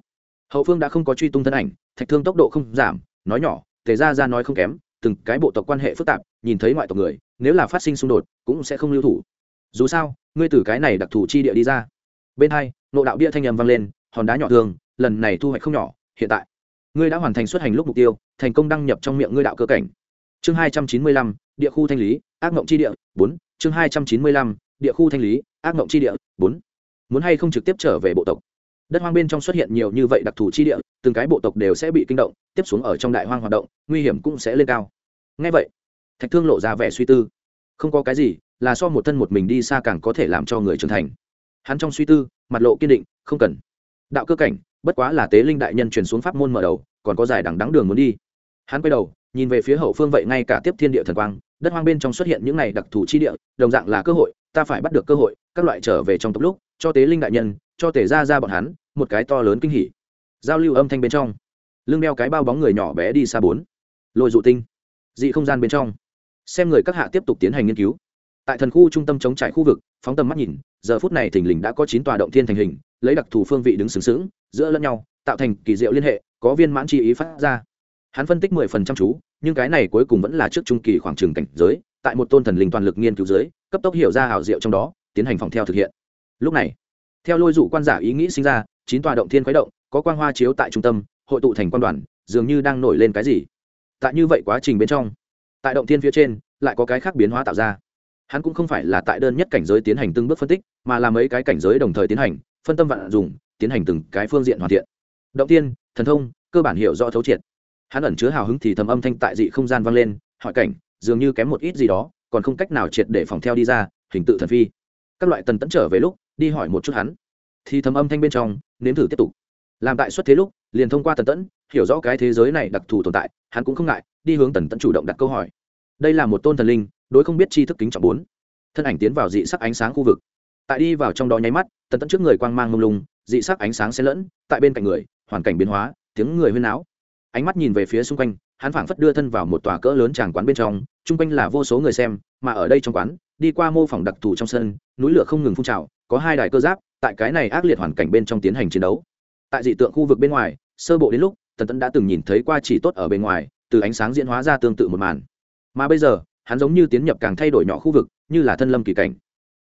Speaker 1: hậu phương đã không có truy tung thân ảnh, thạch thương tốc độ không giảm, nói nhỏ, tề ra ra nói không kém, từng cái bộ tộc quan hệ phức tạp, nhìn thấy ngoại tộc người, nếu là phát sinh xung đột, cũng sẽ không lưu thủ. Dù sao, ngươi từ cái này đặc thù chi địa đi ra. Bên hai, nộ đạo bia thanh â m vang lên, hòn đá nhỏ thường, lần này thu hoạch không nhỏ, hiện tại, ngươi đã hoàn thành xuất hành lúc mục tiêu, thành công đăng nhập trong miệng ngươi đạo cơ cảnh. Chương hai trăm chín mươi lăm, địa khu thanh lý, ác mộng chi địa, bốn. Chương hai trăm chín mươi lăm, địa khu thanh lý, ác mộng chi địa, bốn muốn hay không trực tiếp trở về bộ tộc. Đất hoang bên trong xuất hiện nhiều như vậy đặc thù chi địa, từng cái bộ tộc đều sẽ bị kinh động, tiếp xuống ở trong đại hoang hoạt động, nguy hiểm cũng sẽ lên cao. Ngay vậy, thạch thương lộ ra vẻ suy tư. Không có cái gì, là so một thân một mình đi xa càng có thể làm cho người trưởng thành. Hắn trong suy tư, mặt lộ kiên định, không cần. Đạo cơ cảnh, bất quá là tế linh đại nhân truyền xuống pháp môn mở đầu, còn có dài đằng đắng đường muốn đi. Hắn quay đầu, nhìn về phía hậu phương vậy ngay cả tiếp thiên địa thần quang, đất hoang bên trong xuất hiện những này đặc thù chi địa, đồng dạng là cơ hội ta phải bắt được cơ hội, các loại trở về trong tốc lúc, cho tế linh đại nhân, cho tể ra ra bọn hắn, một cái to lớn kinh hỉ. Giao lưu âm thanh bên trong. Lưng đeo cái bao bóng người nhỏ bé đi xa bốn. Lôi dụ tinh. Dị không gian bên trong. Xem người các hạ tiếp tục tiến hành nghiên cứu. Tại thần khu trung tâm chống trải khu vực, phóng tầm mắt nhìn, giờ phút này thình lình đã có chín tòa động thiên thành hình, lấy đặc thù phương vị đứng sừng sững, giữa lẫn nhau, tạo thành kỳ diệu liên hệ, có viên mãn chi ý phát ra. Hắn phân tích mười phần trăm chú, nhưng cái này cuối cùng vẫn là trước trung kỳ khoảng trừng cảnh giới tại một tôn thần linh toàn lực nghiên cứu dưới, cấp tốc hiểu ra hảo diệu trong đó, tiến hành phòng theo thực hiện. Lúc này, theo lôi dụ quan giả ý nghĩ sinh ra, chín tòa động thiên khuấy động, có quang hoa chiếu tại trung tâm, hội tụ thành quan đoàn, dường như đang nổi lên cái gì. Tại như vậy quá trình bên trong, tại động thiên phía trên, lại có cái khác biến hóa tạo ra. Hắn cũng không phải là tại đơn nhất cảnh giới tiến hành từng bước phân tích, mà là mấy cái cảnh giới đồng thời tiến hành, phân tâm vạn dùng tiến hành từng cái phương diện hoàn thiện. Động tiên thần thông, cơ bản hiểu rõ thấu triệt. Hắn ẩn chứa hào hứng thì thầm âm thanh tại dị không gian vang lên, hỏi cảnh dường như kém một ít gì đó, còn không cách nào triệt để phòng theo đi ra, hình tự thần phi. Các loại tần tẫn trở về lúc, đi hỏi một chút hắn. Thì thầm âm thanh bên trong, nếm thử tiếp tục. Làm tại xuất thế lúc, liền thông qua tần tẫn, hiểu rõ cái thế giới này đặc thù tồn tại, hắn cũng không ngại, đi hướng tần tẫn chủ động đặt câu hỏi. Đây là một tôn thần linh, đối không biết chi thức kính trọng bốn. Thân ảnh tiến vào dị sắc ánh sáng khu vực. Tại đi vào trong đó nháy mắt, tần tẫn trước người quang mang mông lung, dị sắc ánh sáng xen lẫn, tại bên cạnh người, hoàn cảnh biến hóa, tiếng người huyên áo ánh mắt nhìn về phía xung quanh hắn phảng phất đưa thân vào một tòa cỡ lớn tràng quán bên trong, chung quanh là vô số người xem, mà ở đây trong quán, đi qua mô phỏng đặc thù trong sân, núi lửa không ngừng phun trào, có hai đài cơ giáp, tại cái này ác liệt hoàn cảnh bên trong tiến hành chiến đấu. Tại dị tượng khu vực bên ngoài, sơ bộ đến lúc, tần tẫn đã từng nhìn thấy qua chỉ tốt ở bên ngoài, từ ánh sáng diễn hóa ra tương tự một màn. Mà bây giờ, hắn giống như tiến nhập càng thay đổi nhỏ khu vực, như là thân lâm kỳ cảnh.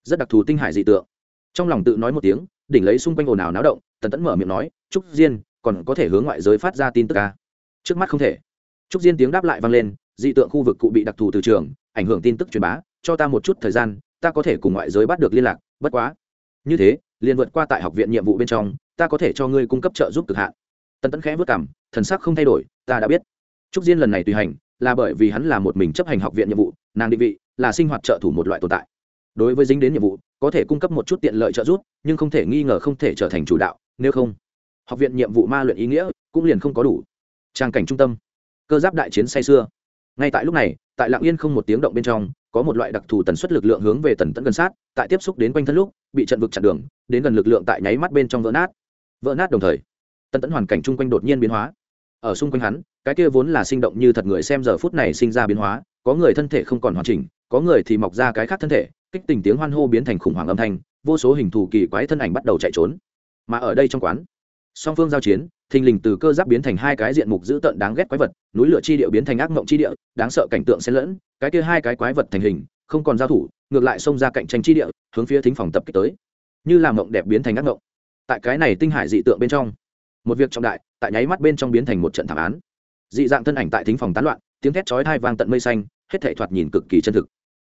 Speaker 1: Rất đặc thù tinh hải dị tượng. Trong lòng tự nói một tiếng, đỉnh lấy xung quanh ồn ào náo động, tần tẫn mở miệng nói, trúc diên, còn có thể hướng ngoại giới phát ra tin tức ca trước mắt không thể trúc diên tiếng đáp lại vang lên, dị tượng khu vực cụ bị đặc thù từ trường, ảnh hưởng tin tức truyền bá, cho ta một chút thời gian, ta có thể cùng ngoại giới bắt được liên lạc, bất quá. Như thế, liền vượt qua tại học viện nhiệm vụ bên trong, ta có thể cho ngươi cung cấp trợ giúp cực hạn. Tần tẫn khẽ vất cảm thần sắc không thay đổi, ta đã biết. Trúc diên lần này tùy hành, là bởi vì hắn là một mình chấp hành học viện nhiệm vụ, nàng định vị, là sinh hoạt trợ thủ một loại tồn tại. Đối với dính đến nhiệm vụ, có thể cung cấp một chút tiện lợi trợ giúp, nhưng không thể nghi ngờ không thể trở thành chủ đạo, nếu không, học viện nhiệm vụ ma luyện ý nghĩa cũng liền không có đủ. Trang cảnh trung tâm cơ giáp đại chiến say xưa ngay tại lúc này, tại lạng yên không một tiếng động bên trong, có một loại đặc thù tần suất lực lượng hướng về tần tận gần sát, tại tiếp xúc đến quanh thân lúc, bị trận vực chặn đường, đến gần lực lượng tại nháy mắt bên trong vỡ nát. Vỡ nát đồng thời, tần tận hoàn cảnh chung quanh đột nhiên biến hóa. Ở xung quanh hắn, cái kia vốn là sinh động như thật người xem giờ phút này sinh ra biến hóa, có người thân thể không còn hoàn chỉnh, có người thì mọc ra cái khác thân thể, kích tình tiếng hoan hô biến thành khủng hoảng âm thanh, vô số hình thù kỳ quái thân ảnh bắt đầu chạy trốn. Mà ở đây trong quán song phương giao chiến, thình lình từ cơ giáp biến thành hai cái diện mục dữ tợn đáng ghét quái vật, núi lửa chi địa biến thành ác mộng chi địa, đáng sợ cảnh tượng xen lẫn, cái kia hai cái quái vật thành hình, không còn giao thủ, ngược lại xông ra cạnh tranh chi địa, hướng phía thính phòng tập kích tới. Như làm mộng đẹp biến thành ác mộng. Tại cái này tinh hải dị tượng bên trong, một việc trọng đại, tại nháy mắt bên trong biến thành một trận thảm án. Dị dạng thân ảnh tại thính phòng tán loạn, tiếng thét chói thai vang tận mây xanh, hết thể thoạt nhìn cực kỳ chân thực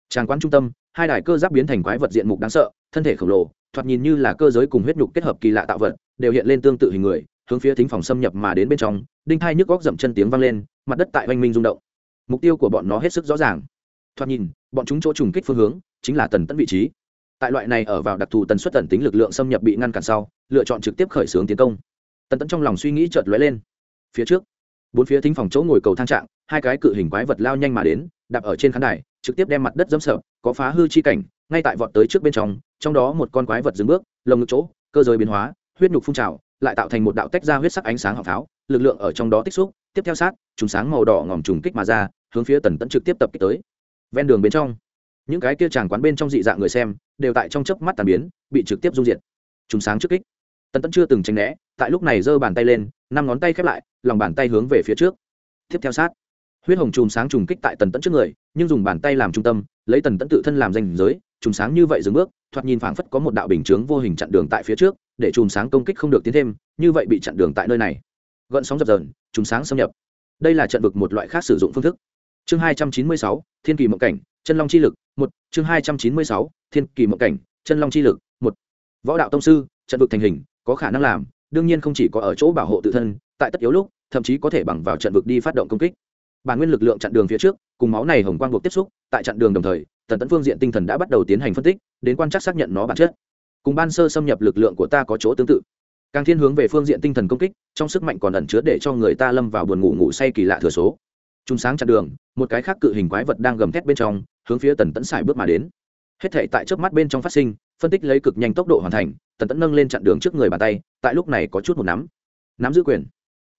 Speaker 1: tràng quán trung tâm, hai đài cơ giáp biến thành quái vật diện mục đáng sợ, thân thể khổng lồ, thoạt nhìn như là cơ giới cùng huyết nhục kết hợp kỳ lạ tạo vật, đều hiện lên tương tự hình người, hướng phía thính phòng xâm nhập mà đến bên trong, đinh thai nhức góc dậm chân tiếng vang lên, mặt đất tại oanh minh rung động. Mục tiêu của bọn nó hết sức rõ ràng. Thoạt nhìn, bọn chúng chỗ trùng kích phương hướng chính là tần tấn vị trí. Tại loại này ở vào đặc thù tần suất tần tính lực lượng xâm nhập bị ngăn cản sau, lựa chọn trực tiếp khởi xướng tiến công. Tần tấn trong lòng suy nghĩ chợt lóe lên. Phía trước, bốn phía thính phòng chỗ ngồi cầu thang trạng, hai cái cự hình quái vật lao nhanh mà đến, đạp ở trên khán đài trực tiếp đem mặt đất dẫm sợ, có phá hư chi cảnh, ngay tại vọt tới trước bên trong trong đó một con quái vật dừng bước, lồng ngực chỗ, cơ giới biến hóa, huyết nhục phun trào, lại tạo thành một đạo tách ra huyết sắc ánh sáng họng pháo, lực lượng ở trong đó tích xúc, tiếp theo sát, trùng sáng màu đỏ ngòm trùng kích mà ra, hướng phía tần tẫn trực tiếp tập kích tới. Ven đường bên trong, những cái kia chàng quán bên trong dị dạng người xem, đều tại trong chớp mắt tàn biến, bị trực tiếp dung diệt. Trùng sáng trước kích. Tần tẫn chưa từng tránh né, tại lúc này giơ bàn tay lên, năm ngón tay khép lại, lòng bàn tay hướng về phía trước. Tiếp theo sát huyết hồng chùm sáng trùng kích tại tần tẫn trước người, nhưng dùng bàn tay làm trung tâm, lấy tần tẫn tự thân làm danh giới, chùm sáng như vậy dừng bước, thoạt nhìn phảng phất có một đạo bình chướng vô hình chặn đường tại phía trước, để chùm sáng công kích không được tiến thêm, như vậy bị chặn đường tại nơi này. Gợn sóng dập dờn, chùm sáng xâm nhập. Đây là trận vực một loại khác sử dụng phương thức. Chương hai trăm chín mươi sáu, thiên kỳ mộng cảnh, chân long chi lực, một. Chương hai trăm chín mươi sáu, thiên kỳ mộng cảnh, chân long chi lực, một. Võ đạo tông sư, trận vực thành hình, có khả năng làm, đương nhiên không chỉ có ở chỗ bảo hộ tự thân, tại tất yếu lúc, thậm chí có thể bằng vào trận vực đi phát động công kích bản nguyên lực lượng chặn đường phía trước, cùng máu này hồng quang buộc tiếp xúc, tại chặn đường đồng thời tần tấn phương diện tinh thần đã bắt đầu tiến hành phân tích, đến quan trắc xác nhận nó bản chất. Cùng ban sơ xâm nhập lực lượng của ta có chỗ tương tự. Càng thiên hướng về phương diện tinh thần công kích, trong sức mạnh còn ẩn chứa để cho người ta lâm vào buồn ngủ ngủ say kỳ lạ thừa số. Chúng sáng chặn đường, một cái khác cự hình quái vật đang gầm thét bên trong, hướng phía tần tấn xài bước mà đến. Hết thể tại trước mắt bên trong phát sinh, phân tích lấy cực nhanh tốc độ hoàn thành, tần tấn nâng lên chặn đường trước người bàn tay, tại lúc này có chút một nắm. Nắm giữ quyền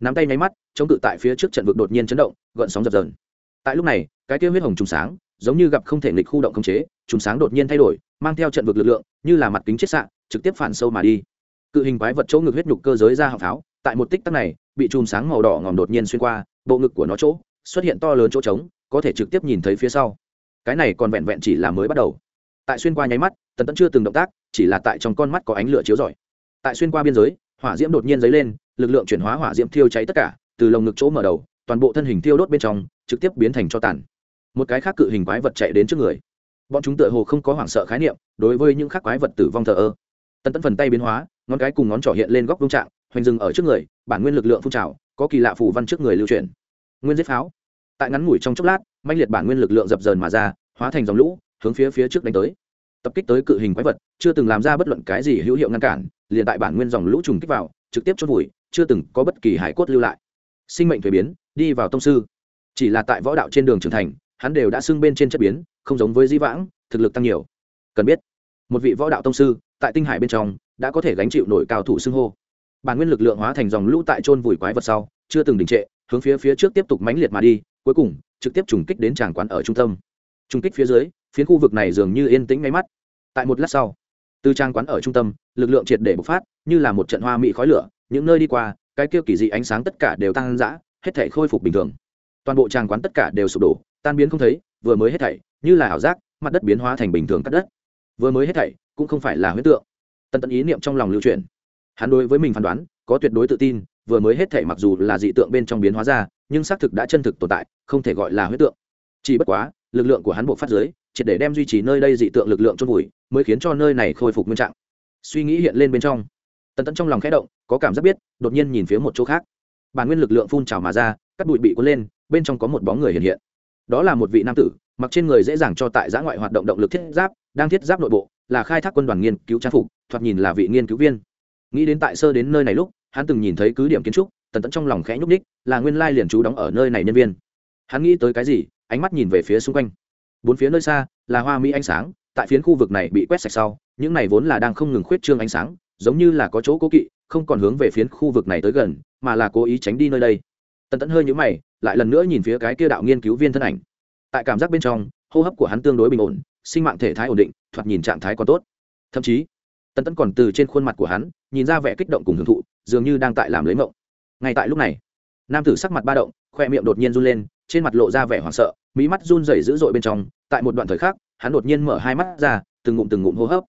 Speaker 1: nắm tay nháy mắt, chống cự tại phía trước trận vực đột nhiên chấn động, gợn sóng dập dờn. Tại lúc này, cái tiêu huyết hồng trùng sáng, giống như gặp không thể nghịch khu động khống chế, trùng sáng đột nhiên thay đổi, mang theo trận vực lực lượng, như là mặt kính chết xạ, trực tiếp phản sâu mà đi. Cự hình quái vật chỗ ngực huyết nhục cơ giới ra hạng pháo, tại một tích tắc này, bị chùm sáng màu đỏ ngòm đột nhiên xuyên qua, bộ ngực của nó chỗ, xuất hiện to lớn chỗ trống, có thể trực tiếp nhìn thấy phía sau. Cái này còn vẹn vẹn chỉ là mới bắt đầu. Tại xuyên qua nháy mắt, tần tẫn chưa từng động tác, chỉ là tại trong con mắt có ánh lửa chiếu rọi. Tại xuyên qua biên giới, hỏa diễm đột nhiên dấy lên lực lượng chuyển hóa hỏa diễm thiêu cháy tất cả, từ lồng ngực chỗ mở đầu, toàn bộ thân hình thiêu đốt bên trong, trực tiếp biến thành cho tàn. Một cái khác cự hình quái vật chạy đến trước người. Bọn chúng tựa hồ không có hoảng sợ khái niệm, đối với những khác quái vật tử vong thờ ơ. Tần tẫn phần tay biến hóa, ngón cái cùng ngón trỏ hiện lên góc vông trạng, hoành dừng ở trước người, bản nguyên lực lượng phun trào, có kỳ lạ phù văn trước người lưu truyền nguyên giết pháo. Tại ngắn ngủi trong chốc lát manh liệt bản nguyên lực lượng dập dờn mà ra, hóa thành dòng lũ, hướng phía phía trước đánh tới. Tập kích tới cự hình quái vật, chưa từng làm ra bất luận cái gì hữu hiệu ngăn cản, liền tại bản nguyên dòng lũ trùng kích vào, trực tiếp chốt vùi chưa từng có bất kỳ hải cốt lưu lại. Sinh mệnh thuế biến, đi vào tông sư. Chỉ là tại võ đạo trên đường trưởng thành, hắn đều đã xưng bên trên chất biến, không giống với di vãng, thực lực tăng nhiều. Cần biết, một vị võ đạo tông sư, tại tinh hải bên trong, đã có thể gánh chịu nổi cao thủ xưng hô. Bản nguyên lực lượng hóa thành dòng lũ tại trôn vùi quái vật sau, chưa từng đình trệ, hướng phía phía trước tiếp tục mãnh liệt mà đi, cuối cùng, trực tiếp trùng kích đến tràng quán ở trung tâm. Trùng kích phía dưới, phiến khu vực này dường như yên tĩnh ngay mắt. Tại một lát sau, từ trang quán ở trung tâm, lực lượng triệt để bộc phát, như là một trận hoa mỹ khói lửa những nơi đi qua, cái kia kỳ dị ánh sáng tất cả đều tăng dã hết thể khôi phục bình thường. Toàn bộ tràng quán tất cả đều sụp đổ, tan biến không thấy, vừa mới hết thảy, như là ảo giác, mặt đất biến hóa thành bình thường cắt đất. Vừa mới hết thảy, cũng không phải là huyết tượng. Tần Tẫn ý niệm trong lòng lưu truyền hắn đối với mình phán đoán, có tuyệt đối tự tin, vừa mới hết thảy mặc dù là dị tượng bên trong biến hóa ra, nhưng xác thực đã chân thực tồn tại, không thể gọi là huyết tượng. Chỉ bất quá, lực lượng của hắn buộc phát giới triệt để đem duy trì nơi đây dị tượng lực lượng chôn vùi, mới khiến cho nơi này khôi phục nguyên trạng. Suy nghĩ hiện lên bên trong tần tẫn trong lòng khẽ động, có cảm giác biết, đột nhiên nhìn phía một chỗ khác. Bản nguyên lực lượng phun trào mà ra, cắt bụi bị cuốn lên, bên trong có một bóng người hiện hiện. Đó là một vị nam tử, mặc trên người dễ dàng cho tại giã ngoại hoạt động động lực thiết giáp, đang thiết giáp nội bộ, là khai thác quân đoàn nghiên cứu trang phục, thoạt nhìn là vị nghiên cứu viên. Nghĩ đến tại sơ đến nơi này lúc, hắn từng nhìn thấy cứ điểm kiến trúc, tần tẫn trong lòng khẽ nhúc ních là nguyên lai liền trú đóng ở nơi này nhân viên. Hắn nghĩ tới cái gì, ánh mắt nhìn về phía xung quanh. Bốn phía nơi xa, là hoa mỹ ánh sáng, tại phiến khu vực này bị quét sạch sau, những này vốn là đang không ngừng khuyết trương ánh sáng giống như là có chỗ cố kỵ, không còn hướng về phiến khu vực này tới gần, mà là cố ý tránh đi nơi đây. Tần tẫn hơi nhũ mày, lại lần nữa nhìn phía cái kia đạo nghiên cứu viên thân ảnh. Tại cảm giác bên trong, hô hấp của hắn tương đối bình ổn, sinh mạng thể thái ổn định, thoạt nhìn trạng thái còn tốt. Thậm chí, tần tẫn còn từ trên khuôn mặt của hắn, nhìn ra vẻ kích động cùng hưởng thụ, dường như đang tại làm lấy mộng. Ngay tại lúc này, nam tử sắc mặt ba động, khoe miệng đột nhiên run lên, trên mặt lộ ra vẻ hoảng sợ mỹ mắt run rẩy dữ dội bên trong. Tại một đoạn thời khắc, hắn đột nhiên mở hai mắt ra, từng ngụm từng ngụm hô hấp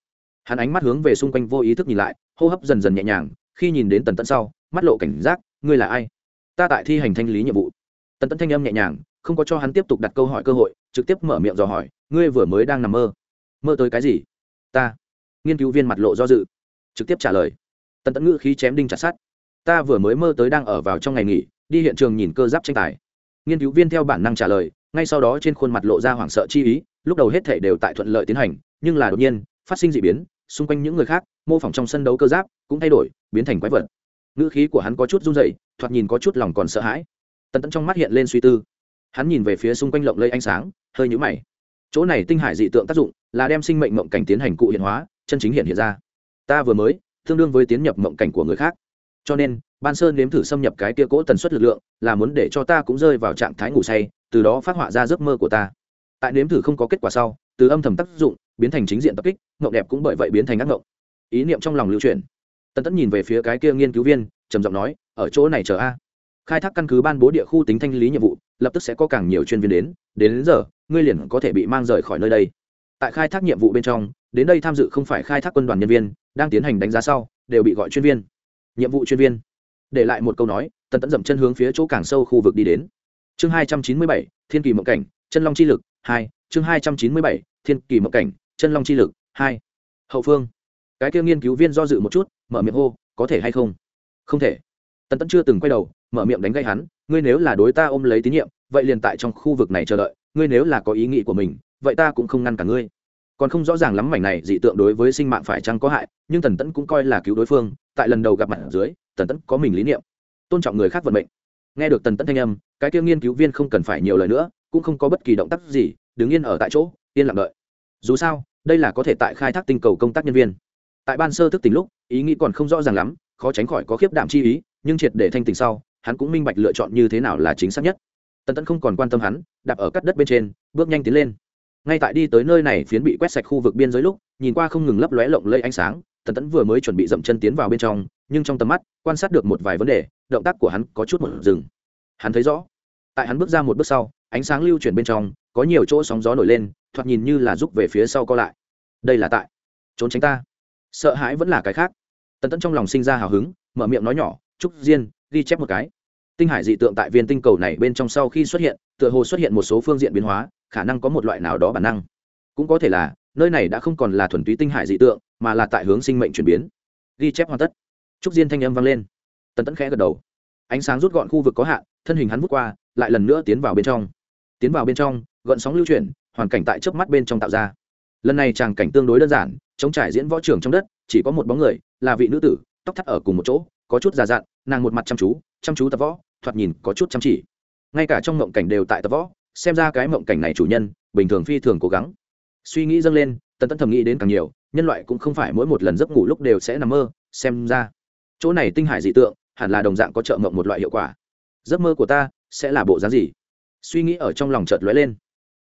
Speaker 1: hắn ánh mắt hướng về xung quanh vô ý thức nhìn lại, hô hấp dần dần nhẹ nhàng, khi nhìn đến tần tẫn sau, mắt lộ cảnh giác, ngươi là ai? Ta tại thi hành thanh lý nhiệm vụ. Tần tẫn thanh âm nhẹ nhàng, không có cho hắn tiếp tục đặt câu hỏi cơ hội, trực tiếp mở miệng dò hỏi, ngươi vừa mới đang nằm mơ? Mơ tới cái gì? Ta. Nghiên cứu viên mặt lộ do dự, trực tiếp trả lời. Tần tẫn ngữ khí chém đinh chặt sát ta vừa mới mơ tới đang ở vào trong ngày nghỉ, đi hiện trường nhìn cơ giáp tranh tài. Nghiên cứu viên theo bản năng trả lời, ngay sau đó trên khuôn mặt lộ ra hoảng sợ chi ý, lúc đầu hết thể đều tại thuận lợi tiến hành, nhưng là đột nhiên, phát sinh d ị biến xung quanh những người khác, mô phỏng trong sân đấu cơ giáp cũng thay đổi, biến thành quái vật. Ngữ khí của hắn có chút run dậy thoạt nhìn có chút lòng còn sợ hãi. Tần tẫn trong mắt hiện lên suy tư. Hắn nhìn về phía xung quanh lộng lây ánh sáng, hơi nhũ mày. Chỗ này tinh hải dị tượng tác dụng là đem sinh mệnh mộng cảnh tiến hành cụ hiện hóa, chân chính hiện hiện ra. Ta vừa mới, tương đương với tiến nhập mộng cảnh của người khác. Cho nên, ban sơn nếm thử xâm nhập cái tia cỗ tần suất lực lượng, là muốn để cho ta cũng rơi vào trạng thái ngủ say, từ đó phát họa ra giấc mơ của ta. Tại nếm thử không có kết quả sau, từ âm thầm tác dụng biến thành chính diện tập kích ngộng đẹp cũng bởi vậy biến thành ác ngộng. Ý niệm trong lòng lưu truyền tần tẫn nhìn về phía cái kia nghiên cứu viên trầm giọng nói ở chỗ này chờ a. Khai thác căn cứ ban bố địa khu tính thanh lý nhiệm vụ lập tức sẽ có càng nhiều chuyên viên đến đến, đến giờ ngươi liền có thể bị mang rời khỏi nơi đây. Tại khai thác nhiệm vụ bên trong đến đây tham dự không phải khai thác quân đoàn nhân viên đang tiến hành đánh giá sau đều bị gọi chuyên viên. Nhiệm vụ chuyên viên. Để lại một câu nói tần tẫn dậm chân hướng phía chỗ càng sâu khu vực đi đến. Chương hai trăm chín mươi bảy thiên kỳ mộng cảnh chân long chi lực hai chương hai trăm chín mươi bảy thiên kỳ mộng cảnh chân long chi lực, hai, hậu phương. Cái kia nghiên cứu viên do dự một chút, mở miệng hô, có thể hay không? Không thể. Tần tẫn chưa từng quay đầu, mở miệng đánh gây hắn, ngươi nếu là đối ta ôm lấy tín nhiệm, vậy liền tại trong khu vực này chờ đợi, ngươi nếu là có ý nghĩ của mình, vậy ta cũng không ngăn cả ngươi. Còn không rõ ràng lắm mảnh này dị tượng đối với sinh mạng phải chăng có hại, nhưng tần tẫn cũng coi là cứu đối phương, tại lần đầu gặp mặt ở dưới, tần tẫn có mình lý niệm. Tôn trọng người khác vận mệnh. Nghe được tần tẫn thanh âm, cái kia nghiên cứu viên không cần phải nhiều lời nữa, cũng không có bất kỳ động tác gì, đứng yên ở tại chỗ, yên lặng đợi. Dù sao đây là có thể tại khai thác tinh cầu công tác nhân viên. Tại ban sơ thức tỉnh lúc, ý nghĩ còn không rõ ràng lắm, khó tránh khỏi có khiếp đảm chi ý, nhưng triệt để thanh tỉnh sau, hắn cũng minh bạch lựa chọn như thế nào là chính xác nhất. Tần tẫn không còn quan tâm hắn, đạp ở cắt đất bên trên, bước nhanh tiến lên. Ngay tại đi tới nơi này phiến bị quét sạch khu vực biên giới lúc, nhìn qua không ngừng lấp lóe lộng lây ánh sáng, tần tẫn vừa mới chuẩn bị dậm chân tiến vào bên trong, nhưng trong tầm mắt, quan sát được một vài vấn đề, động tác của hắn có chút một dừng hắn thấy rõ. Tại hắn bước ra một bước sau, ánh sáng lưu chuyển bên trong có nhiều chỗ sóng gió nổi lên, thoạt nhìn như là rút về phía sau co lại. Đây là tại. Trốn tránh ta. Sợ hãi vẫn là cái khác. Tần tẫn trong lòng sinh ra hào hứng, mở miệng nói nhỏ, trúc diên, ghi chép một cái. Tinh hải dị tượng tại viên tinh cầu này bên trong sau khi xuất hiện, tựa hồ xuất hiện một số phương diện biến hóa, khả năng có một loại nào đó bản năng. Cũng có thể là, nơi này đã không còn là thuần túy tinh hải dị tượng, mà là tại hướng sinh mệnh chuyển biến. Ghi chép hoàn tất. Trúc diên thanh âm vang lên. Tần tẫn khẽ gật đầu. Ánh sáng rút gọn khu vực có hạn, thân hình hắn vút qua, lại lần nữa tiến vào bên trong. Tiến vào bên trong gợn sóng lưu chuyển, hoàn cảnh tại trước mắt bên trong tạo ra. Lần này tràng cảnh tương đối đơn giản, chống trải diễn võ trường trong đất, chỉ có một bóng người, là vị nữ tử, tóc thắt ở cùng một chỗ, có chút già dặn, nàng một mặt chăm chú chăm chú tập võ, thoạt nhìn có chút chăm chỉ. Ngay cả trong mộng cảnh đều tại tập võ, xem ra cái mộng cảnh này chủ nhân, bình thường phi thường cố gắng. Suy nghĩ dâng lên, tần tẫn thầm nghĩ đến càng nhiều, nhân loại cũng không phải mỗi một lần giấc ngủ lúc đều sẽ nằm mơ, xem ra. Chỗ này tinh hải dị tượng, hẳn là đồng dạng có trợ mộng một loại hiệu quả. Giấc mơ của ta sẽ là bộ dáng gì? Suy nghĩ ở trong lòng chợt lóe lên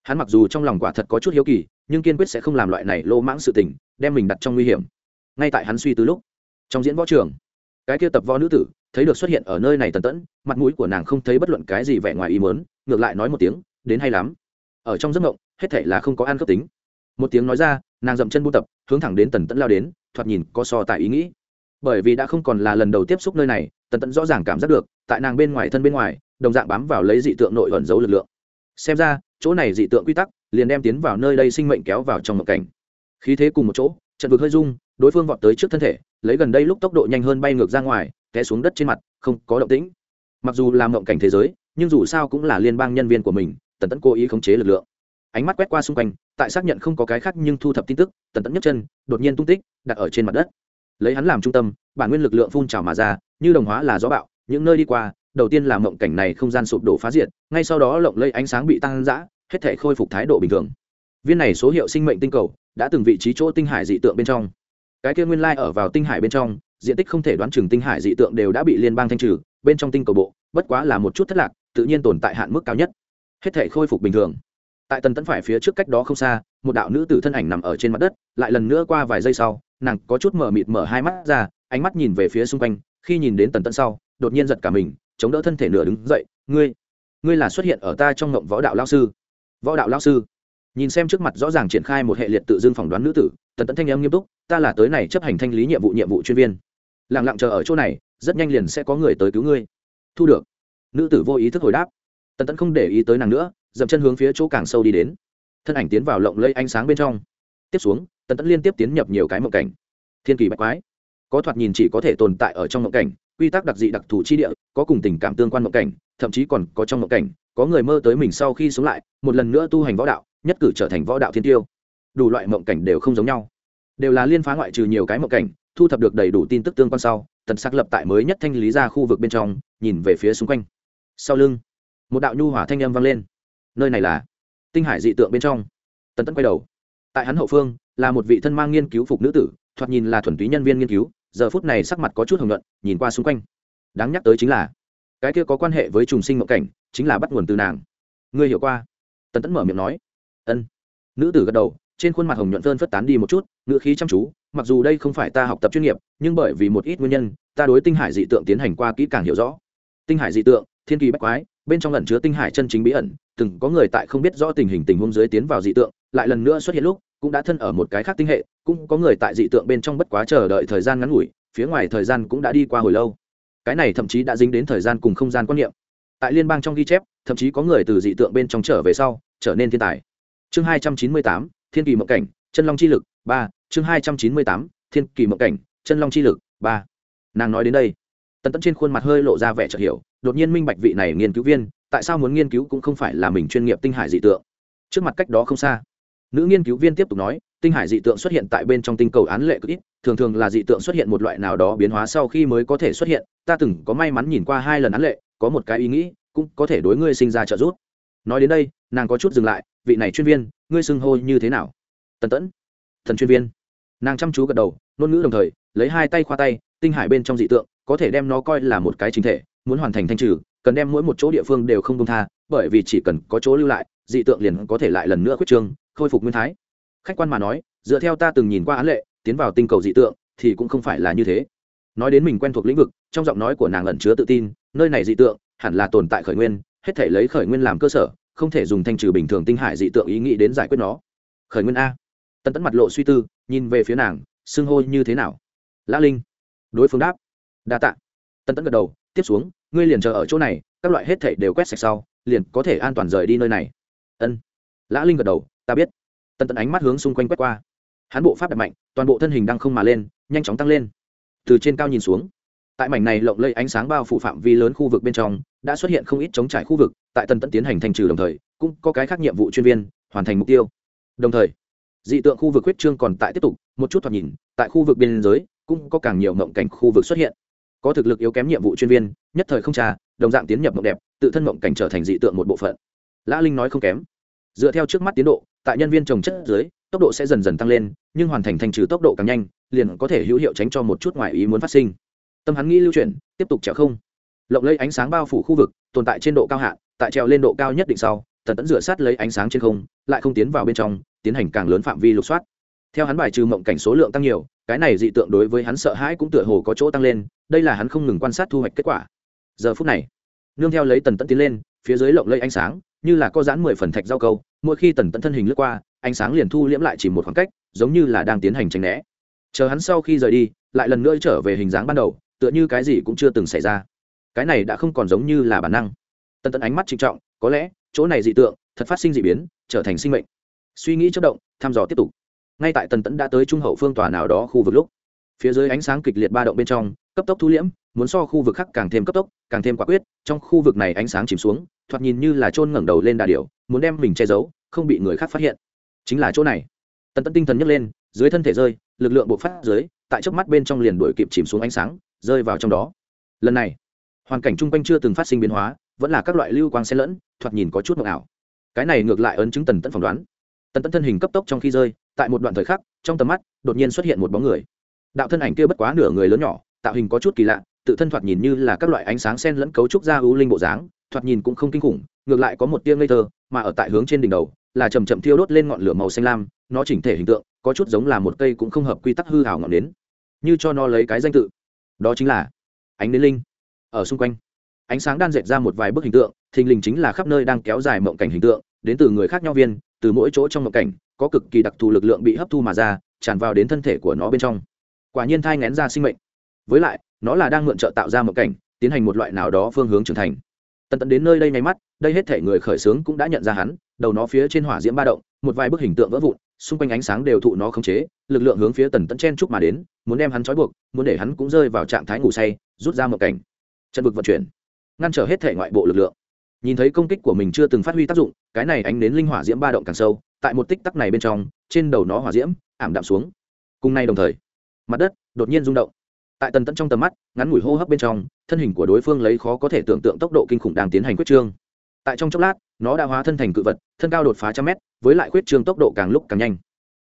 Speaker 1: hắn mặc dù trong lòng quả thật có chút hiếu kỳ, nhưng kiên quyết sẽ không làm loại này lô mãng sự tình, đem mình đặt trong nguy hiểm. Ngay tại hắn suy từ lúc, trong diễn võ trường, cái kia tập võ nữ tử thấy được xuất hiện ở nơi này tần tẫn, mặt mũi của nàng không thấy bất luận cái gì vẻ ngoài ý mớn ngược lại nói một tiếng, đến hay lắm. Ở trong giấc ngộng hết thể là không có ăn cấp tính. Một tiếng nói ra, nàng dậm chân buôn tập, hướng thẳng đến tần tẫn lao đến, thoạt nhìn có so tại ý nghĩ. Bởi vì đã không còn là lần đầu tiếp xúc nơi này, tần tẫn rõ ràng cảm giác được, tại nàng bên ngoài thân bên ngoài, đồng dạng bám vào lấy dị tượng nội ẩn giấu lực lượng. Xem ra chỗ này dị tượng quy tắc, liền đem tiến vào nơi đây sinh mệnh kéo vào trong mộng cảnh. Khí thế cùng một chỗ, trận vực hơi rung, đối phương vọt tới trước thân thể, lấy gần đây lúc tốc độ nhanh hơn bay ngược ra ngoài, té xuống đất trên mặt, không có động tĩnh. Mặc dù làm mộng cảnh thế giới, nhưng dù sao cũng là liên bang nhân viên của mình, tần tẫn cố ý khống chế lực lượng. Ánh mắt quét qua xung quanh, tại xác nhận không có cái khác nhưng thu thập tin tức, tần tẫn nhấc chân, đột nhiên tung tích, đặt ở trên mặt đất. Lấy hắn làm trung tâm, bản nguyên lực lượng phun trào mà ra, như đồng hóa là gió bạo những nơi đi qua, đầu tiên là mộng cảnh này không gian sụp đổ phá diệt, ngay sau đó lộng lây ánh sáng bị tăng giã hết thể khôi phục thái độ bình thường. Viên này số hiệu sinh mệnh tinh cầu đã từng vị trí chỗ tinh hải dị tượng bên trong. Cái kia nguyên lai ở vào tinh hải bên trong, diện tích không thể đoán chừng tinh hải dị tượng đều đã bị liên bang thanh trừ, bên trong tinh cầu bộ, bất quá là một chút thất lạc, tự nhiên tồn tại hạn mức cao nhất. Hết thể khôi phục bình thường. Tại tần tẫn phải phía trước cách đó không xa, một đạo nữ tử thân ảnh nằm ở trên mặt đất, lại lần nữa qua vài giây sau, nàng có chút mở mịt mở hai mắt ra, ánh mắt nhìn về phía xung quanh, khi nhìn đến tần tẫn sau, đột nhiên giật cả mình, chống đỡ thân thể nửa đứng dậy, ngươi ngươi là xuất hiện ở ta trong ngộng võ đạo lao sư võ đạo lao sư. Nhìn xem trước mặt rõ ràng triển khai một hệ liệt tự dưng phỏng đoán nữ tử, tần tẫn thanh em nghiêm túc, ta là tới này chấp hành thanh lý nhiệm vụ nhiệm vụ chuyên viên. Lẳng lặng chờ ở chỗ này, rất nhanh liền sẽ có người tới cứu ngươi. Thu được. Nữ tử vô ý thức hồi đáp. Tần tẫn không để ý tới nàng nữa, dậm chân hướng phía chỗ càng sâu đi đến. Thân ảnh tiến vào lộng lây ánh sáng bên trong. Tiếp xuống, tần tẫn liên tiếp tiến nhập nhiều cái mộng cảnh. Thiên kỳ bạch quái. Có thoạt nhìn chỉ có thể tồn tại ở trong mộng cảnh quy tắc đặc dị đặc thù chi địa, có cùng tình cảm tương quan mộng cảnh, thậm chí còn có trong mộng cảnh, có người mơ tới mình sau khi sống lại, một lần nữa tu hành võ đạo, nhất cử trở thành võ đạo thiên tiêu. Đủ loại mộng cảnh đều không giống nhau. Đều là liên phá ngoại trừ nhiều cái mộng cảnh, thu thập được đầy đủ tin tức tương quan sau, tần sắc lập tại mới nhất thanh lý ra khu vực bên trong, nhìn về phía xung quanh. Sau lưng, một đạo nhu hỏa thanh âm vang lên. Nơi này là tinh hải dị tượng bên trong. Tần tấn quay đầu. Tại hắn hậu phương, là một vị thân mang nghiên cứu phục nữ tử, thoạt nhìn là thuần túy nhân viên nghiên cứu giờ phút này sắc mặt có chút hồng luận nhìn qua xung quanh. Đáng nhắc tới chính là, cái kia có quan hệ với trùng sinh mộng cảnh, chính là bắt nguồn từ nàng. Ngươi hiểu qua? Tần tấn mở miệng nói. Ân. Nữ tử gật đầu, trên khuôn mặt hồng nhuận phơn phất tán đi một chút ngựa khí chăm chú, mặc dù đây không phải ta học tập chuyên nghiệp, nhưng bởi vì một ít nguyên nhân, ta đối tinh hải dị tượng tiến hành qua kỹ càng hiểu rõ. Tinh hải dị tượng, thiên kỳ bách quái, bên trong lần chứa tinh hải chân chính bí ẩn, từng có người tại không biết rõ tình hình tình huống dưới tiến vào dị tượng, lại lần nữa xuất hiện lúc cũng đã thân ở một cái khác tinh hệ, cũng có người tại dị tượng bên trong bất quá chờ đợi thời gian ngắn ngủi, phía ngoài thời gian cũng đã đi qua hồi lâu. Cái này thậm chí đã dính đến thời gian cùng không gian quan niệm. Tại liên bang trong ghi chép, thậm chí có người từ dị tượng bên trong trở về sau, trở nên thiên tài. Chương hai trăm chín mươi tám, thiên kỳ mộng cảnh, chân long chi lực, ba. Chương hai trăm chín mươi tám, thiên kỳ mộng cảnh, chân long chi lực, ba. Nàng nói đến đây, tần tẫn trên khuôn mặt hơi lộ ra vẻ chợt hiểu, đột nhiên minh bạch vị này nghiên cứu viên, tại sao muốn nghiên cứu cũng không phải là mình chuyên nghiệp tinh hải dị tượng. Trước mặt cách đó không xa nữ nghiên cứu viên tiếp tục nói, tinh hải dị tượng xuất hiện tại bên trong tinh cầu án lệ cực ít, thường thường là dị tượng xuất hiện một loại nào đó biến hóa sau khi mới có thể xuất hiện, ta từng có may mắn nhìn qua hai lần án lệ, có một cái ý nghĩ, cũng có thể đối ngươi sinh ra trợ giúp. Nói đến đây, nàng có chút dừng lại, vị này chuyên viên, ngươi xưng hô như thế nào? Tần tẫn. Thần chuyên viên. Nàng chăm chú gật đầu, ngôn ngữ đồng thời, lấy hai tay khoa tay, tinh hải bên trong dị tượng, có thể đem nó coi là một cái chính thể, muốn hoàn thành thanh trừ, cần đem mỗi một chỗ địa phương đều không công tha, bởi vì chỉ cần có chỗ lưu lại, dị tượng liền có thể lại lần nữa khuyết trương khôi phục nguyên thái. Khách quan mà nói, dựa theo ta từng nhìn qua án lệ, tiến vào tinh cầu dị tượng thì cũng không phải là như thế. Nói đến mình quen thuộc lĩnh vực, trong giọng nói của nàng ẩn chứa tự tin, nơi này dị tượng hẳn là tồn tại khởi nguyên, hết thể lấy khởi nguyên làm cơ sở, không thể dùng thanh trừ bình thường tinh hải dị tượng ý nghĩ đến giải quyết nó. Khởi nguyên a. Tân tẫn mặt lộ suy tư, nhìn về phía nàng, xưng hô như thế nào? Lã linh. Đối phương đáp. Đa tạ. Tân tẫn gật đầu, tiếp xuống, ngươi liền chờ ở chỗ này, các loại hết thể đều quét sạch sau, liền có thể an toàn rời đi nơi này. Ân. Lã linh gật đầu ta biết. Tân tần ánh mắt hướng xung quanh quét qua. Hắn bộ pháp đặt mạnh, toàn bộ thân hình đang không mà lên, nhanh chóng tăng lên. Từ trên cao nhìn xuống, tại mảnh này lộng lây ánh sáng bao phủ phạm vi lớn khu vực bên trong, đã xuất hiện không ít chống trải khu vực, tại tân tẫn tiến hành thành trừ đồng thời, cũng có cái khác nhiệm vụ chuyên viên hoàn thành mục tiêu. Đồng thời, dị tượng khu vực huyết trương còn tại tiếp tục, một chút thoạt nhìn, tại khu vực biên giới, cũng có càng nhiều mộng cảnh khu vực xuất hiện. Có thực lực yếu kém nhiệm vụ chuyên viên, nhất thời không trà, đồng dạng tiến nhập mộng đẹp, tự thân mộng cảnh trở thành dị tượng một bộ phận. Lã linh nói không kém. Dựa theo trước mắt tiến độ tại nhân viên trồng chất dưới tốc độ sẽ dần dần tăng lên nhưng hoàn thành thành trừ tốc độ càng nhanh liền có thể hữu hiệu tránh cho một chút ngoài ý muốn phát sinh. Tâm hắn nghĩ lưu chuyển tiếp tục trèo không. Lộng lấy ánh sáng bao phủ khu vực tồn tại trên độ cao hạ, tại trèo lên độ cao nhất định sau tần tẫn rửa sát lấy ánh sáng trên không lại không tiến vào bên trong tiến hành càng lớn phạm vi lục soát. Theo hắn bài trừ mộng cảnh số lượng tăng nhiều cái này dị tượng đối với hắn sợ hãi cũng tựa hồ có chỗ tăng lên đây là hắn không ngừng quan sát thu hoạch kết quả. Giờ phút này nương theo lấy tần tẫn tiến lên phía dưới lộng lây ánh sáng như là có dán mười phần thạch rau câu, mỗi khi tần tẫn thân hình lướt qua, ánh sáng liền thu liễm lại chỉ một khoảng cách, giống như là đang tiến hành tránh né. Chờ hắn sau khi rời đi, lại lần nữa trở về hình dáng ban đầu, tựa như cái gì cũng chưa từng xảy ra. Cái này đã không còn giống như là bản năng. Tần tẫn ánh mắt trịnh trọng, có lẽ, chỗ này dị tượng, thật phát sinh dị biến, trở thành sinh mệnh. Suy nghĩ chất động, thăm dò tiếp tục. Ngay tại tần tẫn đã tới trung hậu phương tòa nào đó khu vực lúc, phía dưới ánh sáng kịch liệt ba động bên trong cấp tốc thu liễm, muốn so khu vực khác càng thêm cấp tốc, càng thêm quả quyết, trong khu vực này ánh sáng chìm xuống, thoạt nhìn như là trôn ngẩng đầu lên đà điểu, muốn đem mình che giấu, không bị người khác phát hiện. Chính là chỗ này. Tần tẫn tinh thần nhấc lên, dưới thân thể rơi, lực lượng bộc phát dưới, tại chớp mắt bên trong liền đuổi kịp chìm xuống ánh sáng, rơi vào trong đó. Lần này, hoàn cảnh chung quanh chưa từng phát sinh biến hóa, vẫn là các loại lưu quang xen lẫn, thoạt nhìn có chút mộng ảo. Cái này ngược lại ấn chứng tần tẫn phỏng đoán. Tần tẫn thân hình cấp tốc trong khi rơi, tại một đoạn thời khắc, trong tầm mắt, đột nhiên xuất hiện một bóng người. Đạo thân ảnh kia bất quá nửa người lớn nhỏ tạo hình có chút kỳ lạ, tự thân thoạt nhìn như là các loại ánh sáng sen lẫn cấu trúc ra ưu linh bộ dáng, thoạt nhìn cũng không kinh khủng, ngược lại có một tia ngây thơ, mà ở tại hướng trên đỉnh đầu, là chầm chậm thiêu đốt lên ngọn lửa màu xanh lam, nó chỉnh thể hình tượng, có chút giống là một cây cũng không hợp quy tắc hư hảo ngọn nến. Như cho nó lấy cái danh tự. Đó chính là ánh nến linh. Ở xung quanh, ánh sáng đan dệt ra một vài bức hình tượng, thình lình chính là khắp nơi đang kéo dài mộng cảnh hình tượng, đến từ người khác nhau viên, từ mỗi chỗ trong mộng cảnh, có cực kỳ đặc thù lực lượng bị hấp thu mà ra, tràn vào đến thân thể của nó bên trong. Quả nhiên thai ngén ra sinh mệnh với lại, nó là đang mượn trợ tạo ra một cảnh, tiến hành một loại nào đó phương hướng trưởng thành. Tần tẫn đến nơi đây nháy mắt, đây hết thể người khởi xướng cũng đã nhận ra hắn, đầu nó phía trên hỏa diễm ba động, một vài bức hình tượng vỡ vụn, xung quanh ánh sáng đều thụ nó khống chế, lực lượng hướng phía tần tẫn chen chúc mà đến, muốn đem hắn trói buộc, muốn để hắn cũng rơi vào trạng thái ngủ say, rút ra một cảnh. Chân vực vận chuyển, ngăn trở hết thể ngoại bộ lực lượng. Nhìn thấy công kích của mình chưa từng phát huy tác dụng, cái này ánh đến linh hỏa diễm ba động càng sâu, tại một tích tắc này bên trong, trên đầu nó hỏa diễm, ảm đạm xuống. Cùng nay đồng thời, mặt đất đột nhiên rung động tại tần tận trong tầm mắt, ngắn ngủi hô hấp bên trong, thân hình của đối phương lấy khó có thể tưởng tượng tốc độ kinh khủng đang tiến hành quyết trương. Tại trong chốc lát, nó đã hóa thân thành cự vật, thân cao đột phá trăm mét, với lại quyết trương tốc độ càng lúc càng nhanh.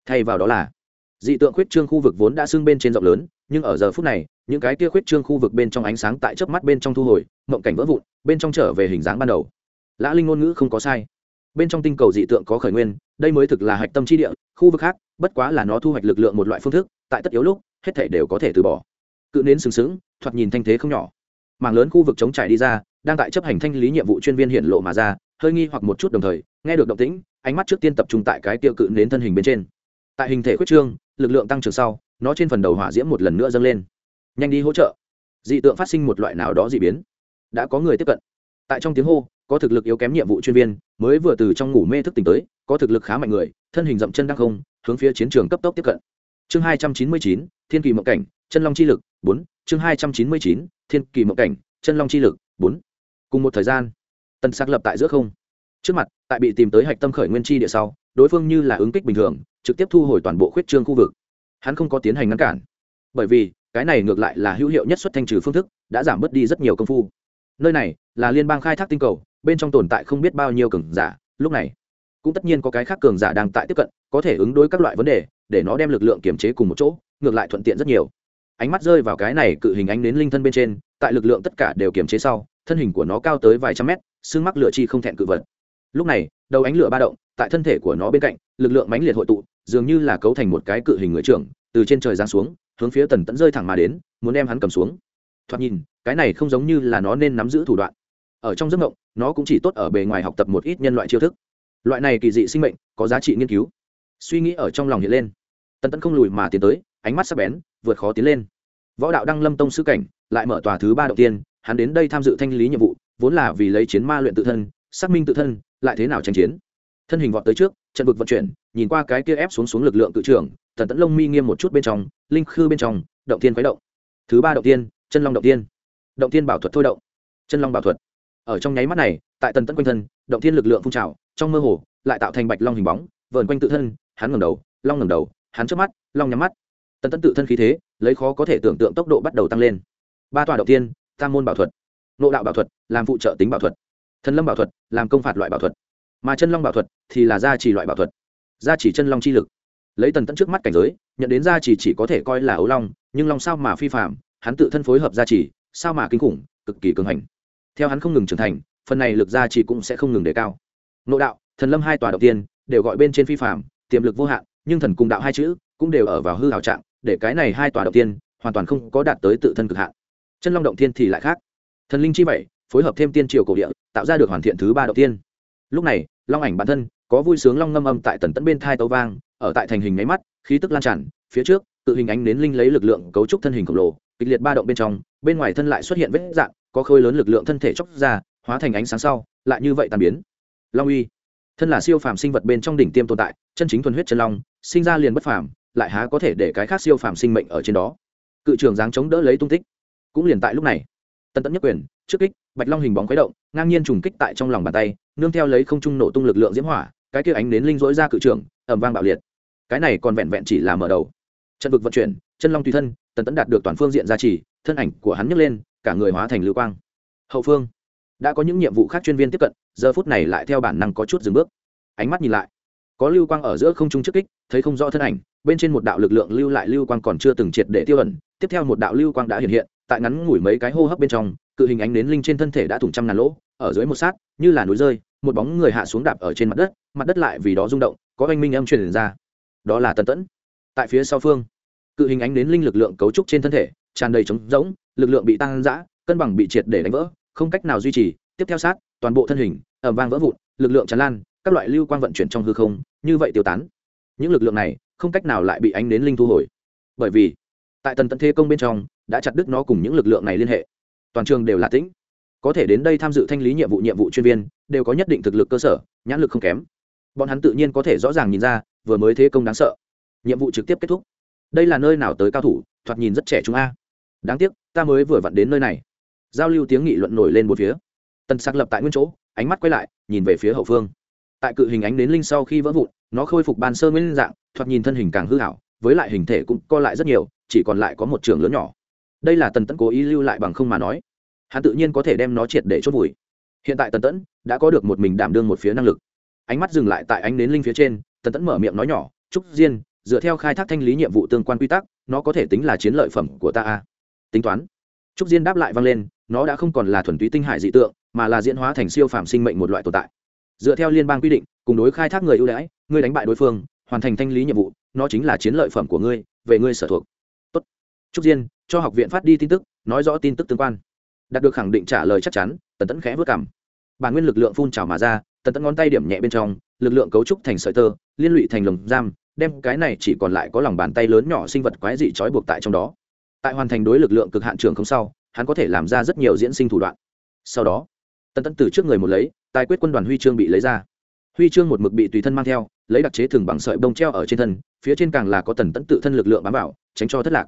Speaker 1: Thay vào đó là, dị tượng quyết trương khu vực vốn đã xưng bên trên rộng lớn, nhưng ở giờ phút này, những cái kia quyết trương khu vực bên trong ánh sáng tại chớp mắt bên trong thu hồi, mộng cảnh vỡ vụn, bên trong trở về hình dáng ban đầu. Lã linh ngôn ngữ không có sai. Bên trong tinh cầu dị tượng có khởi nguyên, đây mới thực là hạch tâm chi địa, khu vực khác, bất quá là nó thu hoạch lực lượng một loại phương thức, tại tất yếu lúc, hết thể đều có thể từ bỏ cự nến sừng sững, thoạt nhìn thanh thế không nhỏ. Mảng lớn khu vực chống trải đi ra, đang tại chấp hành thanh lý nhiệm vụ chuyên viên hiện lộ mà ra, hơi nghi hoặc một chút đồng thời, nghe được động tĩnh, ánh mắt trước tiên tập trung tại cái tiêu cự nến thân hình bên trên. Tại hình thể khuyết trương, lực lượng tăng trưởng sau, nó trên phần đầu hỏa diễm một lần nữa dâng lên. Nhanh đi hỗ trợ. Dị tượng phát sinh một loại nào đó dị biến. Đã có người tiếp cận. Tại trong tiếng hô, có thực lực yếu kém nhiệm vụ chuyên viên, mới vừa từ trong ngủ mê thức tỉnh tới, có thực lực khá mạnh người, thân hình dậm chân đang không, hướng phía chiến trường cấp tốc tiếp cận chương hai trăm chín mươi chín, thiên kỳ mộng cảnh, chân long chi lực, bốn. Chương hai trăm chín mươi chín, thiên kỳ mộng cảnh, chân long chi lực, bốn. Cùng một thời gian, tần xác lập tại giữa không. Trước mặt, tại bị tìm tới hạch tâm khởi nguyên chi địa sau, đối phương như là ứng kích bình thường, trực tiếp thu hồi toàn bộ khuyết trương khu vực. Hắn không có tiến hành ngăn cản, bởi vì cái này ngược lại là hữu hiệu nhất xuất thanh trừ phương thức, đã giảm bớt đi rất nhiều công phu. Nơi này là liên bang khai thác tinh cầu, bên trong tồn tại không biết bao nhiêu cường giả, lúc này cũng tất nhiên có cái khác cường giả đang tại tiếp cận có thể ứng đối các loại vấn đề, để nó đem lực lượng kiểm chế cùng một chỗ, ngược lại thuận tiện rất nhiều. Ánh mắt rơi vào cái này cự hình ánh đến linh thân bên trên, tại lực lượng tất cả đều kiểm chế sau, thân hình của nó cao tới vài trăm mét, xương mắc lửa chi không thẹn cự vật. Lúc này, đầu ánh lửa ba động, tại thân thể của nó bên cạnh, lực lượng mãnh liệt hội tụ, dường như là cấu thành một cái cự hình người trưởng, từ trên trời giáng xuống, hướng phía tần tẫn rơi thẳng mà đến, muốn đem hắn cầm xuống. Thoạt nhìn, cái này không giống như là nó nên nắm giữ thủ đoạn. Ở trong giấc mộng, nó cũng chỉ tốt ở bề ngoài học tập một ít nhân loại chiêu thức. Loại này kỳ dị sinh mệnh, có giá trị nghiên cứu suy nghĩ ở trong lòng hiện lên. Tần tẫn không lùi mà tiến tới, ánh mắt sắc bén, vượt khó tiến lên. Võ đạo đăng lâm tông sứ cảnh, lại mở tòa thứ ba đầu tiên, hắn đến đây tham dự thanh lý nhiệm vụ, vốn là vì lấy chiến ma luyện tự thân, xác minh tự thân, lại thế nào tranh chiến. Thân hình vọt tới trước, trận vực vận chuyển, nhìn qua cái kia ép xuống xuống lực lượng tự trưởng, tần tẫn lông mi nghiêm một chút bên trong, linh khư bên trong, động tiên khuấy động. Thứ ba động tiên, chân long động tiên. Động tiên bảo thuật thôi động. Chân long bảo thuật. Ở trong nháy mắt này, tại tần tẫn quanh thân, động tiên lực lượng phun trào, trong mơ hồ, lại tạo thành bạch long hình bóng, vờn quanh tự thân hắn ngẩng đầu, long ngẩng đầu, hắn trước mắt, long nhắm mắt. Tần tẫn tự thân khí thế, lấy khó có thể tưởng tượng tốc độ bắt đầu tăng lên. Ba tòa đầu tiên, tam môn bảo thuật nộ đạo bảo thuật, làm phụ trợ tính bảo thuật, thần lâm bảo thuật, làm công phạt loại bảo thuật. Mà chân long bảo thuật thì là gia trì loại bảo thuật, gia trì chân long chi lực. Lấy tần tẫn trước mắt cảnh giới, nhận đến gia trì chỉ có thể coi là ấu long, nhưng long sao mà phi phạm hắn tự thân phối hợp gia trì, sao mà kinh khủng, cực kỳ cường hành. Theo hắn không ngừng trưởng thành, phần này lực gia trì cũng sẽ không ngừng đề cao. Nộ đạo, thần lâm hai tòa đầu tiên, đều gọi bên trên phi phạm tiềm lực vô hạn, nhưng thần cùng đạo hai chữ cũng đều ở vào hư hào trạng, để cái này hai tòa đầu tiên hoàn toàn không có đạt tới tự thân cực hạn. Chân long động thiên thì lại khác. Thần linh chi vậy phối hợp thêm tiên triều cổ địa, tạo ra được hoàn thiện thứ ba đầu tiên lúc này, long ảnh bản thân có vui sướng long ngâm âm tại tần tẫn bên thai tấu vang, ở tại thành hình nháy mắt, khí tức lan tràn, phía trước, tự hình ánh đến linh lấy lực lượng cấu trúc thân hình khổng lồ, kịch liệt ba động bên trong, bên ngoài thân lại xuất hiện vết dạng, có khối lớn lực lượng thân thể chóc ra, hóa thành ánh sáng sau, lại như vậy tàn biến. Long uy, thân là siêu phàm sinh vật bên trong đỉnh tiêm tồn tại chân chính thuần huyết chân long, sinh ra liền bất phàm, lại há có thể để cái khác siêu phàm sinh mệnh ở trên đó. Cự trường dáng chống đỡ lấy tung tích. Cũng liền tại lúc này tân tẫn nhất quyền, trước kích, bạch long hình bóng khuấy động, ngang nhiên trùng kích tại trong lòng bàn tay, nương theo lấy không trung nổ tung lực lượng diễm hỏa, cái kia ánh đến linh dỗi ra cự trường ẩm vang bạo liệt. Cái này còn vẹn vẹn chỉ là mở đầu. Trận vực vận chuyển, chân long tùy thân, tần tẫn đạt được toàn phương diện gia trì, thân ảnh của hắn nhấc lên, cả người hóa thành lưu quang. Hậu phương, đã có những nhiệm vụ khác chuyên viên tiếp cận, giờ phút này lại theo bản năng có chút dừng bước. Ánh mắt nhìn lại có lưu quang ở giữa không trung trước kích, thấy không rõ thân ảnh, bên trên một đạo lực lượng lưu lại lưu quang còn chưa từng triệt để tiêu ẩn, tiếp theo một đạo lưu quang đã hiện hiện, tại ngắn ngủi mấy cái hô hấp bên trong, cự hình ánh đến linh trên thân thể đã thủng trăm ngàn lỗ, ở dưới một sát, như là núi rơi, một bóng người hạ xuống đạp ở trên mặt đất mặt đất lại vì đó rung động, có oanh minh âm truyền ra. Đó là tần tẫn. Tại phía sau phương, cự hình ánh đến linh lực lượng cấu trúc trên thân thể, tràn đầy trống rỗng, lực lượng bị tăng giã cân bằng bị triệt để đánh vỡ, không cách nào duy trì, tiếp theo sát, toàn bộ thân hình ẩm vang vỡ vụn, lực lượng tràn lan các loại lưu quang vận chuyển trong hư không, như vậy tiêu tán. Những lực lượng này, không cách nào lại bị ánh đến linh thu hồi. Bởi vì, tại tần tận thế công bên trong, đã chặt đứt nó cùng những lực lượng này liên hệ. Toàn trường đều là tĩnh. Có thể đến đây tham dự thanh lý nhiệm vụ nhiệm vụ chuyên viên, đều có nhất định thực lực cơ sở, nhãn lực không kém. Bọn hắn tự nhiên có thể rõ ràng nhìn ra, vừa mới thế công đáng sợ. Nhiệm vụ trực tiếp kết thúc. Đây là nơi nào tới cao thủ, thoạt nhìn rất trẻ chúng a. Đáng tiếc, ta mới vừa vặn đến nơi này. Giao lưu tiếng nghị luận nổi lên một phía. Tần sạc lập tại nguyên chỗ, ánh mắt quay lại, nhìn về phía hậu phương tại cự hình ánh đến linh sau khi vỡ vụn, nó khôi phục ban sơ nguyên dạng, thoạt nhìn thân hình càng hư hảo, với lại hình thể cũng co lại rất nhiều, chỉ còn lại có một trường lớn nhỏ. Đây là tần tẫn cố ý lưu lại bằng không mà nói. Hắn tự nhiên có thể đem nó triệt để chốt vùi. Hiện tại tần tẫn đã có được một mình đảm đương một phía năng lực. Ánh mắt dừng lại tại ánh đến linh phía trên, tần tẫn mở miệng nói nhỏ, trúc diên, dựa theo khai thác thanh lý nhiệm vụ tương quan quy tắc, nó có thể tính là chiến lợi phẩm của ta a. Tính toán. Trúc diên đáp lại vang lên, nó đã không còn là thuần túy tinh hải dị tượng, mà là diễn hóa thành siêu phạm sinh mệnh một loại tồn tại dựa theo liên bang quy định, cùng đối khai thác người ưu đãi, ngươi đánh bại đối phương, hoàn thành thanh lý nhiệm vụ, nó chính là chiến lợi phẩm của ngươi, về ngươi sở thuộc. Tốt. trúc diên, cho học viện phát đi tin tức, nói rõ tin tức tương quan. Đạt được khẳng định trả lời chắc chắn, tần tẫn khẽ vất cảm bản nguyên lực lượng phun trào mà ra, tần tẫn ngón tay điểm nhẹ bên trong, lực lượng cấu trúc thành sợi tơ, liên lụy thành lồng giam, đem cái này chỉ còn lại có lòng bàn tay lớn nhỏ sinh vật quái dị trói buộc tại trong đó. Tại hoàn thành đối lực lượng cực hạn trường không sau, hắn có thể làm ra rất nhiều diễn sinh thủ đoạn. Sau đó, tần tẫn từ trước người một lấy tài quyết quân đoàn huy chương bị lấy ra. Huy chương một mực bị tùy thân mang theo, lấy đặc chế thường bằng sợi bông treo ở trên thân, phía trên càng là có tần tẫn tự thân lực lượng bám vào, tránh cho thất lạc.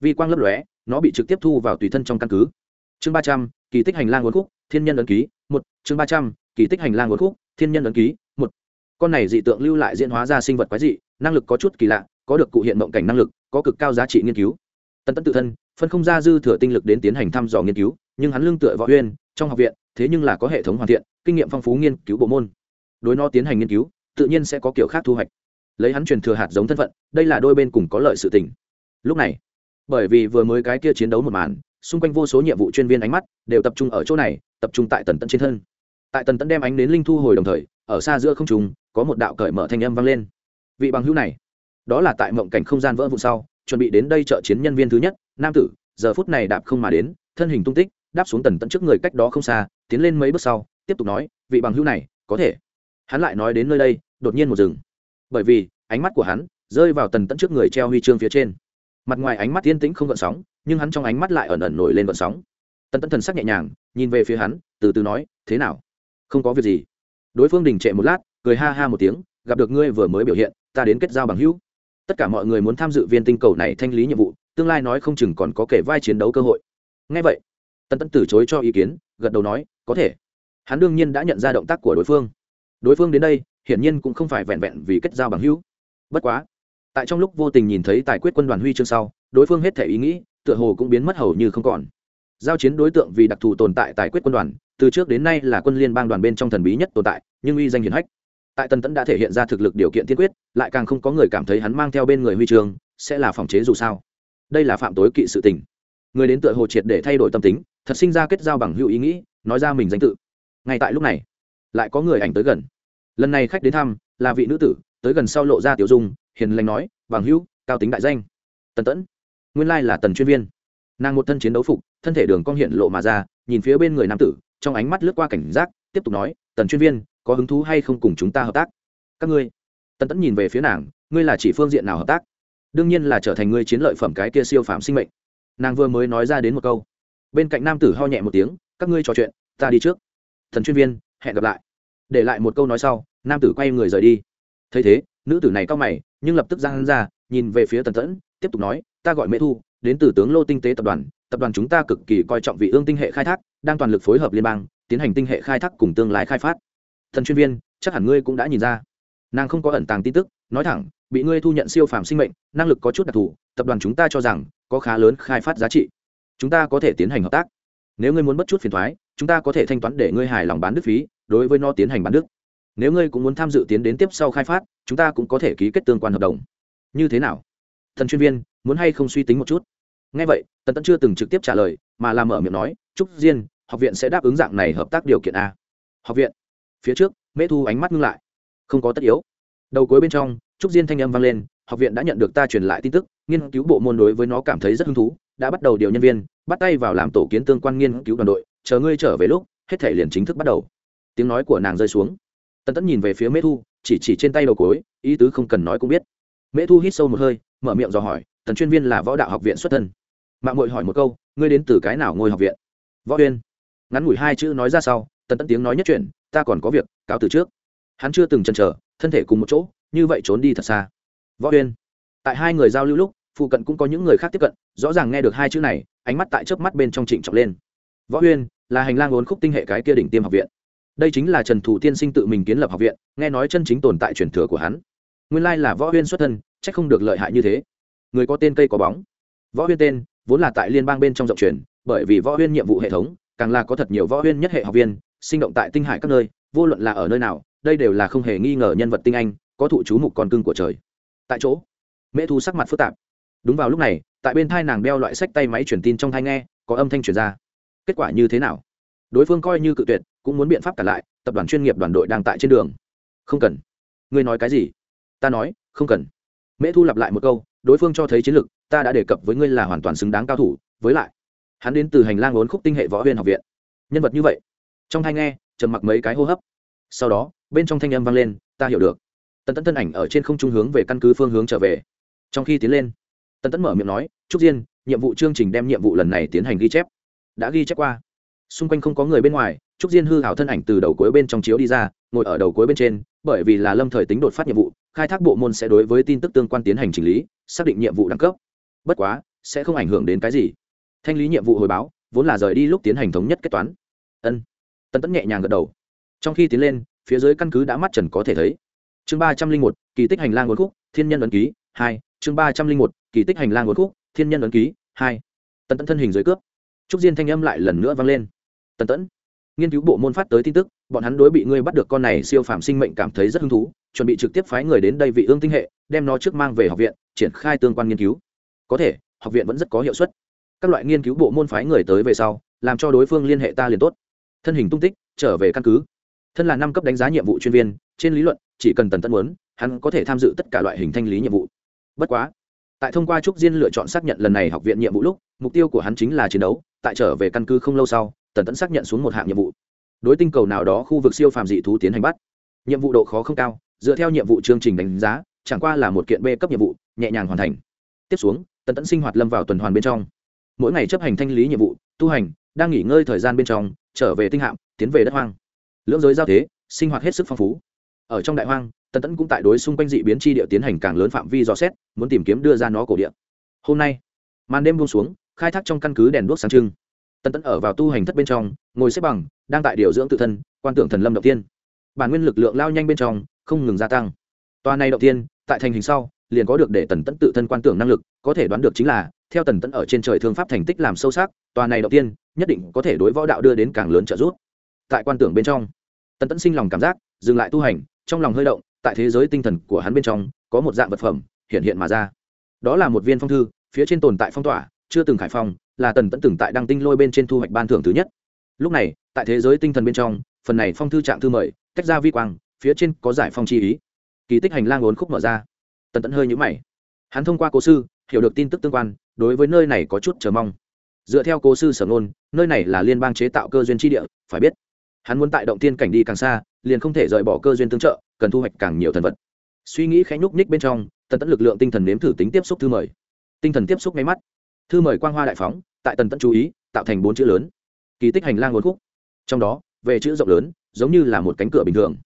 Speaker 1: Vì quang lấp lóe, nó bị trực tiếp thu vào tùy thân trong căn cứ. Chương ba trăm, kỳ tích hành lang uốn khúc, thiên nhân ấn ký, một. Chương ba trăm, kỳ tích hành lang uốn khúc, thiên nhân ấn ký, một. Con này dị tượng lưu lại diễn hóa ra sinh vật quái dị, năng lực có chút kỳ lạ, có được cụ hiện mộng cảnh năng lực, có cực cao giá trị nghiên cứu. Tần tẫn tự thân, phân không ra dư thừa tinh lực đến tiến hành thăm dò nghiên cứu, nhưng hắn lương tựa võ huyên trong học viện thế nhưng là có hệ thống hoàn thiện, kinh nghiệm phong phú nghiên cứu bộ môn. Đối nó tiến hành nghiên cứu, tự nhiên sẽ có kiểu khác thu hoạch. Lấy hắn truyền thừa hạt giống thân phận, đây là đôi bên cùng có lợi sự tình. Lúc này, bởi vì vừa mới cái kia chiến đấu một màn, xung quanh vô số nhiệm vụ chuyên viên ánh mắt đều tập trung ở chỗ này, tập trung tại tần tận trên thân. Tại tần tận đem ánh đến linh thu hồi đồng thời, ở xa giữa không trùng có một đạo cởi mở thanh âm vang lên. Vị bằng hữu này, đó là tại mộng cảnh không gian vỡ vụ sau, chuẩn bị đến đây trợ chiến nhân viên thứ nhất, nam tử, giờ phút này đạp không mà đến, thân hình tung tích đáp xuống tần tận trước người cách đó không xa, tiến lên mấy bước sau, tiếp tục nói, vị bằng hữu này, có thể. Hắn lại nói đến nơi đây, đột nhiên một rừng bởi vì, ánh mắt của hắn rơi vào tần tận trước người treo huy chương phía trên. Mặt ngoài ánh mắt yên tĩnh không gợn sóng, nhưng hắn trong ánh mắt lại ẩn ẩn nổi lên gợn sóng. Tần tận thần sắc nhẹ nhàng, nhìn về phía hắn, từ từ nói, thế nào? Không có việc gì. Đối phương đình trệ một lát, cười ha ha một tiếng, gặp được ngươi vừa mới biểu hiện, ta đến kết giao bằng hữu. Tất cả mọi người muốn tham dự viên tinh cầu này thanh lý nhiệm vụ, tương lai nói không chừng còn có kể vai chiến đấu cơ hội. Ngay vậy tân tân từ chối cho ý kiến, gật đầu nói, có thể. Hắn đương nhiên đã nhận ra động tác của đối phương. Đối phương đến đây, hiển nhiên cũng không phải vẹn vẹn vì kết giao bằng hữu. Bất quá, tại trong lúc vô tình nhìn thấy tài quyết quân đoàn huy chương sau, đối phương hết thể ý nghĩ, tựa hồ cũng biến mất hầu như không còn. Giao chiến đối tượng vì đặc thù tồn tại tài quyết quân đoàn, từ trước đến nay là quân liên bang đoàn bên trong thần bí nhất tồn tại, nhưng uy danh hiển hách. Tại tần tẫn đã thể hiện ra thực lực điều kiện tiên quyết, lại càng không có người cảm thấy hắn mang theo bên người huy trường sẽ là phòng chế dù sao. Đây là phạm tối kỵ sự tình. Người đến tựa hồ triệt để thay đổi tâm tính thật sinh ra kết giao bằng hữu ý nghĩ, nói ra mình danh tự. Ngay tại lúc này, lại có người ảnh tới gần. Lần này khách đến thăm, là vị nữ tử, tới gần sau lộ ra tiểu dung, hiền lành nói, bằng hữu, cao tính đại danh. Tần tẫn, nguyên lai là tần chuyên viên. Nàng một thân chiến đấu phục, thân thể đường cong hiện lộ mà ra, nhìn phía bên người nam tử, trong ánh mắt lướt qua cảnh giác, tiếp tục nói, tần chuyên viên, có hứng thú hay không cùng chúng ta hợp tác? Các ngươi? Tần tẫn nhìn về phía nàng, ngươi là chỉ phương diện nào hợp tác? Đương nhiên là trở thành ngươi chiến lợi phẩm cái kia siêu phạm sinh mệnh. Nàng vừa mới nói ra đến một câu bên cạnh nam tử ho nhẹ một tiếng, các ngươi trò chuyện, ta đi trước. Thần chuyên viên, hẹn gặp lại. Để lại một câu nói sau, nam tử quay người rời đi. Thấy thế, nữ tử này cao mày, nhưng lập tức ra hắn ra, nhìn về phía tần tẫn, tiếp tục nói, ta gọi mễ thu, đến từ tướng lô tinh tế tập đoàn. Tập đoàn chúng ta cực kỳ coi trọng vị ương tinh hệ khai thác, đang toàn lực phối hợp liên bang, tiến hành tinh hệ khai thác cùng tương lai khai phát. Thần chuyên viên, chắc hẳn ngươi cũng đã nhìn ra. Nàng không có ẩn tàng tin tức, nói thẳng, bị ngươi thu nhận siêu phàm sinh mệnh, năng lực có chút đặc thù, tập đoàn chúng ta cho rằng có khá lớn khai phát giá trị chúng ta có thể tiến hành hợp tác. Nếu ngươi muốn bất chút phiền thoái, chúng ta có thể thanh toán để ngươi hài lòng bán đức phí, đối với nó tiến hành bán đức. Nếu ngươi cũng muốn tham dự tiến đến tiếp sau khai phát, chúng ta cũng có thể ký kết tương quan hợp đồng. Như thế nào? Thần chuyên viên, muốn hay không suy tính một chút? Ngay vậy, tần tẫn chưa từng trực tiếp trả lời, mà làm mở miệng nói, trúc diên, học viện sẽ đáp ứng dạng này hợp tác điều kiện a. Học viện? Phía trước, mễ thu ánh mắt ngưng lại. Không có tất yếu. Đầu cuối bên trong, trúc diên thanh âm vang lên, học viện đã nhận được ta truyền lại tin tức, nghiên cứu bộ môn đối với nó cảm thấy rất hứng thú đã bắt đầu điều nhân viên bắt tay vào làm tổ kiến tương quan nghiên cứu đoàn đội chờ ngươi trở về lúc hết thể liền chính thức bắt đầu. Tiếng nói của nàng rơi xuống. Tần tẫn nhìn về phía mễ thu chỉ chỉ trên tay đầu cối ý tứ không cần nói cũng biết. Mễ thu hít sâu một hơi mở miệng dò hỏi tần chuyên viên là võ đạo học viện xuất thân? Mạng hội hỏi một câu ngươi đến từ cái nào ngôi học viện? Võ Uyên, ngắn ngủi hai chữ nói ra sau tần tẫn tiếng nói nhất chuyện ta còn có việc cáo từ trước. Hắn chưa từng chần chờ thân thể cùng một chỗ như vậy trốn đi thật xa. Võ Uyên, tại hai người giao lưu lúc phụ cận cũng có những người khác tiếp cận, rõ ràng nghe được hai chữ này, ánh mắt tại chớp mắt bên trong trịnh trọng lên. Võ huyên, là hành lang ốn khúc tinh hệ cái kia đỉnh tiêm học viện. Đây chính là trần thủ tiên sinh tự mình kiến lập học viện, nghe nói chân chính tồn tại truyền thừa của hắn. Nguyên lai là võ huyên xuất thân c h ắ c không được lợi hại như thế. Người có tên cây có bóng. Võ huyên tên, vốn là tại liên bang bên trong rộng truyền, bởi vì võ huyên nhiệm vụ hệ thống, càng là có thật nhiều võ huyên nhất hệ học viên, sinh động tại tinh hải các nơi, vô luận là ở nơi nào, đây đều là không hề nghi ngờ nhân vật tinh anh, có thụ chú mục còn cưng của trời. Tại chỗ, mễ thu sắc mặt phức tạp đúng vào lúc này, tại bên thai nàng đeo loại sách tay máy truyền tin trong thai nghe, có âm thanh truyền ra. Kết quả như thế nào? Đối phương coi như cự tuyệt, cũng muốn biện pháp cả lại, tập đoàn chuyên nghiệp đoàn đội đang tại trên đường. Không cần. Ngươi nói cái gì? Ta nói, không cần. Mễ thu lặp lại một câu, đối phương cho thấy chiến lược, ta đã đề cập với ngươi là hoàn toàn xứng đáng cao thủ, với lại, hắn đến từ hành lang ốn khúc tinh hệ võ huyên học viện. Nhân vật như vậy. Trong thai nghe, trầm mặc mấy cái hô hấp. Sau đó, bên trong thanh âm vang lên, ta hiểu được. Tần tẫn thân ảnh ở trên không trung hướng về căn cứ phương hướng trở về. Trong khi tiến lên tần tấn mở miệng nói, trúc diên, nhiệm vụ chương trình đem nhiệm vụ lần này tiến hành ghi chép. Đã ghi chép qua. Xung quanh không có người bên ngoài, trúc diên hư hảo thân ảnh từ đầu cuối bên trong chiếu đi ra, ngồi ở đầu cuối bên trên, bởi vì là lâm thời tính đột phát nhiệm vụ, khai thác bộ môn sẽ đối với tin tức tương quan tiến hành chỉnh lý, xác định nhiệm vụ đẳng cấp. Bất quá, sẽ không ảnh hưởng đến cái gì. Thanh lý nhiệm vụ hồi báo, vốn là rời đi lúc tiến hành thống nhất kết toán. Ân. Tân tẫn nhẹ nhàng gật đầu. Trong khi tiến lên, phía dưới căn cứ đã mắt trần có thể thấy. Chương ba trăm linh một, kỳ tích hành lang uốn khúc, thiên nhân ấn ký, hai, chương ba trăm linh một kỳ tích hành lang uốn khúc, thiên nhân ấn ký, hai. Tần tẫn thân hình dưới cướp. Trúc diên thanh âm lại lần nữa vang lên. Tần tẫn, nghiên cứu bộ môn phát tới tin tức, bọn hắn đối bị ngươi bắt được con này siêu phàm sinh mệnh cảm thấy rất hứng thú, chuẩn bị trực tiếp phái người đến đây vị ương tinh hệ, đem nó trước mang về học viện, triển khai tương quan nghiên cứu. Có thể, học viện vẫn rất có hiệu suất. Các loại nghiên cứu bộ môn phái người tới về sau, làm cho đối phương liên hệ ta liền tốt. Thân hình tung tích, trở về căn cứ. Thân là năm cấp đánh giá nhiệm vụ chuyên viên, trên lý luận, chỉ cần tần tẫn muốn, hắn có thể tham dự tất cả loại hình thanh lý nhiệm vụ. Bất quá tại thông qua trúc diên lựa chọn xác nhận lần này học viện nhiệm vụ lúc, mục tiêu của hắn chính là chiến đấu, tại trở về căn cứ không lâu sau, tần tẫn xác nhận xuống một hạng nhiệm vụ. Đối tinh cầu nào đó khu vực siêu phàm dị thú tiến hành bắt. Nhiệm vụ độ khó không cao, dựa theo nhiệm vụ chương trình đánh giá, chẳng qua là một kiện b cấp nhiệm vụ, nhẹ nhàng hoàn thành. Tiếp xuống, tần tẫn sinh hoạt lâm vào tuần hoàn bên trong. Mỗi ngày chấp hành thanh lý nhiệm vụ, tu hành, đang nghỉ ngơi thời gian bên trong, trở về tinh hạm, tiến về đất hoang. Lưỡng giới giao thế, sinh hoạt hết sức phong phú. Ở trong đại hoang tần tẫn cũng tại đối xung quanh dị biến chi địa tiến hành càng lớn phạm vi dò xét, muốn tìm kiếm đưa ra nó cổ địa. Hôm nay, màn đêm buông xuống, khai thác trong căn cứ đèn đuốc sáng trưng. Tần tẫn ở vào tu hành thất bên trong, ngồi xếp bằng, đang tại điều dưỡng tự thân, quan tưởng thần lâm đầu tiên. Bản nguyên lực lượng lao nhanh bên trong, không ngừng gia tăng. Tòa này đầu tiên, tại thành hình sau, liền có được để tần tẫn tự thân quan tưởng năng lực, có thể đoán được chính là, theo tần tẫn ở trên trời thương pháp thành tích làm sâu sắc tòa này đầu tiên, nhất định có thể đối võ đạo đưa đến càng lớn trợ giúp. Tại quan tưởng bên trong, tần tẫn sinh lòng cảm giác, dừng lại tu hành, trong lòng hơi động tại thế giới tinh thần của hắn bên trong, có một dạng vật phẩm hiện hiện mà ra. Đó là một viên phong thư, phía trên tồn tại phong tỏa, chưa từng khải phong, là tần tẫn từng tại đăng tinh lôi bên trên thu hoạch ban thưởng thứ nhất. Lúc này, tại thế giới tinh thần bên trong, phần này phong thư trạng thư mời, tách ra vi quang, phía trên có giải phong chi ý. Kỳ tích hành lang ốn khúc mở ra. Tần tẫn hơi nhũ mày. Hắn thông qua cố sư, hiểu được tin tức tương quan, đối với nơi này có chút chờ mong. Dựa theo cố sư sở ngôn, nơi này là liên bang chế tạo cơ duyên tri địa, phải biết. Hắn muốn tại động tiên cảnh đi càng xa, liền không thể rời bỏ cơ duyên tương trợ cần thu hoạch càng nhiều thần vật. Suy nghĩ khẽ nhúc nhích bên trong, tần tẫn lực lượng tinh thần nếm thử tính tiếp xúc thư mời. Tinh thần tiếp xúc ngay mắt. Thư mời quang hoa đại phóng, tại tần tẫn chú ý, tạo thành bốn chữ lớn. Kỳ tích hành lang uốn khúc. Trong đó, về chữ rộng lớn, giống như là một cánh cửa bình thường.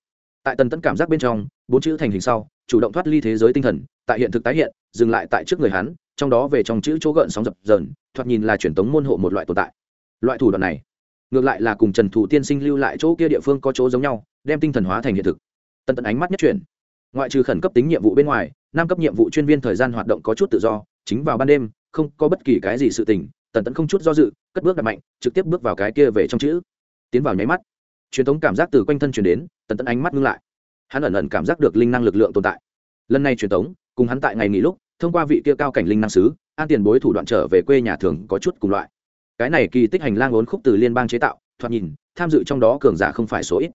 Speaker 1: Tại tần tẫn cảm giác bên trong, bốn chữ thành hình sau, chủ động thoát ly thế giới tinh thần, tại hiện thực tái hiện, dừng lại tại trước người hắn, trong đó về trong chữ chỗ gợn sóng dập dờn, thoạt nhìn là truyền tống môn hộ một loại tồn tại. Loại thủ đoạn này, ngược lại là cùng trần thủ tiên sinh lưu lại chỗ kia địa phương có chỗ giống nhau, đem tinh thần hóa thành hiện thực tần tận ánh mắt nhất chuyển. Ngoại trừ khẩn cấp tính nhiệm vụ bên ngoài, năm cấp nhiệm vụ chuyên viên thời gian hoạt động có chút tự do, chính vào ban đêm, không có bất kỳ cái gì sự tình, tần tẫn không chút do dự, cất bước đặt mạnh, trực tiếp bước vào cái kia về trong chữ. Tiến vào nháy mắt, truyền thống cảm giác từ quanh thân chuyển đến, tần tẫn ánh mắt ngưng lại. Hắn ẩn ẩn cảm giác được linh năng lực lượng tồn tại. Lần này truyền thống, cùng hắn tại ngày nghỉ lúc, thông qua vị kia cao cảnh linh năng sứ, an tiền bối thủ đoạn trở về quê nhà thường có chút cùng loại. Cái này kỳ tích hành lang ốn khúc từ liên bang chế tạo, thoạt nhìn, tham dự trong đó cường giả không phải số ít.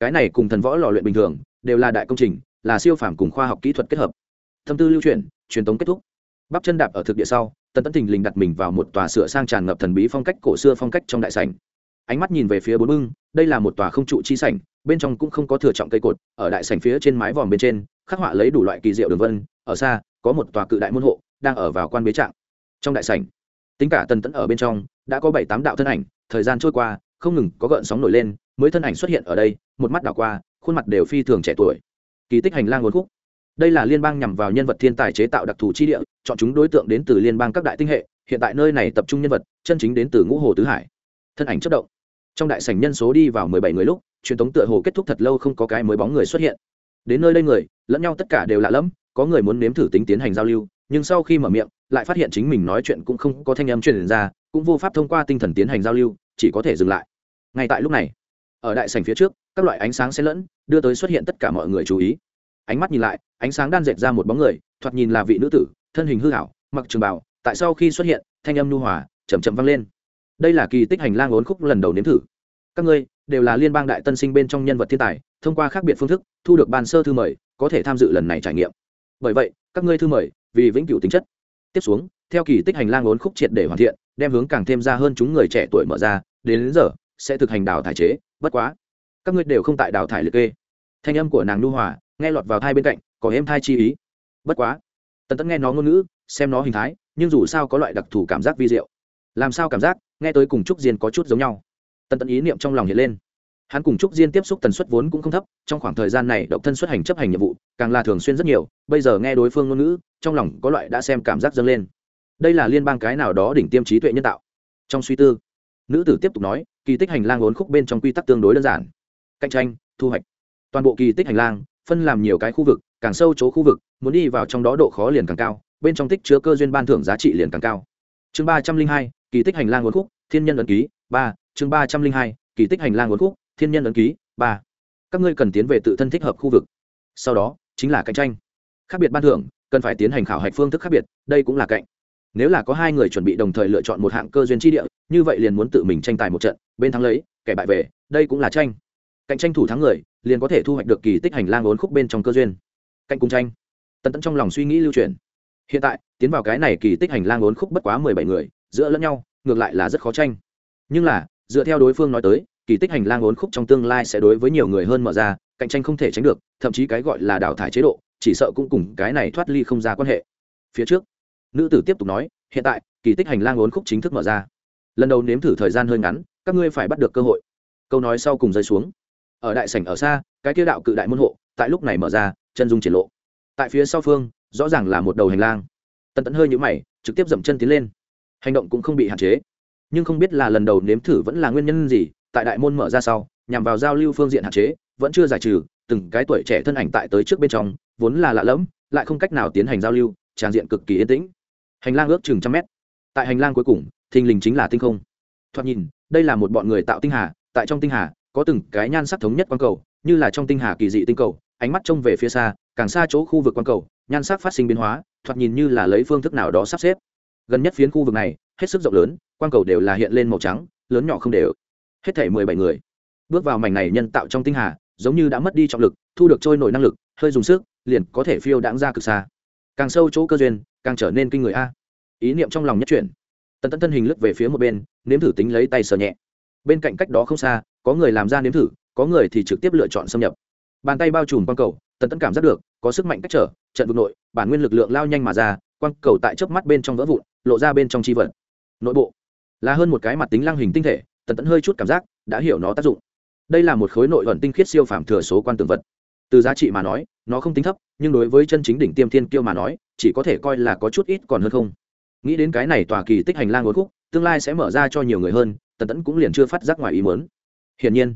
Speaker 1: Cái này cùng thần võ lò luyện bình thường đều là đại công trình, là siêu phàm cùng khoa học kỹ thuật kết hợp. Thâm tư lưu truyền truyền thống kết thúc. Bắp chân đạp ở thực địa sau, tần tấn thình lình đặt mình vào một tòa sửa sang tràn ngập thần bí phong cách cổ xưa phong cách trong đại sảnh. Ánh mắt nhìn về phía bốn bưng, đây là một tòa không trụ chi sảnh, bên trong cũng không có thừa trọng cây cột, ở đại sảnh phía trên mái vòm bên trên, khắc họa lấy đủ loại kỳ diệu đường vân, ở xa, có một tòa cự đại môn hộ, đang ở vào quan bế trạng. Trong đại sảnh, tính cả tần tẫn ở bên trong, đã có bảy tám đạo thân ảnh, thời gian trôi qua, không ngừng có gợn sóng nổi lên, mới thân ảnh xuất hiện ở đây, một mắt đảo qua khuôn mặt đều phi thường trẻ tuổi. Kỳ tích hành lang nguồn khúc. Đây là liên bang nhằm vào nhân vật thiên tài chế tạo đặc thù chi địa, chọn chúng đối tượng đến từ liên bang các đại tinh hệ, hiện tại nơi này tập trung nhân vật, chân chính đến từ ngũ hồ tứ hải. Thân ảnh chất động. Trong đại sảnh nhân số đi vào mười bảy người lúc, truyền thống tựa hồ kết thúc thật lâu không có cái mới bóng người xuất hiện. Đến nơi đây người, lẫn nhau tất cả đều lạ lẫm, có người muốn nếm thử tính tiến hành giao lưu, nhưng sau khi mở miệng, lại phát hiện chính mình nói chuyện cũng không có thanh âm truyền ra, cũng vô pháp thông qua tinh thần tiến hành giao lưu, chỉ có thể dừng lại. Ngay tại lúc này, ở đại sảnh phía trước, các loại ánh sáng xen lẫn đưa tới xuất hiện tất cả mọi người chú ý. Ánh mắt nhìn lại ánh sáng đan dệt ra một bóng người thoạt nhìn là vị nữ tử thân hình hư hảo mặc trường bào tại sau khi xuất hiện thanh âm nhu hòa chầm chậm vang lên. Đây là kỳ tích hành lang ốn khúc lần đầu nếm thử. Các ngươi đều là liên bang đại tân sinh bên trong nhân vật thiên tài thông qua khác biệt phương thức thu được bàn sơ thư mời có thể tham dự lần này trải nghiệm. Bởi vậy các ngươi thư mời vì vĩnh cửu tính chất. Tiếp xuống theo kỳ tích hành lang ốn khúc triệt để hoàn thiện đem hướng càng thêm ra hơn chúng người trẻ tuổi mở ra đến, đến giờ sẽ thực hành đào thải chế bất quá các ngươi đều không tại đào thải liệt kê. Thanh âm của nàng nu hòa, nghe lọt vào thai bên cạnh, có êm thai chi ý. Bất quá, tần tẫn nghe nó ngôn ngữ, xem nó hình thái, nhưng dù sao có loại đặc thù cảm giác vi diệu. Làm sao cảm giác, nghe tới cùng trúc diên có chút giống nhau. Tần tẫn ý niệm trong lòng hiện lên. Hắn cùng trúc diên tiếp xúc tần suất vốn cũng không thấp, trong khoảng thời gian này độc thân xuất hành chấp hành nhiệm vụ, càng là thường xuyên rất nhiều, bây giờ nghe đối phương ngôn ngữ, trong lòng có loại đã xem cảm giác dâng lên. Đây là liên bang cái nào đó đỉnh tiêm trí tuệ nhân tạo. Trong suy tư, nữ tử tiếp tục nói, kỳ tích hành lang ốn khúc bên trong quy tắc tương đối đơn giản cạnh tranh, thu hoạch. Toàn bộ kỳ tích hành lang, phân làm nhiều cái khu vực, càng sâu chỗ khu vực, muốn đi vào trong đó độ khó liền càng cao, bên trong tích chứa cơ duyên ban thưởng giá trị liền càng cao. Chương ba trăm linh hai, kỳ tích hành lang uốn khúc, thiên nhân ấn ký, ba. Chương ba trăm linh hai, kỳ tích hành lang uốn khúc, thiên nhân ấn ký, ba. Các ngươi cần tiến về tự thân thích hợp khu vực. Sau đó, chính là cạnh tranh. Khác biệt ban thưởng, cần phải tiến hành khảo hạch phương thức khác biệt, đây cũng là cạnh. Nếu là có hai người chuẩn bị đồng thời lựa chọn một hạng cơ duyên tri địa, như vậy liền muốn tự mình tranh tài một trận, bên thắng lấy, kẻ bại về, đây cũng là tranh cạnh tranh thủ thắng người, liền có thể thu hoạch được kỳ tích hành lang ốn khúc bên trong cơ duyên. Cạnh cùng tranh. Tần tẫn trong lòng suy nghĩ lưu truyền hiện tại, tiến vào cái này kỳ tích hành lang ốn khúc bất quá mười bảy người, giữa lẫn nhau, ngược lại là rất khó tranh. Nhưng là, dựa theo đối phương nói tới, kỳ tích hành lang ốn khúc trong tương lai sẽ đối với nhiều người hơn mở ra, cạnh tranh không thể tránh được, thậm chí cái gọi là đào thải chế độ, chỉ sợ cũng cùng cái này thoát ly không ra quan hệ. Phía trước, nữ tử tiếp tục nói, hiện tại, kỳ tích hành lang ốn khúc chính thức mở ra. Lần đầu nếm thử thời gian hơi ngắn, các ngươi phải bắt được cơ hội. Câu nói sau cùng rơi xuống ở đại sảnh ở xa, cái kia đạo cự đại môn hộ, tại lúc này mở ra, chân dung triển lộ. Tại phía sau phương, rõ ràng là một đầu hành lang. Tần tẫn hơi nhũ mày, trực tiếp dậm chân tiến lên. Hành động cũng không bị hạn chế. Nhưng không biết là lần đầu nếm thử vẫn là nguyên nhân gì, tại đại môn mở ra sau, nhằm vào giao lưu phương diện hạn chế, vẫn chưa giải trừ, từng cái tuổi trẻ thân ảnh tại tới trước bên trong, vốn là lạ lẫm, lại không cách nào tiến hành giao lưu, tràn diện cực kỳ yên tĩnh. Hành lang ước chừng trăm mét. Tại hành lang cuối cùng, thình lình chính là tinh không. Thoạt nhìn, đây là một bọn người tạo tinh hà, tại trong tinh hà có từng cái nhan sắc thống nhất quang cầu, như là trong tinh hà kỳ dị tinh cầu, ánh mắt trông về phía xa, càng xa chỗ khu vực quang cầu, nhan sắc phát sinh biến hóa, thoạt nhìn như là lấy phương thức nào đó sắp xếp. Gần nhất phiến khu vực này, hết sức rộng lớn, quang cầu đều là hiện lên màu trắng, lớn nhỏ không đều. Hết thể mười bảy người. Bước vào mảnh này nhân tạo trong tinh hà, giống như đã mất đi trọng lực, thu được trôi nổi năng lực, hơi dùng sức, liền có thể phiêu đãng ra cực xa. Càng sâu chỗ cơ duyên, càng trở nên kinh người a. Ý niệm trong lòng nhất chuyển. Tần tấn thân hình lướt về phía một bên, nếm thử tính lấy tay sờ nhẹ bên cạnh cách đó không xa, có người làm ra nếm thử, có người thì trực tiếp lựa chọn xâm nhập. Bàn tay bao trùm quang cầu, tần tẫn cảm giác được, có sức mạnh cách trở, trận vực nội, bản nguyên lực lượng lao nhanh mà ra, quang cầu tại chớp mắt bên trong vỡ vụn, lộ ra bên trong chi vật. Nội bộ, là hơn một cái mặt tính lăng hình tinh thể, tần tẫn hơi chút cảm giác, đã hiểu nó tác dụng. Đây là một khối nội ẩn tinh khiết siêu phàm thừa số quan tường vật. Từ giá trị mà nói, nó không tính thấp, nhưng đối với chân chính đỉnh tiêm thiên kiêu mà nói, chỉ có thể coi là có chút ít còn hơn không. Nghĩ đến cái này tòa kỳ tích hành lang uốn khúc, tương lai sẽ mở ra cho nhiều người hơn tần tẫn cũng liền chưa phát giác ngoài ý muốn. Hiển nhiên,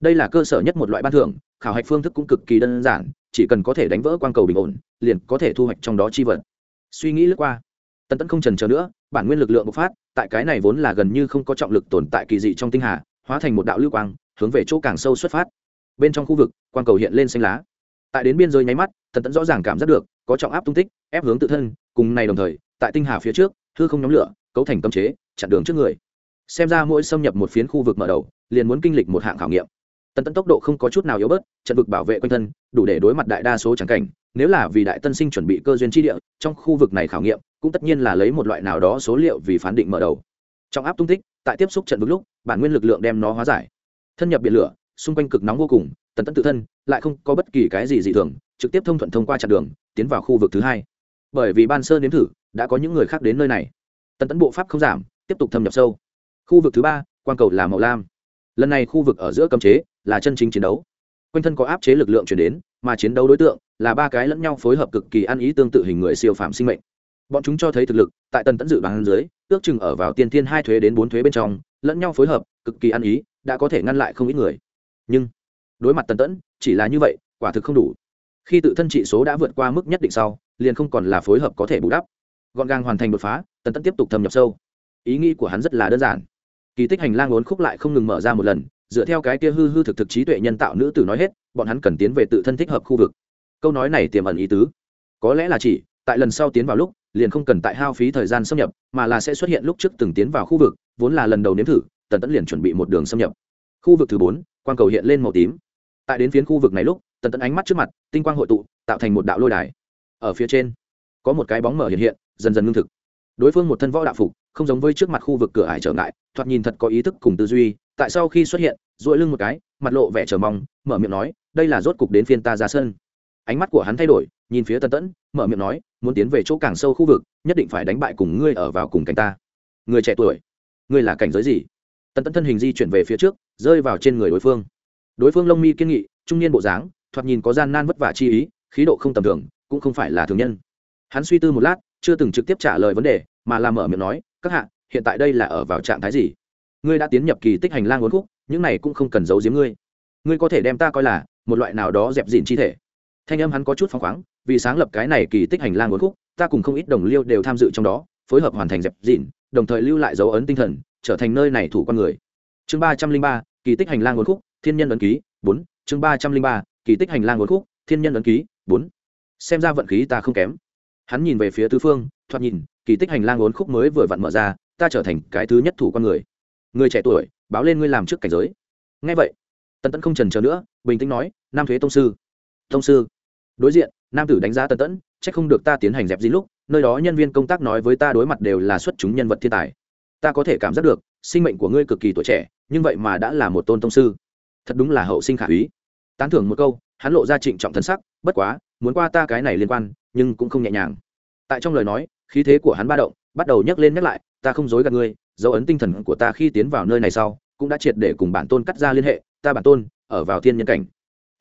Speaker 1: đây là cơ sở nhất một loại ban thưởng, khảo hạch phương thức cũng cực kỳ đơn giản, chỉ cần có thể đánh vỡ quang cầu bình ổn, liền có thể thu hoạch trong đó chi vật. Suy nghĩ lướt qua, tần tẫn không trần chờ nữa, bản nguyên lực lượng bộc phát, tại cái này vốn là gần như không có trọng lực tồn tại kỳ dị trong tinh hà, hóa thành một đạo lưu quang, hướng về chỗ càng sâu xuất phát. Bên trong khu vực, quang cầu hiện lên xanh lá. Tại đến biên giới nháy mắt, tần tẫn rõ ràng cảm giác được, có trọng áp tung tích, ép hướng tự thân, cùng này đồng thời, tại tinh hà phía trước, hư không nhóm lửa, cấu thành cấm chế, chặn đường trước người xem ra mỗi xâm nhập một phiến khu vực mở đầu, liền muốn kinh lịch một hạng khảo nghiệm. Tần tẫn tốc độ không có chút nào yếu bớt, trận vực bảo vệ quanh thân, đủ để đối mặt đại đa số trắng cảnh. Nếu là vì đại tân sinh chuẩn bị cơ duyên tri địa, trong khu vực này khảo nghiệm, cũng tất nhiên là lấy một loại nào đó số liệu vì phán định mở đầu. Trong áp tung tích, tại tiếp xúc trận vực lúc, bản nguyên lực lượng đem nó hóa giải. Thân nhập biển lửa, xung quanh cực nóng vô cùng tần tẫn tự thân lại không có bất kỳ cái gì dị thường, trực tiếp thông thuận thông qua chặng đường, tiến vào khu vực thứ hai. Bởi vì ban sơ nếm thử, đã có những người khác đến nơi này. Tần tẫn bộ pháp không giảm, tiếp tục thâm nhập sâu khu vực thứ ba quan cầu là màu lam. Lần này khu vực ở giữa cấm chế là chân chính chiến đấu. Quanh thân có áp chế lực lượng chuyển đến, mà chiến đấu đối tượng là ba cái lẫn nhau phối hợp cực kỳ ăn ý tương tự hình người siêu phạm sinh mệnh. Bọn chúng cho thấy thực lực, tại tần tẫn dự bằng dưới, ước chừng ở vào tiên thiên hai thuế đến bốn thuế bên trong, lẫn nhau phối hợp, cực kỳ ăn ý, đã có thể ngăn lại không ít người. Nhưng, đối mặt tần tẫn, chỉ là như vậy, quả thực không đủ. Khi tự thân trị số đã vượt qua mức nhất định sau, liền không còn là phối hợp có thể bù đắp. Gọn gàng hoàn thành đột phá, tần tẫn tiếp tục thâm nhập sâu. Ý nghĩ của hắn rất là đơn giản kỳ tích hành lang uốn khúc lại không ngừng mở ra một lần, dựa theo cái kia hư hư thực thực trí tuệ nhân tạo nữ tử nói hết, bọn hắn cần tiến về tự thân thích hợp khu vực. Câu nói này tiềm ẩn ý tứ. Có lẽ là chỉ, tại lần sau tiến vào lúc, liền không cần tại hao phí thời gian xâm nhập, mà là sẽ xuất hiện lúc trước từng tiến vào khu vực, vốn là lần đầu nếm thử, tần tẫn liền chuẩn bị một đường xâm nhập. Khu vực thứ bốn, quang cầu hiện lên màu tím. Tại đến phiến khu vực này lúc, tần tẫn ánh mắt trước mặt, tinh quang hội tụ, tạo thành một đạo lôi đài. Ở phía trên, có một cái bóng mở hiện hiện, dần dần ngưng thực. Đối phương một thân võ đạo phục không giống với trước mặt khu vực cửa ải trở ngại, thoạt nhìn thật có ý thức cùng tư duy, tại sau khi xuất hiện dội lưng một cái, mặt lộ vẻ chờ mong, mở miệng nói, đây là rốt cục đến phiên ta ra sân. Ánh mắt của hắn thay đổi, nhìn phía tân tẫn, mở miệng nói, muốn tiến về chỗ càng sâu khu vực, nhất định phải đánh bại cùng ngươi ở vào cùng cảnh ta. Người trẻ tuổi, ngươi là cảnh giới gì? Tân tẫn thân hình di chuyển về phía trước, rơi vào trên người đối phương. Đối phương lông mi kiên nghị, trung niên bộ dáng, thoạt nhìn có gian nan vất vả chi ý, khí độ không tầm thường, cũng không phải là thường nhân. Hắn suy tư một lát, chưa từng trực tiếp trả lời vấn đề, mà làm mở miệng nói các hạ, hiện tại đây là ở vào trạng thái gì? Ngươi đã tiến nhập kỳ tích hành lang uốn khúc, những này cũng không cần giấu giếm ngươi. Ngươi có thể đem ta coi là một loại nào đó dẹp dịn chi thể. Thanh âm hắn có chút phăng khoáng, vì sáng lập cái này kỳ tích hành lang uốn khúc, ta cùng không ít đồng liêu đều tham dự trong đó, phối hợp hoàn thành dẹp dịn, đồng thời lưu lại dấu ấn tinh thần, trở thành nơi này thủ con người. Chương ba trăm linh ba, kỳ tích hành lang uốn khúc, thiên nhân ấn ký, bốn. Chương ba trăm linh ba, kỳ tích hành lang uốn khúc, thiên nhân ấn ký, bốn. Xem ra vận khí ta không kém hắn nhìn về phía tứ phương, thoạt nhìn, kỳ tích hành lang uốn khúc mới vừa vặn mở ra, ta trở thành cái thứ nhất thủ con người. Người trẻ tuổi, báo lên ngươi làm trước cảnh giới. Ngay vậy, tần tẫn không trần chờ nữa, bình tĩnh nói, nam thuế tông sư. Tông sư? Đối diện, nam tử đánh giá tần tẫn c h ắ c không được ta tiến hành dẹp gì lúc, nơi đó nhân viên công tác nói với ta đối mặt đều là xuất chúng nhân vật thiên tài. Ta có thể cảm giác được, sinh mệnh của ngươi cực kỳ tuổi trẻ, nhưng vậy mà đã là một tôn tông sư. Thật đúng là hậu sinh khả úy. Tán thưởng một câu, hắn lộ ra trịnh trọng thân sắc, bất quá, muốn qua ta cái này liên quan nhưng cũng không nhẹ nhàng. Tại trong lời nói, khí thế của hắn ba động, bắt đầu nhấc lên nhắc lại, ta không dối gạt ngươi, dấu ấn tinh thần của ta khi tiến vào nơi này sau, cũng đã triệt để cùng bản tôn cắt ra liên hệ, ta bản tôn ở vào thiên nhân cảnh.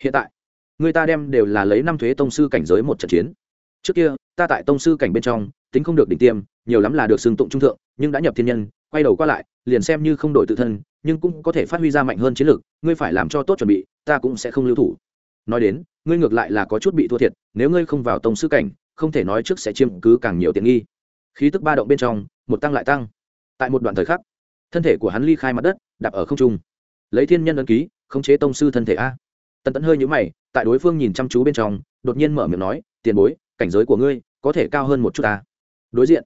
Speaker 1: Hiện tại, người ta đem đều là lấy năm thuế tông sư cảnh giới một trận chiến. Trước kia, ta tại tông sư cảnh bên trong, tính không được đỉnh tiêm, nhiều lắm là được xưng tụng trung thượng, nhưng đã nhập thiên nhân, quay đầu qua lại, liền xem như không đổi tự thân, nhưng cũng có thể phát huy ra mạnh hơn chiến lược, ngươi phải làm cho tốt chuẩn bị, ta cũng sẽ không lưu thủ nói đến, ngươi ngược lại là có chút bị thua thiệt, nếu ngươi không vào tông sư cảnh, không thể nói trước sẽ chiếm cứ càng nhiều tiện nghi. Khí tức ba động bên trong, một tăng lại tăng. Tại một đoạn thời khắc, thân thể của hắn ly khai mặt đất, đạp ở không trung. Lấy thiên nhân ấn ký, khống chế tông sư thân thể a. Tần tẫn hơi nhũ mày, tại đối phương nhìn chăm chú bên trong, đột nhiên mở miệng nói, tiền bối, cảnh giới của ngươi có thể cao hơn một chút ta. Đối diện,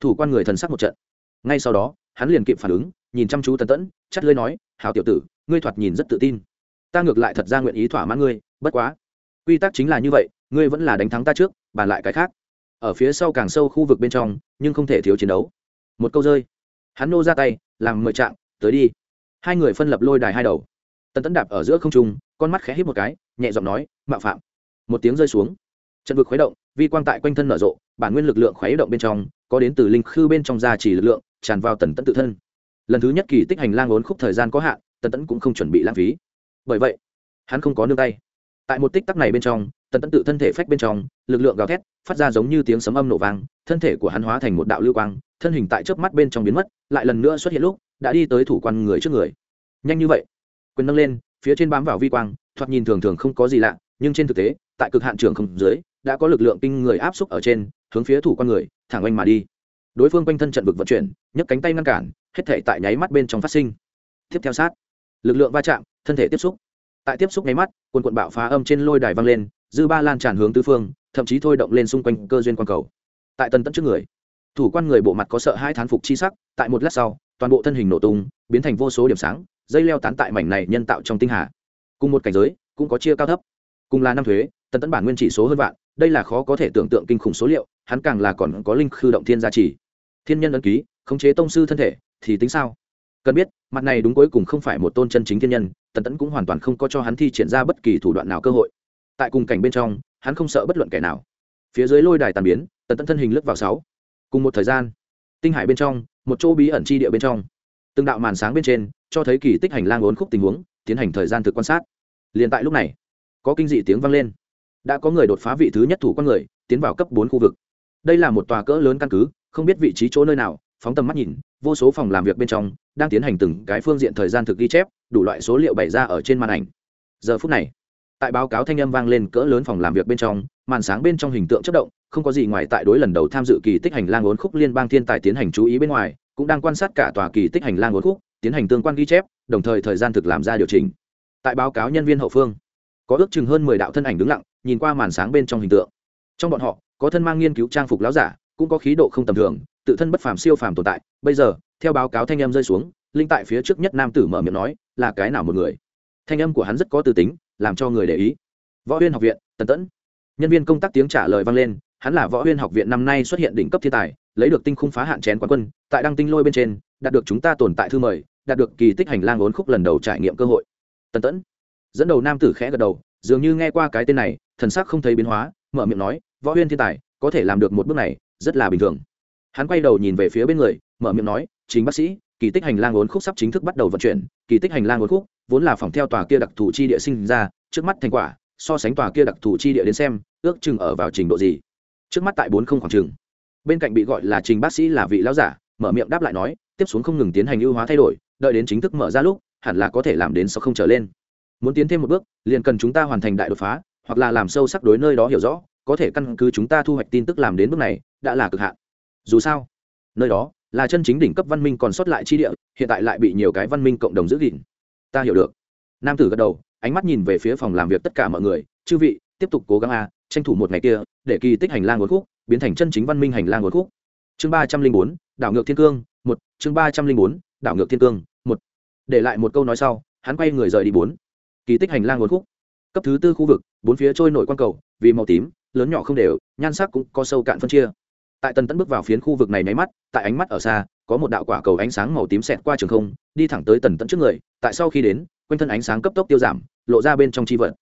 Speaker 1: thủ quan người thần sắc một trận. Ngay sau đó, hắn liền kịp phản ứng, nhìn chăm chú tần tẫn chắt lơi nói hào tiểu tử, ngươi thoạt nhìn rất tự tin. Ta ngược lại thật ra nguyện ý thỏa mãn ngươi bất quá, quy tắc chính là như vậy, ngươi vẫn là đánh thắng ta trước, bàn lại cái khác. Ở phía sau càng sâu khu vực bên trong, nhưng không thể thiếu chiến đấu. Một câu rơi. Hắn nô ra tay, làm mời trạng, tới đi. Hai người phân lập lôi đài hai đầu. Tần tấn đạp ở giữa không trung, con mắt khẽ hít một cái, nhẹ giọng nói, mạo phạm. Một tiếng rơi xuống. Trận vực khuấy động, vi quang tại quanh thân nở rộ, bản nguyên lực lượng khuấy động bên trong, có đến từ linh khư bên trong gia trì lực lượng, tràn vào tần tấn tự thân. Lần thứ nhất kỳ tích hành lang ốn khúc thời gian có hạn, tần tấn cũng không chuẩn bị lãng phí. Bởi vậy, hắn không có nương tay tại một tích tắc này bên trong, tần Tẫn tự thân thể phách bên trong, lực lượng gào thét, phát ra giống như tiếng sấm âm nổ vang, thân thể của hắn hóa thành một đạo lưu quang, thân hình tại chớp mắt bên trong biến mất, lại lần nữa xuất hiện lúc, đã đi tới thủ quan người trước người. Nhanh như vậy. Quyền nâng lên, phía trên bám vào vi quang, thoạt nhìn thường thường không có gì lạ, nhưng trên thực tế, tại cực hạn trường không dưới, đã có lực lượng kinh người áp xúc ở trên, hướng phía thủ quan người, thẳng oanh mà đi. Đối phương quanh thân trận vực vận chuyển, nhấc cánh tay ngăn cản, hết thể tại nháy mắt bên trong phát sinh. Tiếp theo sát. Lực lượng va chạm, thân thể tiếp xúc tại tiếp xúc nháy mắt quần quận bạo phá âm trên lôi đài văng lên, dư ba lan tràn hướng tứ phương, thậm chí thôi động lên xung quanh cơ duyên quang cầu. Tại tần tận trước người, thủ quan người bộ mặt có sợ hai thán phục chi sắc, tại một lát sau, toàn bộ thân hình nổ tung, biến thành vô số điểm sáng, dây leo tán tại mảnh này nhân tạo trong tinh hà. Cùng một cảnh giới, cũng có chia cao thấp. Cùng là năm thuế, tần tấn bản nguyên chỉ số hơn vạn, đây là khó có thể tưởng tượng kinh khủng số liệu, hắn càng là còn có linh khư động thiên gia trì. Thiên nhân ấn ký, khống chế tông sư thân thể, thì tính sao? Cần biết, mặt này đúng cuối cùng không phải một tôn chân chính thiên nhân tần tẫn cũng hoàn toàn không có cho hắn thi triển ra bất kỳ thủ đoạn nào cơ hội. Tại cùng cảnh bên trong, hắn không sợ bất luận kẻ nào. Phía dưới lôi đài tàn biến, tần tẫn thân hình lướt vào sáu. Cùng một thời gian, tinh hải bên trong, một chỗ bí ẩn chi địa bên trong. Từng đạo màn sáng bên trên, cho thấy kỳ tích hành lang ốn khúc tình huống, tiến hành thời gian thực quan sát. Liền tại lúc này, có kinh dị tiếng vang lên. Đã có người đột phá vị thứ nhất thủ con người, tiến vào cấp bốn khu vực. Đây là một tòa cỡ lớn căn cứ, không biết vị trí chỗ nơi nào, phóng tầm mắt nhìn, vô số phòng làm việc bên trong, đang tiến hành từng cái phương diện thời gian thực ghi chép đủ loại số liệu bày ra ở trên màn ảnh. Giờ phút này, tại báo cáo thanh âm vang lên cỡ lớn phòng làm việc bên trong, màn sáng bên trong hình tượng chất động, không có gì ngoài tại đối lần đầu tham dự kỳ tích hành lang ốn khúc liên bang thiên tài tiến hành chú ý bên ngoài, cũng đang quan sát cả tòa kỳ tích hành lang ốn khúc, tiến hành tương quan ghi chép, đồng thời thời gian thực làm ra điều chỉnh. Tại báo cáo nhân viên hậu phương, có ước chừng hơn mười đạo thân ảnh đứng lặng, nhìn qua màn sáng bên trong hình tượng. Trong bọn họ, có thân mang nghiên cứu trang phục láo giả, cũng có khí độ không tầm thường, tự thân bất phàm siêu phàm tồn tại. Bây giờ, theo báo cáo thanh âm rơi xuống linh tại phía trước nhất nam tử mở miệng nói, là cái nào một người? Thanh âm của hắn rất có tư tính, làm cho người để ý. Võ huyên học viện, tần tẫn. Nhân viên công tác tiếng trả lời vang lên, hắn là võ huyên học viện năm nay xuất hiện đỉnh cấp thiên tài, lấy được tinh khung phá hạn chén quán quân, tại đăng tinh lôi bên trên, đạt được chúng ta tồn tại thư mời, đạt được kỳ tích hành lang ốn khúc lần đầu trải nghiệm cơ hội. Tần tẫn. Dẫn đầu nam tử khẽ gật đầu, dường như nghe qua cái tên này, thần sắc không thấy biến hóa, mở miệng nói, võ huyên thiên tài, có thể làm được một bước này, rất là bình thường. Hắn quay đầu nhìn về phía bên người, mở miệng nói, chính bác sĩ kỳ tích hành lang uốn khúc sắp chính thức bắt đầu vận chuyển, kỳ tích hành lang uốn khúc vốn là phòng theo tòa kia đặc thù chi địa sinh ra, trước mắt thành quả, so sánh tòa kia đặc thù chi địa đến xem, ước chừng ở vào trình độ gì? Trước mắt tại bốn không khoảng chừng bên cạnh bị gọi là trình bác sĩ là vị lão giả, mở miệng đáp lại nói, tiếp xuống không ngừng tiến hành ưu hóa thay đổi, đợi đến chính thức mở ra lúc, hẳn là có thể làm đến sau không trở lên. Muốn tiến thêm một bước, liền cần chúng ta hoàn thành đại đột phá, hoặc là làm sâu sắc đối nơi đó hiểu rõ, có thể căn cứ chúng ta thu hoạch tin tức làm đến bước này, đã là cực hạn. Dù sao, nơi đó là chân chính đỉnh cấp văn minh còn sót lại chi địa, hiện tại lại bị nhiều cái văn minh cộng đồng giữ gìn. Ta hiểu được. Nam tử gật đầu, ánh mắt nhìn về phía phòng làm việc tất cả mọi người. Chư vị, tiếp tục cố gắng a, tranh thủ một ngày kia, để kỳ tích hành lang uốn khúc biến thành chân chính văn minh hành lang uốn khúc. Chương ba trăm linh bốn, đảo ngược thiên cương, một. Chương ba trăm linh bốn, đảo ngược thiên cương, một. Để lại một câu nói sau, hắn quay người rời đi bốn. Kỳ tích hành lang uốn khúc. Cấp thứ tư khu vực, bốn phía trôi nổi quang cầu, vì màu tím, lớn nhỏ không đều, nhan sắc cũng có sâu cạn phân chia tại tần tẫn bước vào phiến khu vực này nháy mắt, tại ánh mắt ở xa, có một đạo quả cầu ánh sáng màu tím xẹt qua trường không, đi thẳng tới tần tẫn trước người, tại sau khi đến, quanh thân ánh sáng cấp tốc tiêu giảm, lộ ra bên trong chi vật.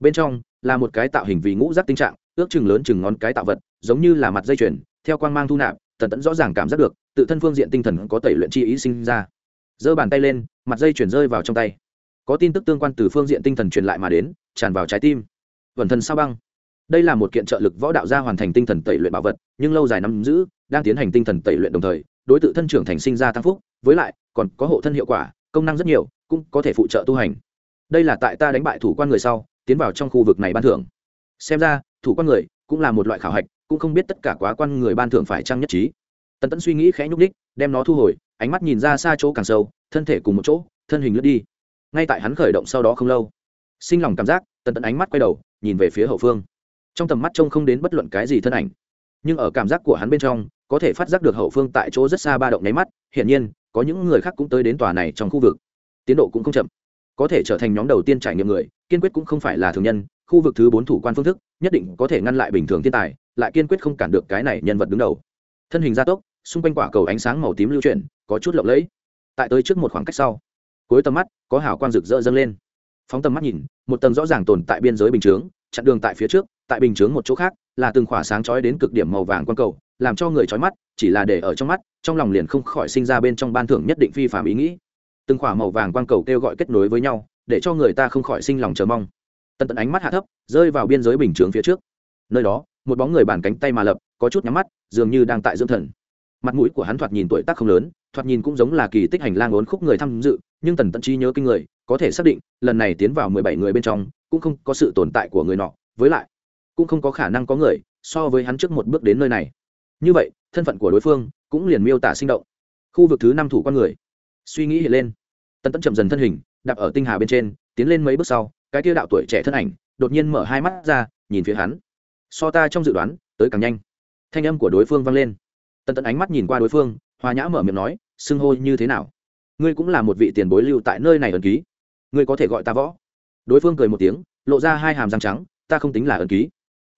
Speaker 1: Bên trong là một cái tạo hình vì ngũ rác tinh trạng, ước chừng lớn chừng ngón cái tạo vật, giống như là mặt dây chuyền, theo quang mang thu nạp, tần tẫn rõ ràng cảm giác được, tự thân phương diện tinh thần có tẩy luyện chi ý sinh ra. Giơ bàn tay lên, mặt dây chuyển rơi vào trong tay. Có tin tức tương quan từ phương diện tinh thần truyền lại mà đến, tràn vào trái tim. Vẩn thần sao băng đây là một kiện trợ lực võ đạo gia hoàn thành tinh thần tẩy luyện bảo vật, nhưng lâu dài nắm giữ, đang tiến hành tinh thần tẩy luyện đồng thời, đối tượng thân trưởng thành sinh ra tăng phúc, với lại, còn có hộ thân hiệu quả, công năng rất nhiều, cũng có thể phụ trợ tu hành. Đây là tại ta đánh bại thủ quan người sau, tiến vào trong khu vực này ban thưởng. Xem ra, thủ quan người cũng là một loại khảo hạch, cũng không biết tất cả quá quan người ban thưởng phải trăng nhất trí. Tần tẫn suy nghĩ khẽ nhúc đích đem nó thu hồi, ánh mắt nhìn ra xa chỗ càng sâu, thân thể cùng một chỗ, thân hình lướt đi. Ngay tại hắn khởi động sau đó không lâu, sinh lòng cảm giác, tần tẫn ánh mắt quay đầu, nhìn về phía hậu phương trong tầm mắt trông không đến bất luận cái gì thân ảnh. Nhưng ở cảm giác của hắn bên trong, có thể phát giác được hậu phương tại chỗ rất xa ba động nháy mắt, hiển nhiên, có những người khác cũng tới đến tòa này trong khu vực. Tiến độ cũng không chậm. Có thể trở thành nhóm đầu tiên trải nghiệm người, kiên quyết cũng không phải là thường nhân, khu vực thứ bốn thủ quan phương thức, nhất định có thể ngăn lại bình thường thiên tài, lại kiên quyết không cản được cái này nhân vật đứng đầu. Thân hình gia tốc, xung quanh quả cầu ánh sáng màu tím lưu chuyển, có chút lộng lẫy. Tại tới trước một khoảng cách sau, cuối tầm mắt, có hào quang rực rỡ dâng lên. Phóng tầm mắt nhìn, một tầng rõ ràng tồn tại biên giới bình chướng, chặn đường tại phía trước tại bình chướng một chỗ khác, là từng khỏa sáng chói đến cực điểm màu vàng quang cầu, làm cho người chói mắt, chỉ là để ở trong mắt, trong lòng liền không khỏi sinh ra bên trong ban thưởng nhất định phi phạm ý nghĩ. Từng khỏa màu vàng quang cầu kêu gọi kết nối với nhau, để cho người ta không khỏi sinh lòng chờ mong. Tần tận ánh mắt hạ thấp, rơi vào biên giới bình chướng phía trước. Nơi đó, một bóng người bàn cánh tay mà lập, có chút nhắm mắt, dường như đang tại dưỡng thần. Mặt mũi của hắn thoạt nhìn tuổi tác không lớn, thoạt nhìn cũng giống là kỳ tích hành lang ốn khúc người tham dự, nhưng tần tận trí nhớ kinh người, có thể xác định, lần này tiến vào mười bảy người bên trong, cũng không có sự tồn tại của người nọ. Với lại cũng không có khả năng có người so với hắn trước một bước đến nơi này. Như vậy, thân phận của đối phương cũng liền miêu tả sinh động. Khu vực thứ năm thủ con người. Suy nghĩ hiện lên. Tần tẫn chậm dần thân hình, đạp ở tinh hà bên trên, tiến lên mấy bước sau, cái tiêu đạo tuổi trẻ thân ảnh đột nhiên mở hai mắt ra, nhìn phía hắn. So ta trong dự đoán, tới càng nhanh. Thanh âm của đối phương vang lên. Tần tẫn ánh mắt nhìn qua đối phương, hòa nhã mở miệng nói, xưng hô như thế nào? Ngươi cũng là một vị tiền bối lưu tại nơi này ẩn ký. Ngươi có thể gọi ta võ. Đối phương cười một tiếng, lộ ra hai hàm răng trắng, ta không tính là ẩn ký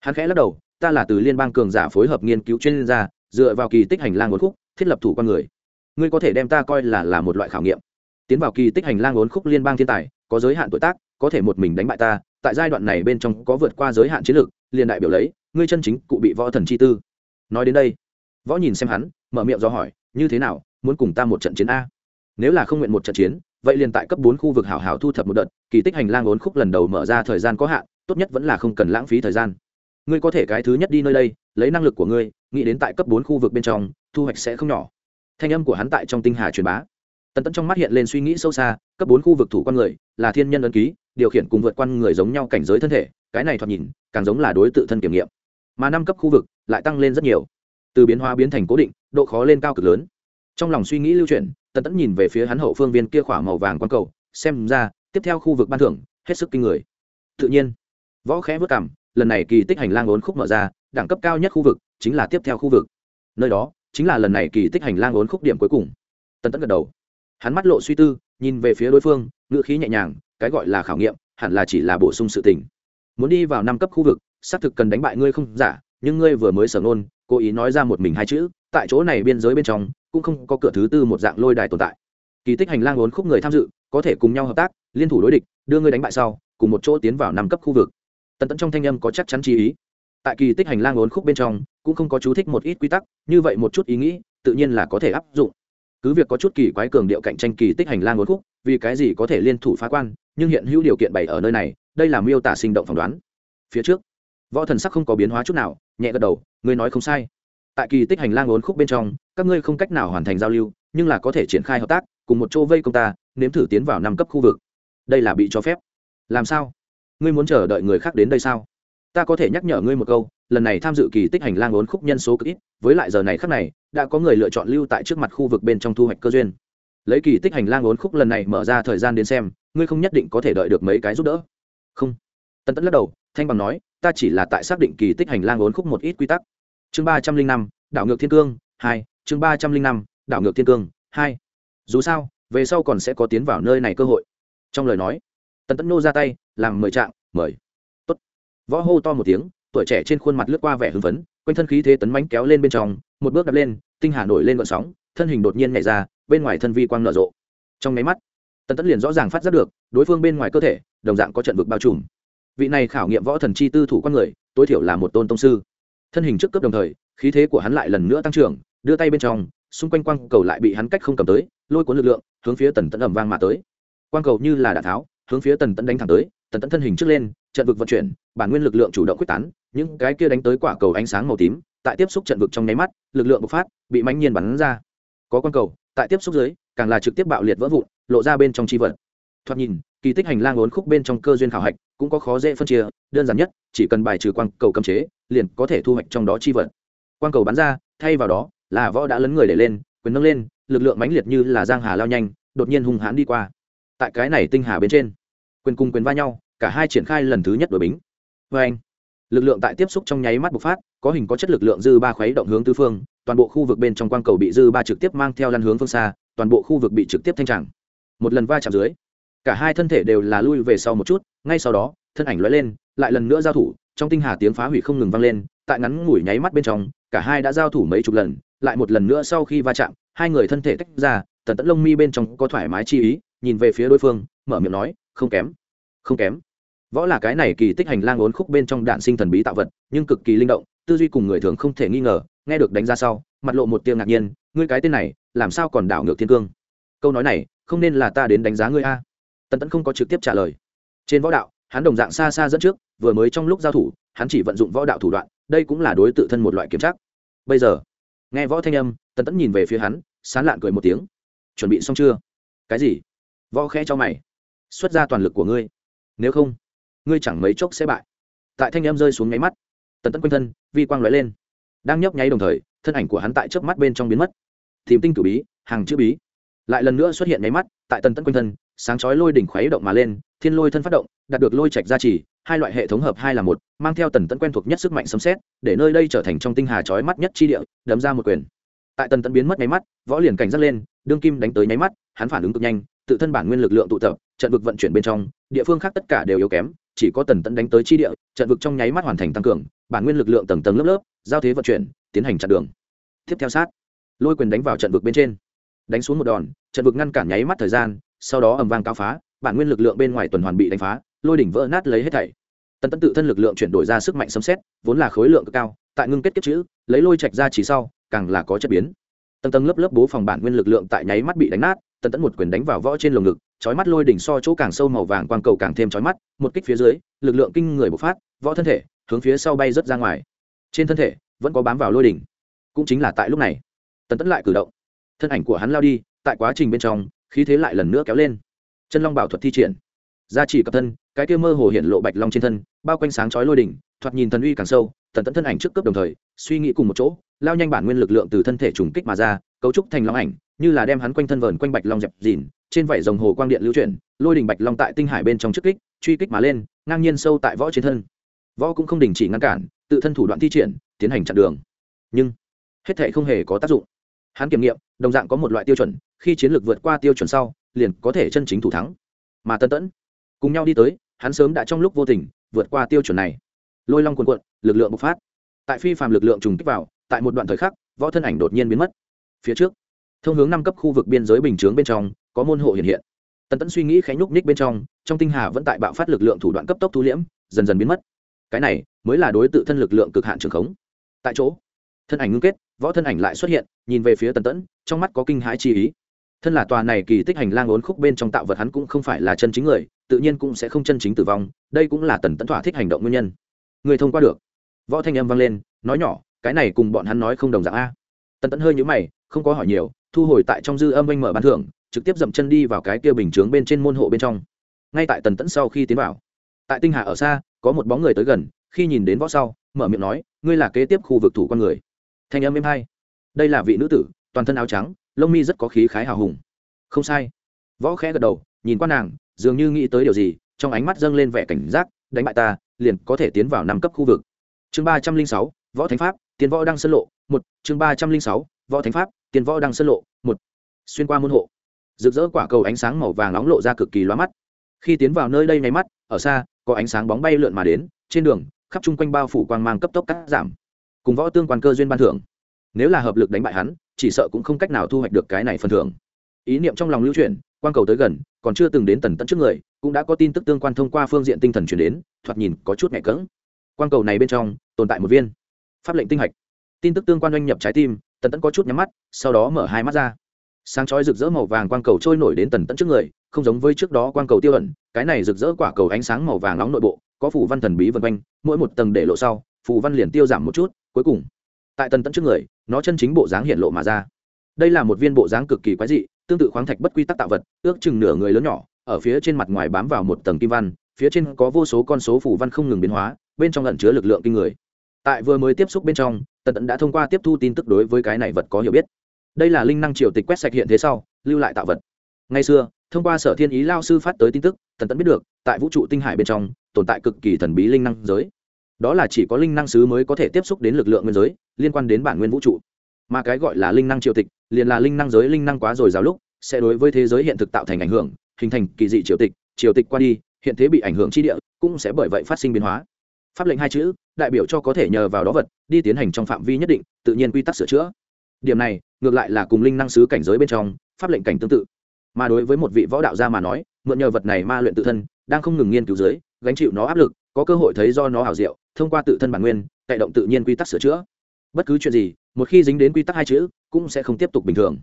Speaker 1: hắn khẽ lắc đầu, ta là từ liên bang cường giả phối hợp nghiên cứu chuyên gia, dựa vào kỳ tích hành lang ốn khúc, thiết lập thủ con người. Ngươi có thể đem ta coi là là một loại khảo nghiệm. Tiến vào kỳ tích hành lang ốn khúc liên bang thiên tài, có giới hạn tuổi tác, có thể một mình đánh bại ta, tại giai đoạn này bên trong có vượt qua giới hạn chiến lược, liền đại biểu lấy, ngươi chân chính cụ bị võ thần chi tư. Nói đến đây, võ nhìn xem hắn, mở miệng do hỏi, như thế nào, muốn cùng ta một trận chiến a? Nếu là không nguyện một trận chiến, vậy liền tại cấp bốn khu vực hảo hảo thu thập một đợt, kỳ tích hành lang ốn khúc lần đầu mở ra thời gian có hạn, tốt nhất vẫn là không cần lãng phí thời gian ngươi có thể cái thứ nhất đi nơi đây, lấy năng lực của ngươi, nghĩ đến tại cấp bốn khu vực bên trong, thu hoạch sẽ không nhỏ. Thanh âm của hắn tại trong tinh hà truyền bá. Tần tẫn trong mắt hiện lên suy nghĩ sâu xa, cấp bốn khu vực thủ con người, là thiên nhân ấn ký, điều khiển cùng vượt quan người giống nhau cảnh giới thân thể, cái này thoạt nhìn, càng giống là đối tự thân kiểm nghiệm. Mà năm cấp khu vực, lại tăng lên rất nhiều. Từ biến hóa biến thành cố định, độ khó lên cao cực lớn. Trong lòng suy nghĩ lưu chuyển, tần tẫn nhìn về phía hắn hậu phương viên kia khỏa màu vàng q cầu, xem ra, tiếp theo khu vực ban thưởng, hết sức kinh người. Tự nhiên, võ khẽ vất cảm lần này kỳ tích hành lang ốn khúc mở ra, đẳng cấp cao nhất khu vực chính là tiếp theo khu vực. Nơi đó chính là lần này kỳ tích hành lang ốn khúc điểm cuối cùng. Tần tẫn gật đầu. Hắn mắt lộ suy tư, nhìn về phía đối phương, ngữ khí nhẹ nhàng, cái gọi là khảo nghiệm, hẳn là chỉ là bổ sung sự tình. Muốn đi vào năm cấp khu vực, xác thực cần đánh bại ngươi không giả, nhưng ngươi vừa mới sở ngôn, cố ý nói ra một mình hai chữ, tại chỗ này biên giới bên trong, cũng không có cửa thứ tư một dạng lôi đài tồn tại. Kỳ tích hành lang ốn khúc người tham dự, có thể cùng nhau hợp tác, liên thủ đối địch, đưa ngươi đánh bại sau, cùng một chỗ tiến vào năm cấp khu vực tần tẫn trong thanh âm có chắc chắn chi ý. Tại kỳ tích hành lang ốn khúc bên trong, cũng không có chú thích một ít quy tắc, như vậy một chút ý nghĩ, tự nhiên là có thể áp dụng. Cứ việc có chút kỳ quái cường điệu cạnh tranh kỳ tích hành lang ốn khúc, vì cái gì có thể liên thủ phá quan, nhưng hiện hữu điều kiện bày ở nơi này, đây là miêu tả sinh động phỏng đoán. Phía trước, võ thần sắc không có biến hóa chút nào, nhẹ gật đầu, ngươi nói không sai. Tại kỳ tích hành lang ốn khúc bên trong, các ngươi không cách nào hoàn thành giao lưu, nhưng là có thể triển khai hợp tác, cùng một chỗ vây công ta, nếm thử tiến vào năm cấp khu vực. Đây là bị cho phép. Làm sao? Ngươi muốn chờ đợi người khác đến đây sao? Ta có thể nhắc nhở ngươi một câu, lần này tham dự kỳ tích hành lang ốn khúc nhân số cực ít, với lại giờ này khác này, đã có người lựa chọn lưu tại trước mặt khu vực bên trong thu hoạch cơ duyên. Lấy kỳ tích hành lang ốn khúc lần này mở ra thời gian đến xem, ngươi không nhất định có thể đợi được mấy cái giúp đỡ. Không. Tân tẫn lắc đầu, thanh bằng nói, ta chỉ là tại xác định kỳ tích hành lang ốn khúc một ít quy tắc. Chương ba trăm linh năm, đảo ngược thiên cương, hai, chương ba trăm linh năm, đảo ngược thiên cương, hai. Dù sao, về sau còn sẽ có tiến vào nơi này cơ hội. Trong lời nói tần tẫn nô ra tay, làm mời trạng, mời. Tốt. võ hô to một tiếng, tuổi trẻ trên khuôn mặt lướt qua vẻ hưng phấn, quanh thân khí thế tấn mánh kéo lên bên trong, một bước đập lên, tinh hà nổi lên gọn sóng, thân hình đột nhiên nhảy ra, bên ngoài thân vi quang nở rộ. Trong máy mắt, tần tẫn liền rõ ràng phát giác được, đối phương bên ngoài cơ thể, đồng dạng có trận vực bao trùm. Vị này khảo nghiệm võ thần chi tư thủ con người, tối thiểu là một tôn tông sư. Thân hình trước cấp đồng thời, khí thế của hắn lại lần nữa tăng trưởng, đưa tay bên trong, xung quanh quang cầu lại bị hắn cách không cầm tới, lôi cuốn lực lượng, hướng phía tần tẫn ẩm vang mà tới. Quang cầu như là đạn tháo hướng phía tần tẫn đánh thẳng tới, tần tẫn thân hình trước lên, trận vực vận chuyển, bản nguyên lực lượng chủ động quyết tán, những cái kia đánh tới quả cầu ánh sáng màu tím, tại tiếp xúc trận vực trong nháy mắt, lực lượng bộc phát, bị mãnh nhiên bắn ra. Có quang cầu, tại tiếp xúc dưới, càng là trực tiếp bạo liệt vỡ vụn, lộ ra bên trong chi vật. Thoạt nhìn, kỳ tích hành lang ốn khúc bên trong cơ duyên khảo hạch cũng có khó dễ phân chia, đơn giản nhất, chỉ cần bài trừ quang cầu cấm chế, liền có thể thu hoạch trong đó chi vật. Quang cầu bắn ra, thay vào đó, là võ đã lấn người để lên, quyền nâng lên, lực lượng mãnh liệt như là giang hà lao nhanh, đột nhiên hung hãn đi qua. Tại cái này tinh hà bên trên quyền cùng quyền va nhau, cả hai triển khai lần thứ nhất đội bính. Vê anh, lực lượng tại tiếp xúc trong nháy mắt bộc phát, có hình có chất lực lượng dư ba khuấy động hướng tứ phương, toàn bộ khu vực bên trong quang cầu bị dư ba trực tiếp mang theo lăn hướng phương xa, toàn bộ khu vực bị trực tiếp thanh tràng. Một lần va chạm dưới, cả hai thân thể đều là lui về sau một chút, ngay sau đó, thân ảnh lóe lên, lại lần nữa giao thủ, trong tinh hà tiếng phá hủy không ngừng vang lên, tại ngắn ngủi nháy mắt bên trong, cả hai đã giao thủ mấy chục lần, lại một lần nữa sau khi va chạm, hai người thân thể tách ra, tần tẫn lông mi bên trong có thoải mái chi ý, nhìn về phía đối phương, mở miệng nói không kém không kém. Võ là cái này kỳ tích hành lang ốn khúc bên trong đạn sinh thần bí tạo vật, nhưng cực kỳ linh động, tư duy cùng người thường không thể nghi ngờ, nghe được đánh ra sau, mặt lộ một tiếng ngạc nhiên, ngươi cái tên này, làm sao còn đảo ngược thiên cương? Câu nói này, không nên là ta đến đánh giá ngươi a. Tần tẫn không có trực tiếp trả lời. Trên võ đạo, hắn đồng dạng xa xa dẫn trước, vừa mới trong lúc giao thủ, hắn chỉ vận dụng võ đạo thủ đoạn, đây cũng là đối tự thân một loại kiểm tra bây giờ, nghe võ thanh âm, tần tẫn nhìn về phía hắn, sán lạn cười một tiếng. Chuẩn bị xong chưa? Cái gì? Võ khẽ cho mày xuất ra toàn lực của ngươi. Nếu không, ngươi chẳng mấy chốc sẽ bại. Tại thanh âm rơi xuống nháy mắt, tần tẫn quanh thân, vi quang lóe lên. Đang nhấp nháy đồng thời, thân ảnh của hắn tại chớp mắt bên trong biến mất. Tìm tinh cử bí, hàng chữ bí. Lại lần nữa xuất hiện nháy mắt, tại tần tẫn quanh thân, sáng chói lôi đỉnh khuấy động mà lên, thiên lôi thân phát động, đạt được lôi trạch gia trì, hai loại hệ thống hợp hai là một, mang theo tần tẫn quen thuộc nhất sức mạnh sấm xét để nơi đây trở thành trong tinh hà chói mắt nhất chi địa, đấm ra một quyền. Tại tần tẫn biến mất nháy mắt, võ liền cảnh giác lên, đương kim đánh tới nháy mắt, hắn phản ứng cực nhanh tự thân bản nguyên lực lượng tụ tập, trận vực vận chuyển bên trong, địa phương khác tất cả đều yếu kém, chỉ có tần tẫn đánh tới chi địa, trận vực trong nháy mắt hoàn thành tăng cường, bản nguyên lực lượng tầng tầng lớp lớp, giao thế vận chuyển, tiến hành chặn đường. Tiếp theo sát, lôi quyền đánh vào trận vực bên trên. Đánh xuống một đòn, trận vực ngăn cản nháy mắt thời gian, sau đó ầm vang cao phá, bản nguyên lực lượng bên ngoài tuần hoàn bị đánh phá, lôi đỉnh vỡ nát lấy hết thảy. Tần tẫn tự thân lực lượng chuyển đổi ra sức mạnh sấm xét vốn là khối lượng cực cao, tại ngưng kết kiếp chữ, lấy lôi trạch ra chỉ sau, càng là có chất biến. Tầng tầng lớp lớp bố phòng bản nguyên lực lượng tại nháy mắt bị đánh nát tần tẫn một quyền đánh vào võ trên lồng ngực, chói mắt lôi đỉnh so chỗ càng sâu màu vàng quang cầu càng thêm chói mắt, một kích phía dưới, lực lượng kinh người bộc phát, võ thân thể hướng phía sau bay rớt ra ngoài. Trên thân thể vẫn có bám vào lôi đỉnh. Cũng chính là tại lúc này, tần tẫn lại cử động. Thân ảnh của hắn lao đi, tại quá trình bên trong, khí thế lại lần nữa kéo lên. Chân long bảo thuật thi triển. Gia trì cập thân, cái kia mơ hồ hiện lộ bạch long trên thân, bao quanh sáng chói lôi đỉnh, thoạt nhìn thần uy càng sâu, tần tẫn thân ảnh trước cấp đồng thời, suy nghĩ cùng một chỗ, lao nhanh bản nguyên lực lượng từ thân thể trùng kích mà ra, cấu trúc thành long ảnh như là đem hắn quanh thân vờn quanh bạch long dẹp dìn, trên vảy dòng hồ quang điện lưu chuyển, lôi đình bạch long tại tinh hải bên trong trước kích, truy kích mà lên, ngang nhiên sâu tại võ trên thân. Võ cũng không đình chỉ ngăn cản, tự thân thủ đoạn thi triển, tiến hành chặn đường. Nhưng, hết thể không hề có tác dụng. Hắn kiểm nghiệm, đồng dạng có một loại tiêu chuẩn, khi chiến lược vượt qua tiêu chuẩn sau, liền có thể chân chính thủ thắng. Mà tân tẫn, cùng nhau đi tới, hắn sớm đã trong lúc vô tình, vượt qua tiêu chuẩn này. Lôi long quần quận lực lượng bộc phát. Tại phi phàm lực lượng trùng kích vào, tại một đoạn thời khắc, võ thân ảnh đột nhiên biến mất. Phía trước thông hướng năm cấp khu vực biên giới bình chướng bên trong, có môn hộ hiện hiện. Tần tẫn suy nghĩ khánh nhúc ních bên trong trong tinh hà vẫn tại bạo phát lực lượng thủ đoạn cấp tốc thu liễm, dần dần biến mất. Cái này mới là đối tự thân lực lượng cực hạn trường khống. Tại chỗ, thân ảnh ngưng kết, võ thân ảnh lại xuất hiện, nhìn về phía tần tẫn trong mắt có kinh hãi chi ý. Thân là tòa này kỳ tích hành lang ốn khúc bên trong tạo vật hắn cũng không phải là chân chính người, tự nhiên cũng sẽ không chân chính tử vong, đây cũng là tần tẫn thỏa thích hành động nguyên nhân. Người thông qua được. Võ thanh âm vang lên, nói nhỏ, cái này cùng bọn hắn nói không đồng dạng a. Tần tẫn hơi nhũ mày, không có hỏi nhiều thu hồi tại trong dư âm anh mở bán thưởng, trực tiếp dậm chân đi vào cái kia bình chướng bên trên môn hộ bên trong. Ngay tại tần tẫn sau khi tiến vào, tại tinh hà ở xa, có một bóng người tới gần, khi nhìn đến võ sau, mở miệng nói, ngươi là kế tiếp khu vực thủ con người. Thanh âm êm hai đây là vị nữ tử, toàn thân áo trắng, lông mi rất có khí khái hào hùng. Không sai. Võ khẽ gật đầu, nhìn qua nàng, dường như nghĩ tới điều gì, trong ánh mắt dâng lên vẻ cảnh giác, đánh bại ta, liền có thể tiến vào năm cấp khu vực. Chương ba trăm linh sáu, võ thánh pháp tiến võ đang sân lộ, một, chương ba trăm linh sáu, võ thánh pháp Tiền võ đang sân lộ, một. Xuyên qua môn hộ. Rực rỡ quả cầu ánh sáng màu vàng nóng lộ ra cực kỳ loa mắt. Khi tiến vào nơi đây nháy mắt, ở xa, có ánh sáng bóng bay lượn mà đến, trên đường, khắp chung quanh bao phủ quang mang cấp tốc cắt giảm. Cùng võ tương quan cơ duyên ban thưởng. Nếu là hợp lực đánh bại hắn, chỉ sợ cũng không cách nào thu hoạch được cái này phần thưởng. Ý niệm trong lòng lưu chuyển quan cầu tới gần, còn chưa từng đến tần tận trước người, cũng đã có tin tức tương quan thông qua phương diện tinh thần chuyển đến, thoạt nhìn có chút nhẹ cỡng. Quan cầu này bên trong, tồn tại một viên. Pháp lệnh tinh hạch. Tin tức tương quan doanh nhập trái tim tần tẫn có chút nhắm mắt, sau đó mở hai mắt ra. Sáng chói rực rỡ màu vàng quang cầu trôi nổi đến tần tẫn trước người, không giống với trước đó quang cầu tiêu ẩn, cái này rực rỡ quả cầu ánh sáng màu vàng nóng nội bộ, có phủ văn thần bí vân quanh, mỗi một tầng để lộ sau phủ văn liền tiêu giảm một chút, cuối cùng, tại tần tẫn trước người, nó chân chính bộ dáng hiện lộ mà ra. Đây là một viên bộ dáng cực kỳ quái dị, tương tự khoáng thạch bất quy tắc tạo vật, ước chừng nửa người lớn nhỏ, ở phía trên mặt ngoài bám vào một tầng kim văn, phía trên có vô số con số phủ văn không ngừng biến hóa, bên trong lẩn chứa lực lượng kinh người. Tại vừa mới tiếp xúc bên trong tần tẫn đã thông qua tiếp thu tin tức đối với cái này vật có hiểu biết. Đây là linh năng triều tịch quét sạch hiện thế sau, lưu lại tạo vật. Ngay xưa, thông qua sở thiên ý lao sư phát tới tin tức, tần tẫn biết được, tại vũ trụ tinh hải bên trong, tồn tại cực kỳ thần bí linh năng giới. Đó là chỉ có linh năng sứ mới có thể tiếp xúc đến lực lượng nguyên giới, liên quan đến bản nguyên vũ trụ. Mà cái gọi là linh năng triều tịch, liền là linh năng giới linh năng quá rồi rào lúc, sẽ đối với thế giới hiện thực tạo thành ảnh hưởng, hình thành kỳ dị triều tịch triều tịch qua đi, hiện thế bị ảnh hưởng chi địa, cũng sẽ bởi vậy phát sinh biến hóa pháp lệnh hai chữ, đại biểu cho có thể nhờ vào đó vật, đi tiến hành trong phạm vi nhất định, tự nhiên quy tắc sửa chữa. Điểm này, ngược lại là cùng linh năng sứ cảnh giới bên trong, pháp lệnh cảnh tương tự. Mà đối với một vị võ đạo gia mà nói, mượn nhờ vật này ma luyện tự thân, đang không ngừng nghiên cứu dưới, gánh chịu nó áp lực, có cơ hội thấy do nó hảo diệu, thông qua tự thân bản nguyên cậy động tự nhiên quy tắc sửa chữa. Bất cứ chuyện gì, một khi dính đến quy tắc hai chữ, cũng sẽ không tiếp tục bình thường.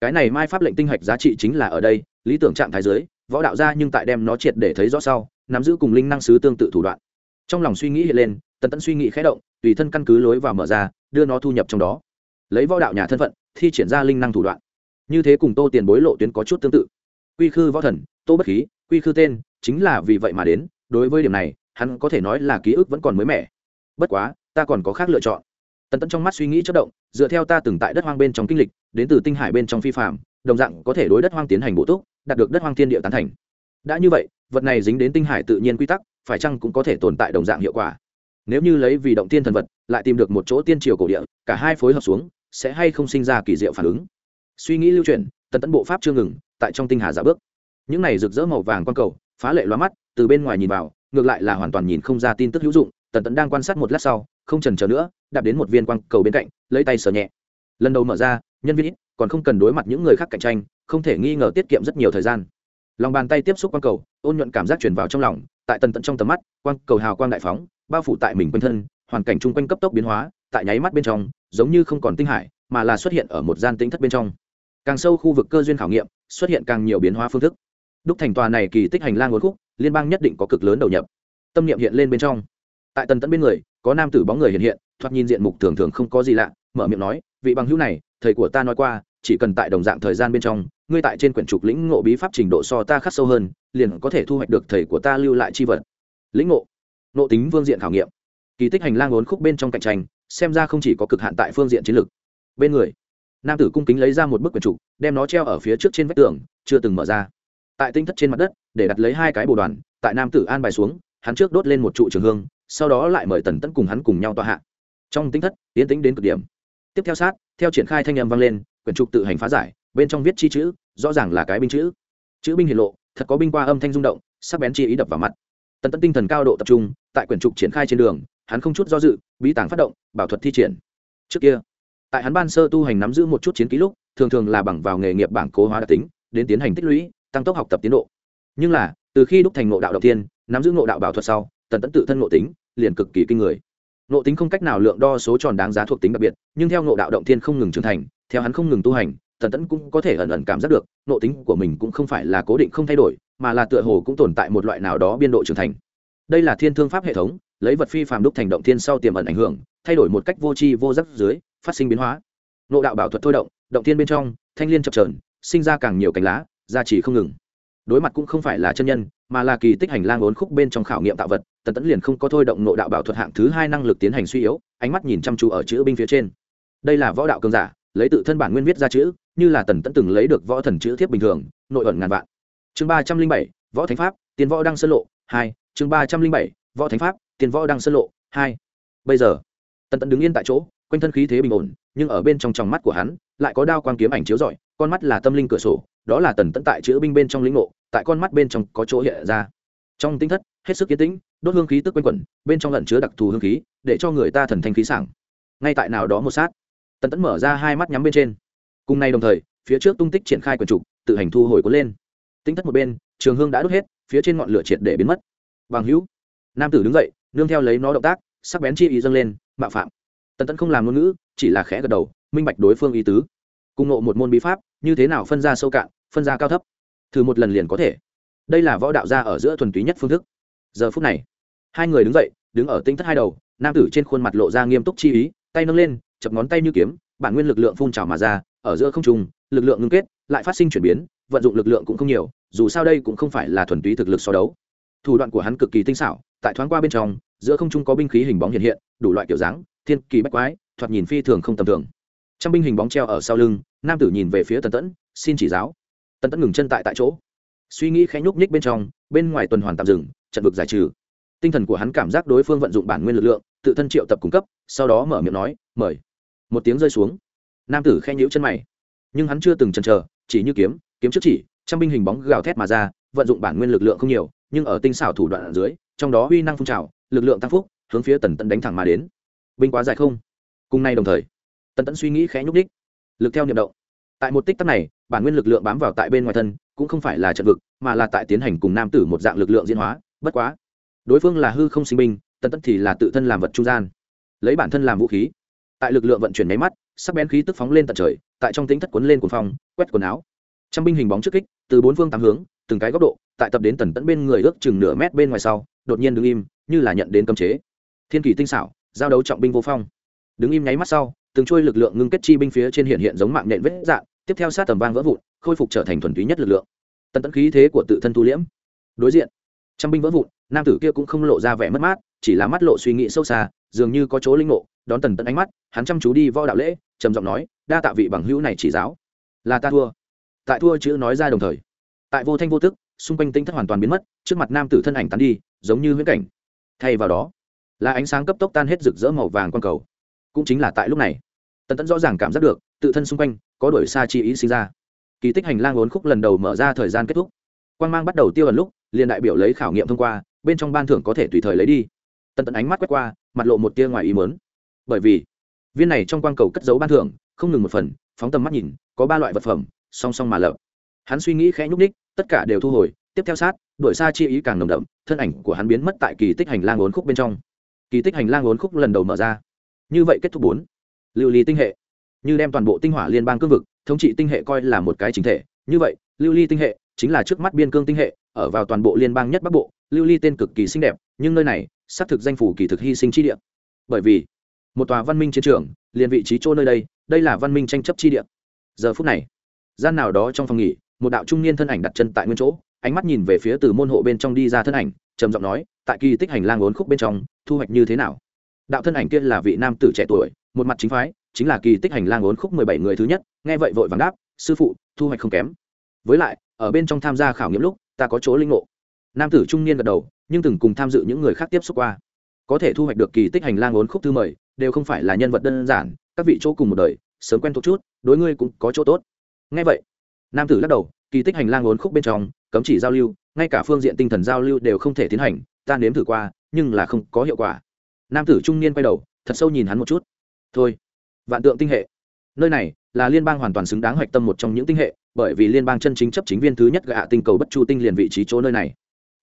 Speaker 1: Cái này mai pháp lệnh tinh hạch giá trị chính là ở đây, lý tưởng trạng thái giới võ đạo gia nhưng tại đem nó triệt để thấy rõ sau, nắm giữ cùng linh năng sứ tương tự thủ đoạn trong lòng suy nghĩ hiện lên, tần tẫn suy nghĩ khẽ động, tùy thân căn cứ lối vào mở ra, đưa nó thu nhập trong đó. Lấy võ đạo nhà thân phận, thi triển ra linh năng thủ đoạn. Như thế cùng tô tiền bối lộ tuyến có chút tương tự. Quy khư võ thần, tô bất khí, quy khư tên, chính là vì vậy mà đến, đối với điểm này, hắn có thể nói là ký ức vẫn còn mới mẻ. Bất quá, ta còn có khác lựa chọn. Tần tẫn trong mắt suy nghĩ chất động, dựa theo ta từng tại đất hoang bên trong kinh lịch, đến từ tinh hải bên trong phi phạm đồng dạng có thể đối đất hoang tiến hành bổ túc, đạt được đất hoang thiên địa tán thành. Đã như vậy, vật này dính đến tinh hải tự nhiên quy tắc phải chăng cũng có thể tồn tại đồng dạng hiệu quả? Nếu như lấy vì động tiên thần vật, lại tìm được một chỗ tiên triều cổ địa, cả hai phối hợp xuống, sẽ hay không sinh ra kỳ diệu phản ứng? Suy nghĩ lưu truyền, tần tẫn bộ pháp chưa ngừng, tại trong tinh hà giả bước. Những này rực rỡ màu vàng quang cầu, phá lệ loa mắt, từ bên ngoài nhìn vào, ngược lại là hoàn toàn nhìn không ra tin tức hữu dụng, tần tẫn đang quan sát một lát sau, không trần chờ nữa, đạp đến một viên quang cầu bên cạnh, lấy tay sờ nhẹ. Lần đầu mở ra, nhân viên ít, còn không cần đối mặt những người khác cạnh tranh, không thể nghi ngờ tiết kiệm rất nhiều thời gian lòng bàn tay tiếp xúc quang cầu, ôn nhuận cảm giác chuyển vào trong lòng, tại tần tận trong tầm mắt, quang cầu hào quang đại phóng, bao phủ tại mình quanh thân, hoàn cảnh chung quanh cấp tốc biến hóa, tại nháy mắt bên trong, giống như không còn tinh hải, mà là xuất hiện ở một gian tính thất bên trong. Càng sâu khu vực cơ duyên khảo nghiệm, xuất hiện càng nhiều biến hóa phương thức. Đúc thành tòa này kỳ tích hành lang uốn khúc, liên bang nhất định có cực lớn đầu nhập. Tâm niệm hiện lên bên trong. Tại tần tận bên người, có nam tử bóng người hiện hiện, thoạt nhìn diện mục thường thường không có gì lạ, mở miệng nói, vị bằng hữu này, thầy của ta nói qua chỉ cần tại đồng dạng thời gian bên trong, ngươi tại trên quyển trục lĩnh ngộ bí pháp trình độ so ta khắc sâu hơn, liền có thể thu hoạch được thầy của ta lưu lại chi vật. Lĩnh ngộ, nộ tính vương diện khảo nghiệm. Kỳ tích hành lang uốn khúc bên trong cạnh tranh, xem ra không chỉ có cực hạn tại phương diện chiến lược. Bên người, nam tử cung kính lấy ra một bức quyển trục, đem nó treo ở phía trước trên vách tường, chưa từng mở ra. Tại tinh thất trên mặt đất, để đặt lấy hai cái bồ đoàn, tại nam tử an bài xuống, hắn trước đốt lên một trụ trường hương, sau đó lại mời tần tấn cùng hắn cùng nhau tọa hạ. Trong tinh thất tiến tính đến cực điểm. Tiếp theo sát, theo triển khai thanh âm vang lên quyển trục tự hành phá giải, bên trong viết chi chữ, rõ ràng là cái binh chữ. Chữ binh hiển lộ, thật có binh qua âm thanh rung động, sắc bén chi ý đập vào mặt. Tần tẫn tinh thần cao độ tập trung, tại quyển trục triển khai trên đường, hắn không chút do dự, bí tàng phát động, bảo thuật thi triển. Trước kia, tại hắn ban sơ tu hành nắm giữ một chút chiến ký lúc, thường thường là bằng vào nghề nghiệp bảng cố hóa đặc tính, đến tiến hành tích lũy, tăng tốc học tập tiến độ. Nhưng là, từ khi đúc thành ngộ đạo đầu tiên, nắm giữ ngộ đạo bảo thuật sau, tần tẫn tự thân ngộ tính, liền cực kỳ kinh người. Ngộ tính không cách nào lượng đo số tròn đáng giá thuộc tính đặc biệt, nhưng theo ngộ đạo động thiên không ngừng trưởng thành theo hắn không ngừng tu hành tần tẫn cũng có thể ẩn ẩn cảm giác được nộ tính của mình cũng không phải là cố định không thay đổi, mà là tựa hồ cũng tồn tại một loại nào đó biên độ trưởng thành. Đây là thiên thương pháp hệ thống, lấy vật phi phàm đúc thành động thiên sau tiềm ẩn ảnh hưởng, thay đổi một cách vô tri vô giác dưới, phát sinh biến hóa. Nộ đạo bảo thuật thôi động động thiên bên trong, thanh liên chập trờn sinh ra càng nhiều cánh lá, gia trì không ngừng. Đối mặt cũng không phải là chân nhân, mà là kỳ tích hành lang ốn khúc bên trong khảo nghiệm tạo vật tần tẫn liền không có thôi động nộ đạo bảo thuật hạng thứ hai năng lực tiến hành suy yếu, ánh mắt nhìn chăm chú ở chữ binh phía trên. Đây là võ đạo cường giả lấy tự thân bản nguyên viết ra chữ, như là tần tẫn từng lấy được võ thần chữ thiếp bình thường, nội ẩn ngàn vạn. Chương ba trăm linh bảy, võ thánh pháp tiền võ đăng sơn lộ, hai. Chương ba trăm linh bảy, võ thánh pháp tiền võ đăng sơn lộ, hai. Bây giờ, tần tẫn đứng yên tại chỗ, quanh thân khí thế bình ổn, nhưng ở bên trong tròng mắt của hắn, lại có đao quang kiếm ảnh chiếu rọi, con mắt là tâm linh cửa sổ, đó là tần tẫn tại chữ binh bên trong lĩnh ngộ, tại con mắt bên trong có chỗ hiện ra. Trong tinh thất, hết sức kiến tĩnh, đốt hương khí tức quanh quẩn, bên trong lẩn chứa đặc thù hương khí, để cho người ta thần thanh khí sảng. Ngay tại nào đó một sát tần tẫn mở ra hai mắt nhắm bên trên. Cùng nay đồng thời, phía trước tung tích triển khai quần trục tự hành thu hồi cuốn lên. Tinh thất một bên, trường hương đã đốt hết, phía trên ngọn lửa triệt để biến mất. Bằng hữu, nam tử đứng dậy, nương theo lấy nó động tác, sắc bén chi ý dâng lên, mạo phạm. Tần tẫn không làm ngôn ngữ, chỉ là khẽ gật đầu, minh bạch đối phương ý tứ. Cùng nộ một môn bí pháp, như thế nào phân ra sâu cạn, phân ra cao thấp? Thử một lần liền có thể. Đây là võ đạo gia ở giữa thuần túy nhất phương thức. Giờ phút này, hai người đứng dậy, đứng ở tinh thất hai đầu, nam tử trên khuôn mặt lộ ra nghiêm túc chi ý, tay nâng lên chập ngón tay như kiếm bản nguyên lực lượng phun trào mà ra ở giữa không trung, lực lượng ngưng kết lại phát sinh chuyển biến vận dụng lực lượng cũng không nhiều dù sao đây cũng không phải là thuần túy thực lực so đấu. Thủ đoạn của hắn cực kỳ tinh xảo tại thoáng qua bên trong giữa không trung có binh khí hình bóng hiện hiện đủ loại kiểu dáng thiên kỳ bách quái thoạt nhìn phi thường không tầm thường. Trong binh hình bóng treo ở sau lưng nam tử nhìn về phía tần tẫn xin chỉ giáo. Tần tẫn ngừng chân tại tại chỗ. Suy nghĩ khẽ nhúc nhích bên trong bên ngoài tuần hoàn tạm dừng trận vực giải trừ. Tinh thần của hắn cảm giác đối phương vận dụng bản nguyên lực lượng tự thân triệu tập cung cấp sau đó mở miệng nói mời một tiếng rơi xuống. Nam tử khen nhíu chân mày, nhưng hắn chưa từng chần chờ, chỉ như kiếm kiếm trước chỉ, trăm binh hình bóng gào thét mà ra, vận dụng bản nguyên lực lượng không nhiều, nhưng ở tinh xảo thủ đoạn ở dưới, trong đó uy năng phun trào, lực lượng tăng phúc, hướng phía tần tẫn đánh thẳng mà đến. Binh quá dài không? Cùng nay đồng thời, tần tẫn suy nghĩ khẽ nhúc đích lực theo niệm động. Tại một tích tắc này, bản nguyên lực lượng bám vào tại bên ngoài thân, cũng không phải là trận vực, mà là tại tiến hành cùng nam tử một dạng lực lượng diễn hóa, bất quá, đối phương là hư không sinh binh, tần tẫn thì là tự thân làm vật trung gian, lấy bản thân làm vũ khí tại lực lượng vận chuyển máy mắt, sắc bén khí tức phóng lên tận trời, tại trong tính thất quấn lên cuồng phong, quét quần áo. Trăm binh hình bóng trước kích, từ bốn phương tám hướng, từng cái góc độ, tại tập đến tần tẫn bên người ước chừng nửa mét bên ngoài sau, đột nhiên đứng im, như là nhận đến cấm chế. Thiên kỳ tinh xảo, giao đấu trọng binh vô phong. Đứng im nháy mắt sau, từng trôi lực lượng ngưng kết chi binh phía trên hiện hiện giống mạng nện vết dạng, tiếp theo sát tầm vang vỡ vụn, khôi phục trở thành thuần túy nhất lực lượng. Tần tẫn khí thế của tự thân tu liễm. Đối diện, trăm binh vỡ vụn, nam tử kia cũng không lộ ra vẻ mất mát, chỉ là mắt lộ suy nghĩ sâu xa, dường như có chỗ linh ngộ đón tần tẫn ánh mắt, hắn chăm chú đi võ đạo lễ, trầm giọng nói, đa tạ vị bằng hữu này chỉ giáo. Là ta thua. Tại thua chữ nói ra đồng thời, tại vô thanh vô tức, xung quanh tinh thất hoàn toàn biến mất, trước mặt nam tử thân ảnh tán đi, giống như huyễn cảnh. Thay vào đó, là ánh sáng cấp tốc tan hết rực rỡ màu vàng quang cầu. Cũng chính là tại lúc này, tần tẫn rõ ràng cảm giác được, tự thân xung quanh, có đổi xa chi ý sinh ra. Kỳ tích hành lang ốn khúc lần đầu mở ra thời gian kết thúc. Quan g mang bắt đầu tiêu ẩn lúc, liền đại biểu lấy khảo nghiệm thông qua, bên trong ban thưởng có thể tùy thời lấy đi. Tần tẫn ánh mắt quét qua, mặt lộ một tia ngoài ý mớn bởi vì viên này trong quang cầu cất giấu ban thưởng, không ngừng một phần, phóng tầm mắt nhìn, có ba loại vật phẩm, song song mà lợp hắn suy nghĩ khẽ nhúc ních tất cả đều thu hồi, tiếp theo sát, đuổi xa chi ý càng nồng đậm, thân ảnh của hắn biến mất tại kỳ tích hành lang ốn khúc bên trong. Kỳ tích hành lang ốn khúc lần đầu mở ra. Như vậy kết thúc bốn. Lưu ly tinh hệ. Như đem toàn bộ tinh hỏa liên bang cương vực, thống trị tinh hệ coi là một cái chính thể. Như vậy, lưu ly tinh hệ chính là trước mắt biên cương tinh hệ, ở vào toàn bộ liên bang nhất bắc bộ, lưu ly tên cực kỳ xinh đẹp, nhưng nơi này, xác thực danh phủ kỳ thực hy sinh chi địa. Bởi vì một tòa văn minh chiến trường, liền vị trí chỗ nơi đây đây là văn minh tranh chấp chi địa. Giờ phút này, gian nào đó trong phòng nghỉ, một đạo trung niên thân ảnh đặt chân tại nguyên chỗ, ánh mắt nhìn về phía từ môn hộ bên trong đi ra thân ảnh, trầm giọng nói, tại kỳ tích hành lang uốn khúc bên trong, thu hoạch như thế nào? Đạo thân ảnh kia là vị nam tử trẻ tuổi, một mặt chính phái, chính là kỳ tích hành lang uốn khúc mười bảy người thứ nhất, nghe vậy vội vàng đáp, sư phụ, thu hoạch không kém. Với lại, ở bên trong tham gia khảo nghiệm lúc, ta có chỗ linh ngộ. Nam tử trung niên gật đầu, nhưng từng cùng tham dự những người khác tiếp xúc qua có thể thu hoạch được kỳ tích hành lang ốn khúc thư mời, đều không phải là nhân vật đơn giản, các vị chỗ cùng một đời, sớm quen thuộc chút, đối ngươi cũng có chỗ tốt. Ngay vậy, nam tử lắc đầu, kỳ tích hành lang ốn khúc bên trong, cấm chỉ giao lưu, ngay cả phương diện tinh thần giao lưu đều không thể tiến hành, ta nếm thử qua, nhưng là không có hiệu quả. Nam tử trung niên quay đầu, thật sâu nhìn hắn một chút. Thôi, vạn tượng tinh hệ. Nơi này là liên bang hoàn toàn xứng đáng hoạch tâm một trong những tinh hệ, bởi vì liên bang chân chính chấp chính viên thứ nhất gạ tinh cầu bất chu tinh liền vị trí chỗ nơi này.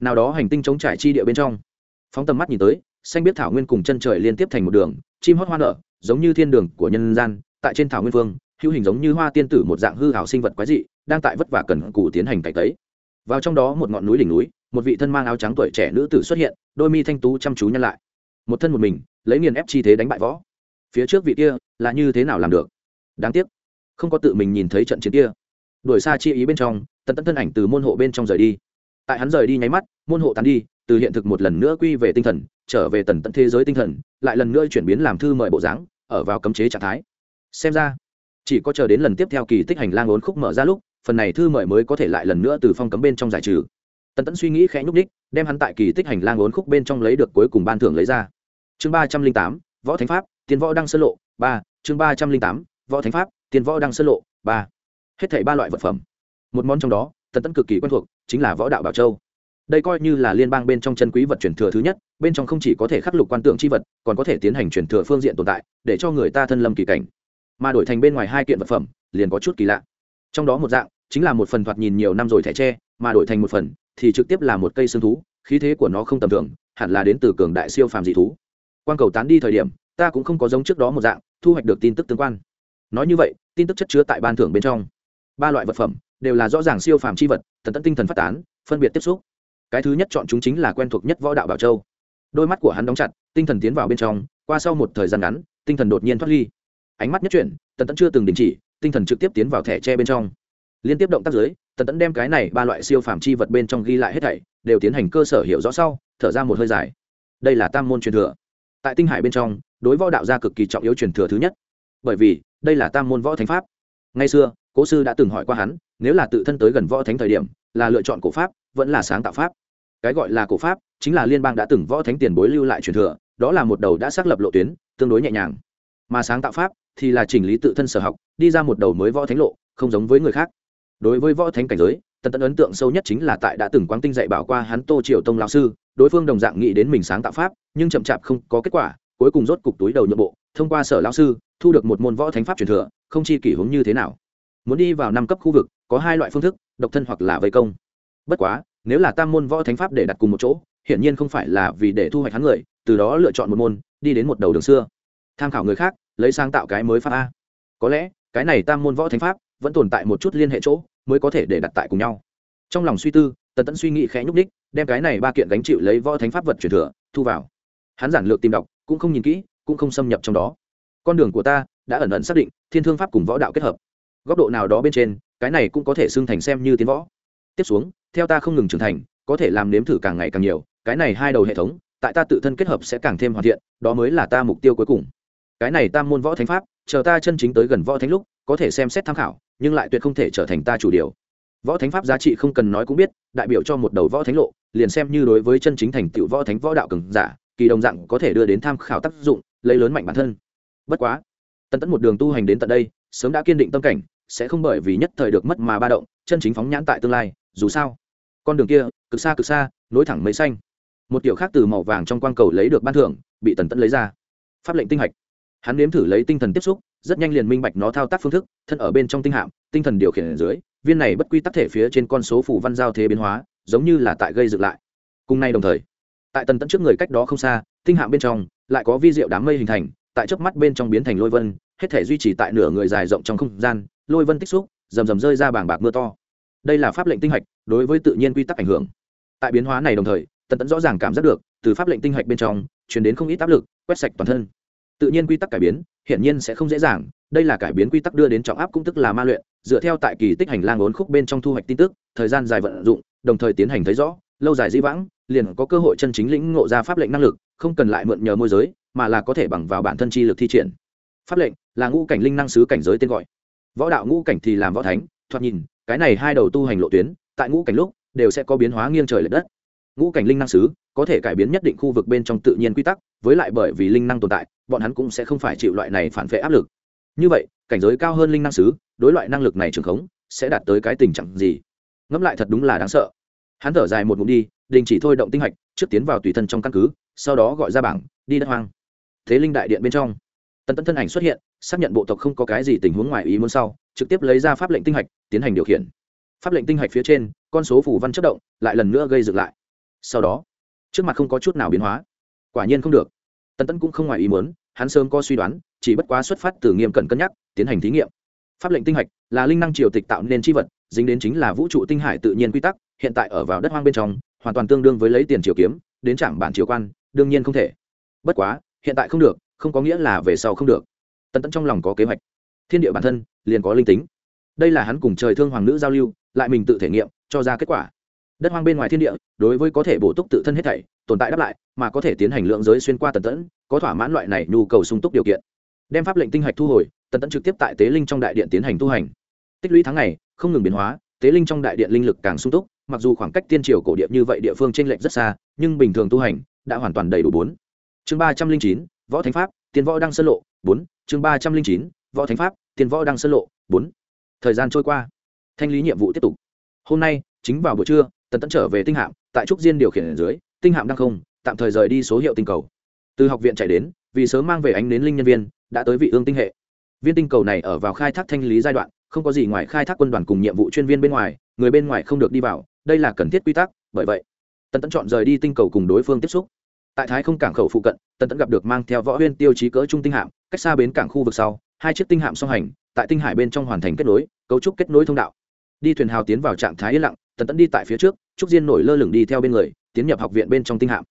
Speaker 1: Nào đó hành tinh chống trải chi địa bên trong. Phóng tầm mắt nhìn tới xanh biết thảo nguyên cùng chân trời liên tiếp thành một đường, chim hót hoa nở, giống như thiên đường của nhân gian, tại trên thảo nguyên phương, hữu hình giống như hoa tiên tử một dạng hư hảo sinh vật quái dị, đang tại vất vả cần cù tiến hành cải tấy. Vào trong đó một ngọn núi đỉnh núi, một vị thân mang áo trắng tuổi trẻ nữ tử xuất hiện, đôi mi thanh tú chăm chú nhăn lại. Một thân một mình, lấy nghiền ép chi thế đánh bại võ. Phía trước vị kia, là như thế nào làm được? Đáng tiếc, không có tự mình nhìn thấy trận chiến kia. Đuổi xa chi ý bên trong, tận tận thân ảnh từ môn hộ bên trong rời đi. Tại hắn rời đi nháy mắt, môn hộ tàn đi từ hiện thực một lần nữa quy về tinh thần, trở về tần tận thế giới tinh thần, lại lần nữa chuyển biến làm thư mời bộ dáng, ở vào cấm chế trạng thái. Xem ra, chỉ có chờ đến lần tiếp theo kỳ tích hành lang ốn khúc mở ra lúc, phần này thư mời mới có thể lại lần nữa từ phong cấm bên trong giải trừ. Tần tẫn suy nghĩ khẽ nhúc ních đem hắn tại kỳ tích hành lang ốn khúc bên trong lấy được cuối cùng ban thưởng lấy ra. Chương ba trăm linh tám, võ thánh pháp tiến võ đăng sơ lộ, ba, chương ba trăm linh tám, võ thánh pháp tiến võ đăng sơ lộ, ba. Hết thảy ba loại vật phẩm. Một món trong đó, tần tẫn cực kỳ quen thuộc, chính là võ đạo bảo châu đây coi như là liên bang bên trong chân quý vật truyền thừa thứ nhất, bên trong không chỉ có thể khắc lục quan tượng c h i vật, còn có thể tiến hành truyền thừa phương diện tồn tại, để cho người ta thân lâm kỳ cảnh. Mà đổi thành bên ngoài hai kiện vật phẩm, liền có chút kỳ lạ. Trong đó một dạng, chính là một phần thoạt nhìn nhiều năm rồi thẻ tre, mà đổi thành một phần, thì trực tiếp là một cây xương thú, khí thế của nó không tầm thường, hẳn là đến từ cường đại siêu phàm dị thú. Quan cầu tán đi thời điểm, ta cũng không có giống trước đó một dạng, thu hoạch được tin tức tương quan. Nói như vậy, tin tức chất chứa tại ban thưởng bên trong. Ba loại vật phẩm, đều là rõ ràng siêu phàm c h i vật tần tận tinh thần phát tán, phân biệt tiếp xúc cái thứ nhất chọn chúng chính là quen thuộc nhất võ đạo bảo châu. Đôi mắt của hắn đóng chặt, tinh thần tiến vào bên trong, qua sau một thời gian ngắn, tinh thần đột nhiên thoát ly. Ánh mắt nhất chuyển, tần tẫn chưa từng đình chỉ, tinh thần trực tiếp tiến vào thẻ tre bên trong. Liên tiếp động tác giới tần tẫn đem cái này ba loại siêu phàm chi vật bên trong ghi lại hết thảy, đều tiến hành cơ sở hiểu rõ sau, thở ra một hơi dài. Đây là tam môn truyền thừa. Tại tinh hải bên trong, đối võ đạo gia cực kỳ trọng yếu truyền thừa thứ nhất. Bởi vì, đây là tam môn võ thánh pháp. Ngay xưa, cố sư đã từng hỏi qua hắn, nếu là tự thân tới gần võ thánh thời điểm, là lựa chọn cổ pháp vẫn là sáng tạo pháp. Cái gọi là cổ pháp, chính là liên bang đã từng võ thánh tiền bối lưu lại truyền thừa, đó là một đầu đã xác lập lộ tuyến, tương đối nhẹ nhàng. Mà sáng tạo pháp thì là chỉnh lý tự thân sở học, đi ra một đầu mới võ thánh lộ, không giống với người khác. Đối với võ thánh cảnh giới, tần tẫn ấn tượng sâu nhất chính là tại đã từng quang tinh dạy bảo qua hắn tô triều tông lão sư, đối phương đồng dạng nghĩ đến mình sáng tạo pháp, nhưng chậm chạp không có kết quả, cuối cùng rốt cục túi đầu nhượng bộ, thông qua sở lão sư, thu được một môn võ thánh pháp truyền thừa, không chi kỷ hướng như thế nào. Muốn đi vào năm cấp khu vực, có hai loại phương thức, độc thân hoặc là vây công. Bất quá nếu là tam môn võ thánh pháp để đặt cùng một chỗ, hiển nhiên không phải là vì để thu hoạch hắn người, từ đó lựa chọn một môn, đi đến một đầu đường xưa. Tham khảo người khác, lấy sáng tạo cái mới pháp a. Có lẽ, cái này tam môn võ thánh pháp, vẫn tồn tại một chút liên hệ chỗ, mới có thể để đặt tại cùng nhau. Trong lòng suy tư, tần tẫn suy nghĩ khẽ nhúc đích đem cái này ba kiện gánh chịu lấy võ thánh pháp vật truyền thừa, thu vào. Hắn giản lược tìm đọc, cũng không nhìn kỹ, cũng không xâm nhập trong đó. Con đường của ta đã ẩn ẩn xác định, thiên thương pháp cùng võ đạo kết hợp. Góc độ nào đó bên trên, cái này cũng có thể xưng thành xem như tiến võ tiếp xuống, theo ta không ngừng trưởng thành, có thể làm nếm thử càng ngày càng nhiều, cái này hai đầu hệ thống, tại ta tự thân kết hợp sẽ càng thêm hoàn thiện, đó mới là ta mục tiêu cuối cùng. Cái này tam môn võ thánh pháp, chờ ta chân chính tới gần võ thánh lúc, có thể xem xét tham khảo, nhưng lại tuyệt không thể trở thành ta chủ điều. Võ thánh pháp giá trị không cần nói cũng biết, đại biểu cho một đầu võ thánh lộ, liền xem như đối với chân chính thành tựu võ thánh võ đạo cường giả, kỳ đồng dạng có thể đưa đến tham khảo tác dụng, lấy lớn mạnh bản thân. Bất quá, tần tẫn một đường tu hành đến tận đây, sớm đã kiên định tâm cảnh, sẽ không bởi vì nhất thời được mất mà ba động, chân chính phóng nhãn tại tương lai dù sao, con đường kia, cực xa cực xa, nối thẳng mấy xanh. Một tiểu khác từ màu vàng trong quang cầu lấy được ban thưởng, bị tần tẫn lấy ra. Pháp lệnh tinh hạch. Hắn nếm thử lấy tinh thần tiếp xúc, rất nhanh liền minh bạch nó thao tác phương thức, thân ở bên trong tinh hạm, tinh thần điều khiển ở dưới, viên này bất quy tắc thể phía trên con số phủ văn giao thế biến hóa, giống như là tại gây dựng lại. Cùng nay đồng thời, tại tần tẫn trước người cách đó không xa, tinh hạm bên trong, lại có vi diệu đám mây hình thành, tại chớp mắt bên trong biến thành lôi vân, hết thể duy trì tại nửa người dài rộng trong không gian, lôi vân tích xúc, rầm rầm rơi ra bảng bạc mưa to đây là pháp lệnh tinh hạch, đối với tự nhiên quy tắc ảnh hưởng. Tại biến hóa này đồng thời, tần tẫn rõ ràng cảm giác được, từ pháp lệnh tinh hạch bên trong chuyển đến không ít áp lực, quét sạch toàn thân. Tự nhiên quy tắc cải biến, hiển nhiên sẽ không dễ dàng, đây là cải biến quy tắc đưa đến trọng áp cũng tức là ma luyện, dựa theo tại kỳ tích hành lang ốn khúc bên trong thu hoạch tin tức, thời gian dài vận dụng, đồng thời tiến hành thấy rõ, lâu dài dĩ vãng, liền có cơ hội chân chính lĩnh ngộ ra pháp lệnh năng lực, không cần lại mượn nhờ môi giới, mà là có thể bằng vào bản thân chi lực thi triển. Pháp lệnh là ngũ cảnh linh năng sứ cảnh giới tên gọi. Võ đạo ngũ cảnh thì làm võ thánh, thoạt nhìn cái này hai đầu tu hành lộ tuyến, tại ngũ cảnh lúc, đều sẽ có biến hóa nghiêng trời l ệ đất. Ngũ cảnh linh năng sứ, có thể cải biến nhất định khu vực bên trong tự nhiên quy tắc, với lại bởi vì linh năng tồn tại, bọn hắn cũng sẽ không phải chịu loại này phản vệ áp lực. Như vậy, cảnh giới cao hơn linh năng sứ, đối loại năng lực này trường khống, sẽ đạt tới cái tình trạng gì? Ngẫm lại thật đúng là đáng sợ. Hắn thở dài một ngụm đi, đình chỉ thôi động tinh hạch, trước tiến vào tùy thân trong căn cứ, sau đó gọi ra bảng, đi đất hoang. Thế linh đại điện bên trong. Tần tân thân ảnh xuất hiện xác nhận bộ tộc không có cái gì tình huống ngoài ý muốn sau, trực tiếp lấy ra pháp lệnh tinh hạch, tiến hành điều khiển. Pháp lệnh tinh hạch phía trên, con số phủ văn chất động, lại lần nữa gây dựng lại. Sau đó, trước mặt không có chút nào biến hóa. Quả nhiên không được. Tần tân cũng không ngoài ý muốn, hắn sớm có suy đoán, chỉ bất quá xuất phát từ nghiêm cẩn cân nhắc, tiến hành thí nghiệm. Pháp lệnh tinh hạch là linh năng triều tịch tạo nên chi vật, dính đến chính là vũ trụ tinh hải tự nhiên quy tắc, hiện tại ở vào đất hoang bên trong, hoàn toàn tương đương với lấy tiền triều kiếm, đến trạm bản triều quan, đương nhiên không thể. Bất quá, hiện tại không được, không có nghĩa là về sau không được tần tẫn trong lòng có kế hoạch. Thiên địa bản thân liền có linh tính. Đây là hắn cùng trời thương hoàng nữ giao lưu, lại mình tự thể nghiệm, cho ra kết quả. Đất hoang bên ngoài thiên địa, đối với có thể bổ túc tự thân hết thảy, tồn tại đáp lại, mà có thể tiến hành lượng giới xuyên qua tần tẫn, có thỏa mãn loại này nhu cầu sung túc điều kiện. Đem pháp lệnh tinh hạch thu hồi, tần tẫn trực tiếp tại tế linh trong đại điện tiến hành tu hành. Tích lũy tháng ngày, không ngừng biến hóa, tế linh trong đại điện linh lực càng sung túc, mặc dù khoảng cách tiên triều cổ địa như vậy địa phương t r ê n lệch rất xa, nhưng bình thường tu hành đã hoàn toàn đầy đủ bốn. Chương ba trăm linh chín, võ thánh pháp tiên võ đăng sơn lộ, bốn, chương ba trăm linh chín, võ thánh pháp, tiên võ đăng sơn lộ, bốn. Thời gian trôi qua, thanh lý nhiệm vụ tiếp tục. Hôm nay, chính vào buổi trưa, tần tẫn trở về tinh hạm, tại trúc diên điều khiển ở dưới, tinh hạm đăng không, tạm thời rời đi số hiệu tinh cầu. Từ học viện chạy đến, vì sớm mang về ánh đến linh nhân viên, đã tới vị ương tinh hệ. Viên tinh cầu này ở vào khai thác thanh lý giai đoạn, không có gì ngoài khai thác quân đoàn cùng nhiệm vụ chuyên viên bên ngoài, người bên ngoài không được đi vào, đây là cần thiết quy tắc, bởi vậy, tần tẫn chọn rời đi tinh cầu cùng đối phương tiếp xúc tại thái không cảng khẩu phụ cận, tần tẫn gặp được mang theo võ huyên tiêu chí cỡ trung tinh hạm, cách xa bến cảng khu vực sau, hai chiếc tinh hạm song hành, tại tinh hải bên trong hoàn thành kết nối, cấu trúc kết nối thông đạo. Đi thuyền hào tiến vào trạng thái yên lặng, tần tẫn đi tại phía trước, trúc diên nổi lơ lửng đi theo bên người, tiến nhập học viện bên trong tinh hạm.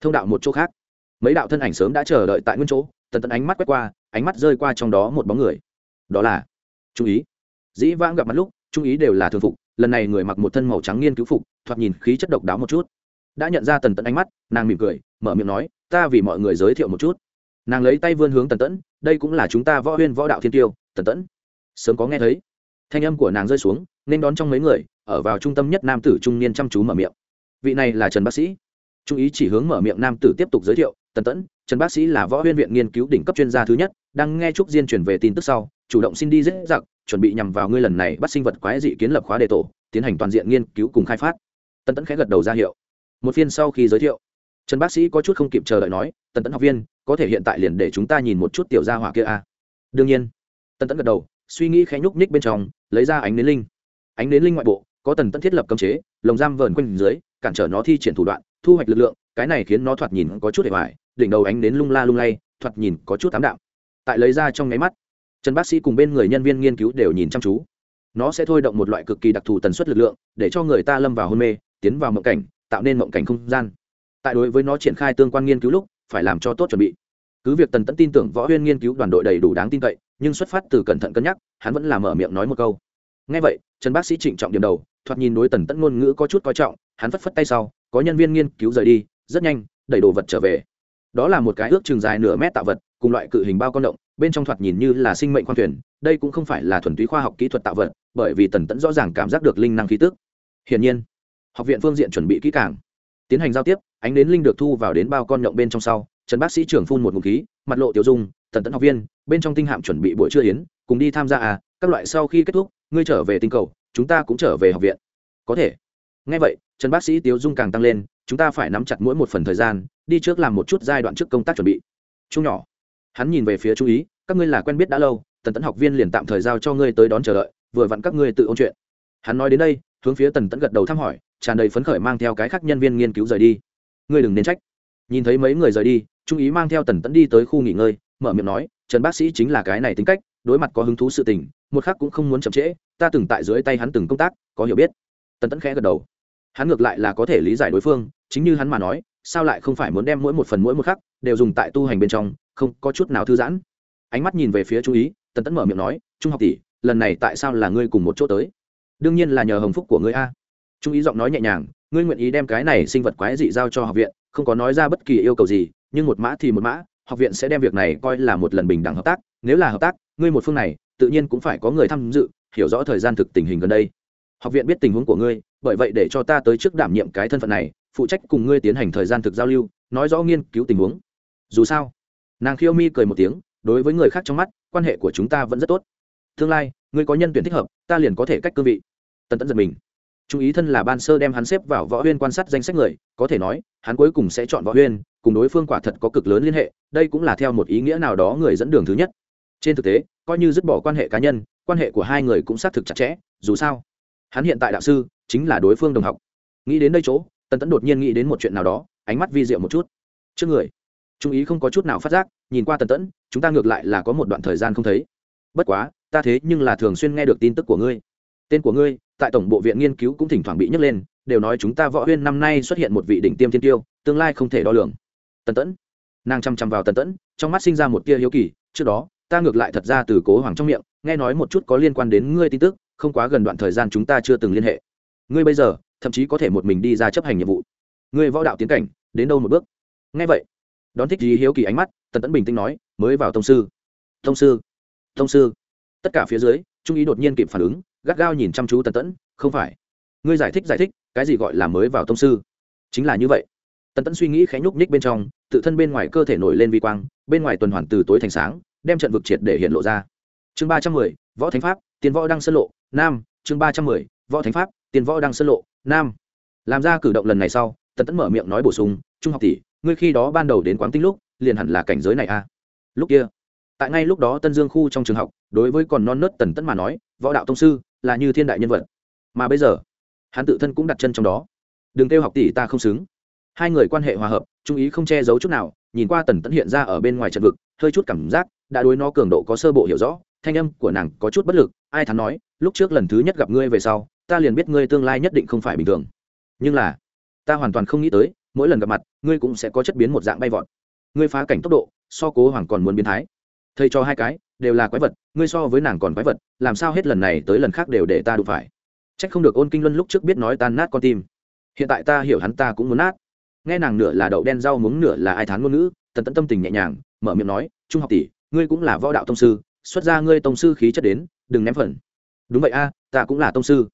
Speaker 1: Thông đạo một chỗ khác. Mấy đạo thân ảnh sớm đã chờ đợi tại nguyên chỗ, tần tẫn ánh mắt quét qua, ánh mắt rơi qua trong đó một bóng người. Đó là chú ý. Dĩ vãng gặp mặt lúc, trung ý đều là thường phục, lần này người mặc một thân màu trắng nghiên cứu phục, thoạt nhìn khí chất độc đáo một chút. Đã nhận ra tần tẫn ánh mắt, nàng mỉm cười mở miệng nói, ta vì mọi người giới thiệu một chút. Nàng lấy tay vươn hướng tần tẫn, đây cũng là chúng ta võ huyên võ đạo thiên tiêu, tần tẫn. Sớm có nghe thấy. Thanh âm của nàng rơi xuống, nên đón trong mấy người, ở vào trung tâm nhất nam tử trung niên chăm chú mở miệng. Vị này là trần bác sĩ. Trung ý chỉ hướng mở miệng nam tử tiếp tục giới thiệu, tần tẫn, trần bác sĩ là võ huyên viện nghiên cứu đỉnh cấp chuyên gia thứ nhất, đang nghe trúc diên chuyển về tin tức sau, chủ động xin đi dễ dặc chuẩn bị nhằm vào ngươi lần này bắt sinh vật quái dị kiến lập khóa đề tổ, tiến hành toàn diện nghiên cứu cùng khai phát. Tần tẫn khẽ gật đầu ra hiệu. Một phiên sau khi giới thiệu trần bác sĩ có chút không kịp chờ đợi nói, tần tẫn học viên, có thể hiện tại liền để chúng ta nhìn một chút tiểu gia hỏa kia a à? đương nhiên tần tẫn gật đầu, suy nghĩ khẽ nhúc nhích bên trong, lấy ra ánh nến linh ánh nến linh ngoại bộ, có tần tẫn thiết lập cấm chế, lồng giam vờn quanh dưới, cản trở nó thi triển thủ đoạn, thu hoạch lực lượng, cái này khiến nó thoạt nhìn có chút để hoài, đỉnh đầu ánh nến lung la lung lay, thoạt nhìn có chút ám đạo. tại lấy ra trong nháy mắt, trần bác sĩ cùng bên người nhân viên nghiên cứu đều nhìn chăm chú nó sẽ thôi động một loại cực kỳ đặc thù tần suất lực lượng, để cho người ta lâm vào hôn mê, tiến vào mộng cảnh, tạo nên mộng cảnh không gian tại đối với nó triển khai tương quan nghiên cứu lúc, phải làm cho tốt chuẩn bị. Cứ việc tần tẫn tin tưởng võ huyên nghiên cứu đoàn đội đầy đủ đáng tin cậy, nhưng xuất phát từ cẩn thận cân nhắc, hắn vẫn làm mở miệng nói một câu. Ngay vậy, trần bác sĩ trịnh trọng điểm đầu, thoạt nhìn đối tần tẫn ngôn ngữ có chút coi trọng, hắn phất phất tay sau, có nhân viên nghiên cứu rời đi, rất nhanh, đẩy đồ vật trở về. Đó là một cái ước chừng dài nửa mét tạo vật, cùng loại cự hình bao con động, bên trong thoạt nhìn như là sinh mệnh khoan thuyền, đây cũng không phải là thuần túy khoa học kỹ thuật tạo vật, bởi vì tần tẫn rõ ràng cảm giác được linh năng khí tức. Hiển nhiên, học viện phương diện chuẩn bị kỹ càng. Tiến hành giao tiếp ánh đến linh được thu vào đến bao con nhộng bên trong sau, trần bác sĩ trưởng phun một ngụm khí, mặt lộ tiểu dung, tần tẫn học viên, bên trong tinh hạm chuẩn bị buổi trưa yến, cùng đi tham gia à các loại sau khi kết thúc, ngươi trở về tinh cầu, chúng ta cũng trở về học viện. Có thể. Ngay vậy, trần bác sĩ tiếu dung càng tăng lên, chúng ta phải nắm chặt mỗi một phần thời gian, đi trước làm một chút giai đoạn trước công tác chuẩn bị. Chung nhỏ. Hắn nhìn về phía chú ý, các ngươi là quen biết đã lâu, tần tẫn học viên liền tạm thời giao cho ngươi tới đón chờ đợi, vừa vặn các ngươi tự ôn chuyện. Hắn nói đến đây, hướng phía tần tẫn gật đầu thăm hỏi, tràn đầy phấn khởi mang theo cái khác nhân viên nghiên cứu rời đi ngươi đừng nên trách. Nhìn thấy mấy người rời đi, trung ý mang theo tần tẫn đi tới khu nghỉ ngơi, mở miệng nói, trần bác sĩ chính là cái này tính cách, đối mặt có hứng thú sự tình, một khác cũng không muốn chậm trễ, ta từng tại dưới tay hắn từng công tác, có hiểu biết. Tần tẫn khẽ gật đầu. Hắn ngược lại là có thể lý giải đối phương, chính như hắn mà nói, sao lại không phải muốn đem mỗi một phần mỗi một khắc đều dùng tại tu hành bên trong, không có chút nào thư giãn. Ánh mắt nhìn về phía trung ý, tần tẫn mở miệng nói, trung học tỷ, lần này tại sao là ngươi cùng một chỗ tới? Đương nhiên là nhờ hồng phúc của ngươi a. Trung ý giọng nói nhẹ nhàng ngươi nguyện ý đem cái này sinh vật quái dị giao cho học viện, không có nói ra bất kỳ yêu cầu gì, nhưng một mã thì một mã, học viện sẽ đem việc này coi là một lần bình đẳng hợp tác. Nếu là hợp tác, ngươi một phương này, tự nhiên cũng phải có người tham dự, hiểu rõ thời gian thực tình hình gần đây. Học viện biết tình huống của ngươi, bởi vậy để cho ta tới trước đảm nhiệm cái thân phận này, phụ trách cùng ngươi tiến hành thời gian thực giao lưu, nói rõ nghiên cứu tình huống. Dù sao, nàng khiêu mi cười một tiếng, đối với người khác trong mắt, quan hệ của chúng ta vẫn rất tốt. Tương lai, ngươi có nhân tuyển thích hợp, ta liền có thể cách cương vị. Tần tẫn giật mình. Trung ý thân là ban sơ đem hắn xếp vào võ huyên quan sát danh sách người, có thể nói, hắn cuối cùng sẽ chọn võ huyên, cùng đối phương quả thật có cực lớn liên hệ, đây cũng là theo một ý nghĩa nào đó người dẫn đường thứ nhất. Trên thực tế, coi như dứt bỏ quan hệ cá nhân, quan hệ của hai người cũng xác thực chặt chẽ, dù sao, hắn hiện tại đạo sư chính là đối phương đồng học. Nghĩ đến đây chỗ, tần tẫn đột nhiên nghĩ đến một chuyện nào đó, ánh mắt vi diệu một chút. Trước người, trung ý không có chút nào phát giác, nhìn qua tần tẫn, chúng ta ngược lại là có một đoạn thời gian không thấy. Bất quá, ta thế nhưng là thường xuyên nghe được tin tức của ngươi. Tên của ngươi tại tổng bộ viện nghiên cứu cũng thỉnh thoảng bị nhấc lên, đều nói chúng ta võ huyên năm nay xuất hiện một vị đỉnh tiêm thiên tiêu, tương lai không thể đo lường. Tần tẫn. Nàng chăm chăm vào tần tẫn, trong mắt sinh ra một tia hiếu kỳ, trước đó, ta ngược lại thật ra từ cố hoàng trong miệng, nghe nói một chút có liên quan đến ngươi tin tức, không quá gần đoạn thời gian chúng ta chưa từng liên hệ. Ngươi bây giờ, thậm chí có thể một mình đi ra chấp hành nhiệm vụ. Ngươi võ đạo tiến cảnh, đến đâu một bước? Nghe vậy, đón thích gì hiếu kỳ ánh mắt, tần tẫn bình tĩnh nói, mới vào tông sư. Tông sư tông sư. Tất cả phía dưới trung ý đột nhiên kịp phản ứng, gắt gao nhìn chăm chú tần tẫn, không phải. Ngươi giải thích giải thích, cái gì gọi là mới vào tông sư? Chính là như vậy. Tần tẫn suy nghĩ khẽ nhúc nhích bên trong, tự thân bên ngoài cơ thể nổi lên vi quang, bên ngoài tuần hoàn từ tối thành sáng, đem trận vực triệt để hiện lộ ra. Chương ba trăm mười, võ thánh pháp, tiền võ đăng sân lộ, nam. Chương ba trăm mười, võ thánh pháp, tiền võ đăng sân lộ, nam. Làm ra cử động lần này sau, tần tẫn mở miệng nói bổ sung, trung học tỷ, ngươi khi đó ban đầu đến quán tinh lúc, liền hẳn là cảnh giới này a. À? lúc kia tại ngay lúc đó tân dương khu trong trường học, đối với còn non nớt tần tẫn mà nói, võ đạo tông sư là như thiên đại nhân vật. Mà bây giờ, hắn tự thân cũng đặt chân trong đó. Đừng kêu học tỷ ta không xứng. Hai người quan hệ hòa hợp, trung ý không che giấu chút nào, nhìn qua tần tẫn hiện ra ở bên ngoài trận vực, hơi chút cảm giác đã đối nó cường độ có sơ bộ hiểu rõ, thanh âm của nàng có chút bất lực, ai thắn nói, lúc trước lần thứ nhất gặp ngươi về sau, ta liền biết ngươi tương lai nhất định không phải bình thường. Nhưng là, ta hoàn toàn không nghĩ tới, mỗi lần gặp mặt, ngươi cũng sẽ có chất biến một dạng bay vọt. Ngươi phá cảnh tốc độ, so cố hoàng còn muốn biến thái thầy cho hai cái, đều là quái vật, ngươi so với nàng còn quái vật, làm sao hết lần này tới lần khác đều để ta đụng phải? C h ắ c không được ôn kinh luân lúc trước biết nói tan nát con tim. Hiện tại ta hiểu hắn ta cũng muốn nát. Nghe nàng nửa là đậu đen rau muống, nửa là ai thán ngôn ngữ, tần tẫn tâm tình nhẹ nhàng, mở miệng nói, trung học tỷ, ngươi cũng là võ đạo tông sư, xuất ra ngươi tông sư khí chất đến, đừng ném phần. Đúng vậy a, ta cũng là tông sư.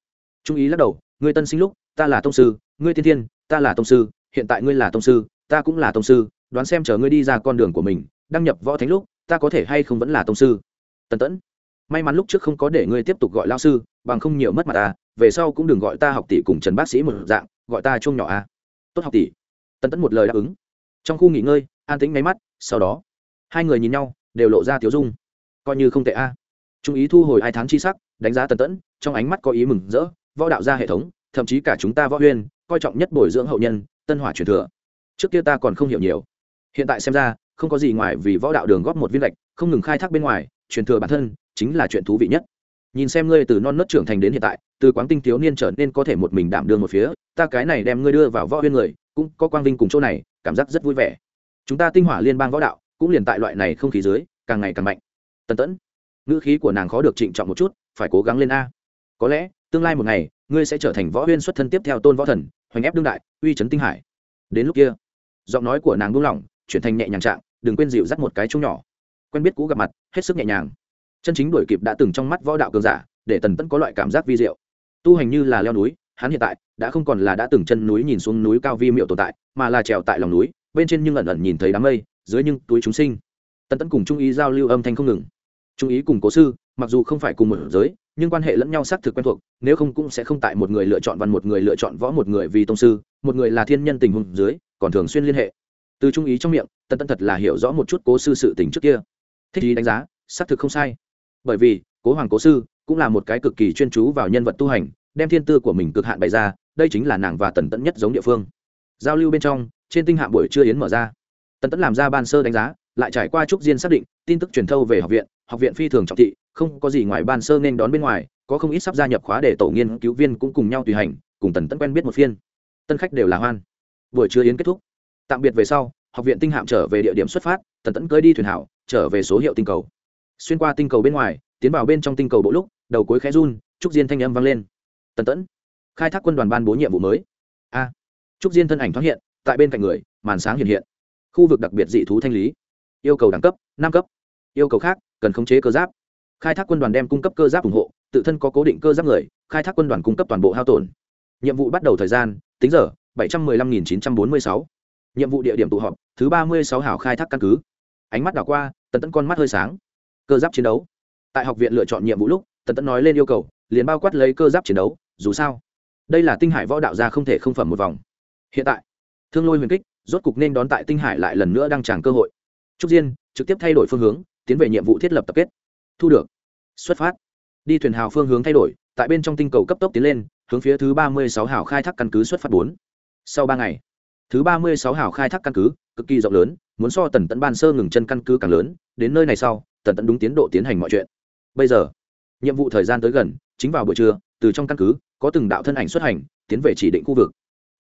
Speaker 1: Trung ý lắc đầu, ngươi tân sinh lúc, ta là tông sư, ngươi tiên thiên, ta là tông sư, hiện tại ngươi là tông sư, ta cũng là tông sư, đoán xem chờ ngươi đi ra con đường của mình, đăng nhập võ thánh lúc ta có thể hay không vẫn là tông sư? Tần tẫn, may mắn lúc trước không có để ngươi tiếp tục gọi lao sư, bằng không nhiều mất mặt ta, về sau cũng đừng gọi ta học tỷ cùng trần bác sĩ một dạng, gọi ta chung nhỏ a. Tốt học tỷ. Tần tẫn một lời đáp ứng. Trong khu nghỉ ngơi, an tĩnh máy mắt, sau đó, hai người nhìn nhau, đều lộ ra tiếu dung. Coi như không tệ a. Trung ý thu hồi hai tháng chi sắc, đánh giá tần tẫn, trong ánh mắt có ý mừng rỡ, võ đạo ra hệ thống, thậm chí cả chúng ta võ huyên, coi trọng nhất bồi dưỡng hậu nhân, tân hỏa truyền thừa. Trước kia ta còn không hiểu nhiều. Hiện tại xem ra không có gì ngoài vì võ đạo đường góp một viên lệch không ngừng khai thác bên ngoài, truyền thừa bản thân chính là chuyện thú vị nhất. Nhìn xem ngươi từ non nớt trưởng thành đến hiện tại, từ quán tinh thiếu niên trở nên có thể một mình đảm đương một phía, ta cái này đem ngươi đưa vào võ huyên người, cũng có quang vinh cùng chỗ này, cảm giác rất vui vẻ. Chúng ta tinh hỏa liên bang võ đạo, cũng liền tại loại này không khí dưới, càng ngày càng mạnh. Tần tẫn, ngữ khí của nàng khó được trịnh trọng một chút, phải cố gắng lên a. Có lẽ, tương lai một ngày, ngươi sẽ trở thành võ huyên xuất thân tiếp theo tôn võ thần, hoành ép đương đại, uy chấn tinh hải. Đến lúc kia, giọng nói của nàng buông lỏng, chuyển thành nhẹ nhàng trạng đừng quên dịu dắt một cái chung nhỏ. Quen biết cũ gặp mặt, hết sức nhẹ nhàng. Chân chính đuổi kịp đã từng trong mắt võ đạo cường giả, để tần tẫn có loại cảm giác vi diệu. Tu hành như là leo núi, hắn hiện tại đã không còn là đã từng chân núi nhìn xuống núi cao vi miệu tồn tại, mà là trèo tại lòng núi, bên trên nhưng ẩn ẩn nhìn thấy đám mây, dưới nhưng túi chúng sinh. Tần tẫn cùng trung ý giao lưu âm thanh không ngừng. Trung ý cùng cố sư, mặc dù không phải cùng một giới, nhưng quan hệ lẫn nhau xác thực quen thuộc, nếu không cũng sẽ không tại một người lựa chọn văn, một người lựa chọn võ, một người vì tông sư, một người là thiên nhân tình huống dưới, còn thường xuyên liên hệ từ trung ý trong miệng tân tân thật là hiểu rõ một chút cố sư sự tình trước kia. Thích ý đánh giá, xác thực không sai. Bởi vì, cố hoàng cố sư cũng là một cái cực kỳ chuyên chú vào nhân vật tu hành, đem thiên tư của mình cực hạn bày ra, đây chính là nàng và tần tẫn nhất giống địa phương. Giao lưu bên trong, trên tinh hạm buổi trưa yến mở ra. Tần tẫn làm ra ban sơ đánh giá, lại trải qua trúc diên xác định, tin tức truyền thâu về học viện học viện phi thường trọng thị, không có gì ngoài ban sơ nên đón bên ngoài, có không ít sắp gia nhập khóa để tổ nghiên cứu viên cũng cùng nhau tùy hành, cùng tần tẫn quen biết một phiên. Tân khách đều là hoan. Buổi trưa yến kết thúc tạm biệt về sau, học viện tinh hạm trở về địa điểm xuất phát, tần tẫn cưới đi thuyền hảo, trở về số hiệu tinh cầu. Xuyên qua tinh cầu bên ngoài, tiến vào bên trong tinh cầu bộ lúc, đầu cuối khẽ run, trúc diên thanh âm vang lên. Tần tẫn, khai thác quân đoàn ban bố nhiệm vụ mới. A. Trúc diên thân ảnh thoát hiện, tại bên cạnh người, màn sáng hiện hiện. Khu vực đặc biệt dị thú thanh lý. Yêu cầu đẳng cấp, năm cấp. Yêu cầu khác, cần khống chế cơ giáp. Khai thác quân đoàn đem cung cấp cơ giáp ủng hộ, tự thân có cố định cơ giáp người, khai thác quân đoàn cung cấp toàn bộ hao tổn. Nhiệm vụ bắt đầu thời gian, tính giờ, bảy trăm mười lăm nghìn chín trăm bốn mươi sáu nhiệm vụ địa điểm tụ họp, thứ ba mươi sáu hảo khai thác căn cứ. Ánh mắt đảo qua, tần tẫn con mắt hơi sáng. Cơ giáp chiến đấu. Tại học viện lựa chọn nhiệm vụ lúc, tần tẫn nói lên yêu cầu, liền bao quát lấy cơ giáp chiến đấu, dù sao, đây là tinh hải võ đạo gia không thể không phẩm một vòng. Hiện tại, thương lôi huyền kích, rốt cục nên đón tại tinh hải lại lần nữa đăng tràng cơ hội. Trúc diên, trực tiếp thay đổi phương hướng, tiến về nhiệm vụ thiết lập tập kết. Thu được. Xuất phát. Đi thuyền hào phương hướng thay đổi, tại bên trong tinh cầu cấp tốc tiến lên, hướng phía thứ ba mươi sáu hào khai thác căn cứ xuất phát bốn. Sau ba ngày thứ ba mươi sáu hào khai thác căn cứ, cực kỳ rộng lớn, muốn so tần tẫn ban sơ ngừng chân căn cứ càng lớn, đến nơi này sau, tần tẫn đúng tiến độ tiến hành mọi chuyện. Bây giờ, nhiệm vụ thời gian tới gần, chính vào buổi trưa, từ trong căn cứ, có từng đạo thân ảnh xuất hành, tiến về chỉ định khu vực.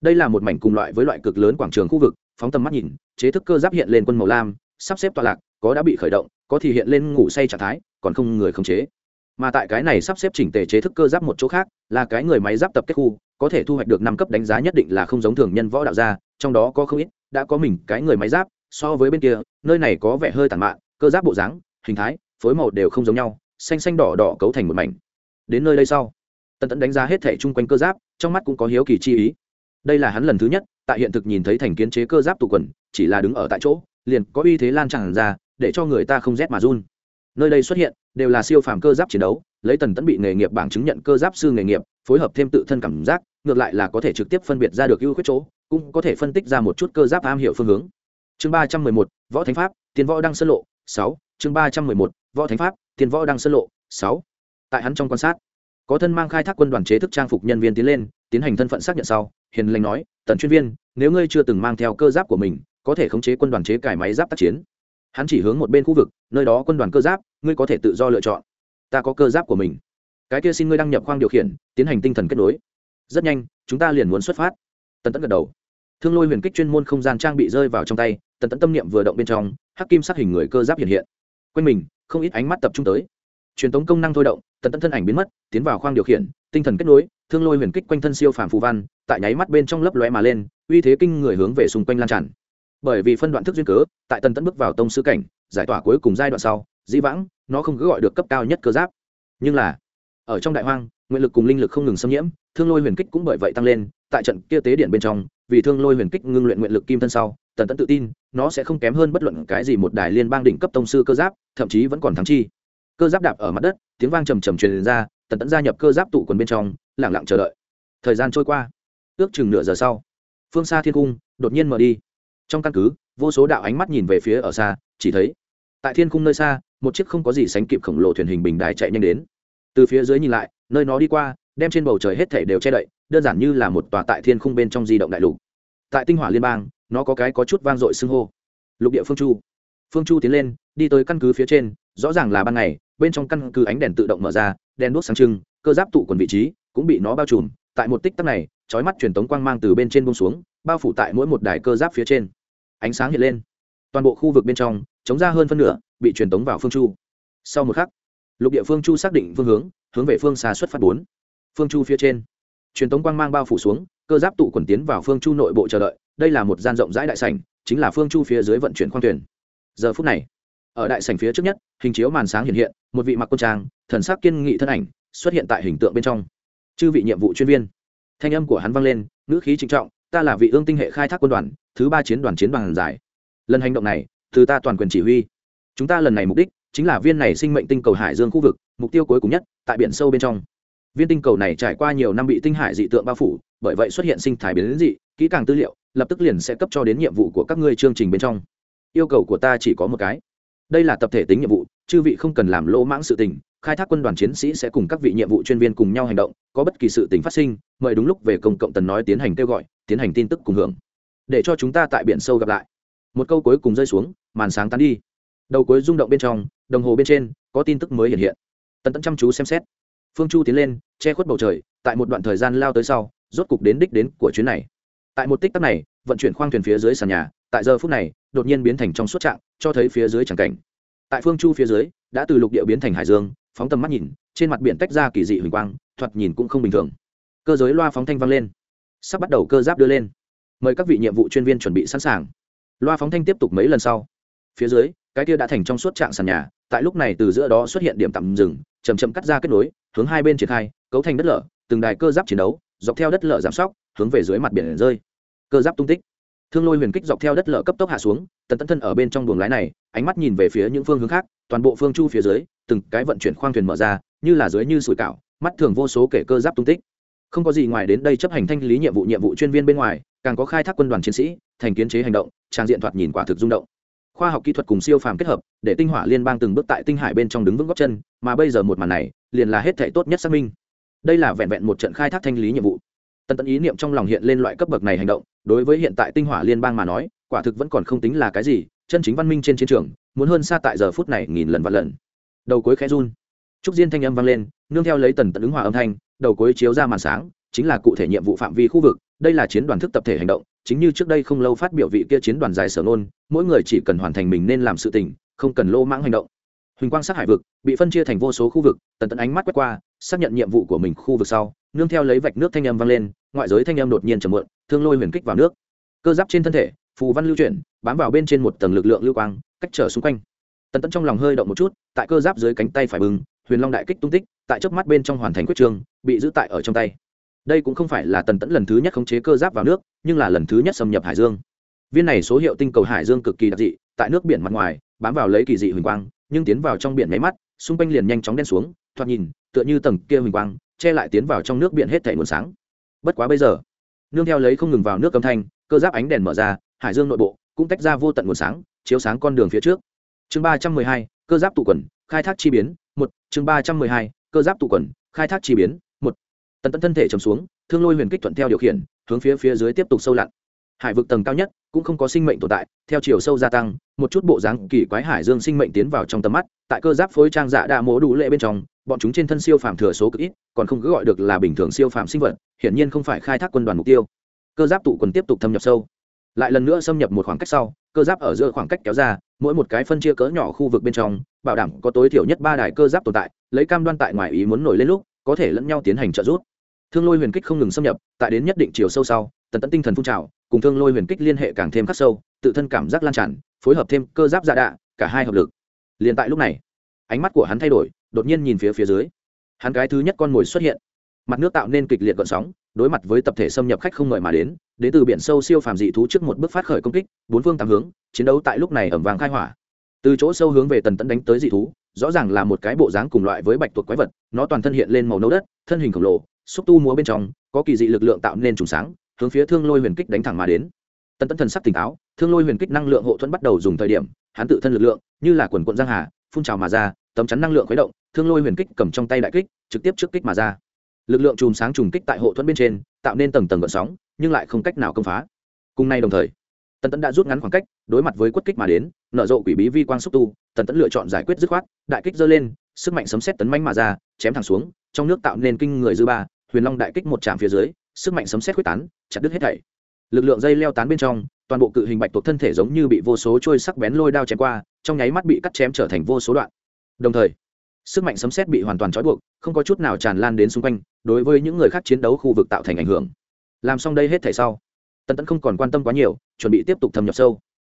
Speaker 1: Đây là một mảnh cùng loại với loại cực lớn quảng trường khu vực, phóng tầm mắt nhìn, chế thức cơ giáp hiện lên quân màu lam, sắp xếp tọa lạc, có đã bị khởi động, có thì hiện lên ngủ say trạng thái, còn không người khống chế. Mà tại cái này sắp xếp chỉnh tề chế thức cơ giáp một chỗ khác, là cái người máy giáp tập kết khu, có thể thu hoạch được năm cấp đánh giá nhất định là không giống thường nhân võ đạo gia trong đó có không ít, đã có mình cái người máy giáp, so với bên kia, nơi này có vẻ hơi tàn mạn, cơ giáp bộ dáng, hình thái, phối màu đều không giống nhau, xanh xanh đỏ đỏ cấu thành một mảnh. Đến nơi đây sau, tần tẫn đánh giá hết thẻ chung quanh cơ giáp, trong mắt cũng có hiếu kỳ chi ý. Đây là hắn lần thứ nhất, tại hiện thực nhìn thấy thành kiến chế cơ giáp tụ quần, chỉ là đứng ở tại chỗ, liền có uy thế lan tràn ra, để cho người ta không rét mà run. Nơi đây xuất hiện, đều là siêu phàm cơ giáp chiến đấu, lấy tần tẫn bị nghề nghiệp bảng chứng nhận cơ giáp sư nghề nghiệp, phối hợp thêm tự thân cảm giác, ngược lại là có thể trực tiếp phân biệt ra được ưu khuyết chỗ cũng có thể phân tích ra một chút cơ giáp am hiểu phương hướng. Chương ba trăm mười một, võ thánh pháp tiến võ đăng sơ lộ, sáu. Chương ba trăm mười một, võ thánh pháp tiến võ đăng sơ lộ, sáu. Tại hắn trong quan sát, có thân mang khai thác quân đoàn chế thức trang phục nhân viên tiến lên, tiến hành thân phận xác nhận sau, hiền lành nói, tần chuyên viên, nếu ngươi chưa từng mang theo cơ giáp của mình, có thể khống chế quân đoàn chế cải máy giáp tác chiến. Hắn chỉ hướng một bên khu vực, nơi đó quân đoàn cơ giáp, ngươi có thể tự do lựa chọn. Ta có cơ giáp của mình. Cái kia xin ngươi đăng nhập khoang điều khiển, tiến hành tinh thần kết nối. Rất nhanh, chúng ta liền muốn xuất phát. Tần tẫn gật đầu thương lôi huyền kích chuyên môn không gian trang bị rơi vào trong tay, tần tẫn tâm niệm vừa động bên trong, hắc kim sát hình người cơ giáp hiện hiện. Quanh mình, không ít ánh mắt tập trung tới. Truyền tống công năng thôi động, tần tẫn thân ảnh biến mất, tiến vào khoang điều khiển, tinh thần kết nối, thương lôi huyền kích quanh thân siêu phàm phù văn, tại nháy mắt bên trong lấp lóe mà lên, uy thế kinh người hướng về xung quanh lan tràn. Bởi vì phân đoạn thức duyên cớ, tại tần tẫn bước vào tông sư cảnh, giải tỏa cuối cùng giai đoạn sau, dĩ vãng, nó không cứ gọi được cấp cao nhất cơ giáp. Nhưng là, ở trong đại hoang, nguyện lực cùng linh lực không ngừng xâm nhiễm, thương lôi huyền kích cũng bởi vậy tăng lên, tại trận kia tế điện bên trong vì thương lôi huyền kích ngưng luyện nguyện lực kim thân sau, tần tẫn tự tin, nó sẽ không kém hơn bất luận cái gì một đài liên bang đỉnh cấp tông sư cơ giáp, thậm chí vẫn còn thắng chi. Cơ giáp đạp ở mặt đất, tiếng vang trầm trầm truyền ra, tần tẫn gia nhập cơ giáp tụ quần bên trong lẳng lặng chờ đợi. Thời gian trôi qua, ước chừng nửa giờ sau, phương xa thiên cung đột nhiên mở đi. Trong căn cứ, vô số đạo ánh mắt nhìn về phía ở xa, chỉ thấy, tại thiên cung nơi xa, một chiếc không có gì sánh kịp khổng lồ thuyền hình bình đài chạy nhanh đến. Từ phía dưới nhìn lại, nơi nó đi qua, đem trên bầu trời hết thể đều che đậy đơn giản như là một tòa tại thiên khung bên trong di động đại lục. Tại tinh hỏa liên bang, nó có cái có chút vang dội xưng hô. Lục địa phương chu. Phương chu tiến lên, đi tới căn cứ phía trên, rõ ràng là ban ngày, bên trong căn cứ ánh đèn tự động mở ra, đèn đuốc sáng trưng, cơ giáp tụ quần vị trí, cũng bị nó bao trùm. Tại một tích tắc này trói mắt truyền tống quang mang từ bên trên bông xuống, bao phủ tại mỗi một đài cơ giáp phía trên. Ánh sáng hiện lên. Toàn bộ khu vực bên trong, chống ra hơn phân nửa, bị truyền tống vào phương chu. Sau một khắc, lục địa phương chu xác định phương hướng hướng về phương xa xuất phát bốn. Phương chu phía trên truyền tống quang mang bao phủ xuống, cơ giáp tụ quần tiến vào phương chu nội bộ chờ đợi, đây là một gian rộng rãi đại sảnh, chính là phương chu phía dưới vận chuyển khoang thuyền. Giờ phút này, ở đại sảnh phía trước nhất, hình chiếu màn sáng hiện hiện, một vị mặc quân trang, thần sắc kiên nghị thân ảnh, xuất hiện tại hình tượng bên trong. Chư vị nhiệm vụ chuyên viên, thanh âm của hắn vang lên, ngữ khí trịnh trọng, ta là vị ương tinh hệ khai thác quân đoàn, thứ ba chiến đoàn chiến bằng giải. Lần hành động này, từ ta toàn quyền chỉ huy. Chúng ta lần này mục đích, chính là viên này sinh mệnh tinh cầu hải dương khu vực, mục tiêu cuối cùng nhất, tại biển sâu bên trong viên tinh cầu này trải qua nhiều năm bị tinh hải dị tượng bao phủ, bởi vậy xuất hiện sinh thái biến dị, kỹ càng tư liệu, lập tức liền sẽ cấp cho đến nhiệm vụ của các ngươi chương trình bên trong. Yêu cầu của ta chỉ có một cái. Đây là tập thể tính nhiệm vụ, chư vị không cần làm lỗ mãng sự tình, khai thác quân đoàn chiến sĩ sẽ cùng các vị nhiệm vụ chuyên viên cùng nhau hành động, có bất kỳ sự tình phát sinh, mời đúng lúc về công cộng tần nói tiến hành kêu gọi, tiến hành tin tức cùng hưởng. Để cho chúng ta tại biển sâu gặp lại. Một câu cuối cùng rơi xuống, màn sáng tán đi. Đầu cuối rung động bên trong, đồng hồ bên trên, có tin tức mới hiện hiện. Tần tẫn chăm chú xem xét phương chu tiến lên, che khuất bầu trời, tại một đoạn thời gian lao tới sau, rốt cục đến đích đến của chuyến này. Tại một tích tắc này, vận chuyển khoang thuyền phía dưới sàn nhà, tại giờ phút này, đột nhiên biến thành trong suốt trạng, cho thấy phía dưới chẳng cảnh. Tại phương chu phía dưới, đã từ lục địa biến thành hải dương, phóng tầm mắt nhìn, trên mặt biển tách ra kỳ dị huỳnh quang, thoạt nhìn cũng không bình thường. Cơ giới loa phóng thanh vang lên. Sắp bắt đầu cơ giáp đưa lên. Mời các vị nhiệm vụ chuyên viên chuẩn bị sẵn sàng. Loa phóng thanh tiếp tục mấy lần sau. Phía dưới, cái kia đã thành trong suốt trạng sàn nhà, tại lúc này từ giữa đó xuất hiện điểm tạm dừng chầm chậm cắt ra kết nối, hướng hai bên triển khai, cấu thành đất lở, từng đài cơ giáp chiến đấu, dọc theo đất lở giảm sóc, hướng về dưới mặt biển rơi. Cơ giáp tung tích. Thương lôi huyền kích dọc theo đất lở cấp tốc hạ xuống, tần tấn thân ở bên trong buồng lái này, ánh mắt nhìn về phía những phương hướng khác, toàn bộ phương chu phía dưới, từng cái vận chuyển khoang thuyền mở ra, như là dưới như sủi cảo, mắt thường vô số kể cơ giáp tung tích. Không có gì ngoài đến đây chấp hành thanh lý nhiệm vụ nhiệm vụ chuyên viên bên ngoài, càng có khai thác quân đoàn chiến sĩ, thành kiến chế hành động, trang diện thoạt nhìn quả thực rung động khoa học kỹ thuật cùng siêu phàm kết hợp, để tinh hỏa liên bang từng bước tại tinh hải bên trong đứng vững góc chân, mà bây giờ một màn này, liền là hết thể tốt nhất xác minh. Đây là vẹn vẹn một trận khai thác thanh lý nhiệm vụ. Tần tẫn ý niệm trong lòng hiện lên loại cấp bậc này hành động, đối với hiện tại tinh hỏa liên bang mà nói, quả thực vẫn còn không tính là cái gì, chân chính văn minh trên chiến trường, muốn hơn xa tại giờ phút này nghìn lần và lần. Đầu cuối khẽ run. Trúc diên thanh âm vang lên, nương theo lấy tần tẫn ứng hòa âm thanh, đầu cuối chiếu ra màn sáng, chính là cụ thể nhiệm vụ phạm vi khu vực, đây là chiến đoàn thức tập thể hành động chính như trước đây không lâu phát biểu vị kia chiến đoàn dài sở nôn mỗi người chỉ cần hoàn thành mình nên làm sự tình, không cần lô mãng hành động. Huỳnh quang sát hải vực bị phân chia thành vô số khu vực, tần tận ánh mắt quét qua, xác nhận nhiệm vụ của mình khu vực sau, nương theo lấy vạch nước thanh âm vang lên, ngoại giới thanh âm đột nhiên trầm mượn thương lôi huyền kích vào nước. Cơ giáp trên thân thể, phù văn lưu chuyển, bám vào bên trên một tầng lực lượng lưu quang, cách trở xung quanh. Tần tận trong lòng hơi động một chút, tại cơ giáp dưới cánh tay phải bừng, huyền long đại kích tung tích, tại chớp mắt bên trong hoàn thành quyết trường, bị giữ tại ở trong tay đây cũng không phải là tần tẫn lần thứ nhất khống chế cơ giáp vào nước, nhưng là lần thứ nhất xâm nhập hải dương. Viên này số hiệu tinh cầu hải dương cực kỳ đặc dị, tại nước biển mặt ngoài, bám vào lấy kỳ dị huỳnh quang, nhưng tiến vào trong biển máy mắt, xung quanh liền nhanh chóng đen xuống, thoạt nhìn, tựa như tầng kia huỳnh quang, che lại tiến vào trong nước biển hết thể nguồn sáng. Bất quá bây giờ, nương theo lấy không ngừng vào nước âm thanh, cơ giáp ánh đèn mở ra, hải dương nội bộ cũng tách ra vô tận nguồn sáng, chiếu sáng con đường phía trước. Chương ba trăm mười hai, cơ giáp tụ quần, khai thác chi biến, một, chương ba trăm mười hai, cơ giáp tụ quần, khai thác chi biến tần tận thân thể chầm xuống, thương lôi huyền kích thuận theo điều khiển, hướng phía phía dưới tiếp tục sâu lặn. Hải vực tầng cao nhất cũng không có sinh mệnh tồn tại, theo chiều sâu gia tăng, một chút bộ dáng kỳ quái hải dương sinh mệnh tiến vào trong tầm mắt, tại cơ giáp phối trang dạ đa mố đủ lệ bên trong, bọn chúng trên thân siêu phàm thừa số cực ít, còn không cứ gọi được là bình thường siêu phàm sinh vật, hiển nhiên không phải khai thác quân đoàn mục tiêu. Cơ giáp tụ quần tiếp tục thâm nhập sâu. Lại lần nữa xâm nhập một khoảng cách sau, cơ giáp ở giữa khoảng cách kéo ra, mỗi một cái phân chia cỡ nhỏ khu vực bên trong, bảo đảm có tối thiểu nhất ba đài cơ giáp tồn tại, lấy cam đoan tại ngoài ý muốn nổi lên lúc có thể lẫn nhau tiến hành trợ giúp. Thương lôi huyền kích không ngừng xâm nhập, tại đến nhất định chiều sâu sau, tần tẫn tinh thần phun trào, cùng thương lôi huyền kích liên hệ càng thêm khắc sâu, tự thân cảm giác lan tràn, phối hợp thêm cơ giáp dạ đạ, cả hai hợp lực. Liền tại lúc này, ánh mắt của hắn thay đổi, đột nhiên nhìn phía phía dưới. Hắn cái thứ nhất con mồi xuất hiện. Mặt nước tạo nên kịch liệt gợn sóng, đối mặt với tập thể xâm nhập khách không mời mà đến đến từ biển sâu siêu phàm dị thú trước một bước phát khởi công kích, bốn phương tám hướng, chiến đấu tại lúc này ẩm vàng khai hỏa. Từ chỗ sâu hướng về tần tẫn đánh tới dị thú rõ ràng là một cái bộ dáng cùng loại với bạch tuộc quái vật, nó toàn thân hiện lên màu nâu đất, thân hình khổng lồ, xúc tu múa bên trong, có kỳ dị lực lượng tạo nên trùng sáng, hướng phía thương lôi huyền kích đánh thẳng mà đến. Tần tẫn thần sắc tỉnh táo, thương lôi huyền kích năng lượng hộ thuẫn bắt đầu dùng thời điểm, hắn tự thân lực lượng, như là quần quận giang hà, phun trào mà ra, tấm chắn năng lượng khuấy động, thương lôi huyền kích cầm trong tay đại kích, trực tiếp trước kích mà ra. Lực lượng chùm sáng trùng kích tại hộ thuẫn bên trên, tạo nên tầng tầng gợn sóng, nhưng lại không cách nào công phá. Cùng nay đồng thời, tần tẫn đã rút ngắn khoảng cách, đối mặt với quất kích mà đến, nở rộ quỷ bí vi quang xúc tu tần tẫn lựa chọn giải quyết dứt khoát, đại kích dơ lên, sức mạnh sấm xét tấn manh mà ra, chém thẳng xuống, trong nước tạo nên kinh người dư ba, huyền long đại kích một trạm phía dưới, sức mạnh sấm xét quyết tán, chặt đứt hết thảy. Lực lượng dây leo tán bên trong, toàn bộ cự hình bạch tuộc thân thể giống như bị vô số trôi sắc bén lôi đao chém qua, trong nháy mắt bị cắt chém trở thành vô số đoạn. Đồng thời, sức mạnh sấm xét bị hoàn toàn trói buộc, không có chút nào tràn lan đến xung quanh, đối với những người khác chiến đấu khu vực tạo thành ảnh hưởng. Làm xong đây hết thảy sau, tần tẫn không còn quan tâm quá nhiều, chuẩn bị tiếp tục thâm nhập sâu.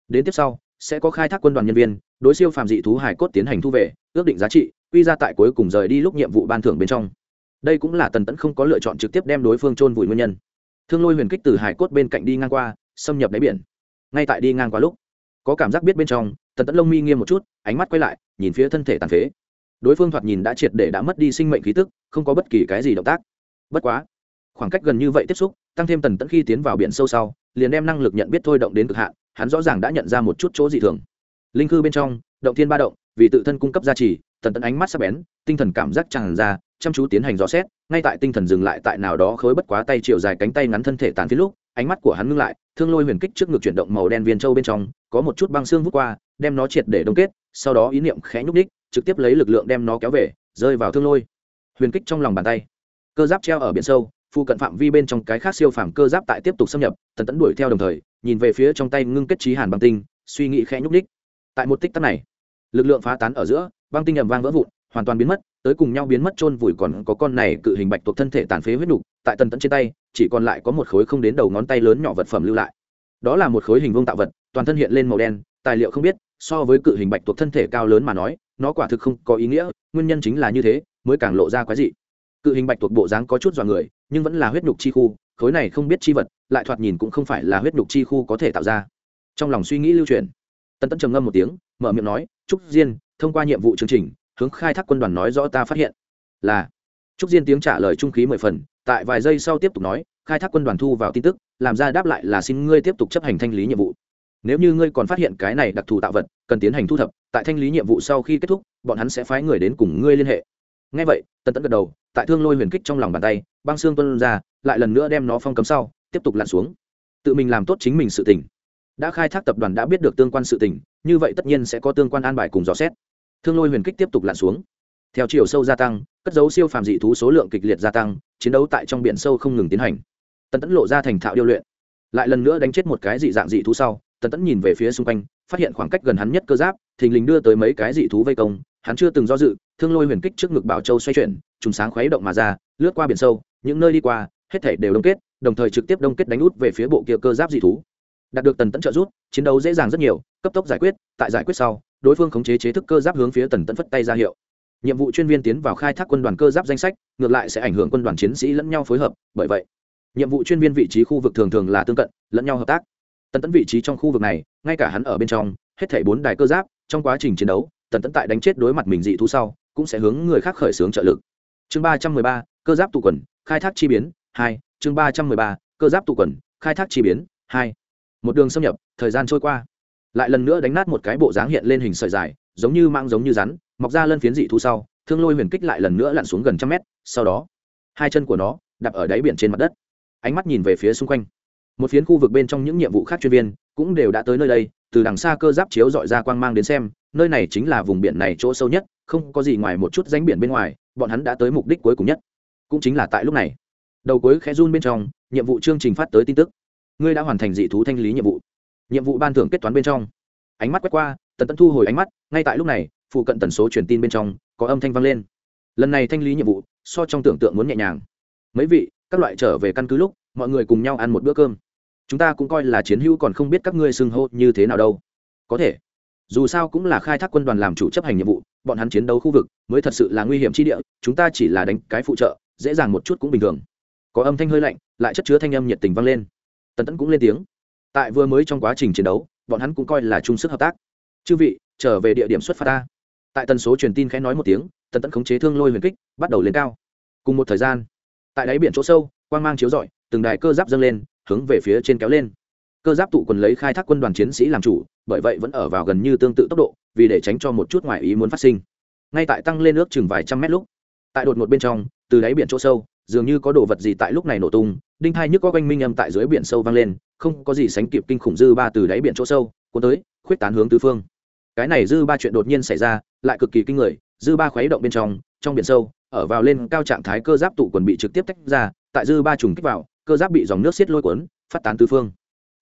Speaker 1: Đến tiếp sau sẽ có khai thác quân đoàn nhân viên, đối siêu phàm dị thú hải cốt tiến hành thu về, ước định giá trị, quy ra tại cuối cùng rời đi lúc nhiệm vụ ban thưởng bên trong. Đây cũng là tần tẫn không có lựa chọn trực tiếp đem đối phương chôn vùi nguyên nhân. Thương lôi huyền kích từ hải cốt bên cạnh đi ngang qua, xâm nhập đáy biển. Ngay tại đi ngang qua lúc, có cảm giác biết bên trong, tần tẫn lông mi nghiêm một chút, ánh mắt quay lại, nhìn phía thân thể tàn phế. Đối phương thoạt nhìn đã triệt để đã mất đi sinh mệnh khí tức, không có bất kỳ cái gì động tác. Bất quá, khoảng cách gần như vậy tiếp xúc, tăng thêm tần tẫn khi tiến vào biển sâu sau, liền đem năng lực nhận biết thôi động đến cực hạn hắn rõ ràng đã nhận ra một chút chỗ dị thường. Linh cư bên trong, động thiên ba động, vì tự thân cung cấp gia trì tần tẫn ánh mắt sắc bén, tinh thần cảm giác tràn ra, chăm chú tiến hành dò xét, ngay tại tinh thần dừng lại tại nào đó khối bất quá tay chiều dài cánh tay ngắn thân thể tàn phía lúc, ánh mắt của hắn ngưng lại, thương lôi huyền kích trước ngực chuyển động màu đen viên châu bên trong, có một chút băng xương vút qua, đem nó triệt để đông kết, sau đó ý niệm khẽ nhúc ních trực tiếp lấy lực lượng đem nó kéo về, rơi vào thương lôi. Huyền kích trong lòng bàn tay. Cơ giáp treo ở biển sâu phụ cận phạm vi bên trong cái khác siêu phàm cơ giáp tại tiếp tục xâm nhập, tần tẫn đuổi theo đồng thời nhìn về phía trong tay ngưng kết trí hàn băng tinh, suy nghĩ khẽ nhúc ních tại một tích tắc này, lực lượng phá tán ở giữa, băng tinh ầm vang vỡ vụn, hoàn toàn biến mất, tới cùng nhau biến mất chôn vùi còn có con này cự hình bạch tuộc thân thể tàn phế huyết nục, tại tần tẫn trên tay, chỉ còn lại có một khối không đến đầu ngón tay lớn nhỏ vật phẩm lưu lại. Đó là một khối hình vuông tạo vật, toàn thân hiện lên màu đen, tài liệu không biết, so với cự hình bạch tuộc thân thể cao lớn mà nói, nó quả thực không có ý nghĩa, nguyên nhân chính là như thế, mới càng lộ ra quái dị cự hình bạch tuộc bộ dáng có chút dọa người, nhưng vẫn là huyết nhục chi khu, khối này không biết chi vật, lại thoạt nhìn cũng không phải là huyết nhục chi khu có thể tạo ra. Trong lòng suy nghĩ lưu truyền tân Tẫn trầm ngâm một tiếng, mở miệng nói, trúc diên, thông qua nhiệm vụ chương trình, hướng khai thác quân đoàn nói rõ ta phát hiện là. Trúc diên tiếng trả lời trung khí mười phần, tại vài giây sau tiếp tục nói, khai thác quân đoàn thu vào tin tức, làm ra đáp lại là xin ngươi tiếp tục chấp hành thanh lý nhiệm vụ. Nếu như ngươi còn phát hiện cái này đặc thù tạo vật, cần tiến hành thu thập, tại thanh lý nhiệm vụ sau khi kết thúc, bọn hắn sẽ phái người đến cùng ngươi liên hệ. Ngay vậy tân Tẫn gật đầu tại thương lôi huyền kích trong lòng bàn tay băng xương tuân ra lại lần nữa đem nó phong cấm sau tiếp tục lặn xuống. Tự mình làm tốt chính mình sự tỉnh đã khai thác tập đoàn đã biết được tương quan sự tỉnh, như vậy tất nhiên sẽ có tương quan an bài cùng dò xét. Thương lôi huyền kích tiếp tục lặn xuống. Theo chiều sâu gia tăng cất dấu siêu phàm dị thú số lượng kịch liệt gia tăng chiến đấu tại trong biển sâu không ngừng tiến hành. Tần tẫn lộ ra thành thạo điêu luyện. Lại lần nữa đánh chết một cái dị dạng dị thú sau tần tẫn nhìn về phía xung quanh phát hiện khoảng cách gần hắn nhất cơ giáp thình lình đưa tới mấy cái dị thú vây công hắn chưa từng do dự, thương lôi huyền kích trước ngực bảo châu xoay chuyển, trùng sáng khuấy động mà ra, lướt qua biển sâu, những nơi đi qua, hết thể đều đông kết, đồng thời trực tiếp đông kết đánh út về phía bộ kia cơ giáp dị thú. Đạt được tần tẫn trợ rút chiến đấu dễ dàng rất nhiều, cấp tốc giải quyết, tại giải quyết sau, đối phương khống chế chế thức cơ giáp hướng phía tần tẫn phất tay ra hiệu. Nhiệm vụ chuyên viên tiến vào khai thác quân đoàn cơ giáp danh sách, ngược lại sẽ ảnh hưởng quân đoàn chiến sĩ lẫn nhau phối hợp, bởi vậy, nhiệm vụ chuyên viên vị trí khu vực thường thường là tương cận, lẫn nhau hợp tác. Tần tẫn vị trí trong khu vực này, ngay cả hắn ở bên trong, hết thảy bốn đài cơ giáp, trong quá trình chiến đấu tần tẫn tại đánh chết đối mặt mình dị thú sau, cũng sẽ hướng người khác khởi xướng trợ lực. Chương ba trăm mười ba, cơ giáp tụ quần, khai thác chi biến, hai. Chương ba trăm mười ba, cơ giáp tụ quần, khai thác chi biến, hai. Một đường xâm nhập, thời gian trôi qua. Lại lần nữa đánh nát một cái bộ dáng hiện lên hình sợi dài, giống như mang giống như rắn, mọc ra lân phiến dị thú sau, thương lôi huyền kích lại lần nữa lặn xuống gần trăm mét, sau đó, hai chân của nó đạp ở đáy biển trên mặt đất. Ánh mắt nhìn về phía xung quanh. Một phiến khu vực bên trong những nhiệm vụ khác chuyên viên cũng đều đã tới nơi đây, từ đằng xa cơ giáp chiếu dọi ra quang mang đến xem nơi này chính là vùng biển này chỗ sâu nhất, không có gì ngoài một chút danh biển bên ngoài, bọn hắn đã tới mục đích cuối cùng nhất. Cũng chính là tại lúc này. Đầu cuối khẽ run bên trong, nhiệm vụ chương trình phát tới tin tức. Ngươi đã hoàn thành dị thú thanh lý nhiệm vụ. Nhiệm vụ ban thưởng kết toán bên trong. Ánh mắt quét qua, tần tân thu hồi ánh mắt, ngay tại lúc này, phụ cận tần số truyền tin bên trong, có âm thanh vang lên. Lần này thanh lý nhiệm vụ, so trong tưởng tượng muốn nhẹ nhàng. Mấy vị, các loại trở về căn cứ lúc, mọi người cùng nhau ăn một bữa cơm. Chúng ta cũng coi là chiến hữu còn không biết các ngươi xưng hô như thế nào đâu. Có thể dù sao cũng là khai thác quân đoàn làm chủ chấp hành nhiệm vụ, bọn hắn chiến đấu khu vực mới thật sự là nguy hiểm chi địa, chúng ta chỉ là đánh cái phụ trợ, dễ dàng một chút cũng bình thường. Có âm thanh hơi lạnh, lại chất chứa thanh âm nhiệt tình vang lên. Tần tẫn cũng lên tiếng. Tại vừa mới trong quá trình chiến đấu, bọn hắn cũng coi là chung sức hợp tác. Chư vị, trở về địa điểm xuất phát ta. Tại tần số truyền tin khẽ nói một tiếng, tần tẫn khống chế thương lôi huyền kích, bắt đầu lên cao. Cùng một thời gian, tại đáy biển chỗ sâu, quang mang chiếu rọi, từng đài cơ giáp dâng lên, hướng về phía trên kéo lên cơ giáp tụ quần lấy khai thác quân đoàn chiến sĩ làm chủ, bởi vậy vẫn ở vào gần như tương tự tốc độ, vì để tránh cho một chút ngoại ý muốn phát sinh. Ngay tại tăng lên nước chừng vài trăm mét lúc, tại đột một bên trong, từ đáy biển chỗ sâu, dường như có đồ vật gì tại lúc này nổ tung, đinh thai nhức có quanh minh âm tại dưới biển sâu vang lên, không có gì sánh kịp kinh khủng dư ba từ đáy biển chỗ sâu, cuốn tới, khuyết tán hướng tứ phương. Cái này dư ba chuyện đột nhiên xảy ra, lại cực kỳ kinh người, dư ba khuấy động bên trong trong biển sâu, ở vào lên cao trạng thái cơ giáp tụ quần bị trực tiếp tách ra, tại dư ba trùng kích vào, cơ giáp bị dòng nước xiết lôi cuốn, phát tán tứ phương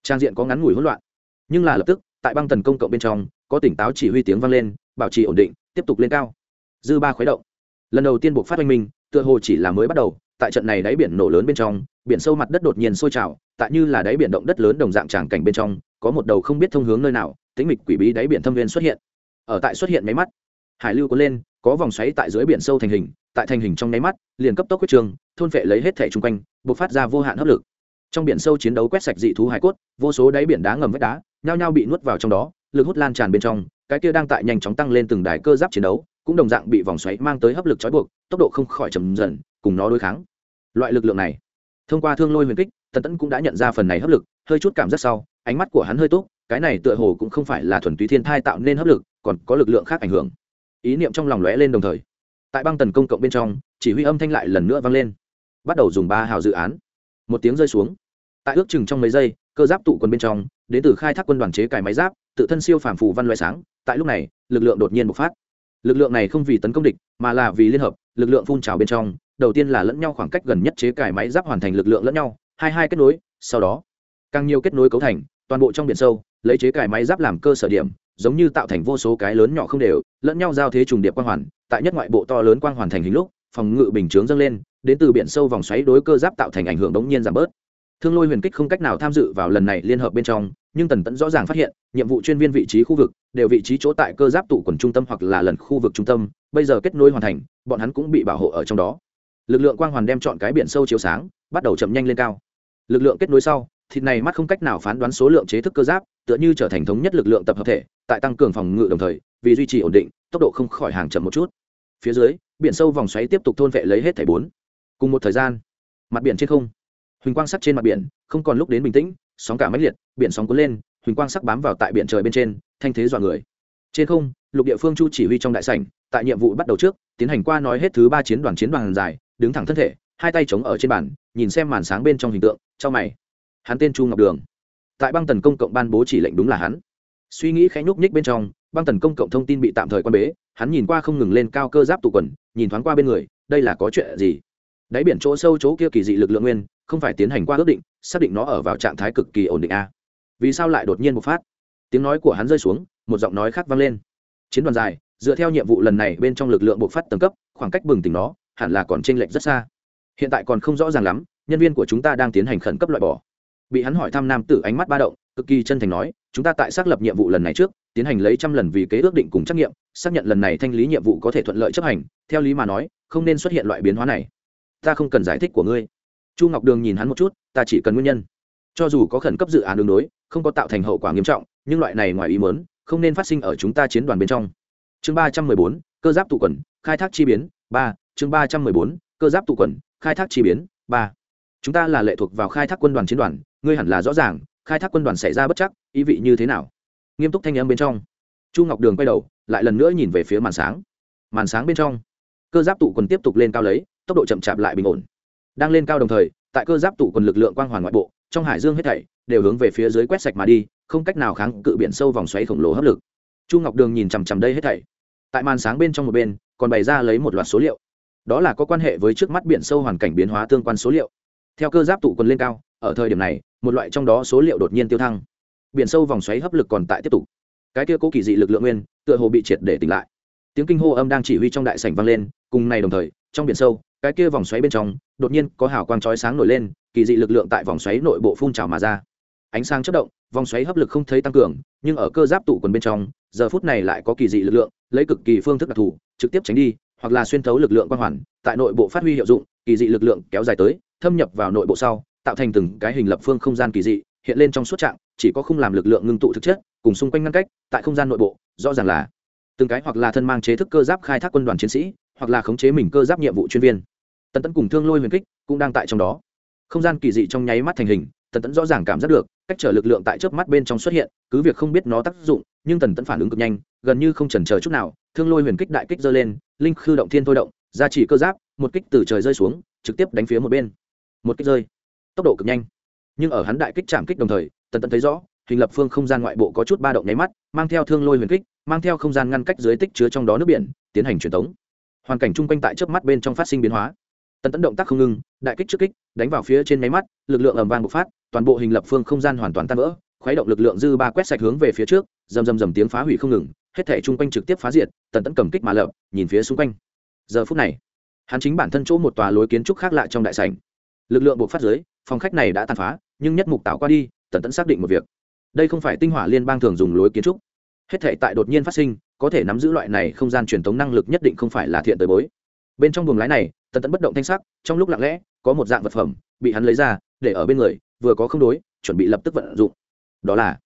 Speaker 1: trang diện có ngắn ngủi hỗn loạn. Nhưng là lập tức, tại băng tần công cộng bên trong, có tỉnh táo chỉ huy tiếng vang lên, bảo trì ổn định, tiếp tục lên cao. Dư ba khuấy động. Lần đầu tiên buộc phát oanh minh, tựa hồ chỉ là mới bắt đầu, tại trận này đáy biển nổ lớn bên trong, biển sâu mặt đất đột nhiên sôi trào, tại như là đáy biển động đất lớn đồng dạng tràng cảnh bên trong, có một đầu không biết thông hướng nơi nào tính mịch quỷ bí đáy biển thâm viên xuất hiện. Ở tại xuất hiện máy mắt, hải lưu có lên, có vòng xoáy tại dưới biển sâu thành hình, tại thành hình trong nháy mắt, liền cấp tốc huyết trường, thôn vệ lấy hết thể chung quanh, bộc phát ra vô hạn hấp lực trong biển sâu chiến đấu quét sạch dị thú hải cốt, vô số đáy biển đá ngầm vách đá, nhao nhao bị nuốt vào trong đó, lực hút lan tràn bên trong, cái kia đang tại nhanh chóng tăng lên từng đài cơ giáp chiến đấu, cũng đồng dạng bị vòng xoáy mang tới hấp lực trói buộc, tốc độ không khỏi chầm dần, cùng nó đối kháng. Loại lực lượng này, thông qua thương lôi huyền kích, tần tẫn cũng đã nhận ra phần này hấp lực, hơi chút cảm giác sau, ánh mắt của hắn hơi tốt cái này tựa hồ cũng không phải là thuần túy thiên thai tạo nên hấp lực, còn có lực lượng khác ảnh hưởng. Ý niệm trong lòng lóe lên đồng thời. Tại băng tần công cộng bên trong, chỉ huy âm thanh lại lần nữa vang lên. Bắt đầu dùng ba hào dự án một tiếng rơi xuống. Tại ước chừng trong mấy giây, cơ giáp tụ quân bên trong, đến từ khai thác quân đoàn chế cài máy giáp, tự thân siêu phàm phù văn loại sáng, tại lúc này, lực lượng đột nhiên bộc phát. Lực lượng này không vì tấn công địch, mà là vì liên hợp, lực lượng phun trào bên trong, đầu tiên là lẫn nhau khoảng cách gần nhất chế cài máy giáp hoàn thành lực lượng lẫn nhau, hai hai kết nối, sau đó, càng nhiều kết nối cấu thành, toàn bộ trong biển sâu, lấy chế cài máy giáp làm cơ sở điểm, giống như tạo thành vô số cái lớn nhỏ không đều, lẫn nhau giao thế trùng điệp quang hoàn, tại nhất ngoại bộ to lớn quang hoàn thành hình lúc, phòng ngự bình chướng dâng lên đến từ biển sâu vòng xoáy đối cơ giáp tạo thành ảnh hưởng đống nhiên giảm bớt. Thương lôi huyền kích không cách nào tham dự vào lần này liên hợp bên trong, nhưng tần tẫn rõ ràng phát hiện, nhiệm vụ chuyên viên vị trí khu vực đều vị trí chỗ tại cơ giáp tụ quần trung tâm hoặc là lần khu vực trung tâm, bây giờ kết nối hoàn thành, bọn hắn cũng bị bảo hộ ở trong đó. Lực lượng quang hoàn đem chọn cái biển sâu chiếu sáng, bắt đầu chậm nhanh lên cao. Lực lượng kết nối sau, thịt này mắt không cách nào phán đoán số lượng chế thức cơ giáp, tựa như trở thành thống nhất lực lượng tập hợp thể, tại tăng cường phòng ngự đồng thời, vì duy trì ổn định, tốc độ không khỏi hàng chậm một chút. Phía dưới, biển sâu vòng xoáy tiếp tục thôn vệ lấy hết thảy bốn cùng một thời gian, mặt biển trên không, huỳnh quang sắc trên mặt biển, không còn lúc đến bình tĩnh, sóng cả máy liệt, biển sóng cuốn lên, huỳnh quang sắc bám vào tại biển trời bên trên, thanh thế dọa người. Trên không, lục địa phương chu chỉ huy trong đại sảnh, tại nhiệm vụ bắt đầu trước, tiến hành qua nói hết thứ ba chiến đoàn chiến đoàn dài, đứng thẳng thân thể, hai tay chống ở trên bàn, nhìn xem màn sáng bên trong hình tượng trong mày. Hắn tên chu ngọc đường. Tại băng tần công cộng ban bố chỉ lệnh đúng là hắn. Suy nghĩ khẽ nhúc nhích bên trong, băng tần công cộng thông tin bị tạm thời quan bế, hắn nhìn qua không ngừng lên cao cơ giáp tụ quần, nhìn thoáng qua bên người, đây là có chuyện gì? Đáy biển chỗ sâu chỗ kia kỳ dị lực lượng nguyên, không phải tiến hành qua ước định, xác định nó ở vào trạng thái cực kỳ ổn định a. Vì sao lại đột nhiên bộc phát? Tiếng nói của hắn rơi xuống, một giọng nói khác vang lên. Chiến đoàn dài, dựa theo nhiệm vụ lần này bên trong lực lượng bộc phát tầng cấp, khoảng cách bừng tỉnh nó, hẳn là còn chênh lệch rất xa. Hiện tại còn không rõ ràng lắm, nhân viên của chúng ta đang tiến hành khẩn cấp loại bỏ. Bị hắn hỏi thăm nam tử ánh mắt ba động, cực kỳ chân thành nói, chúng ta tại xác lập nhiệm vụ lần này trước, tiến hành lấy trăm lần vì kế ước định cùng trắc nghiệm xác nhận lần này thanh lý nhiệm vụ có thể thuận lợi chấp hành, theo lý mà nói, không nên xuất hiện loại biến hóa này ta không cần giải thích của ngươi. Chu ngọc đường nhìn hắn một chút, ta chỉ cần nguyên nhân. Cho dù có khẩn cấp dự án đường đối, không có tạo thành hậu quả nghiêm trọng, nhưng loại này ngoài ý mớn không nên phát sinh ở chúng ta chiến đoàn bên trong. Chương ba trăm mười bốn, cơ giáp tụ quần, khai thác chi biến, ba, chương ba trăm mười bốn, cơ giáp tụ quần, khai thác chi biến, ba. Chúng ta là lệ thuộc vào khai thác quân đoàn chiến đoàn, ngươi hẳn là rõ ràng, khai thác quân đoàn xảy ra bất chắc, ý vị như thế nào? Nghiêm túc thanh âm bên trong. Chu ngọc đường quay đầu, lại lần nữa nhìn về phía màn sáng. Màn sáng bên trong, cơ giáp tụ quần tiếp tục lên cao lấy tốc độ chậm chạp lại bình ổn. Đang lên cao đồng thời, tại cơ giáp tụ quần lực lượng quang hoàn ngoại bộ, trong hải dương hết thảy đều hướng về phía dưới quét sạch mà đi, không cách nào kháng cự biển sâu vòng xoáy khổng lồ hấp lực. Chu ngọc đường nhìn chằm chằm đây hết thảy. Tại màn sáng bên trong một bên, còn bày ra lấy một loạt số liệu. Đó là có quan hệ với trước mắt biển sâu hoàn cảnh biến hóa tương quan số liệu. Theo cơ giáp tụ quần lên cao, ở thời điểm này, một loại trong đó số liệu đột nhiên tiêu thăng. Biển sâu vòng xoáy hấp lực còn tại tiếp tục. Cái kia cố kỳ dị lực lượng nguyên, tựa hồ bị triệt để tỉnh lại. Tiếng kinh hô âm đang chỉ huy trong đại sảnh vang lên, cùng này đồng thời, trong biển sâu cái kia vòng xoáy bên trong, đột nhiên có hào quang chói sáng nổi lên, kỳ dị lực lượng tại vòng xoáy nội bộ phun trào mà ra. Ánh sáng chất động, vòng xoáy hấp lực không thấy tăng cường, nhưng ở cơ giáp tụ quần bên trong, giờ phút này lại có kỳ dị lực lượng, lấy cực kỳ phương thức đặc thù, trực tiếp tránh đi, hoặc là xuyên thấu lực lượng quang hoàn, tại nội bộ phát huy hiệu dụng, kỳ dị lực lượng kéo dài tới, thâm nhập vào nội bộ sau, tạo thành từng cái hình lập phương không gian kỳ dị, hiện lên trong suốt trạng, chỉ có không làm lực lượng ngưng tụ thực chất, cùng xung quanh ngăn cách, tại không gian nội bộ, rõ ràng là từng cái hoặc là thân mang chế thức cơ giáp khai thác quân đoàn chiến sĩ hoặc là khống chế mình cơ giáp nhiệm vụ chuyên viên. Tần tẫn cùng thương lôi huyền kích cũng đang tại trong đó. Không gian kỳ dị trong nháy mắt thành hình, tần tẫn rõ ràng cảm giác được, cách trở lực lượng tại chớp mắt bên trong xuất hiện, cứ việc không biết nó tác dụng, nhưng tần tẫn phản ứng cực nhanh, gần như không chần chờ chút nào, thương lôi huyền kích đại kích dơ lên, linh khư động thiên thôi động, ra chỉ cơ giáp, một kích từ trời rơi xuống, trực tiếp đánh phía một bên. Một kích rơi. Tốc độ cực nhanh. Nhưng ở hắn đại kích chạm kích đồng thời, tần tẫn thấy rõ, hình lập phương không gian ngoại bộ có chút ba động nháy mắt, mang theo thương lôi huyền kích, mang theo không gian ngăn cách dưới tích chứa trong đó nước biển, tiến hành truyền tống hoàn cảnh chung quanh tại trước mắt bên trong phát sinh biến hóa. Tần tấn động tác không ngừng, đại kích trước kích, đánh vào phía trên máy mắt, lực lượng ầm vang bộc phát, toàn bộ hình lập phương không gian hoàn toàn tan vỡ, khuấy động lực lượng dư ba quét sạch hướng về phía trước, rầm rầm rầm tiếng phá hủy không ngừng, hết thể chung quanh trực tiếp phá diệt, tần tấn cầm kích mà lợp nhìn phía xung quanh. Giờ phút này, hắn chính bản thân chỗ một tòa lối kiến trúc khác lại trong đại sảnh. Lực lượng buộc phát dưới, phòng khách này đã tàn phá, nhưng nhất mục tạo qua đi, tần tấn xác định một việc. Đây không phải tinh hỏa liên bang thường dùng lối kiến trúc. Hết thể tại đột nhiên phát sinh có thể nắm giữ loại này không gian truyền thống năng lực nhất định không phải là thiện tới bối. Bên trong buồng lái này, tần tẫn bất động thanh sắc, trong lúc lặng lẽ, có một dạng vật phẩm bị hắn lấy ra, để ở bên người, vừa có không đối, chuẩn bị lập tức vận dụng. Đó là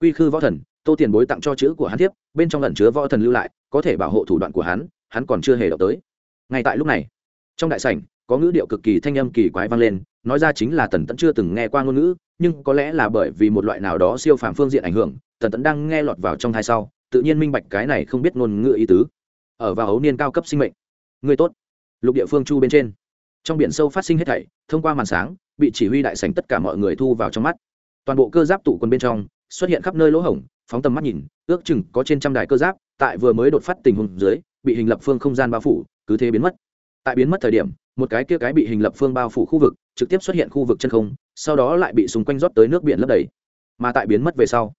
Speaker 1: quy khư võ thần, tô tiền bối tặng cho chữ của hắn tiếp bên trong lẩn chứa võ thần lưu lại, có thể bảo hộ thủ đoạn của hắn hắn còn chưa hề đọc tới. Ngay tại lúc này, trong đại sảnh, có ngữ điệu cực kỳ thanh âm kỳ quái vang lên, nói ra chính là tần tẫn chưa từng nghe qua ngôn ngữ, nhưng có lẽ là bởi vì một loại nào đó siêu phàm phương diện ảnh hưởng, tần tẫn đang nghe lọt vào trong thai sau tự nhiên minh bạch cái này không biết ngôn ngữ ý tứ. Ở vào ấu niên cao cấp sinh mệnh. Người tốt. Lục địa phương chu bên trên. Trong biển sâu phát sinh hết thảy, thông qua màn sáng, bị chỉ huy đại sảnh tất cả mọi người thu vào trong mắt. Toàn bộ cơ giáp tụ quân bên trong, xuất hiện khắp nơi lỗ hổng, phóng tầm mắt nhìn, ước chừng có trên trăm đài cơ giáp, tại vừa mới đột phát tình huống dưới, bị hình lập phương không gian bao phủ, cứ thế biến mất. Tại biến mất thời điểm, một cái kia cái bị hình lập phương bao phủ khu vực, trực tiếp xuất hiện khu vực chân không, sau đó lại bị xung quanh rót tới nước biển lấp đầy. Mà tại biến mất về sau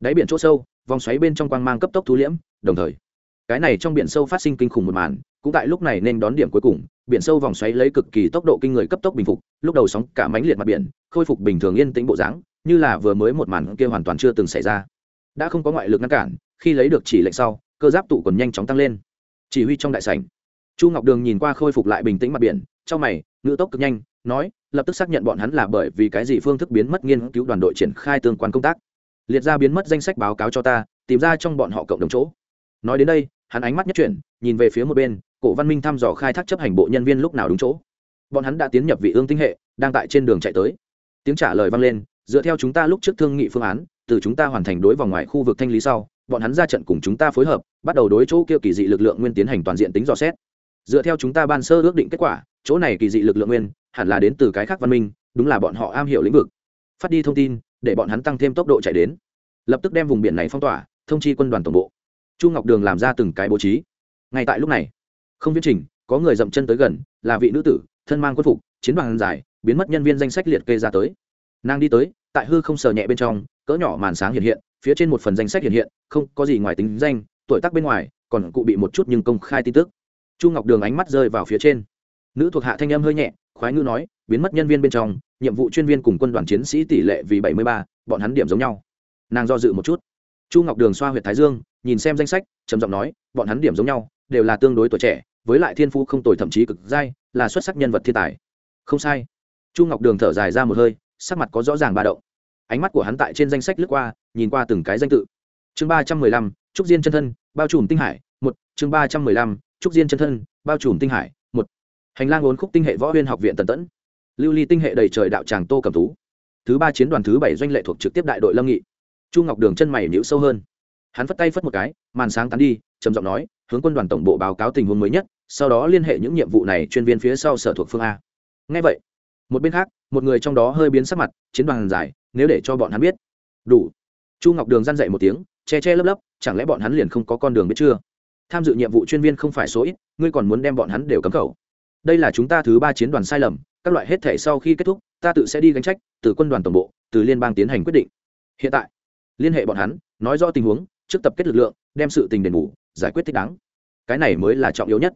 Speaker 1: đáy biển chỗ sâu, vòng xoáy bên trong quang mang cấp tốc thu liễm, đồng thời, cái này trong biển sâu phát sinh kinh khủng một màn, cũng tại lúc này nên đón điểm cuối cùng, biển sâu vòng xoáy lấy cực kỳ tốc độ kinh người cấp tốc bình phục, lúc đầu sóng cả mánh liệt mặt biển, khôi phục bình thường yên tĩnh bộ dáng, như là vừa mới một màn kia hoàn toàn chưa từng xảy ra. Đã không có ngoại lực ngăn cản, khi lấy được chỉ lệnh sau, cơ giáp tụ còn nhanh chóng tăng lên. Chỉ huy trong đại sảnh, chu ngọc đường nhìn qua khôi phục lại bình tĩnh mặt biển, trong mày, ngữ tốc cực nhanh, nói, lập tức xác nhận bọn hắn là bởi vì cái gì phương thức biến mất nghiên cứu đoàn đội triển khai tương quan công tác liệt ra biến mất danh sách báo cáo cho ta, tìm ra trong bọn họ cộng đồng chỗ. Nói đến đây, hắn ánh mắt nhất chuyển, nhìn về phía một bên, cổ văn minh thăm dò khai thác chấp hành bộ nhân viên lúc nào đúng chỗ. Bọn hắn đã tiến nhập vị ương tinh hệ, đang tại trên đường chạy tới. Tiếng trả lời vang lên, dựa theo chúng ta lúc trước thương nghị phương án, từ chúng ta hoàn thành đối vòng ngoài khu vực thanh lý sau, bọn hắn ra trận cùng chúng ta phối hợp, bắt đầu đối chỗ kia kỳ dị lực lượng nguyên tiến hành toàn diện tính dò xét. Dựa theo chúng ta ban sơ ước định kết quả, chỗ này kỳ dị lực lượng nguyên hẳn là đến từ cái khác văn minh, đúng là bọn họ am hiểu lĩnh vực. Phát đi thông tin để bọn hắn tăng thêm tốc độ chạy đến. Lập tức đem vùng biển này phong tỏa, thông chi quân đoàn tổng bộ. Chu ngọc đường làm ra từng cái bố trí. Ngay tại lúc này, không viết trình, có người dậm chân tới gần, là vị nữ tử, thân mang quân phục, chiến đoàn dài, biến mất nhân viên danh sách liệt kê ra tới. Nàng đi tới, tại hư không sờ nhẹ bên trong, cỡ nhỏ màn sáng hiện hiện, phía trên một phần danh sách hiện hiện, không có gì ngoài tính danh, tuổi tác bên ngoài, còn cụ bị một chút nhưng công khai tin tức. Chu ngọc đường ánh mắt rơi vào phía trên. Nữ thuộc hạ thanh âm hơi nhẹ khoái ngữ nói, biến mất nhân viên bên trong, nhiệm vụ chuyên viên cùng quân đoàn chiến sĩ tỷ lệ vì bảy mươi ba, bọn hắn điểm giống nhau. Nàng do dự một chút. Chu ngọc đường xoa h u y ệ t thái dương, nhìn xem danh sách, trầm giọng nói, bọn hắn điểm giống nhau, đều là tương đối tuổi trẻ, với lại thiên phú không tồi thậm chí cực dai, là xuất sắc nhân vật thiên tài. Không sai. Chu ngọc đường thở dài ra một hơi, sắc mặt có rõ ràng ba động. Ánh mắt của hắn tại trên danh sách lướt qua, nhìn qua từng cái danh tự. Chương ba trăm mười lăm, trúc diên chân thân, bao trùm tinh hải, một, chương ba trăm mười lăm, trúc diên chân thân, bao trùm tinh hải hành lang ốn khúc tinh hệ võ huyên học viện tần tẫn. Lưu ly tinh hệ đầy trời đạo tràng tô cầm tú. Thứ ba chiến đoàn thứ bảy doanh lệ thuộc trực tiếp đại đội lâm nghị. Chu ngọc đường chân mày nhíu sâu hơn. Hắn phất tay phất một cái, màn sáng tán đi, trầm giọng nói, hướng quân đoàn tổng bộ báo cáo tình huống mới nhất, sau đó liên hệ những nhiệm vụ này chuyên viên phía sau sở thuộc phương a. Ngay vậy, một bên khác, một người trong đó hơi biến sắc mặt, chiến đoàn dài, nếu để cho bọn hắn biết. Đủ. Chu ngọc đường g dậy một tiếng, che che lấp lấp, chẳng lẽ bọn hắn liền không có con đường biết chưa? Tham dự nhiệm vụ chuyên viên không phải số ít, ngươi còn muốn đem bọn hắn đều cấm khẩu? Đây là chúng ta thứ ba chiến đoàn sai lầm, các loại hết thể sau khi kết thúc, ta tự sẽ đi gánh trách, từ quân đoàn tổng bộ, từ liên bang tiến hành quyết định. Hiện tại, liên hệ bọn hắn, nói rõ tình huống, trước tập kết lực lượng, đem sự tình đền bù, giải quyết thích đáng. Cái này mới là trọng yếu nhất.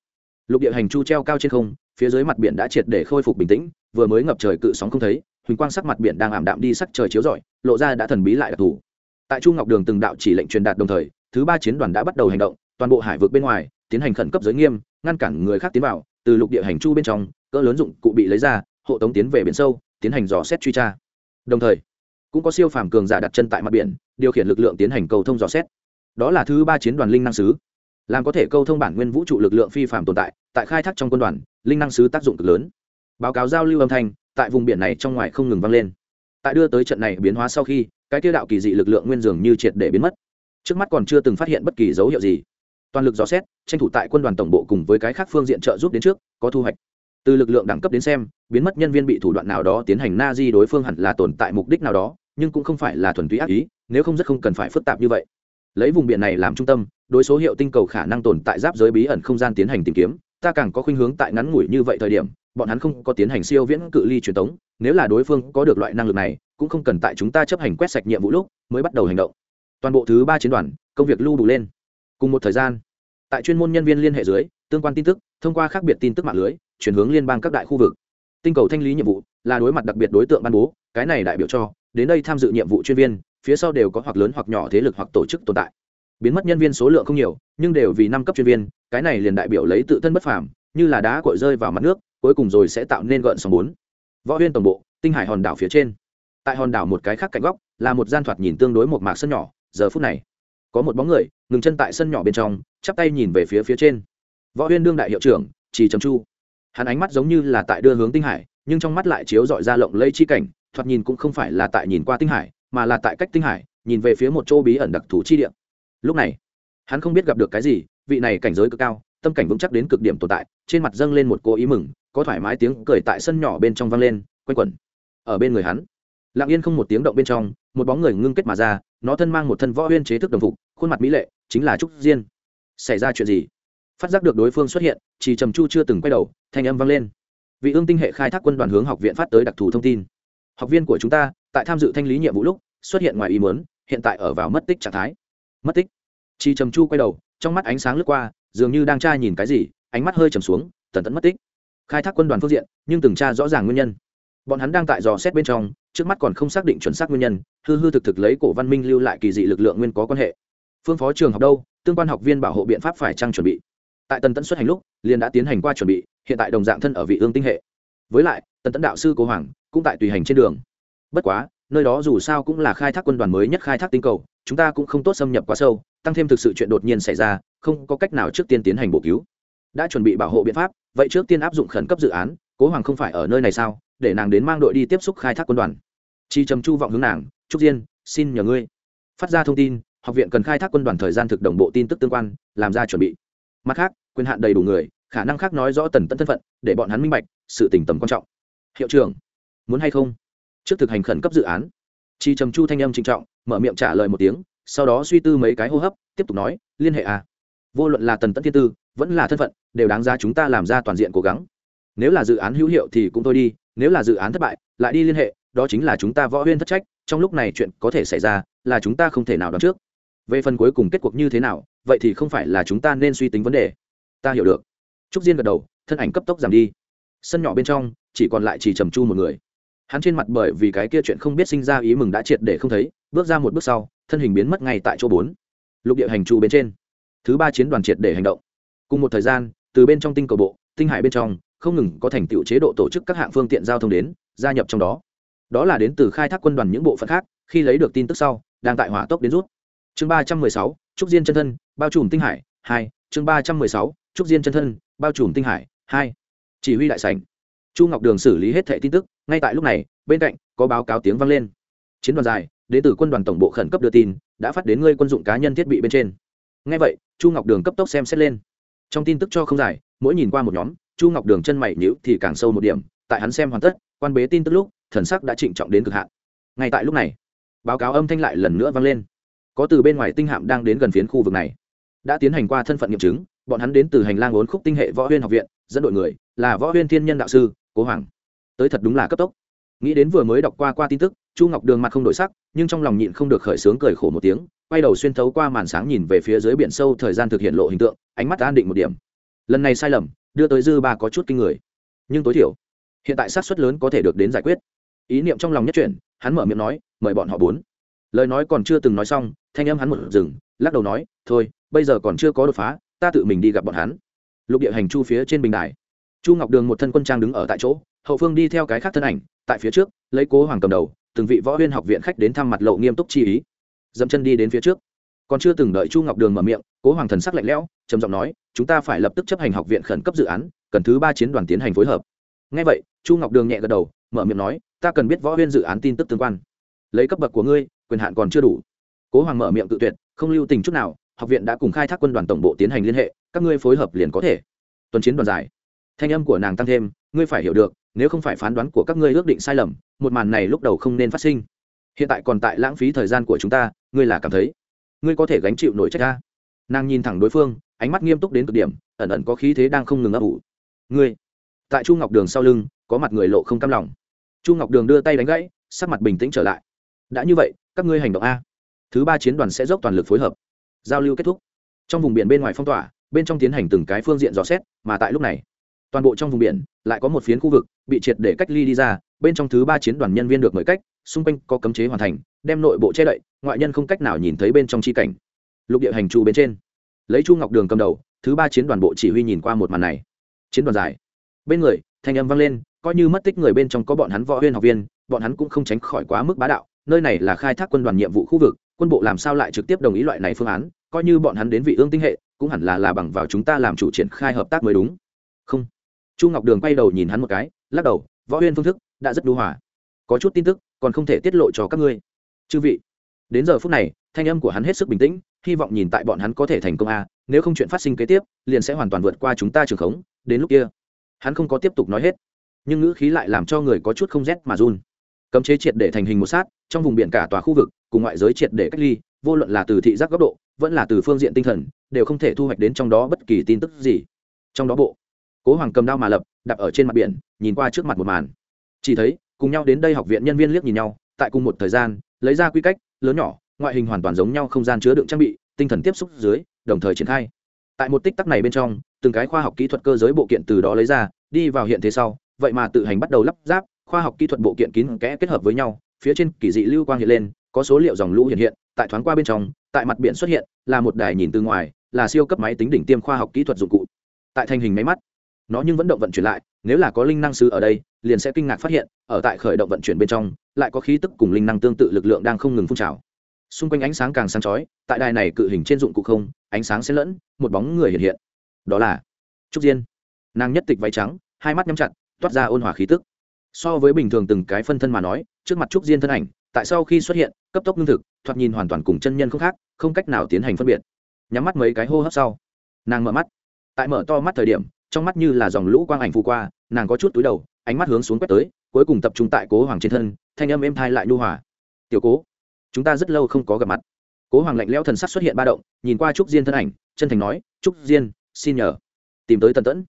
Speaker 1: Lục địa hành chu treo cao trên không, phía dưới mặt biển đã triệt để khôi phục bình tĩnh, vừa mới ngập trời cự sóng không thấy, huỳnh quang sắc mặt biển đang ảm đạm đi sắc trời chiếu rọi, lộ ra đã thần bí lại đặc thù. Tại chu ngọc đường từng đạo chỉ lệnh truyền đạt đồng thời, thứ ba chiến đoàn đã bắt đầu hành động, toàn bộ hải vực bên ngoài, tiến hành khẩn cấp giới nghiêm, ngăn cản người khác tiến vào từ lục địa hành chu bên trong, cỡ lớn dụng cụ bị lấy ra, hộ tống tiến về biển sâu, tiến hành dò xét truy tra. Đồng thời, cũng có siêu phàm cường giả đặt chân tại mặt biển, điều khiển lực lượng tiến hành cầu thông dò xét. Đó là thứ ba chiến đoàn linh năng sứ. Làm có thể câu thông bản nguyên vũ trụ lực lượng phi phàm tồn tại tại khai thác trong quân đoàn, linh năng sứ tác dụng cực lớn. Báo cáo giao lưu âm thanh, tại vùng biển này trong ngoài không ngừng vang lên. Tại đưa tới trận này biến hóa sau khi, cái tiêu đạo kỳ dị lực lượng nguyên dường như triệt để biến mất. Trước mắt còn chưa từng phát hiện bất kỳ dấu hiệu gì toàn lực dò xét, tranh thủ tại quân đoàn tổng bộ cùng với cái khác phương diện trợ giúp đến trước, có thu hoạch. Từ lực lượng đẳng cấp đến xem, biến mất nhân viên bị thủ đoạn nào đó tiến hành na di đối phương hẳn là tồn tại mục đích nào đó, nhưng cũng không phải là thuần túy ác ý, nếu không rất không cần phải phức tạp như vậy. Lấy vùng biển này làm trung tâm, đối số hiệu tinh cầu khả năng tồn tại giáp giới bí ẩn không gian tiến hành tìm kiếm, ta càng có khuynh hướng tại ngắn ngủi như vậy thời điểm, bọn hắn không có tiến hành siêu viễn cự ly truyền tống, nếu là đối phương có được loại năng lực này, cũng không cần tại chúng ta chấp hành quét sạch nhiệm vụ lúc mới bắt đầu hành động. Toàn bộ thứ ba chiến đoàn, công việc lưu đủ lên cùng một thời gian, tại chuyên môn nhân viên liên hệ dưới, tương quan tin tức, thông qua khác biệt tin tức mạng lưới, chuyển hướng liên bang các đại khu vực. Tinh cầu thanh lý nhiệm vụ là đối mặt đặc biệt đối tượng ban bố, cái này đại biểu cho, đến đây tham dự nhiệm vụ chuyên viên, phía sau đều có hoặc lớn hoặc nhỏ thế lực hoặc tổ chức tồn tại. Biến mất nhân viên số lượng không nhiều, nhưng đều vì năm cấp chuyên viên, cái này liền đại biểu lấy tự thân bất phàm, như là đá cội rơi vào mặt nước, cuối cùng rồi sẽ tạo nên gợn sóng bốn. Võ huyên tổng bộ, tinh hải hòn đảo phía trên. Tại hòn đảo một cái khác cạnh góc, là một gian thoạt nhìn tương đối một mạc sân nhỏ, giờ phút này có một bóng người, ngừng chân tại sân nhỏ bên trong, chắp tay nhìn về phía phía trên. Võ huyên đương đại hiệu trưởng chỉ trầm chu. Hắn ánh mắt giống như là tại đưa hướng tinh hải, nhưng trong mắt lại chiếu dọi ra lộng lây chi cảnh, thoạt nhìn cũng không phải là tại nhìn qua tinh hải, mà là tại cách tinh hải, nhìn về phía một chỗ bí ẩn đặc thù chi địa. Lúc này, hắn không biết gặp được cái gì, vị này cảnh giới cực cao, tâm cảnh vững chắc đến cực điểm tồn tại, trên mặt dâng lên một cô ý mừng, có thoải mái tiếng cười tại sân nhỏ bên trong vang lên, quanh quẩn ở bên người hắn lặng yên không một tiếng động bên trong, một bóng người ngưng kết mà ra, nó thân mang một thân võ huyên chế thức đồng phục, khuôn mặt mỹ lệ, chính là trúc diên. Xảy ra chuyện gì? Phát giác được đối phương xuất hiện chỉ trầm chu chưa từng quay đầu, thanh âm vang lên. Vị ương tinh hệ khai thác quân đoàn hướng học viện phát tới đặc thù thông tin. Học viên của chúng ta, tại tham dự thanh lý nhiệm vụ lúc, xuất hiện ngoài ý muốn, hiện tại ở vào mất tích trạng thái. Mất tích. Chỉ trầm chu quay đầu, trong mắt ánh sáng lướt qua, dường như đang tra nhìn cái gì, ánh mắt hơi trầm xuống, tần tẫn mất tích. Khai thác quân đoàn phương diện, nhưng từng tra rõ ràng nguyên nhân. Bọn hắn đang tại dò xét bên trong trước mắt còn không xác định chuẩn xác nguyên nhân, hư hư thực thực lấy cổ văn minh lưu lại kỳ dị lực lượng nguyên có quan hệ. Phương phó trường học đâu, tương quan học viên bảo hộ biện pháp phải trăng chuẩn bị? Tại tần tẫn xuất hành lúc, liền đã tiến hành qua chuẩn bị, hiện tại đồng dạng thân ở vị ương tinh hệ. Với lại, tần tẫn đạo sư cố hoàng cũng tại tùy hành trên đường. Bất quá, nơi đó dù sao cũng là khai thác quân đoàn mới nhất khai thác tinh cầu, chúng ta cũng không tốt xâm nhập quá sâu, tăng thêm thực sự chuyện đột nhiên xảy ra, không có cách nào trước tiên tiến hành bổ cứu. Đã chuẩn bị bảo hộ biện pháp, vậy trước tiên áp dụng khẩn cấp dự án, cố hoàng không phải ở nơi này sao? Để nàng đến mang đội đi tiếp xúc khai thác quân đoàn. Chi trầm chu vọng hướng nàng, trúc diên, xin nhờ ngươi. Phát ra thông tin, học viện cần khai thác quân đoàn thời gian thực đồng bộ tin tức tương quan, làm ra chuẩn bị. Mặt khác, quyền hạn đầy đủ người, khả năng khác nói rõ tần tẫn thân phận, để bọn hắn minh bạch, sự tình tầm quan trọng. Hiệu trưởng, muốn hay không? Trước thực hành khẩn cấp dự án. Chi trầm chu thanh âm trinh trọng, mở miệng trả lời một tiếng, sau đó suy tư mấy cái hô hấp, tiếp tục nói, liên hệ à? Vô luận là tần tẫn thiên tư, vẫn là thân phận, đều đáng ra chúng ta làm ra toàn diện cố gắng nếu là dự án hữu hiệu thì cũng thôi đi, nếu là dự án thất bại, lại đi liên hệ, đó chính là chúng ta võ huyên thất trách, trong lúc này chuyện có thể xảy ra là chúng ta không thể nào đoán trước. Về phần cuối cùng kết cuộc như thế nào, vậy thì không phải là chúng ta nên suy tính vấn đề. Ta hiểu được. Trúc diên gật đầu, thân ảnh cấp tốc giảm đi. Sân nhỏ bên trong, chỉ còn lại chỉ trầm chu một người. Hắn trên mặt bởi vì cái kia chuyện không biết sinh ra ý mừng đã triệt để không thấy, bước ra một bước sau, thân hình biến mất ngay tại chỗ bốn. Lục địa hành trụ bên trên. Thứ ba chiến đoàn triệt để hành động. Cùng một thời gian, từ bên trong tinh cầu bộ, tinh hải bên trong không ngừng có thành tựu chế độ tổ chức các hạng phương tiện giao thông đến, gia nhập trong đó. Đó là đến từ khai thác quân đoàn những bộ phận khác, khi lấy được tin tức sau, đang tại hỏa tốc đến rút. Chương ba trăm mười sáu, trúc diên chân thân, bao trùm tinh hải, hai. Chương ba trăm mười sáu, trúc diên chân thân, bao trùm tinh hải, hai. Chỉ huy đại sảnh. Chu ngọc đường xử lý hết thẻ tin tức, ngay tại lúc này, bên cạnh, có báo cáo tiếng vang lên. Chiến đoàn dài, đến từ quân đoàn tổng bộ khẩn cấp đưa tin, đã phát đến ngươi quân dụng cá nhân thiết bị bên trên. Ngay vậy, chu ngọc đường cấp tốc xem xét lên. Trong tin tức cho không dài, mỗi nhìn qua một nhóm chu ngọc đường chân mày nhữ thì càng sâu một điểm, tại hắn xem hoàn tất, quan bế tin tức lúc, thần sắc đã trịnh trọng đến cực hạn. Ngay tại lúc này, báo cáo âm thanh lại lần nữa vang lên. Có từ bên ngoài tinh hạm đang đến gần phiến khu vực này. Đã tiến hành qua thân phận nghiệm chứng, bọn hắn đến từ hành lang bốn khúc tinh hệ võ huyên học viện, dẫn đội người, là võ huyên thiên nhân đạo sư, cố hoàng. Tới thật đúng là cấp tốc. Nghĩ đến vừa mới đọc qua qua tin tức, chu ngọc đường mặt không đổi sắc, nhưng trong lòng nhịn không được khởi sướng cười khổ một tiếng, quay đầu xuyên thấu qua màn sáng nhìn về phía dưới biển sâu thời gian thực hiện lộ hình tượng, ánh mắt an định một điểm. Lần này sai lầm đưa tới dư ba có chút kinh người. Nhưng tối thiểu, hiện tại sát suất lớn có thể được đến giải quyết. Ý niệm trong lòng nhất chuyển, hắn mở miệng nói, mời bọn họ bốn. Lời nói còn chưa từng nói xong, thanh âm hắn một dừng, lắc đầu nói, thôi, bây giờ còn chưa có đột phá, ta tự mình đi gặp bọn hắn. Lục địa hành chu phía trên bình đài. Chu ngọc đường một thân quân trang đứng ở tại chỗ, hậu phương đi theo cái khác thân ảnh, tại phía trước, lấy cố hoàng cầm đầu, từng vị võ huyên học viện khách đến thăm mặt lộ nghiêm túc chi ý. Dẫm chân đi đến phía trước. Còn chưa từng đợi chu ngọc đường mở miệng, cố hoàng thần sắc lạnh lẽo, trầm giọng nói chúng ta phải lập tức chấp hành học viện khẩn cấp dự án, cần thứ ba chiến đoàn tiến hành phối hợp. Ngay vậy, chu ngọc đường nhẹ gật đầu, mở miệng nói, ta cần biết võ huyên dự án tin tức tương quan. Lấy cấp bậc của ngươi, quyền hạn còn chưa đủ. Cố hoàng mở miệng tự tuyệt, không lưu tình chút nào, học viện đã cùng khai thác quân đoàn tổng bộ tiến hành liên hệ, các ngươi phối hợp liền có thể. Tuần chiến đoàn giải thanh âm của nàng tăng thêm, ngươi phải hiểu được, nếu không phải phán đoán của các ngươi ước định sai lầm, một màn này lúc đầu không nên phát sinh. Hiện tại còn tại lãng phí thời gian của chúng ta, ngươi là cảm thấy, ngươi có thể gánh chịu nổi trách ta? Nàng nhìn thẳng đối phương ánh mắt nghiêm túc đến cực điểm, ẩn ẩn có khí thế đang không ngừng ấp ủ. Ngươi? Tại chu ngọc đường sau lưng, có mặt người lộ không cam lòng. Chu ngọc đường đưa tay đánh gãy, sắc mặt bình tĩnh trở lại. Đã như vậy, các ngươi hành động a. Thứ ba chiến đoàn sẽ dốc toàn lực phối hợp. Giao lưu kết thúc. Trong vùng biển bên ngoài phong tỏa, bên trong tiến hành từng cái phương diện dò xét, mà tại lúc này, toàn bộ trong vùng biển lại có một phiến khu vực bị triệt để cách ly đi ra, bên trong thứ ba chiến đoàn nhân viên được mời cách, xung quanh có cấm chế hoàn thành, đem nội bộ che đậy, ngoại nhân không cách nào nhìn thấy bên trong chi cảnh. Lục địa hành trù bên trên lấy chu ngọc đường cầm đầu, thứ ba chiến đoàn bộ chỉ huy nhìn qua một màn này. Chiến đoàn dài. Bên người, thanh âm vang lên, coi như mất tích người bên trong có bọn hắn võ huyên học viên, bọn hắn cũng không tránh khỏi quá mức bá đạo, nơi này là khai thác quân đoàn nhiệm vụ khu vực, quân bộ làm sao lại trực tiếp đồng ý loại này phương án, coi như bọn hắn đến vị ương tinh hệ, cũng hẳn là là bằng vào chúng ta làm chủ triển khai hợp tác mới đúng. Không. Chu ngọc đường quay đầu nhìn hắn một cái, lắc đầu, võ huyên phương thức đã rất đu hòa. Có chút tin tức, còn không thể tiết lộ cho các ngươi. Chư vị, đến giờ phút này, thanh âm của hắn hết sức bình tĩnh hy vọng nhìn tại bọn hắn có thể thành công a, nếu không chuyện phát sinh kế tiếp, liền sẽ hoàn toàn vượt qua chúng ta trường khống, đến lúc kia. Hắn không có tiếp tục nói hết, nhưng ngữ khí lại làm cho người có chút không rét mà run. Cấm chế triệt để thành hình một sát, trong vùng biển cả tòa khu vực, cùng ngoại giới triệt để cách ly, vô luận là từ thị giác góc độ, vẫn là từ phương diện tinh thần, đều không thể thu hoạch đến trong đó bất kỳ tin tức gì. Trong đó bộ, cố hoàng cầm đao mà lập đặt ở trên mặt biển, nhìn qua trước mặt một màn. Chỉ thấy, cùng nhau đến đây học viện nhân viên liếc nhìn nhau, tại cùng một thời gian, lấy ra quy cách, lớn nhỏ ngoại hình hoàn toàn giống nhau không gian chứa đựng trang bị, tinh thần tiếp xúc dưới, đồng thời triển khai. Tại một tích tắc này bên trong, từng cái khoa học kỹ thuật cơ giới bộ kiện từ đó lấy ra, đi vào hiện thế sau, vậy mà tự hành bắt đầu lắp ráp, khoa học kỹ thuật bộ kiện kín kẽ kết hợp với nhau, phía trên kỳ dị lưu quang hiện lên, có số liệu dòng lũ hiện hiện, tại thoáng qua bên trong, tại mặt biển xuất hiện, là một đài nhìn từ ngoài, là siêu cấp máy tính đỉnh tiêm khoa học kỹ thuật dụng cụ. Tại thành hình máy mắt, nó nhưng vẫn động vận chuyển lại, nếu là có linh năng sư ở đây, liền sẽ kinh ngạc phát hiện, ở tại khởi động vận chuyển bên trong, lại có khí tức cùng linh năng tương tự lực lượng đang không ngừng phun trào xung quanh ánh sáng càng sáng chói, tại đài này cự hình trên dụng cụ không, ánh sáng sẽ lẫn, một bóng người hiện hiện. Đó là trúc diên. Nàng nhất tịch váy trắng, hai mắt nhắm chặt, toát ra ôn hòa khí tức. So với bình thường từng cái phân thân mà nói, trước mặt trúc diên thân ảnh, tại sau khi xuất hiện, cấp tốc lương thực, thoạt nhìn hoàn toàn cùng chân nhân không khác, không cách nào tiến hành phân biệt. Nhắm mắt mấy cái hô hấp sau, nàng mở mắt. Tại mở to mắt thời điểm, trong mắt như là dòng lũ quang ảnh phù qua, nàng có chút túi đầu, ánh mắt hướng xuống quét tới, cuối cùng tập trung tại cố hoàng trên thân, thanh âm êm thai lại nhu hòa. Tiểu cố chúng ta rất lâu không có gặp mặt. Cố hoàng lạnh lẽo thần sắc xuất hiện ba động, nhìn qua trúc diên thân ảnh, chân thành nói, trúc diên, xin nhờ, tìm tới tần tẫn,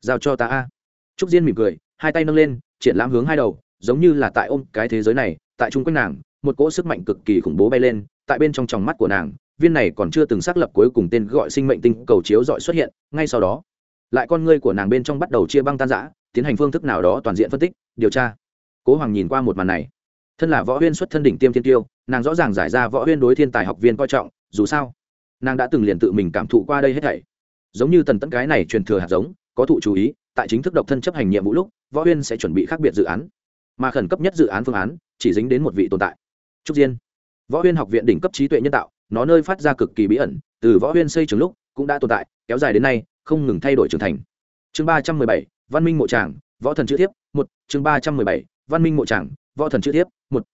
Speaker 1: giao cho ta a. Trúc diên mỉm cười, hai tay nâng lên, triển lãm hướng hai đầu, giống như là tại ôm cái thế giới này, tại chung quanh nàng, một cỗ sức mạnh cực kỳ khủng bố bay lên, tại bên trong tròng mắt của nàng, viên này còn chưa từng xác lập cuối cùng tên gọi sinh mệnh tinh cầu chiếu dọi xuất hiện, ngay sau đó, lại con ngươi của nàng bên trong bắt đầu chia băng tan giã tiến hành phương thức nào đó toàn diện phân tích, điều tra. Cố hoàng nhìn qua một màn này thân là võ huyên xuất thân đỉnh tiêm thiên tiêu, nàng rõ ràng giải ra võ huyên đối thiên tài học viên coi trọng, dù sao, nàng đã từng liền tự mình cảm thụ qua đây hết thảy. Giống như tần tẫn cái này truyền thừa hạt giống, có thụ chú ý, tại chính thức độc thân chấp hành nhiệm vụ lúc, võ huyên sẽ chuẩn bị khác biệt dự án. Mà khẩn cấp nhất dự án phương án, chỉ dính đến một vị tồn tại. Trúc diên. Võ huyên học viện đỉnh cấp trí tuệ nhân tạo, nó nơi phát ra cực kỳ bí ẩn, từ võ huyên xây trường lúc, cũng đã tồn tại, kéo dài đến nay, không ngừng thay đổi trưởng thành. Chương ba trăm mười bảy, văn minh mộ tràng, võ thần chữ thiếp, một, chương ba trăm mười bảy văn minh mộ tràng, võ thần chữ thiếp một.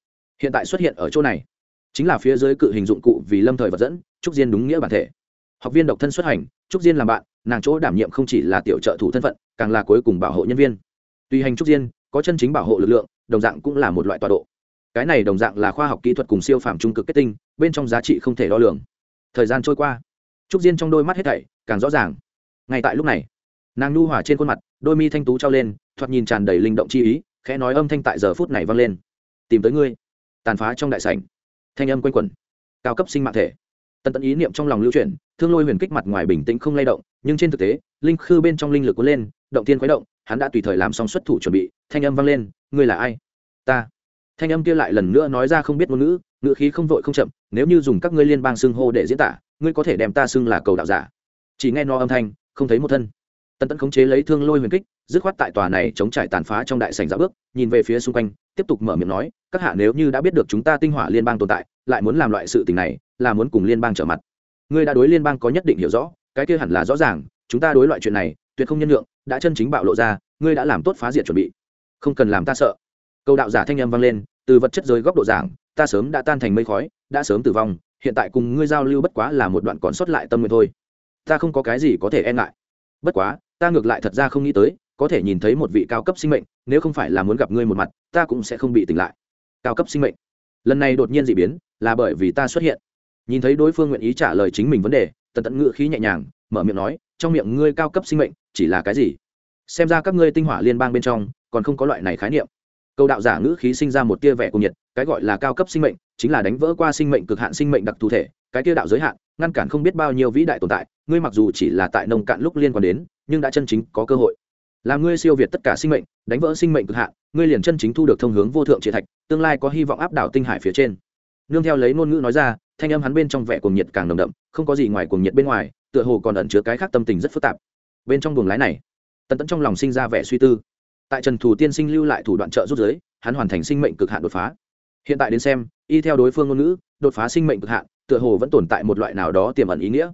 Speaker 1: Hiện tại xuất hiện ở chỗ này, chính là phía dưới cự hình dụng cụ vì lâm thời vật dẫn, trúc diên đúng nghĩa bản thể. Học viên độc thân xuất hành, trúc diên làm bạn, nàng chỗ đảm nhiệm không chỉ là tiểu trợ thủ thân phận, càng là cuối cùng bảo hộ nhân viên. Tùy hành trúc diên có chân chính bảo hộ lực lượng, đồng dạng cũng là một loại tọa độ. Cái này đồng dạng là khoa học kỹ thuật cùng siêu phàm trung cực kết tinh, bên trong giá trị không thể đo lường. Thời gian trôi qua, trúc diên trong đôi mắt hết thảy càng rõ ràng. Ngay tại lúc này, nàng nhu hỏa trên khuôn mặt, đôi mi thanh tú trao lên, thoạt nhìn tràn đầy linh động chi ý khẽ nói âm thanh tại giờ phút này vang lên. Tìm tới ngươi. Tàn phá trong đại sảnh. Thanh âm quanh quẩn. Cao cấp sinh mạng thể. Tần tận ý niệm trong lòng lưu chuyển, thương lôi huyền kích mặt ngoài bình tĩnh không lay động, nhưng trên thực tế, linh khư bên trong linh lực cuốn lên, động tiên khuấy động, hắn đã tùy thời làm xong xuất thủ chuẩn bị, thanh âm vang lên, ngươi là ai? Ta. Thanh âm kia lại lần nữa nói ra không biết ngôn ngữ ngữ khí không vội không chậm, nếu như dùng các ngươi liên bang xưng hô để diễn tả, ngươi có thể đem ta xưng là cầu đạo giả. Chỉ nghe no âm thanh, không thấy một thân tần tẫn khống chế lấy thương lôi huyền kích, dứt khoát tại tòa này chống trải tàn phá trong đại sảnh dạo bước, nhìn về phía xung quanh, tiếp tục mở miệng nói, các hạ nếu như đã biết được chúng ta tinh hỏa liên bang tồn tại, lại muốn làm loại sự tình này, là muốn cùng liên bang trở mặt. Ngươi đã đối liên bang có nhất định hiểu rõ, cái kia hẳn là rõ ràng, chúng ta đối loại chuyện này, tuyệt không nhân lượng đã chân chính bạo lộ ra, ngươi đã làm tốt phá diệt chuẩn bị. Không cần làm ta sợ. Câu đạo giả thanh âm vang lên, từ vật chất giới góc độ giảng, ta sớm đã tan thành mây khói, đã sớm tử vong, hiện tại cùng ngươi giao lưu bất quá là một đoạn còn sót lại tâm nguyện thôi. Ta không có cái gì có thể e ngại bất quá, ta ngược lại thật ra không nghĩ tới, có thể nhìn thấy một vị cao cấp sinh mệnh, nếu không phải là muốn gặp ngươi một mặt, ta cũng sẽ không bị tỉnh lại. Cao cấp sinh mệnh. Lần này đột nhiên d ị biến, là bởi vì ta xuất hiện. Nhìn thấy đối phương nguyện ý trả lời chính mình vấn đề, tần tận ngự khí nhẹ nhàng, mở miệng nói, trong miệng ngươi cao cấp sinh mệnh, chỉ là cái gì? Xem ra các ngươi tinh hỏa liên bang bên trong, còn không có loại này khái niệm. Câu đạo giả ngữ khí sinh ra một tia vẻ cùng nhiệt, cái gọi là cao cấp sinh mệnh, chính là đánh vỡ qua sinh mệnh cực hạn sinh mệnh đặc thù thể, cái tia đạo giới hạn ngăn cản không biết bao nhiêu vĩ đại tồn tại, ngươi mặc dù chỉ là tại nông cạn lúc liên quan đến, nhưng đã chân chính có cơ hội. Làm ngươi siêu việt tất cả sinh mệnh, đánh vỡ sinh mệnh cực hạn, ngươi liền chân chính thu được thông hướng vô thượng triệt thạch, tương lai có hy vọng áp đảo tinh hải phía trên. Nương theo lấy ngôn ngữ nói ra, thanh âm hắn bên trong vẻ cuồng nhiệt càng nồng đậm, không có gì ngoài cuồng nhiệt bên ngoài, tựa hồ còn ẩn chứa cái khác tâm tình rất phức tạp. Bên trong buồng lái này, tần tẫn trong lòng sinh ra vẻ suy tư. Tại trần thủ tiên sinh lưu lại thủ đoạn trợ rút giới, hắn hoàn thành sinh mệnh cực hạn đột phá. Hiện tại đến xem, y theo đối phương ngôn ngữ, đột phá sinh mệnh cực hạn tựa hồ vẫn tồn tại một loại nào đó tiềm ẩn ý nghĩa.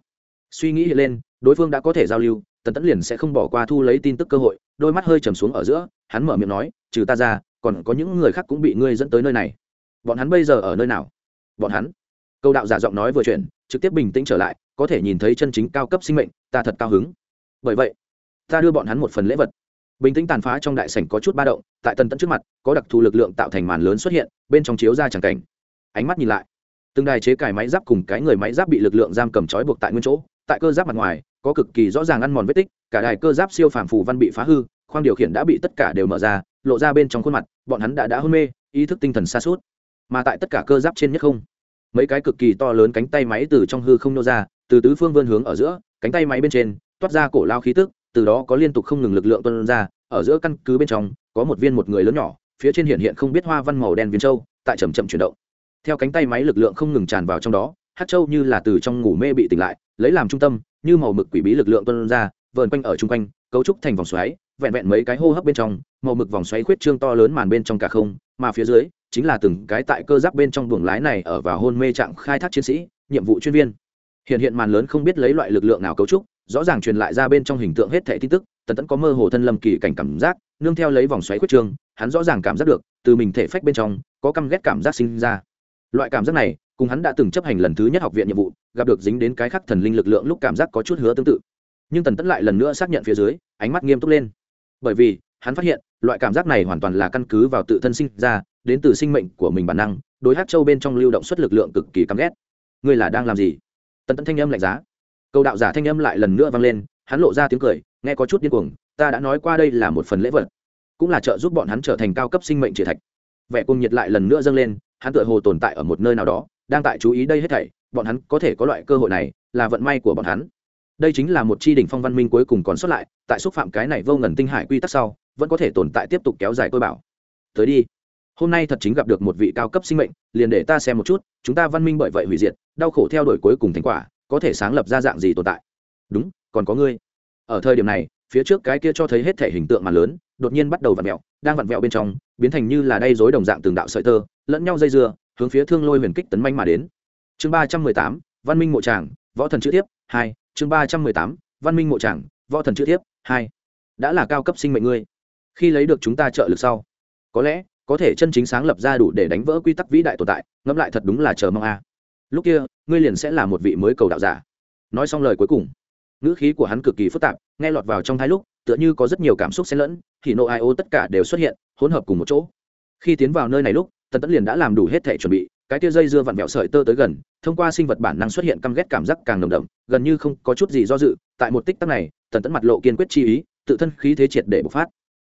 Speaker 1: Suy nghĩ hiện lên, đối phương đã có thể giao lưu, tần tẫn liền sẽ không bỏ qua thu lấy tin tức cơ hội, đôi mắt hơi trầm xuống ở giữa, hắn mở miệng nói, trừ ta ra, còn có những người khác cũng bị ngươi dẫn tới nơi này. Bọn hắn bây giờ ở nơi nào? Bọn hắn? Câu đạo giả giọng nói vừa chuyển, trực tiếp bình tĩnh trở lại, có thể nhìn thấy chân chính cao cấp sinh mệnh, ta thật cao hứng. Bởi vậy, ta đưa bọn hắn một phần lễ vật. Bình tĩnh tàn phá trong đại sảnh có chút ba động, tại tần tẫn trước mặt, có đặc thù lực lượng tạo thành màn lớn xuất hiện, bên trong chiếu ra tràng cảnh. Ánh mắt nhìn lại từng đài chế cải máy giáp cùng cái người máy giáp bị lực lượng giam cầm trói buộc tại nguyên chỗ, tại cơ giáp mặt ngoài, có cực kỳ rõ ràng ăn mòn vết tích, cả đài cơ giáp siêu phàm phù văn bị phá hư, khoang điều khiển đã bị tất cả đều mở ra, lộ ra bên trong khuôn mặt, bọn hắn đã đã hôn mê, ý thức tinh thần xa suốt mà tại tất cả cơ giáp trên nhất không, mấy cái cực kỳ to lớn cánh tay máy từ trong hư không nô ra, từ tứ phương vươn hướng ở giữa, cánh tay máy bên trên, toát ra cổ lao khí tức, từ đó có liên tục không ngừng lực lượng tuân ra, ở giữa căn cứ bên trong, có một viên một người lớn nhỏ, phía trên hiện hiện không biết hoa văn màu đen viên châu, tại chầm chậm chuyển động theo cánh tay máy lực lượng không ngừng tràn vào trong đó, hát châu như là từ trong ngủ mê bị tỉnh lại, lấy làm trung tâm, như màu mực quỷ bí lực lượng tuân ra, vờn quanh ở chung quanh, cấu trúc thành vòng xoáy, vẹn vẹn mấy cái hô hấp bên trong, màu mực vòng xoáy khuyết trương to lớn màn bên trong cả không, mà phía dưới, chính là từng cái tại cơ giáp bên trong buồng lái này ở vào hôn mê trạng khai thác chiến sĩ, nhiệm vụ chuyên viên. Hiện hiện màn lớn không biết lấy loại lực lượng nào cấu trúc, rõ ràng truyền lại ra bên trong hình tượng hết thẻ tin tức, tần tẫn có mơ hồ thân lâm kỳ cảnh cảm giác, nương theo lấy vòng xoáy khuyết trương, hắn rõ ràng cảm giác được, từ mình thể phách bên trong, có căm ghét cảm giác sinh ra loại cảm giác này, cùng hắn đã từng chấp hành lần thứ nhất học viện nhiệm vụ, gặp được dính đến cái khắc thần linh lực lượng lúc cảm giác có chút hứa tương tự. Nhưng tần tẫn lại lần nữa xác nhận phía dưới, ánh mắt nghiêm túc lên. Bởi vì, hắn phát hiện, loại cảm giác này hoàn toàn là căn cứ vào tự thân sinh ra, đến từ sinh mệnh của mình bản năng, đối hát châu bên trong lưu động xuất lực lượng cực kỳ căm ghét. Ngươi là đang làm gì? Tần tẫn thanh âm lạnh giá. Câu đạo giả thanh âm lại lần nữa vang lên, hắn lộ ra tiếng cười, nghe có chút điên cuồng, ta đã nói qua đây là một phần lễ vật, cũng là trợ giúp bọn hắn trở thành cao cấp sinh mệnh triệt thạch. Vẻ cùng nhiệt lại lần nữa dâng lên hắn tựa hồ tồn tại ở một nơi nào đó, đang tại chú ý đây hết thảy, bọn hắn có thể có loại cơ hội này là vận may của bọn hắn. Đây chính là một chi đỉnh phong văn minh cuối cùng còn xuất lại, tại xúc phạm cái này vô ngần tinh hải quy tắc sau, vẫn có thể tồn tại tiếp tục kéo dài tôi bảo. Tới đi. Hôm nay thật chính gặp được một vị cao cấp sinh mệnh, liền để ta xem một chút, chúng ta văn minh bởi vậy hủy diệt, đau khổ theo đuổi cuối cùng thành quả, có thể sáng lập ra dạng gì tồn tại? Đúng, còn có ngươi. Ở thời điểm này, phía trước cái kia cho thấy hết thể hình tượng mà lớn, đột nhiên bắt đầu vặn vẹo, đang vặn vẹo bên trong, biến thành như là đay dối đồng dạng từng đạo sợi tơ lẫn nhau dây dưa, hướng phía thương lôi huyền kích tấn manh mà đến. Chương ba trăm mười tám, văn minh mộ tràng, võ thần chữ tiếp hai. Chương ba trăm mười tám, văn minh mộ tràng, võ thần chữ tiếp hai. Đã là cao cấp sinh mệnh ngươi. Khi lấy được chúng ta trợ lực sau, có lẽ có thể chân chính sáng lập ra đủ để đánh vỡ quy tắc vĩ đại tồn tại, ngẫm lại thật đúng là chờ mong a. Lúc kia, ngươi liền sẽ là một vị mới cầu đạo giả. Nói xong lời cuối cùng, ngữ khí của hắn cực kỳ phức tạp, nghe lọt vào trong thái lúc, tựa như có rất nhiều cảm xúc xen lẫn, thì nộ ai ô tất cả đều xuất hiện, hỗn hợp cùng một chỗ. Khi tiến vào nơi này lúc tần tẫn liền đã làm đủ hết thể chuẩn bị, cái tia dây dưa vặn vẹo sợi tơ tới gần, thông qua sinh vật bản năng xuất hiện căm ghét cảm giác càng nồng đậm, gần như không có chút gì do dự, tại một tích tắc này, tần tẫn mặt lộ kiên quyết chi ý, tự thân khí thế triệt để bộc phát.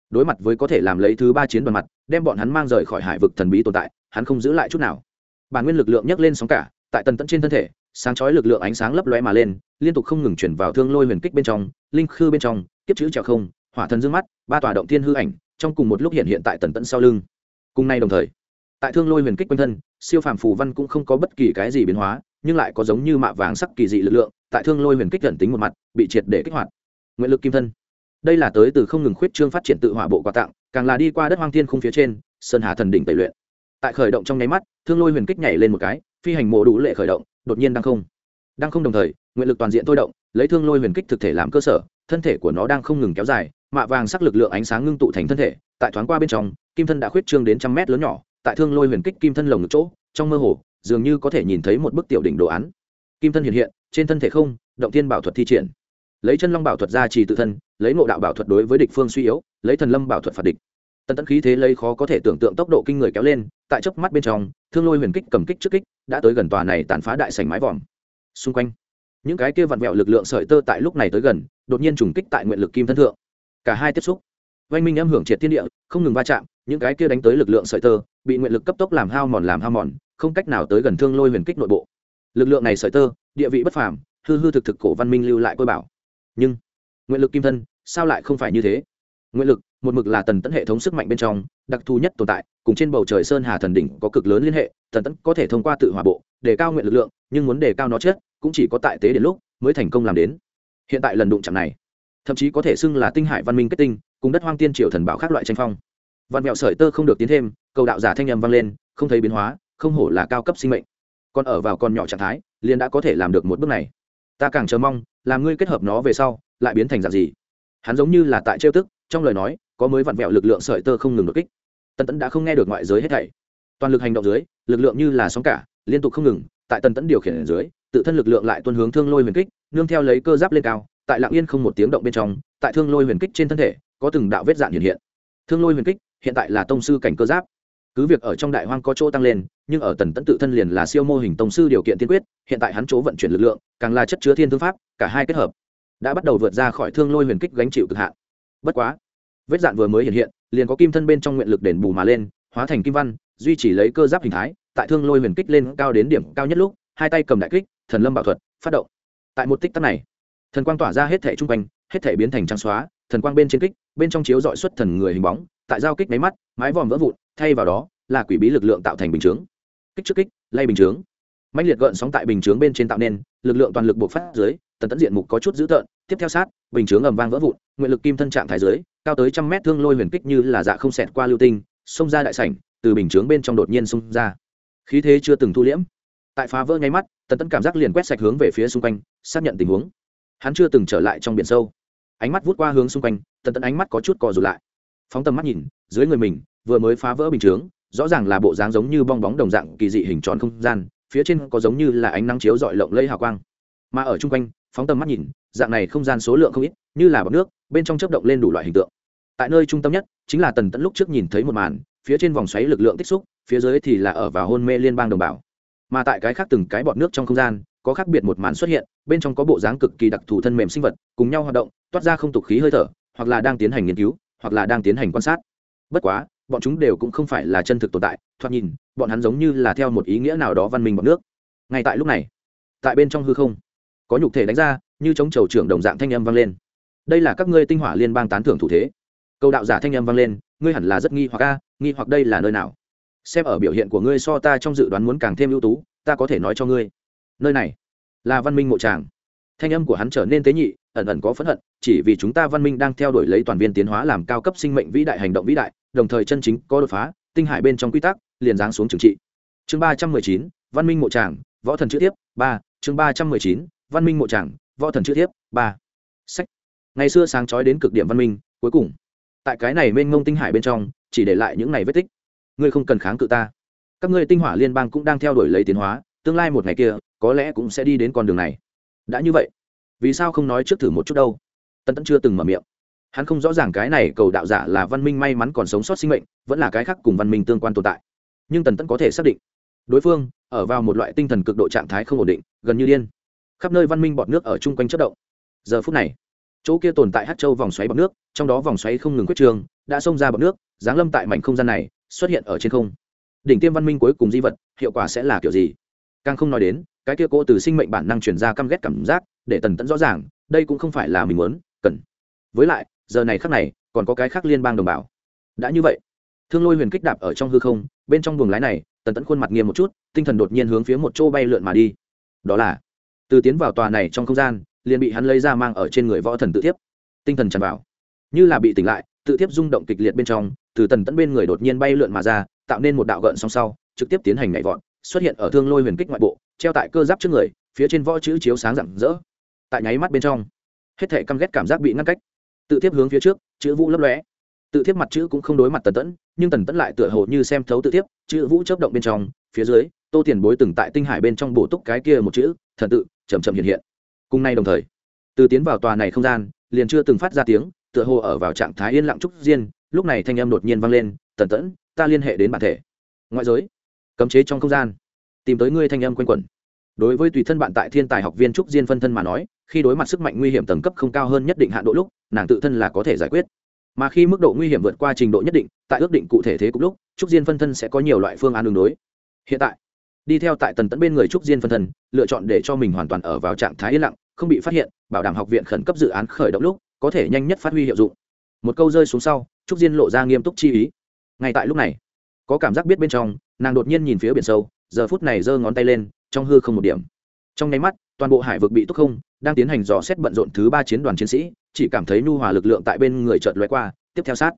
Speaker 1: Đối mặt với có thể làm lấy thứ ba chiến đoàn mặt, đem bọn hắn mang rời khỏi hải vực thần bí tồn tại, hắn không giữ lại chút nào. Bản nguyên lực lượng nhấc lên sóng cả, tại tần tẫn trên thân thể, sáng chói lực lượng ánh sáng lấp lóe mà lên, liên tục không ngừng chuyển vào thương lôi huyền kích bên trong, linh khư bên trong, kiếp chữ trèo không, hỏa thần dương mắt, ba tòa động thiên hư ảnh, trong cùng một lúc hiện hiện tại tần tẫn sau lưng. Cùng nay đồng thời tại thương lôi huyền kích quanh thân, siêu phàm phù văn cũng không có bất kỳ cái gì biến hóa, nhưng lại có giống như mạ vàng sắc kỳ dị lực lượng, tại thương lôi huyền kích gần tính một mặt, bị triệt để kích hoạt. Nguyện lực kim thân. Đây là tới từ không ngừng khuyết trương phát triển tự hỏa bộ quà tặng, càng là đi qua đất hoang thiên khung phía trên, sơn hà thần đỉnh tẩy luyện. Tại khởi động trong nháy mắt, thương lôi huyền kích nhảy lên một cái, phi hành mộ đủ lệ khởi động, đột nhiên đang không. Đang không đồng thời, nguyện lực toàn diện thôi động, lấy thương lôi huyền kích thực thể làm cơ sở, thân thể của nó đang không ngừng kéo dài, mạ vàng sắc lực lượng ánh sáng ngưng tụ thành thân thể, tại thoáng qua bên trong, kim thân đã khuyết trương đến trăm mét lớn nhỏ tại thương lôi huyền kích kim thân lồng ngực chỗ, trong mơ hồ, dường như có thể nhìn thấy một bức tiểu đỉnh đồ án. Kim thân hiện hiện, trên thân thể không, động tiên bảo thuật thi triển. Lấy chân long bảo thuật ra trì tự thân, lấy ngộ đạo bảo thuật đối với địch phương suy yếu, lấy thần lâm bảo thuật phạt địch. Tần tẫn khí thế lấy khó có thể tưởng tượng tốc độ kinh người kéo lên, tại chớp mắt bên trong, thương lôi huyền kích cầm kích trước kích, đã tới gần tòa này tàn phá đại sảnh mái vòm. Xung quanh, những cái kia vặn vẹo lực lượng sợi tơ tại lúc này tới gần, đột nhiên trùng kích tại nguyện lực kim thân thượng. Cả hai tiếp xúc, oanh minh âm hưởng triệt thiên địa, không ngừng va chạm, những cái kia đánh tới lực lượng sợi tơ bị nguyện lực cấp tốc làm hao mòn làm hao mòn, không cách nào tới gần thương lôi huyền kích nội bộ. Lực lượng này sợi tơ, địa vị bất phàm, hư hư thực thực cổ văn minh lưu lại côi bảo. Nhưng, nguyện lực kim thân, sao lại không phải như thế? Nguyện lực, một mực là tần tẫn hệ thống sức mạnh bên trong, đặc thù nhất tồn tại, cùng trên bầu trời sơn hà thần đỉnh có cực lớn liên hệ, tần tẫn có thể thông qua tự hòa bộ, để cao nguyện lực lượng, nhưng muốn đề cao nó chết, cũng chỉ có tại tế đến lúc mới thành công làm đến. Hiện tại lần đụng chạm này, thậm chí có thể xưng là tinh hải văn minh kết tinh, cùng đất hoang tiên triều thần bảo khác loại tranh phong. Văn mẹo sợi tơ không được tiến thêm cầu đạo giả thanh âm vang lên, không thấy biến hóa, không hổ là cao cấp sinh mệnh. Còn ở vào con nhỏ trạng thái, liền đã có thể làm được một bước này. Ta càng chờ mong làm ngươi kết hợp nó về sau, lại biến thành dạng gì? Hắn giống như là tại trêu tức, trong lời nói, có mới vặn vẹo lực lượng sợi tơ không ngừng đột kích. Tần tẫn đã không nghe được ngoại giới hết thảy. Toàn lực hành động dưới, lực lượng như là sóng cả, liên tục không ngừng, tại tần tẫn điều khiển ở dưới, tự thân lực lượng lại tuân hướng thương lôi huyền kích, nương theo lấy cơ giáp lên cao, tại lạng yên không một tiếng động bên trong, tại thương lôi huyền kích trên thân thể, có từng đạo vết dạn hiện hiện. Thương lôi huyền kích, hiện tại là tông sư cảnh cơ giáp cứ việc ở trong đại hoang có chỗ tăng lên, nhưng ở tần tẫn tự thân liền là siêu mô hình tổng sư điều kiện tiên quyết, hiện tại hắn chỗ vận chuyển lực lượng, càng là chất chứa thiên thương pháp, cả hai kết hợp, đã bắt đầu vượt ra khỏi thương lôi huyền kích gánh chịu cực hạn. Bất quá, vết dạn vừa mới hiện hiện, liền có kim thân bên trong nguyện lực đền bù mà lên, hóa thành kim văn, duy trì lấy cơ giáp hình thái, tại thương lôi huyền kích lên cao đến điểm cao nhất lúc, hai tay cầm đại kích, thần lâm bảo thuật, phát động. Tại một tích tắc này, thần quang tỏa ra hết thể trung quanh, hết thể biến thành trắng xóa, thần quang bên trên kích, bên trong chiếu dọi xuất thần người hình bóng, tại giao kích máy mắt, mái vòm vỡ vụn thay vào đó, là quỷ bí lực lượng tạo thành bình chướng. Kích trước kích, lay bình chướng. Mạnh liệt gợn sóng tại bình chướng bên trên tạo nên, lực lượng toàn lực buộc phát dưới, tần tẫn diện mục có chút dữ tợn, tiếp theo sát, bình chướng ầm vang vỡ vụn, nguyện lực kim thân trạng thái dưới, cao tới trăm mét thương lôi huyền kích như là dạ không xẹt qua lưu tinh, xông ra đại sảnh, từ bình chướng bên trong đột nhiên xông ra. Khí thế chưa từng thu liễm. Tại phá vỡ nháy mắt, tần tẫn cảm giác liền quét sạch hướng về phía xung quanh, xác nhận tình huống. Hắn chưa từng trở lại trong biển sâu. Ánh mắt vút qua hướng xung quanh, tần tẫn ánh mắt có chút cò dù lại. Phóng tầm mắt nhìn, dưới người mình vừa mới phá vỡ bình chướng, rõ ràng là bộ dáng giống như bong bóng đồng dạng kỳ dị hình tròn không gian, phía trên có giống như là ánh nắng chiếu dọi lộng lẫy hào quang. Mà ở chung quanh, phóng tầm mắt nhìn, dạng này không gian số lượng không ít, như là bọc nước, bên trong chớp động lên đủ loại hình tượng. Tại nơi trung tâm nhất, chính là tần tẫn lúc trước nhìn thấy một màn, phía trên vòng xoáy lực lượng tích xúc, phía dưới thì là ở vào hôn mê liên bang đồng bào. Mà tại cái khác từng cái bọt nước trong không gian, có khác biệt một màn xuất hiện, bên trong có bộ dáng cực kỳ đặc thù thân mềm sinh vật, cùng nhau hoạt động, toát ra không tục khí hơi thở, hoặc là đang tiến hành nghiên cứu, hoặc là đang tiến hành quan sát. Bất quá bọn chúng đều cũng không phải là chân thực tồn tại, thoạt nhìn, bọn hắn giống như là theo một ý nghĩa nào đó văn minh bọn nước. Ngay tại lúc này, tại bên trong hư không, có nhục thể đánh ra, như chống chầu trưởng đồng dạng thanh âm vang lên. Đây là các ngươi tinh hỏa liên bang tán thưởng thủ thế. Câu đạo giả thanh âm vang lên, ngươi hẳn là rất nghi hoặc a, nghi hoặc đây là nơi nào? Xem ở biểu hiện của ngươi so ta trong dự đoán muốn càng thêm ưu tú, ta có thể nói cho ngươi. Nơi này là văn minh mộ tràng. Thanh âm của hắn trở nên tế nhị ẩn ẩn có phẫn hận, chỉ vì chúng ta văn minh đang theo đuổi lấy toàn viên tiến hóa làm cao cấp sinh mệnh vĩ đại hành động vĩ đại, đồng thời chân chính có đột phá, tinh hải bên trong quy tắc, liền giáng xuống trừng trị. Chương ba trăm mười chín, văn minh mộ tràng, võ thần chữ tiếp, ba. Chương ba trăm mười chín, văn minh mộ tràng, võ thần chữ tiếp, ba. Sách. Ngày xưa sáng trói đến cực điểm văn minh, cuối cùng. Tại cái này mênh ngông tinh hải bên trong, chỉ để lại những ngày vết tích. Ngươi không cần kháng cự ta. Các ngươi tinh hỏa liên bang cũng đang theo đuổi lấy tiến hóa, tương lai một ngày kia, có lẽ cũng sẽ đi đến con đường này. Đã như vậy vì sao không nói trước thử một chút đâu? Tân tẫn chưa từng mở miệng. Hắn không rõ ràng cái này cầu đạo giả là văn minh may mắn còn sống sót sinh mệnh, vẫn là cái khác cùng văn minh tương quan tồn tại. Nhưng tần tẫn có thể xác định, đối phương ở vào một loại tinh thần cực độ trạng thái không ổn định, gần như điên. Khắp nơi văn minh bọt nước ở chung quanh chất động. Giờ phút này, chỗ kia tồn tại hát châu vòng xoáy bọt nước, trong đó vòng xoáy không ngừng quyết trường đã xông ra bọt nước, giáng lâm tại mảnh không gian này, xuất hiện ở trên không. Đỉnh tiêm văn minh cuối cùng di vật, hiệu quả sẽ là kiểu gì? Càng không nói đến, cái kia cô từ sinh mệnh bản năng chuyển ra căm ghét cảm giác để tần tẫn rõ ràng đây cũng không phải là mình muốn cần. Với lại giờ này khác này còn có cái khác liên bang đồng bào. Đã như vậy thương lôi huyền kích đạp ở trong hư không bên trong buồng lái này tần tẫn khuôn mặt nghiêm một chút tinh thần đột nhiên hướng phía một chỗ bay lượn mà đi. Đó là từ tiến vào tòa này trong không gian liền bị hắn lấy ra mang ở trên người võ thần tự thiếp, tinh thần tràn vào. Như là bị tỉnh lại tự thiếp rung động kịch liệt bên trong từ tần tẫn bên người đột nhiên bay lượn mà ra tạo nên một đạo gợn song sau trực tiếp tiến hành nhảy vọt xuất hiện ở thương lôi huyền kích ngoại bộ treo tại cơ giáp trước người phía trên võ chữ chiếu sáng rạng rỡ tại nháy mắt bên trong. Hết thể căm ghét cảm giác bị ngăn cách. Tự thiếp hướng phía trước chữ vũ lấp lóe. Tự thiếp mặt chữ cũng không đối mặt tần tẫn nhưng tần tẫn lại tựa hồ như xem thấu tự thiếp, chữ vũ chớp động bên trong phía dưới tô tiền bối từng tại tinh hải bên trong bổ túc cái kia một chữ thần tự chầm chậm hiện hiện. Cùng nay đồng thời từ tiến vào tòa này không gian liền chưa từng phát ra tiếng tựa hồ ở vào trạng thái yên lặng trúc diên lúc này thanh âm đột nhiên vang lên tần tẫn ta liên hệ đến bản thể. Ngoại giới cấm chế trong không gian tìm tới ngươi thanh âm quanh quẩn. Đối với tùy thân bạn tại thiên tài học viên trúc diên phân thân mà nói khi đối mặt sức mạnh nguy hiểm tầng cấp không cao hơn nhất định hạn độ lúc, nàng tự thân là có thể giải quyết. Mà khi mức độ nguy hiểm vượt qua trình độ nhất định, tại ước định cụ thể thế cục lúc, trúc diên phân thân sẽ có nhiều loại phương án đường đối. Hiện tại, đi theo tại tần tẫn bên người trúc diên phân thân, lựa chọn để cho mình hoàn toàn ở vào trạng thái yên lặng, không bị phát hiện, bảo đảm học viện khẩn cấp dự án khởi động lúc, có thể nhanh nhất phát huy hiệu dụng. Một câu rơi xuống sau, trúc diên lộ ra nghiêm túc chi ý. Ngay tại lúc này, có cảm giác biết bên trong, nàng đột nhiên nhìn phía biển sâu, giờ phút này giơ ngón tay lên, trong hư không một điểm. Trong nháy mắt toàn bộ hải vực bị túc không, đang tiến hành dò xét bận rộn thứ ba chiến đoàn chiến sĩ, chỉ cảm thấy nhu hòa lực lượng tại bên người chợt lóe qua, tiếp theo sát.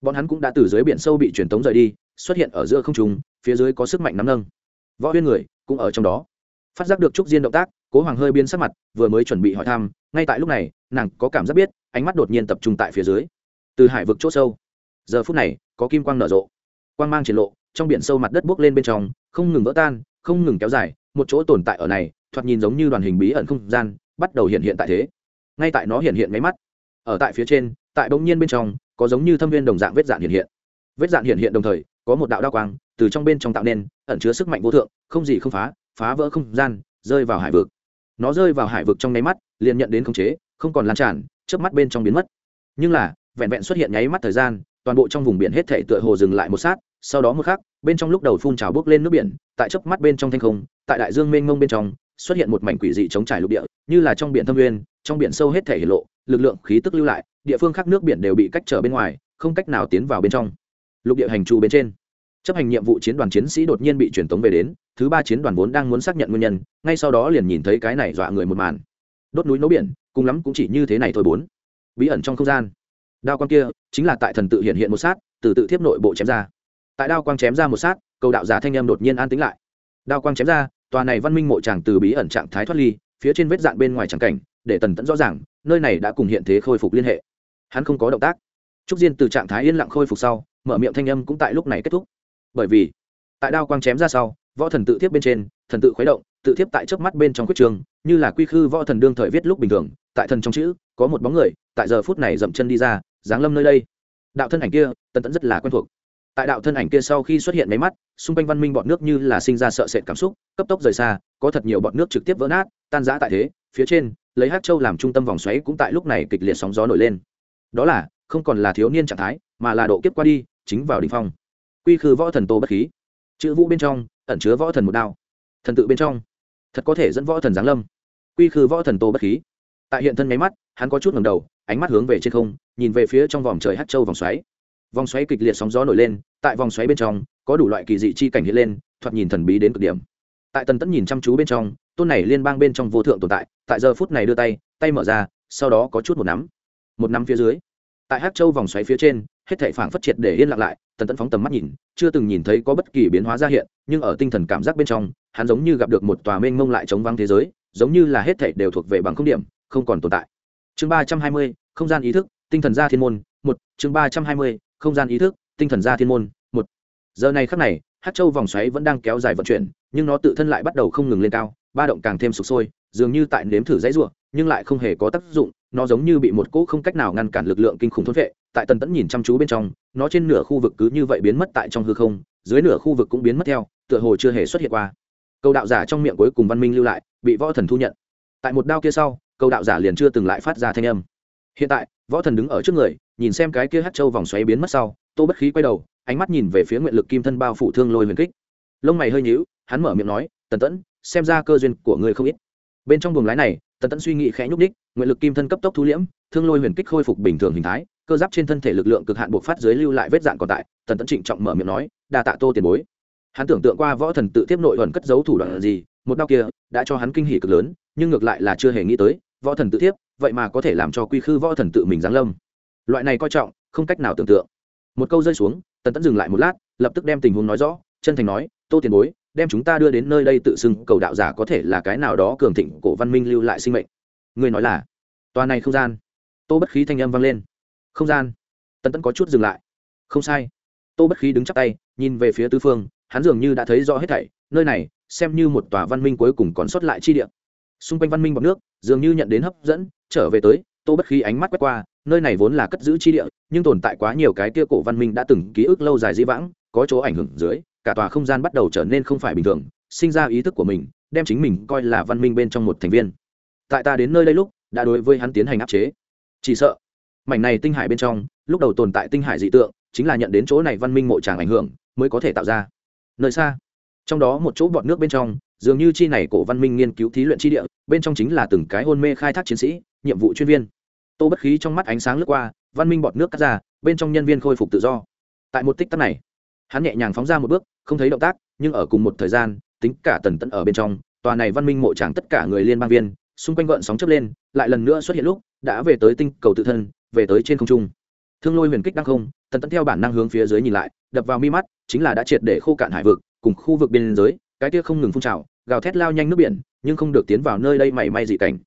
Speaker 1: Bọn hắn cũng đã từ dưới biển sâu bị truyền tống rời đi, xuất hiện ở giữa không trung, phía dưới có sức mạnh nắm nâng. Võ huyên người cũng ở trong đó. Phát giác được trúc diên động tác, cố hoàng hơi biến sắc mặt, vừa mới chuẩn bị hỏi thăm, ngay tại lúc này, nàng có cảm giác biết, ánh mắt đột nhiên tập trung tại phía dưới. Từ hải vực c h ỗ sâu. Giờ phút này, có kim quang nở rộ. Quang mang triển lộ, trong biển sâu mặt đất bốc lên bên trong, không ngừng vỡ tan, không ngừng kéo dài, một chỗ tồn tại ở này thoạt nhìn giống như đoàn hình bí ẩn không gian, bắt đầu hiện hiện tại thế. Ngay tại nó hiện hiện máy mắt. Ở tại phía trên, tại bỗng nhiên bên trong, có giống như thâm viên đồng dạng vết dạn hiện hiện. Vết dạn hiện hiện đồng thời, có một đạo đao quang từ trong bên trong tạo nên, ẩn chứa sức mạnh vô thượng, không gì không phá phá vỡ không gian, rơi vào hải vực. Nó rơi vào hải vực trong nháy mắt, liền nhận đến khống chế, không còn lan tràn, chớp mắt bên trong biến mất. Nhưng là, vẹn vẹn xuất hiện nháy mắt thời gian, toàn bộ trong vùng biển hết thể tựa hồ dừng lại một sát, sau đó một khắc, bên trong lúc đầu phun trào bước lên nước biển, tại chớp mắt bên trong thanh không, tại đại dương mênh mông bên trong xuất hiện một mảnh quỷ dị chống trải lục địa, như là trong biển thâm nguyên, trong biển sâu hết thể hiển lộ, lực lượng, khí tức lưu lại, địa phương khác nước biển đều bị cách trở bên ngoài, không cách nào tiến vào bên trong. Lục địa hành trù bên trên. Chấp hành nhiệm vụ chiến đoàn chiến sĩ đột nhiên bị truyền tống về đến, thứ ba chiến đoàn vốn đang muốn xác nhận nguyên nhân, ngay sau đó liền nhìn thấy cái này dọa người một màn. Đốt núi nấu biển, cùng lắm cũng chỉ như thế này thôi bốn. Bí ẩn trong không gian. Đao quang kia, chính là tại thần tự hiện hiện một sát, từ tự thiếp nội bộ chém ra. Tại đao quang chém ra một sát, cầu đạo giả thanh em đột nhiên an tính lại. Đao quang chém ra tòa này văn minh mộ tràng từ bí ẩn trạng thái thoát ly, phía trên vết dạn bên ngoài tràng cảnh, để tần tẫn rõ ràng, nơi này đã cùng hiện thế khôi phục liên hệ. Hắn không có động tác. Trúc diên từ trạng thái yên lặng khôi phục sau, mở miệng thanh âm cũng tại lúc này kết thúc. Bởi vì, tại đao quang chém ra sau, võ thần tự thiếp bên trên, thần tự khuấy động, tự thiếp tại trước mắt bên trong quyết trường, như là quy khư võ thần đương thời viết lúc bình thường, tại thần trong chữ, có một bóng người, tại giờ phút này dậm chân đi ra, giáng lâm nơi đây. Đạo thân ảnh kia, tần tẫn rất là quen thuộc tại đạo thân ảnh kia sau khi xuất hiện máy mắt, xung quanh văn minh bọn nước như là sinh ra sợ sệt cảm xúc, cấp tốc rời xa, có thật nhiều bọn nước trực tiếp vỡ nát, tan rã tại thế, phía trên, lấy hát châu làm trung tâm vòng xoáy cũng tại lúc này kịch liệt sóng gió nổi lên. Đó là, không còn là thiếu niên trạng thái, mà là độ kiếp qua đi, chính vào đỉnh phong. Quy khư võ thần tô bất khí. Chữ vũ bên trong, ẩn chứa võ thần một đao. Thần tự bên trong, thật có thể dẫn võ thần giáng lâm. Quy khư võ thần tô bất khí. Tại hiện thân máy mắt, hắn có chút ngầm đầu, ánh mắt hướng về trên không, nhìn về phía trong vòng trời hát châu vòng xoáy. Vòng xoáy kịch liệt sóng gió nổi lên tại vòng xoáy bên trong, có đủ loại kỳ dị chi cảnh hiện lên, thoạt nhìn thần bí đến cực điểm. Tại tần tẫn nhìn chăm chú bên trong, tôn này liên bang bên trong vô thượng tồn tại tại giờ phút này đưa tay tay mở ra, sau đó có chút một nắm. Một nắm phía dưới. Tại hát châu vòng xoáy phía trên, hết thảy phảng phất triệt để yên lặng lại, tần tẫn phóng tầm mắt nhìn, chưa từng nhìn thấy có bất kỳ biến hóa ra hiện, nhưng ở tinh thần cảm giác bên trong, hắn giống như gặp được một tòa mênh mông lại chống vắng thế giới, giống như là hết thảy đều thuộc về bằng không điểm, không còn tồn tại. Chương ba trăm hai mươi, không gian ý thức, tinh thần gia thiên môn, một, chương ba trăm hai mươi, không gian ý thức tinh thần gia thiên môn, một. Giờ này khắc này hát châu vòng xoáy vẫn đang kéo dài vận chuyển, nhưng nó tự thân lại bắt đầu không ngừng lên cao, ba động càng thêm sụp sôi, dường như tại nếm thử dãy ruộng nhưng lại không hề có tác dụng, nó giống như bị một cỗ không cách nào ngăn cản lực lượng kinh khủng thôn vệ, tại tần tẫn nhìn chăm chú bên trong, nó trên nửa khu vực cứ như vậy biến mất tại trong hư không, dưới nửa khu vực cũng biến mất theo, tựa hồ chưa hề xuất hiện qua. Câu đạo giả trong miệng cuối cùng văn minh lưu lại, bị võ thần thu nhận. Tại một đao kia sau, câu đạo giả liền chưa từng lại phát ra thanh âm. Hiện tại, võ thần đứng ở trước người nhìn xem cái kia hát châu vòng xoáy biến mất sau tô bất khí quay đầu ánh mắt nhìn về phía nguyện lực kim thân bao phủ thương lôi huyền kích. Lông mày hơi nhíu hắn mở miệng nói tần tẫn xem ra cơ duyên của người không ít. Bên trong buồng lái này tần tẫn suy nghĩ khẽ nhúc nhích, nguyện lực kim thân cấp tốc thu liễm thương lôi huyền kích khôi phục bình thường hình thái cơ giáp trên thân thể lực lượng cực hạn buộc phát dưới lưu lại vết dạn còn tại tần tẫn trịnh trọng mở miệng nói đa tạ tô tiền bối. Hắn tưởng tượng qua võ thần tự tiếp nội thuần cất giấu thủ đoạn gì một đau kia đã cho hắn kinh hỉ cực lớn nhưng ngược lại là chưa hề nghĩ tới võ thần tự tiếp vậy mà có thể làm cho quy khư võ thần tự mình giáng lâm loại này coi trọng, không cách nào tưởng tượng. Một câu rơi xuống, tần tẫn dừng lại một lát, lập tức đem tình huống nói rõ, chân thành nói, tô tiền bối, đem chúng ta đưa đến nơi đây tự xưng cầu đạo giả có thể là cái nào đó cường thịnh cổ văn minh lưu lại sinh mệnh. Người nói là tòa này không gian. Tô bất khí thanh âm vang lên. Không gian. Tần tẫn có chút dừng lại. Không sai. Tô bất khí đứng chắc tay, nhìn về phía tứ phương, hắn dường như đã thấy rõ hết thảy, nơi này, xem như một tòa văn minh cuối cùng còn sót lại chi địa. Xung quanh văn minh bọc nước, dường như nhận đến hấp dẫn, trở về tới tô bất khí ánh mắt quét qua, nơi này vốn là cất giữ chi địa, nhưng tồn tại quá nhiều cái kia cổ văn minh đã từng ký ức lâu dài dĩ vãng, có chỗ ảnh hưởng dưới, cả tòa không gian bắt đầu trở nên không phải bình thường, sinh ra ý thức của mình, đem chính mình coi là văn minh bên trong một thành viên. Tại ta đến nơi đây lúc, đã đối với hắn tiến hành áp chế. Chỉ sợ, mảnh này tinh hải bên trong, lúc đầu tồn tại tinh hải dị tượng, chính là nhận đến chỗ này văn minh mộ tràng ảnh hưởng, mới có thể tạo ra. Nơi xa, trong đó một chỗ bọt nước bên trong, dường như chi này cổ văn minh nghiên cứu thí luyện chi địa, bên trong chính là từng cái hôn mê khai thác chiến sĩ, nhiệm vụ chuyên viên tô bất khí trong mắt ánh sáng lướt qua, văn minh bọt nước cắt ra, bên trong nhân viên khôi phục tự do. Tại một tích tắc này, hắn nhẹ nhàng phóng ra một bước, không thấy động tác, nhưng ở cùng một thời gian, tính cả tần tận ở bên trong, tòa này văn minh mộ tràng tất cả người liên bang viên, xung quanh gợn sóng chớp lên, lại lần nữa xuất hiện lúc, đã về tới tinh cầu tự thân, về tới trên không trung. Thương lôi huyền kích đang không, tần tận theo bản năng hướng phía dưới nhìn lại, đập vào mi mắt, chính là đã triệt để khô cạn hải vực, cùng khu vực biên giới, cái kia không ngừng phun trào, gào thét lao nhanh nước biển, nhưng không được tiến vào nơi đây mảy may dị cảnh.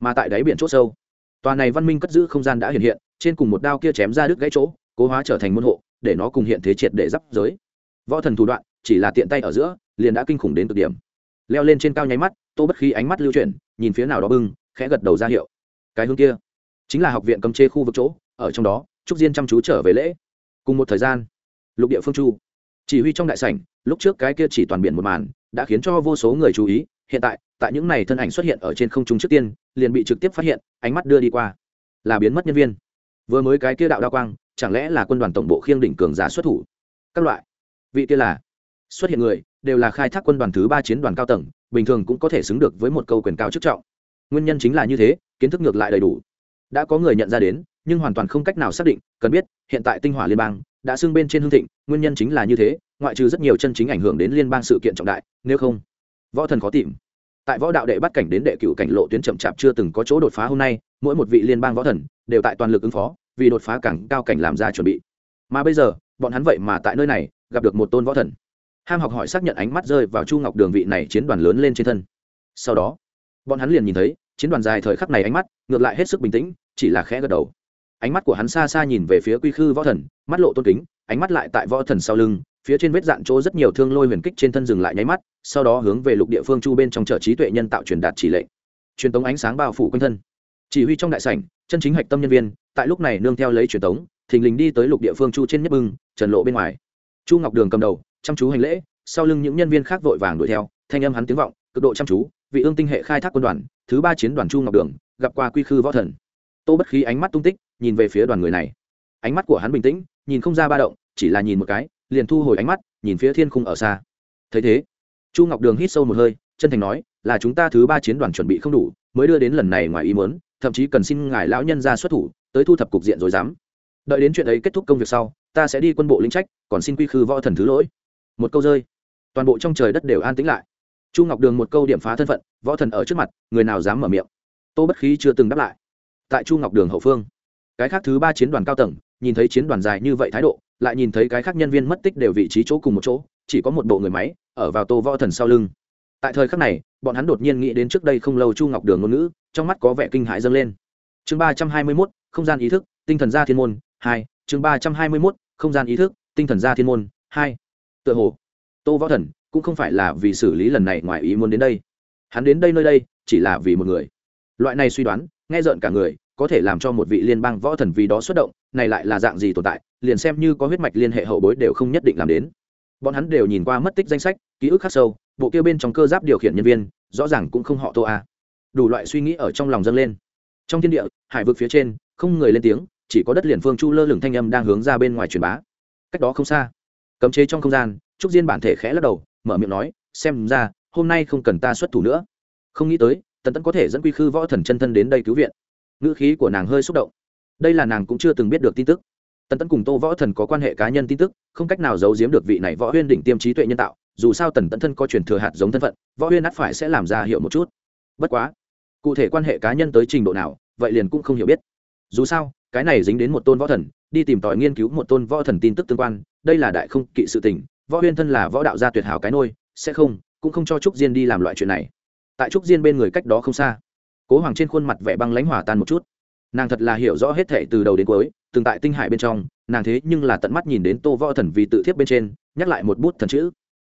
Speaker 1: Mà tại đáy biển c h ỗ sâu tòa này văn minh cất giữ không gian đã hiện hiện, trên cùng một đao kia chém ra đứt gãy chỗ, cố hóa trở thành môn hộ, để nó cùng hiện thế triệt để giáp giới. Võ thần thủ đoạn, chỉ là tiện tay ở giữa, liền đã kinh khủng đến cực điểm. Leo lên trên cao nháy mắt, tô bất khí ánh mắt lưu chuyển, nhìn phía nào đó bưng, khẽ gật đầu ra hiệu. Cái hướng kia, chính là học viện cấm chế khu vực chỗ, ở trong đó, trúc diên chăm chú trở về lễ. Cùng một thời gian, lục địa phương chu, chỉ huy trong đại sảnh, lúc trước cái kia chỉ toàn biển một màn, đã khiến cho vô số người chú ý, hiện tại tại những này thân ảnh xuất hiện ở trên không trung trước tiên, liền bị trực tiếp phát hiện, ánh mắt đưa đi qua. Là biến mất nhân viên. Vừa mới cái kia đạo đa quang, chẳng lẽ là quân đoàn tổng bộ khiêng đỉnh cường giả xuất thủ? Các loại. Vị kia là, xuất hiện người, đều là khai thác quân đoàn thứ ba chiến đoàn cao tầng, bình thường cũng có thể xứng được với một câu quyền cao chức trọng. Nguyên nhân chính là như thế, kiến thức ngược lại đầy đủ. Đã có người nhận ra đến, nhưng hoàn toàn không cách nào xác định, cần biết, hiện tại tinh hỏa liên bang đã xưng bên trên hương thịnh, nguyên nhân chính là như thế, ngoại trừ rất nhiều chân chính ảnh hưởng đến liên bang sự kiện trọng đại, nếu không, võ thần khó tìm tại võ đạo đệ bắt cảnh đến đệ cựu cảnh lộ tuyến chậm chạp chưa từng có chỗ đột phá hôm nay, mỗi một vị liên bang võ thần đều tại toàn lực ứng phó, vì đột phá cảng cao cảnh làm ra chuẩn bị. Mà bây giờ, bọn hắn vậy mà tại nơi này, gặp được một tôn võ thần. Ham học hỏi xác nhận ánh mắt rơi vào chu ngọc đường vị này chiến đoàn lớn lên trên thân. Sau đó, bọn hắn liền nhìn thấy, chiến đoàn dài thời khắc này ánh mắt ngược lại hết sức bình tĩnh, chỉ là khẽ gật đầu. Ánh mắt của hắn xa xa nhìn về phía quy khư võ thần, mắt lộ tôn kính, ánh mắt lại tại võ thần sau lưng phía trên vết dạn chỗ rất nhiều thương lôi huyền kích trên thân dừng lại nháy mắt, sau đó hướng về lục địa phương chu bên trong chợ trí tuệ nhân tạo truyền đạt chỉ lệnh. Truyền tống ánh sáng bao phủ quanh thân. Chỉ huy trong đại sảnh, chân chính hạch tâm nhân viên, tại lúc này nương theo lấy truyền tống, thình lình đi tới lục địa phương chu trên nhất bưng, trần lộ bên ngoài. Chu ngọc đường cầm đầu, chăm chú hành lễ, sau lưng những nhân viên khác vội vàng đuổi theo, thanh âm hắn tiếng vọng, cực độ chăm chú, vị ương tinh hệ khai thác quân đoàn, thứ ba chiến đoàn chu ngọc đường, gặp qua quy khư võ thần. Tô bất khí ánh mắt tung tích, nhìn về phía đoàn người này. Ánh mắt của hắn bình tĩnh, nhìn không ra ba động, chỉ là nhìn một cái liền thu hồi ánh mắt, nhìn phía thiên khung ở xa. Thấy thế, chu ngọc đường hít sâu một hơi, chân thành nói, là chúng ta thứ ba chiến đoàn chuẩn bị không đủ, mới đưa đến lần này ngoài ý muốn, thậm chí cần xin ngài lão nhân ra xuất thủ, tới thu thập cục diện rồi dám. Đợi đến chuyện ấy kết thúc công việc sau, ta sẽ đi quân bộ linh trách, còn xin quy khư võ thần thứ lỗi. Một câu rơi, toàn bộ trong trời đất đều an tĩnh lại. Chu ngọc đường một câu điểm phá thân phận, võ thần ở trước mặt, người nào dám mở miệng. Tô bất khí chưa từng đáp lại. Tại chu ngọc đường hậu phương, cái khác thứ ba chiến đoàn cao tầng, nhìn thấy chiến đoàn dài như vậy thái độ lại nhìn thấy cái khác nhân viên mất tích đều vị trí chỗ cùng một chỗ, chỉ có một bộ người máy ở vào tô võ thần sau lưng. Tại thời khắc này, bọn hắn đột nhiên nghĩ đến trước đây không lâu chu ngọc đường ngôn ngữ, trong mắt có vẻ kinh hãi dâng lên. Chương ba trăm hai mươi mốt, không gian ý thức, tinh thần gia thiên môn, hai, chương ba trăm hai mươi mốt, không gian ý thức, tinh thần gia thiên môn, hai. Tựa hồ, tô võ thần cũng không phải là vì xử lý lần này ngoài ý muốn đến đây. Hắn đến đây nơi đây, chỉ là vì một người. Loại này suy đoán, nghe rợn cả người, có thể làm cho một vị liên bang võ thần vì đó xuất động, này lại là dạng gì tồn tại? Liền xem như có huyết mạch liên hệ hậu bối đều không nhất định làm đến. Bọn hắn đều nhìn qua mất tích danh sách, ký ức khắc sâu, bộ kia bên trong cơ giáp điều khiển nhân viên, rõ ràng cũng không họ tô a. Đủ loại suy nghĩ ở trong lòng dâng lên. Trong thiên địa, hải vực phía trên, không người lên tiếng, chỉ có đất liền phương chu lơ lửng thanh âm đang hướng ra bên ngoài truyền bá. Cách đó không xa, cấm chế trong không gian, trúc diên bản thể khẽ lắc đầu, mở miệng nói, xem ra, hôm nay không cần ta xuất thủ nữa. Không nghĩ tới, tần tẫn có thể dẫn quy khư võ thần chân thân đến đây cứu viện. Ngữ khí của nàng hơi xúc động. Đây là nàng cũng chưa từng biết được tin tức tần Tẫn cùng tô võ thần có quan hệ cá nhân tin tức, không cách nào giấu giếm được vị này võ huyên đỉnh tiêm trí tuệ nhân tạo, dù sao tần Tẫn thân có truyền thừa hạt giống thân phận, võ huyên ắt phải sẽ làm ra hiệu một chút. Bất quá, cụ thể quan hệ cá nhân tới trình độ nào, vậy liền cũng không hiểu biết. Dù sao, cái này dính đến một tôn võ thần, đi tìm tòi nghiên cứu một tôn võ thần tin tức tương quan, đây là đại không kỵ sự tình, võ huyên thân là võ đạo gia tuyệt hảo cái nôi, sẽ không, cũng không cho trúc diên đi làm loại chuyện này. Tại trúc diên bên người cách đó không xa, cố hoàng trên khuôn mặt vẻ băng lãnh hỏa tan một chút nàng thật là hiểu rõ hết thệ từ đầu đến cuối, từng tại tinh hải bên trong, nàng thế nhưng là tận mắt nhìn đến tô võ thần vì tự thiếp bên trên, nhắc lại một bút thần chữ.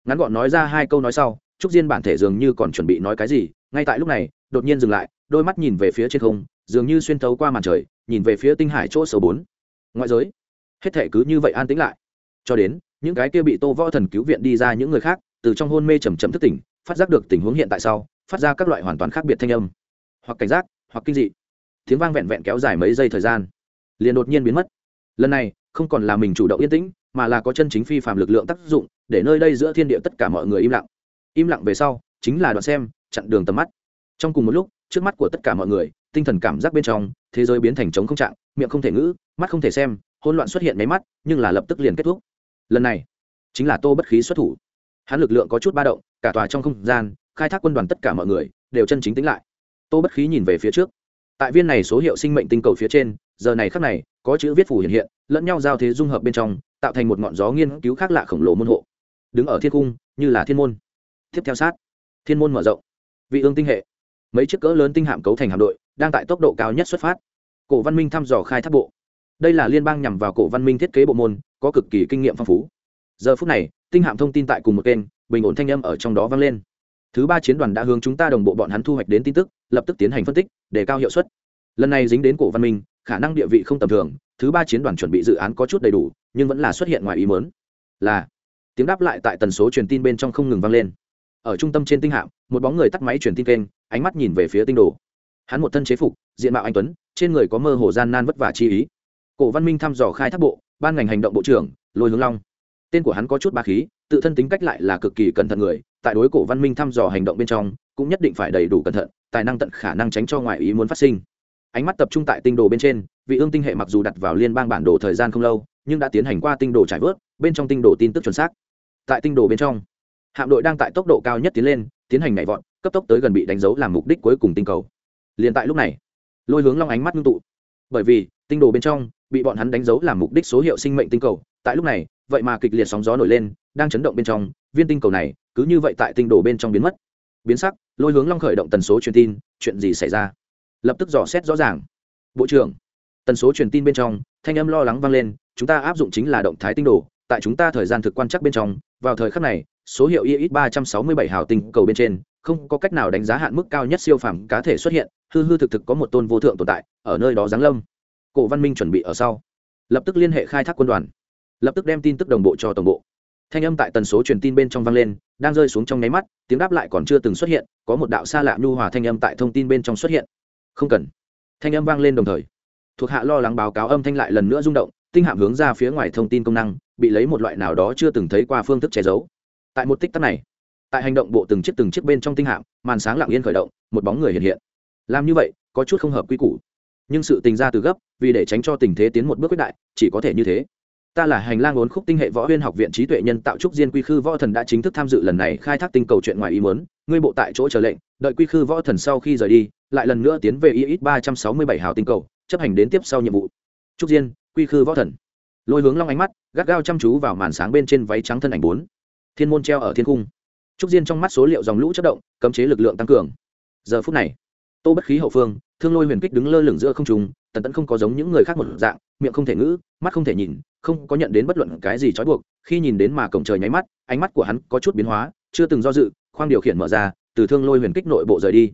Speaker 1: Ngắn gọn nói ra hai câu nói sau, trúc diên bản thể dường như còn chuẩn bị nói cái gì, ngay tại lúc này, đột nhiên dừng lại, đôi mắt nhìn về phía trên không, dường như xuyên thấu qua màn trời, nhìn về phía tinh hải chỗ số bốn. Ngoại giới, hết thể cứ như vậy an tĩnh lại. Cho đến, những cái kia bị tô võ thần cứu viện đi ra những người khác, từ trong hôn mê trầm trầm thức tỉnh, phát giác được tình huống hiện tại sau, phát ra các loại hoàn toàn khác biệt thanh âm. Hoặc cảnh giác, hoặc kinh dị tiếng vang vẹn vẹn kéo dài mấy giây thời gian, liền đột nhiên biến mất. Lần này, không còn là mình chủ động yên tĩnh, mà là có chân chính phi phạm lực lượng tác dụng, để nơi đây giữa thiên địa tất cả mọi người im lặng. Im lặng về sau, chính là đoạn xem, chặn đường tầm mắt. Trong cùng một lúc, trước mắt của tất cả mọi người, tinh thần cảm giác bên trong, thế giới biến thành trống không trạng, miệng không thể ngữ, mắt không thể xem, hỗn loạn xuất hiện máy mắt, nhưng là lập tức liền kết thúc. Lần này, chính là tô bất khí xuất thủ. Hắn lực lượng có chút ba động, cả tòa trong không gian, khai thác quân đoàn tất cả mọi người, đều chân chính tính lại. Tô bất khí nhìn về phía trước tại viên này số hiệu sinh mệnh tinh cầu phía trên, giờ này khắc này, có chữ viết phủ hiện hiện, lẫn nhau giao thế dung hợp bên trong, tạo thành một ngọn gió nghiên cứu khác lạ khổng lồ môn hộ. Đứng ở thiên cung, như là thiên môn. Tiếp theo sát. Thiên môn mở rộng. Vị ương tinh hệ. Mấy chiếc cỡ lớn tinh hạm cấu thành hạm đội, đang tại tốc độ cao nhất xuất phát. Cổ văn minh thăm dò khai thác bộ. Đây là liên bang nhằm vào cổ văn minh thiết kế bộ môn, có cực kỳ kinh nghiệm phong phú. Giờ phút này, tinh hạm thông tin tại cùng một kênh, bình ổn thanh âm ở trong đó vang lên thứ ba chiến đoàn đã hướng chúng ta đồng bộ bọn hắn thu hoạch đến tin tức, lập tức tiến hành phân tích để cao hiệu suất. Lần này dính đến cổ văn minh, khả năng địa vị không tầm thường, thứ ba chiến đoàn chuẩn bị dự án có chút đầy đủ, nhưng vẫn là xuất hiện ngoài ý mớn là, tiếng đáp lại tại tần số truyền tin bên trong không ngừng vang lên. Ở trung tâm trên tinh hạm, một bóng người tắt máy truyền tin kênh, ánh mắt nhìn về phía tinh đồ. Hắn một thân chế phục, diện mạo anh tuấn, trên người có mơ hồ gian nan vất vả chi ý. Cổ văn minh thăm dò khai thác bộ, ban ngành hành động bộ trưởng, lôi hướng long. Tên của hắn có chút ba khí tự thân tính cách lại là cực kỳ cẩn thận người, tại đối cổ văn minh thăm dò hành động bên trong, cũng nhất định phải đầy đủ cẩn thận, tài năng tận khả năng tránh cho ngoại ý muốn phát sinh. Ánh mắt tập trung tại tinh đồ bên trên, vị ương tinh hệ mặc dù đặt vào liên bang bản đồ thời gian không lâu, nhưng đã tiến hành qua tinh đồ trải vớt, bên trong tinh đồ tin tức chuẩn xác. Tại tinh đồ bên trong, hạm đội đang tại tốc độ cao nhất tiến lên, tiến hành nhảy vọt, cấp tốc tới gần bị đánh dấu làm mục đích cuối cùng tinh cầu. Liền tại lúc này, lôi hướng long ánh mắt ngưng tụ. Bởi vì, tinh đồ bên trong, bị bọn hắn đánh dấu làm mục đích số hiệu sinh mệnh tinh cầu. Tại lúc này, vậy mà kịch liệt sóng gió nổi lên đang chấn động bên trong, viên tinh cầu này cứ như vậy tại tinh đồ bên trong biến mất. Biến sắc, lôi hướng long khởi động tần số truyền tin, chuyện gì xảy ra? Lập tức dò xét rõ ràng. Bộ trưởng, tần số truyền tin bên trong, thanh âm lo lắng vang lên, chúng ta áp dụng chính là động thái tinh đồ, tại chúng ta thời gian thực quan chắc bên trong, vào thời khắc này, số hiệu ix ba trăm sáu mươi bảy hào tinh cầu bên trên, không có cách nào đánh giá hạn mức cao nhất siêu phẩm cá thể xuất hiện, hư hư thực thực có một tôn vô thượng tồn tại, ở nơi đó giáng lâm. Cổ văn minh chuẩn bị ở sau. Lập tức liên hệ khai thác quân đoàn. Lập tức đem tin tức đồng bộ cho tổng bộ thanh âm tại tần số truyền tin bên trong vang lên, đang rơi xuống trong nháy mắt, tiếng đáp lại còn chưa từng xuất hiện, có một đạo xa lạ nhu hòa thanh âm tại thông tin bên trong xuất hiện. Không cần. Thanh âm vang lên đồng thời. Thuộc hạ lo lắng báo cáo âm thanh lại lần nữa rung động, tinh hạm hướng ra phía ngoài thông tin công năng, bị lấy một loại nào đó chưa từng thấy qua phương thức che giấu. Tại một tích tắc này, tại hành động bộ từng chiếc từng chiếc bên trong tinh hạm, màn sáng lặng yên khởi động, một bóng người hiện hiện. Làm như vậy, có chút không hợp quy củ. Nhưng sự tình ra từ gấp, vì để tránh cho tình thế tiến một bước quyết đại, chỉ có thể như thế ta là hành lang ốn khúc tinh hệ võ huyên học viện trí tuệ nhân tạo trúc diên quy khư võ thần đã chính thức tham dự lần này khai thác tinh cầu chuyện ngoài ý muốn. Ngươi bộ tại chỗ chờ lệnh, đợi quy khư võ thần sau khi rời đi, lại lần nữa tiến về ít ba trăm sáu mươi bảy hào tinh cầu, chấp hành đến tiếp sau nhiệm vụ. Trúc diên, quy khư võ thần. Lôi hướng long ánh mắt, gắt gao chăm chú vào màn sáng bên trên váy trắng thân ảnh bốn. Thiên môn treo ở thiên cung. Trúc diên trong mắt số liệu dòng lũ chất động, cấm chế lực lượng tăng cường. Giờ phút này tô bất khí hậu phương, thương lôi huyền kích đứng lơ lửng giữa không trùng tần tẫn không có giống những người khác một dạng, miệng không thể ngữ, mắt không thể nhìn, không có nhận đến bất luận cái gì trói buộc, khi nhìn đến mà cổng trời nháy mắt, ánh mắt của hắn có chút biến hóa, chưa từng do dự, khoang điều khiển mở ra, từ thương lôi huyền kích nội bộ rời đi.